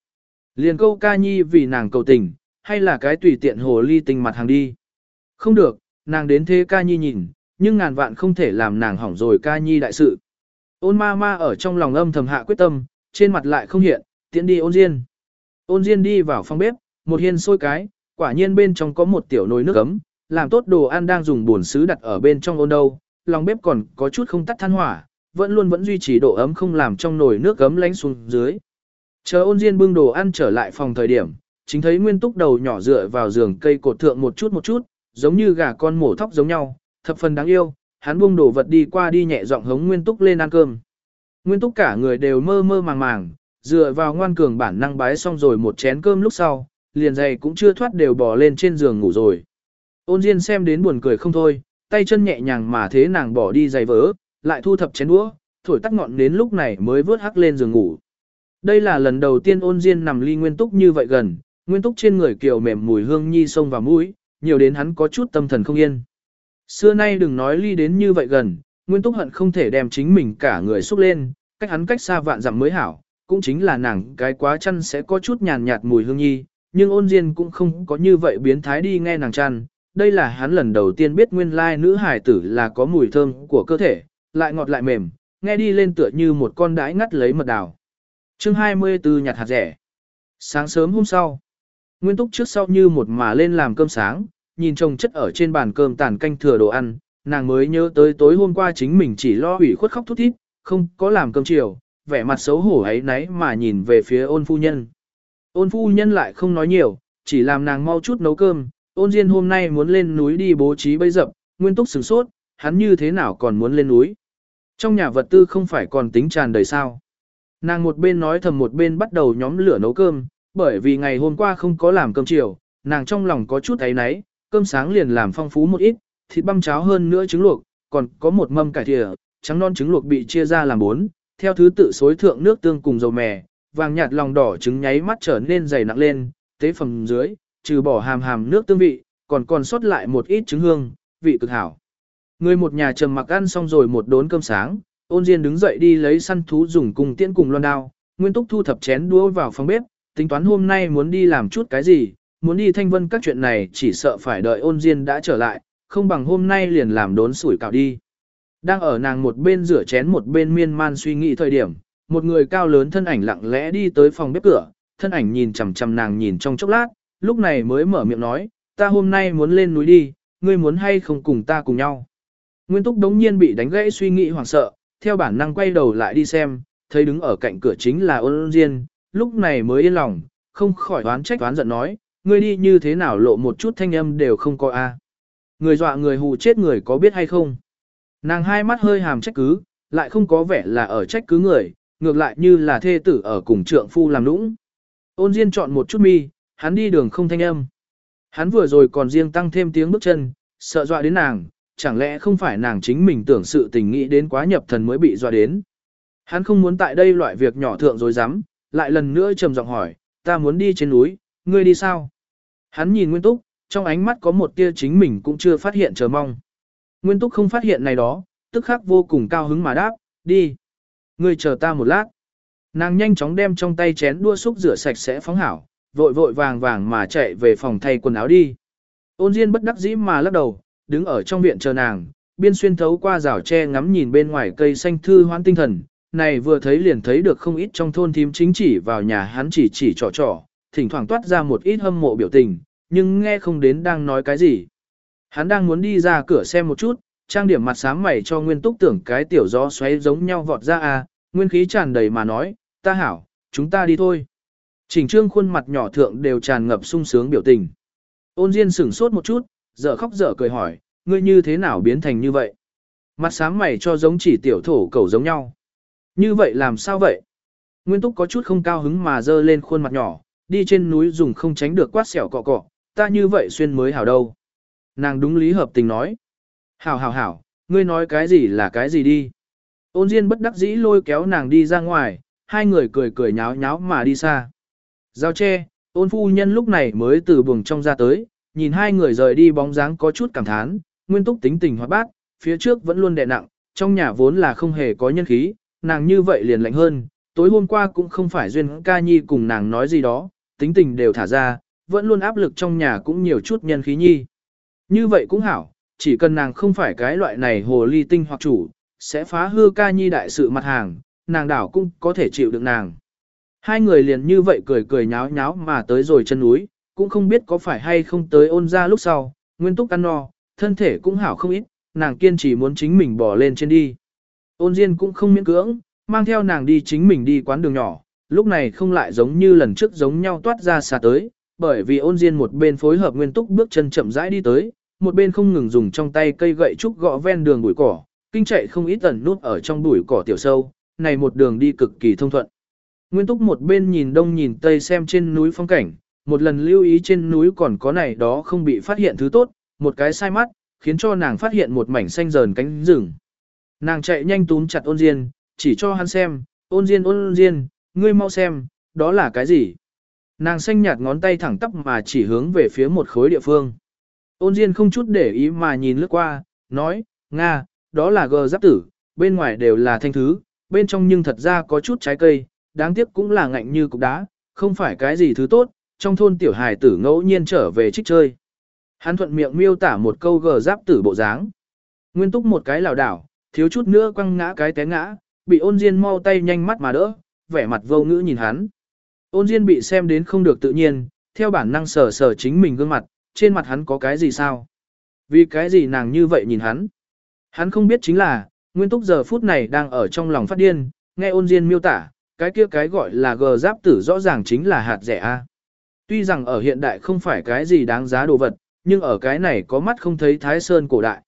Liền câu ca nhi vì nàng cầu tình, hay là cái tùy tiện hồ ly tình mặt hàng đi. Không được, nàng đến thế ca nhi nhìn, nhưng ngàn vạn không thể làm nàng hỏng rồi ca nhi đại sự. Ôn ma ma ở trong lòng âm thầm hạ quyết tâm, trên mặt lại không hiện, tiện đi ôn diên. Ôn diên đi vào phòng bếp, một hiên sôi cái, quả nhiên bên trong có một tiểu nồi nước ấm, làm tốt đồ ăn đang dùng buồn sứ đặt ở bên trong ôn đâu, lòng bếp còn có chút không tắt than hỏa, vẫn luôn vẫn duy trì độ ấm không làm trong nồi nước gấm lánh xuống dưới. Chờ ôn diên bưng đồ ăn trở lại phòng thời điểm, chính thấy nguyên túc đầu nhỏ dựa vào giường cây cột thượng một chút một chút, giống như gà con mổ thóc giống nhau, thập phần đáng yêu, hắn buông đồ vật đi qua đi nhẹ giọng hống nguyên túc lên ăn cơm. Nguyên túc cả người đều mơ mơ màng màng, dựa vào ngoan cường bản năng bái xong rồi một chén cơm lúc sau, liền giày cũng chưa thoát đều bò lên trên giường ngủ rồi. Ôn Diên xem đến buồn cười không thôi, tay chân nhẹ nhàng mà thế nàng bỏ đi giày vỡ, lại thu thập chén đũa, thổi tắt ngọn đến lúc này mới vớt hắc lên giường ngủ. Đây là lần đầu tiên ôn diên nằm ly nguyên túc như vậy gần, nguyên túc trên người kiều mềm mùi hương nhi sông vào mũi, nhiều đến hắn có chút tâm thần không yên. Xưa nay đừng nói ly đến như vậy gần, nguyên túc hận không thể đem chính mình cả người xúc lên, cách hắn cách xa vạn dặm mới hảo, cũng chính là nàng cái quá chăn sẽ có chút nhàn nhạt mùi hương nhi, nhưng ôn diên cũng không có như vậy biến thái đi nghe nàng chăn, đây là hắn lần đầu tiên biết nguyên lai nữ hải tử là có mùi thơm của cơ thể, lại ngọt lại mềm, nghe đi lên tựa như một con đái ngắt lấy mật đào. chương 24 nhặt hạt rẻ. Sáng sớm hôm sau, Nguyên Túc trước sau như một mà lên làm cơm sáng, nhìn chồng chất ở trên bàn cơm tàn canh thừa đồ ăn, nàng mới nhớ tới tối hôm qua chính mình chỉ lo ủy khuất khóc thút thít, không có làm cơm chiều, vẻ mặt xấu hổ ấy nấy mà nhìn về phía ôn phu nhân. Ôn phu nhân lại không nói nhiều, chỉ làm nàng mau chút nấu cơm, ôn diên hôm nay muốn lên núi đi bố trí bấy dập, nguyên túc sửng sốt, hắn như thế nào còn muốn lên núi. Trong nhà vật tư không phải còn tính tràn đầy sao. Nàng một bên nói thầm một bên bắt đầu nhóm lửa nấu cơm, bởi vì ngày hôm qua không có làm cơm chiều, nàng trong lòng có chút ấy náy, cơm sáng liền làm phong phú một ít, thịt băm cháo hơn nữa trứng luộc, còn có một mâm cải thìa, trắng non trứng luộc bị chia ra làm bốn, theo thứ tự xối thượng nước tương cùng dầu mè, vàng nhạt lòng đỏ trứng nháy mắt trở nên dày nặng lên, tế phẩm dưới, trừ bỏ hàm hàm nước tương vị, còn còn sót lại một ít trứng hương, vị cực hảo. Người một nhà trầm mặc ăn xong rồi một đốn cơm sáng, ôn diên đứng dậy đi lấy săn thú dùng cùng tiễn cùng loan đao, nguyên túc thu thập chén đũa vào phòng bếp, tính toán hôm nay muốn đi làm chút cái gì, muốn đi thanh vân các chuyện này chỉ sợ phải đợi ôn diên đã trở lại, không bằng hôm nay liền làm đốn sủi cảo đi. Đang ở nàng một bên rửa chén một bên miên man suy nghĩ thời điểm, một người cao lớn thân ảnh lặng lẽ đi tới phòng bếp cửa, thân ảnh nhìn chằm chằm nàng nhìn trong chốc lát, lúc này mới mở miệng nói, ta hôm nay muốn lên núi đi, ngươi muốn hay không cùng ta cùng nhau. Nguyên Túc đống nhiên bị đánh gãy suy nghĩ hoảng sợ, theo bản năng quay đầu lại đi xem, thấy đứng ở cạnh cửa chính là ôn diên, lúc này mới yên lòng, không khỏi đoán trách đoán giận nói, ngươi đi như thế nào lộ một chút thanh âm đều không có a. Người dọa người hù chết người có biết hay không? Nàng hai mắt hơi hàm trách cứ, lại không có vẻ là ở trách cứ người, ngược lại như là thê tử ở cùng trượng phu làm nũng. Ôn Diên chọn một chút mi, hắn đi đường không thanh âm. Hắn vừa rồi còn riêng tăng thêm tiếng bước chân, sợ dọa đến nàng, chẳng lẽ không phải nàng chính mình tưởng sự tình nghĩ đến quá nhập thần mới bị dọa đến. Hắn không muốn tại đây loại việc nhỏ thượng rồi dám, lại lần nữa trầm giọng hỏi, ta muốn đi trên núi, ngươi đi sao? Hắn nhìn Nguyên Túc, trong ánh mắt có một tia chính mình cũng chưa phát hiện chờ mong. Nguyên Túc không phát hiện này đó, tức khắc vô cùng cao hứng mà đáp, đi. Ngươi chờ ta một lát. Nàng nhanh chóng đem trong tay chén đua xúc rửa sạch sẽ phóng hảo, vội vội vàng vàng mà chạy về phòng thay quần áo đi. Ôn Diên bất đắc dĩ mà lắc đầu, đứng ở trong viện chờ nàng, biên xuyên thấu qua rào tre ngắm nhìn bên ngoài cây xanh thư hoan tinh thần, này vừa thấy liền thấy được không ít trong thôn thím chính chỉ vào nhà hắn chỉ chỉ trò trò, thỉnh thoảng toát ra một ít hâm mộ biểu tình, nhưng nghe không đến đang nói cái gì. Hắn đang muốn đi ra cửa xem một chút, trang điểm mặt sáng mày cho nguyên túc tưởng cái tiểu gió xoáy giống nhau vọt ra à, nguyên khí tràn đầy mà nói, ta hảo, chúng ta đi thôi. Chỉnh trương khuôn mặt nhỏ thượng đều tràn ngập sung sướng biểu tình. Ôn Diên sửng sốt một chút, dở khóc dở cười hỏi, ngươi như thế nào biến thành như vậy? Mặt sáng mày cho giống chỉ tiểu thổ cầu giống nhau. Như vậy làm sao vậy? Nguyên Túc có chút không cao hứng mà dơ lên khuôn mặt nhỏ, đi trên núi dùng không tránh được quát xẻo cọ cọ, ta như vậy xuyên mới hảo đâu. Nàng đúng lý hợp tình nói. Hảo hảo hảo, ngươi nói cái gì là cái gì đi. Ôn Diên bất đắc dĩ lôi kéo nàng đi ra ngoài, hai người cười cười nháo nháo mà đi xa. Giao tre, ôn phu nhân lúc này mới từ buồng trong ra tới, nhìn hai người rời đi bóng dáng có chút cảm thán, nguyên túc tính tình hoạt bát, phía trước vẫn luôn đè nặng, trong nhà vốn là không hề có nhân khí, nàng như vậy liền lạnh hơn, tối hôm qua cũng không phải duyên ca nhi cùng nàng nói gì đó, tính tình đều thả ra, vẫn luôn áp lực trong nhà cũng nhiều chút nhân khí nhi. Như vậy cũng hảo, chỉ cần nàng không phải cái loại này hồ ly tinh hoặc chủ, sẽ phá hư ca nhi đại sự mặt hàng, nàng đảo cũng có thể chịu được nàng. Hai người liền như vậy cười cười nháo nháo mà tới rồi chân núi, cũng không biết có phải hay không tới ôn ra lúc sau, nguyên túc ăn no, thân thể cũng hảo không ít, nàng kiên trì muốn chính mình bỏ lên trên đi. Ôn Diên cũng không miễn cưỡng, mang theo nàng đi chính mình đi quán đường nhỏ, lúc này không lại giống như lần trước giống nhau toát ra xa tới, bởi vì ôn Diên một bên phối hợp nguyên túc bước chân chậm rãi đi tới, một bên không ngừng dùng trong tay cây gậy trúc gõ ven đường bụi cỏ, kinh chạy không ít tần nút ở trong bụi cỏ tiểu sâu, này một đường đi cực kỳ thông thuận. Nguyên túc một bên nhìn đông nhìn tây xem trên núi phong cảnh, một lần lưu ý trên núi còn có này đó không bị phát hiện thứ tốt, một cái sai mắt, khiến cho nàng phát hiện một mảnh xanh dờn cánh rừng. Nàng chạy nhanh túm chặt ôn diên, chỉ cho hắn xem, ôn diên ôn diên, ngươi mau xem, đó là cái gì? Nàng xanh nhạt ngón tay thẳng tắp mà chỉ hướng về phía một khối địa phương. Ôn diên không chút để ý mà nhìn lướt qua, nói, Nga, đó là gờ giáp tử, bên ngoài đều là thanh thứ, bên trong nhưng thật ra có chút trái cây, đáng tiếc cũng là ngạnh như cục đá, không phải cái gì thứ tốt, trong thôn tiểu hài tử ngẫu nhiên trở về trích chơi. Hắn thuận miệng miêu tả một câu gờ giáp tử bộ dáng. Nguyên túc một cái lảo đảo, thiếu chút nữa quăng ngã cái té ngã, bị ôn diên mau tay nhanh mắt mà đỡ, vẻ mặt vô ngữ nhìn hắn. Ôn diên bị xem đến không được tự nhiên, theo bản năng sờ sờ chính mình gương mặt, trên mặt hắn có cái gì sao? Vì cái gì nàng như vậy nhìn hắn? Hắn không biết chính là, nguyên túc giờ phút này đang ở trong lòng phát điên, nghe ôn diên miêu tả, cái kia cái gọi là gờ giáp tử rõ ràng chính là hạt rẻ A. Tuy rằng ở hiện đại không phải cái gì đáng giá đồ vật, nhưng ở cái này có mắt không thấy thái sơn cổ đại.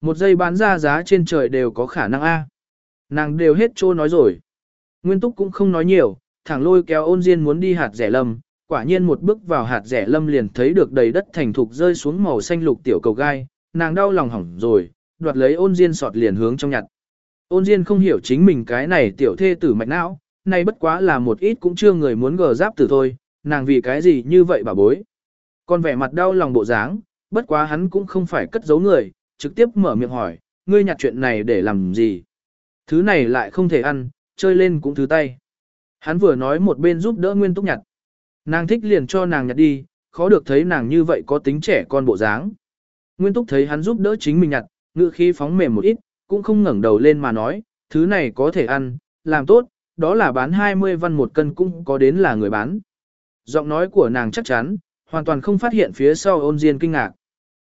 Một giây bán ra giá trên trời đều có khả năng A. Nàng đều hết trô nói rồi. Nguyên túc cũng không nói nhiều, thẳng lôi kéo ôn diên muốn đi hạt rẻ lâm, quả nhiên một bước vào hạt rẻ lâm liền thấy được đầy đất thành thục rơi xuống màu xanh lục tiểu cầu gai, nàng đau lòng hỏng rồi, đoạt lấy ôn diên sọt liền hướng trong nhặt. Ôn diên không hiểu chính mình cái này tiểu thê tử mạch não, này bất quá là một ít cũng chưa người muốn gờ giáp tử thôi, nàng vì cái gì như vậy bà bối. Còn vẻ mặt đau lòng bộ dáng, bất quá hắn cũng không phải cất giấu người, trực tiếp mở miệng hỏi, ngươi nhặt chuyện này để làm gì? Thứ này lại không thể ăn, chơi lên cũng thứ tay. Hắn vừa nói một bên giúp đỡ Nguyên Túc nhặt. Nàng thích liền cho nàng nhặt đi, khó được thấy nàng như vậy có tính trẻ con bộ dáng. Nguyên Túc thấy hắn giúp đỡ chính mình nhặt, ngựa khí phóng mềm một ít, cũng không ngẩng đầu lên mà nói, thứ này có thể ăn, làm tốt, đó là bán 20 văn một cân cũng có đến là người bán. Giọng nói của nàng chắc chắn, hoàn toàn không phát hiện phía sau ôn diên kinh ngạc.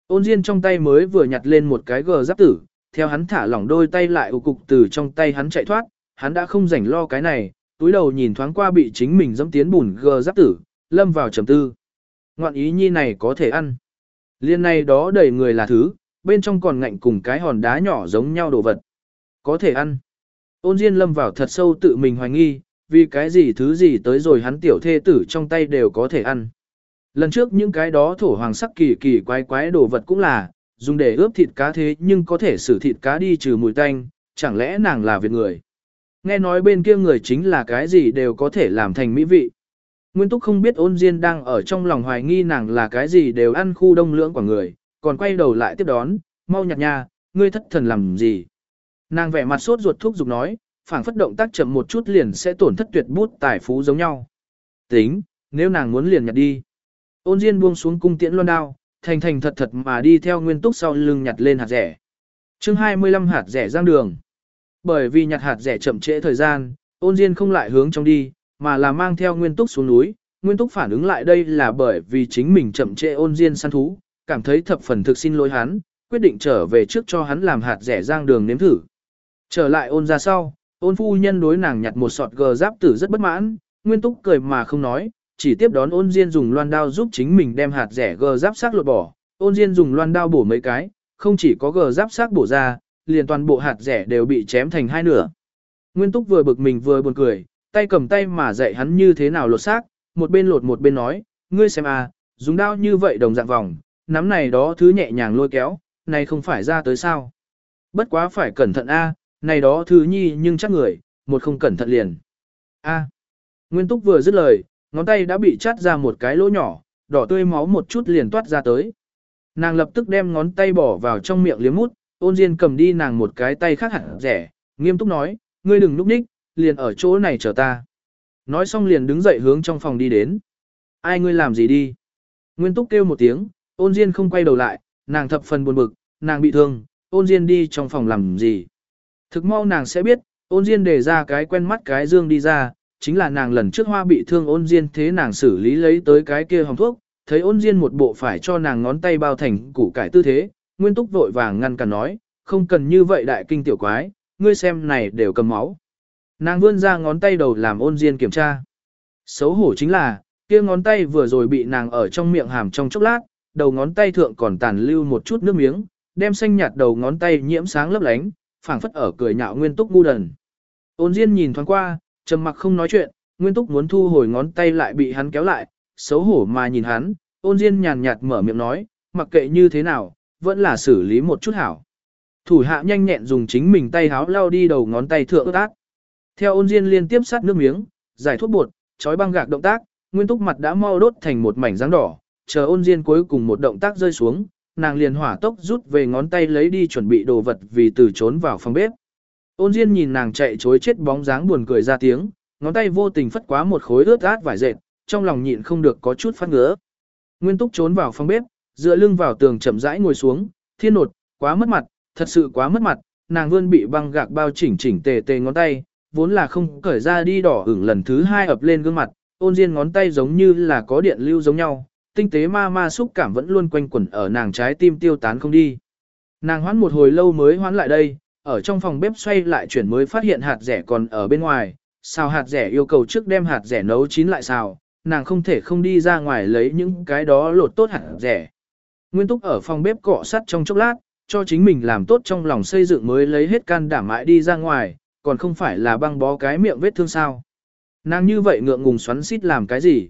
Ôn diên trong tay mới vừa nhặt lên một cái gờ giáp tử, theo hắn thả lỏng đôi tay lại ủ cục từ trong tay hắn chạy thoát, hắn đã không rảnh lo cái này, túi đầu nhìn thoáng qua bị chính mình dẫm tiến bùn gờ giáp tử, lâm vào trầm tư. Ngoạn ý nhi này có thể ăn. Liên này đó đầy người là thứ, bên trong còn ngạnh cùng cái hòn đá nhỏ giống nhau đồ vật. Có thể ăn. Ôn Diên lâm vào thật sâu tự mình hoài nghi, vì cái gì thứ gì tới rồi hắn tiểu thê tử trong tay đều có thể ăn. Lần trước những cái đó thổ hoàng sắc kỳ kỳ quái quái đồ vật cũng là, dùng để ướp thịt cá thế nhưng có thể xử thịt cá đi trừ mùi tanh, chẳng lẽ nàng là việc người. Nghe nói bên kia người chính là cái gì đều có thể làm thành mỹ vị. Nguyên Túc không biết ôn Diên đang ở trong lòng hoài nghi nàng là cái gì đều ăn khu đông lưỡng của người, còn quay đầu lại tiếp đón, mau nhặt nha, ngươi thất thần làm gì. Nàng vẻ mặt sốt ruột thuốc giục nói, phảng phất động tác chậm một chút liền sẽ tổn thất tuyệt bút tài phú giống nhau. Tính, nếu nàng muốn liền nhặt đi. Ôn Diên buông xuống cung tiễn loan đao, thành thành thật thật mà đi theo Nguyên Túc sau lưng nhặt lên hạt rẻ. chương 25 hạt rẻ giang đường. Bởi vì nhặt hạt rẻ chậm trễ thời gian, ôn Diên không lại hướng trong đi, mà là mang theo Nguyên Túc xuống núi. Nguyên Túc phản ứng lại đây là bởi vì chính mình chậm trễ ôn Diên săn thú, cảm thấy thập phần thực xin lỗi hắn, quyết định trở về trước cho hắn làm hạt rẻ giang đường nếm thử. Trở lại ôn ra sau, ôn phu nhân đối nàng nhặt một sọt gờ giáp tử rất bất mãn, Nguyên Túc cười mà không nói, chỉ tiếp đón ôn diên dùng loan đao giúp chính mình đem hạt rẻ gờ giáp xác lột bỏ. Ôn diên dùng loan đao bổ mấy cái, không chỉ có gờ giáp xác bổ ra, liền toàn bộ hạt rẻ đều bị chém thành hai nửa. Nguyên Túc vừa bực mình vừa buồn cười, tay cầm tay mà dạy hắn như thế nào lột xác, một bên lột một bên nói, ngươi xem à, dùng đao như vậy đồng dạng vòng, nắm này đó thứ nhẹ nhàng lôi kéo, này không phải ra tới sao. Bất quá phải cẩn thận a, này đó thứ nhi nhưng chắc người, một không cẩn thận liền. A. Nguyên Túc vừa dứt lời, ngón tay đã bị chát ra một cái lỗ nhỏ, đỏ tươi máu một chút liền toát ra tới. Nàng lập tức đem ngón tay bỏ vào trong miệng liếm mút, ôn diên cầm đi nàng một cái tay khác hẳn rẻ, nghiêm túc nói, ngươi đừng núp ních, liền ở chỗ này chờ ta. Nói xong liền đứng dậy hướng trong phòng đi đến. Ai ngươi làm gì đi? Nguyên túc kêu một tiếng, ôn diên không quay đầu lại, nàng thập phần buồn bực, nàng bị thương, ôn diên đi trong phòng làm gì? Thực mau nàng sẽ biết, ôn diên để ra cái quen mắt cái dương đi ra, chính là nàng lần trước hoa bị thương ôn diên thế nàng xử lý lấy tới cái kia hồng thuốc, thấy ôn diên một bộ phải cho nàng ngón tay bao thành củ cải tư thế, nguyên túc vội vàng ngăn cản nói, không cần như vậy đại kinh tiểu quái, ngươi xem này đều cầm máu. Nàng vươn ra ngón tay đầu làm ôn diên kiểm tra. Xấu hổ chính là, kia ngón tay vừa rồi bị nàng ở trong miệng hàm trong chốc lát, đầu ngón tay thượng còn tàn lưu một chút nước miếng, đem xanh nhạt đầu ngón tay nhiễm sáng lấp lánh, phảng phất ở cười nhạo nguyên túc ngu đần. Ôn diên nhìn thoáng qua, trầm mặc không nói chuyện, Nguyên Túc muốn thu hồi ngón tay lại bị hắn kéo lại, xấu hổ mà nhìn hắn, ôn diên nhàn nhạt mở miệng nói, mặc kệ như thế nào, vẫn là xử lý một chút hảo. Thủ hạ nhanh nhẹn dùng chính mình tay háo lao đi đầu ngón tay thượng tác, ác. Theo ôn diên liên tiếp sát nước miếng, giải thuốc bột, chói băng gạc động tác, Nguyên Túc mặt đã mau đốt thành một mảnh dáng đỏ, chờ ôn diên cuối cùng một động tác rơi xuống, nàng liền hỏa tốc rút về ngón tay lấy đi chuẩn bị đồ vật vì từ trốn vào phòng bếp. Ôn Diên nhìn nàng chạy chối chết bóng dáng buồn cười ra tiếng, ngón tay vô tình phất quá một khối ướt át vải dệt, trong lòng nhịn không được có chút phát ngứa. Nguyên Túc trốn vào phòng bếp, dựa lưng vào tường chậm rãi ngồi xuống, thiên nột, quá mất mặt, thật sự quá mất mặt, nàng vươn bị băng gạc bao chỉnh chỉnh tề tề ngón tay, vốn là không cởi ra đi đỏ ửng lần thứ hai ập lên gương mặt, ôn diên ngón tay giống như là có điện lưu giống nhau, tinh tế ma ma xúc cảm vẫn luôn quanh quẩn ở nàng trái tim tiêu tán không đi. Nàng hoán một hồi lâu mới hoán lại đây, ở trong phòng bếp xoay lại chuyển mới phát hiện hạt rẻ còn ở bên ngoài, xào hạt rẻ yêu cầu trước đem hạt rẻ nấu chín lại xào, nàng không thể không đi ra ngoài lấy những cái đó lột tốt hạt rẻ. Nguyên Túc ở phòng bếp cọ sắt trong chốc lát, cho chính mình làm tốt trong lòng xây dựng mới lấy hết can đảm mãi đi ra ngoài, còn không phải là băng bó cái miệng vết thương sao. Nàng như vậy ngượng ngùng xoắn xít làm cái gì?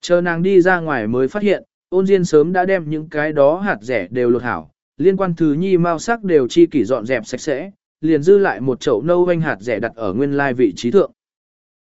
Chờ nàng đi ra ngoài mới phát hiện, ôn diên sớm đã đem những cái đó hạt rẻ đều lột hảo, liên quan thứ nhi mau sắc đều chi kỷ dọn dẹp sạch sẽ, liền dư lại một chậu nâu vanh hạt rẻ đặt ở nguyên lai vị trí thượng.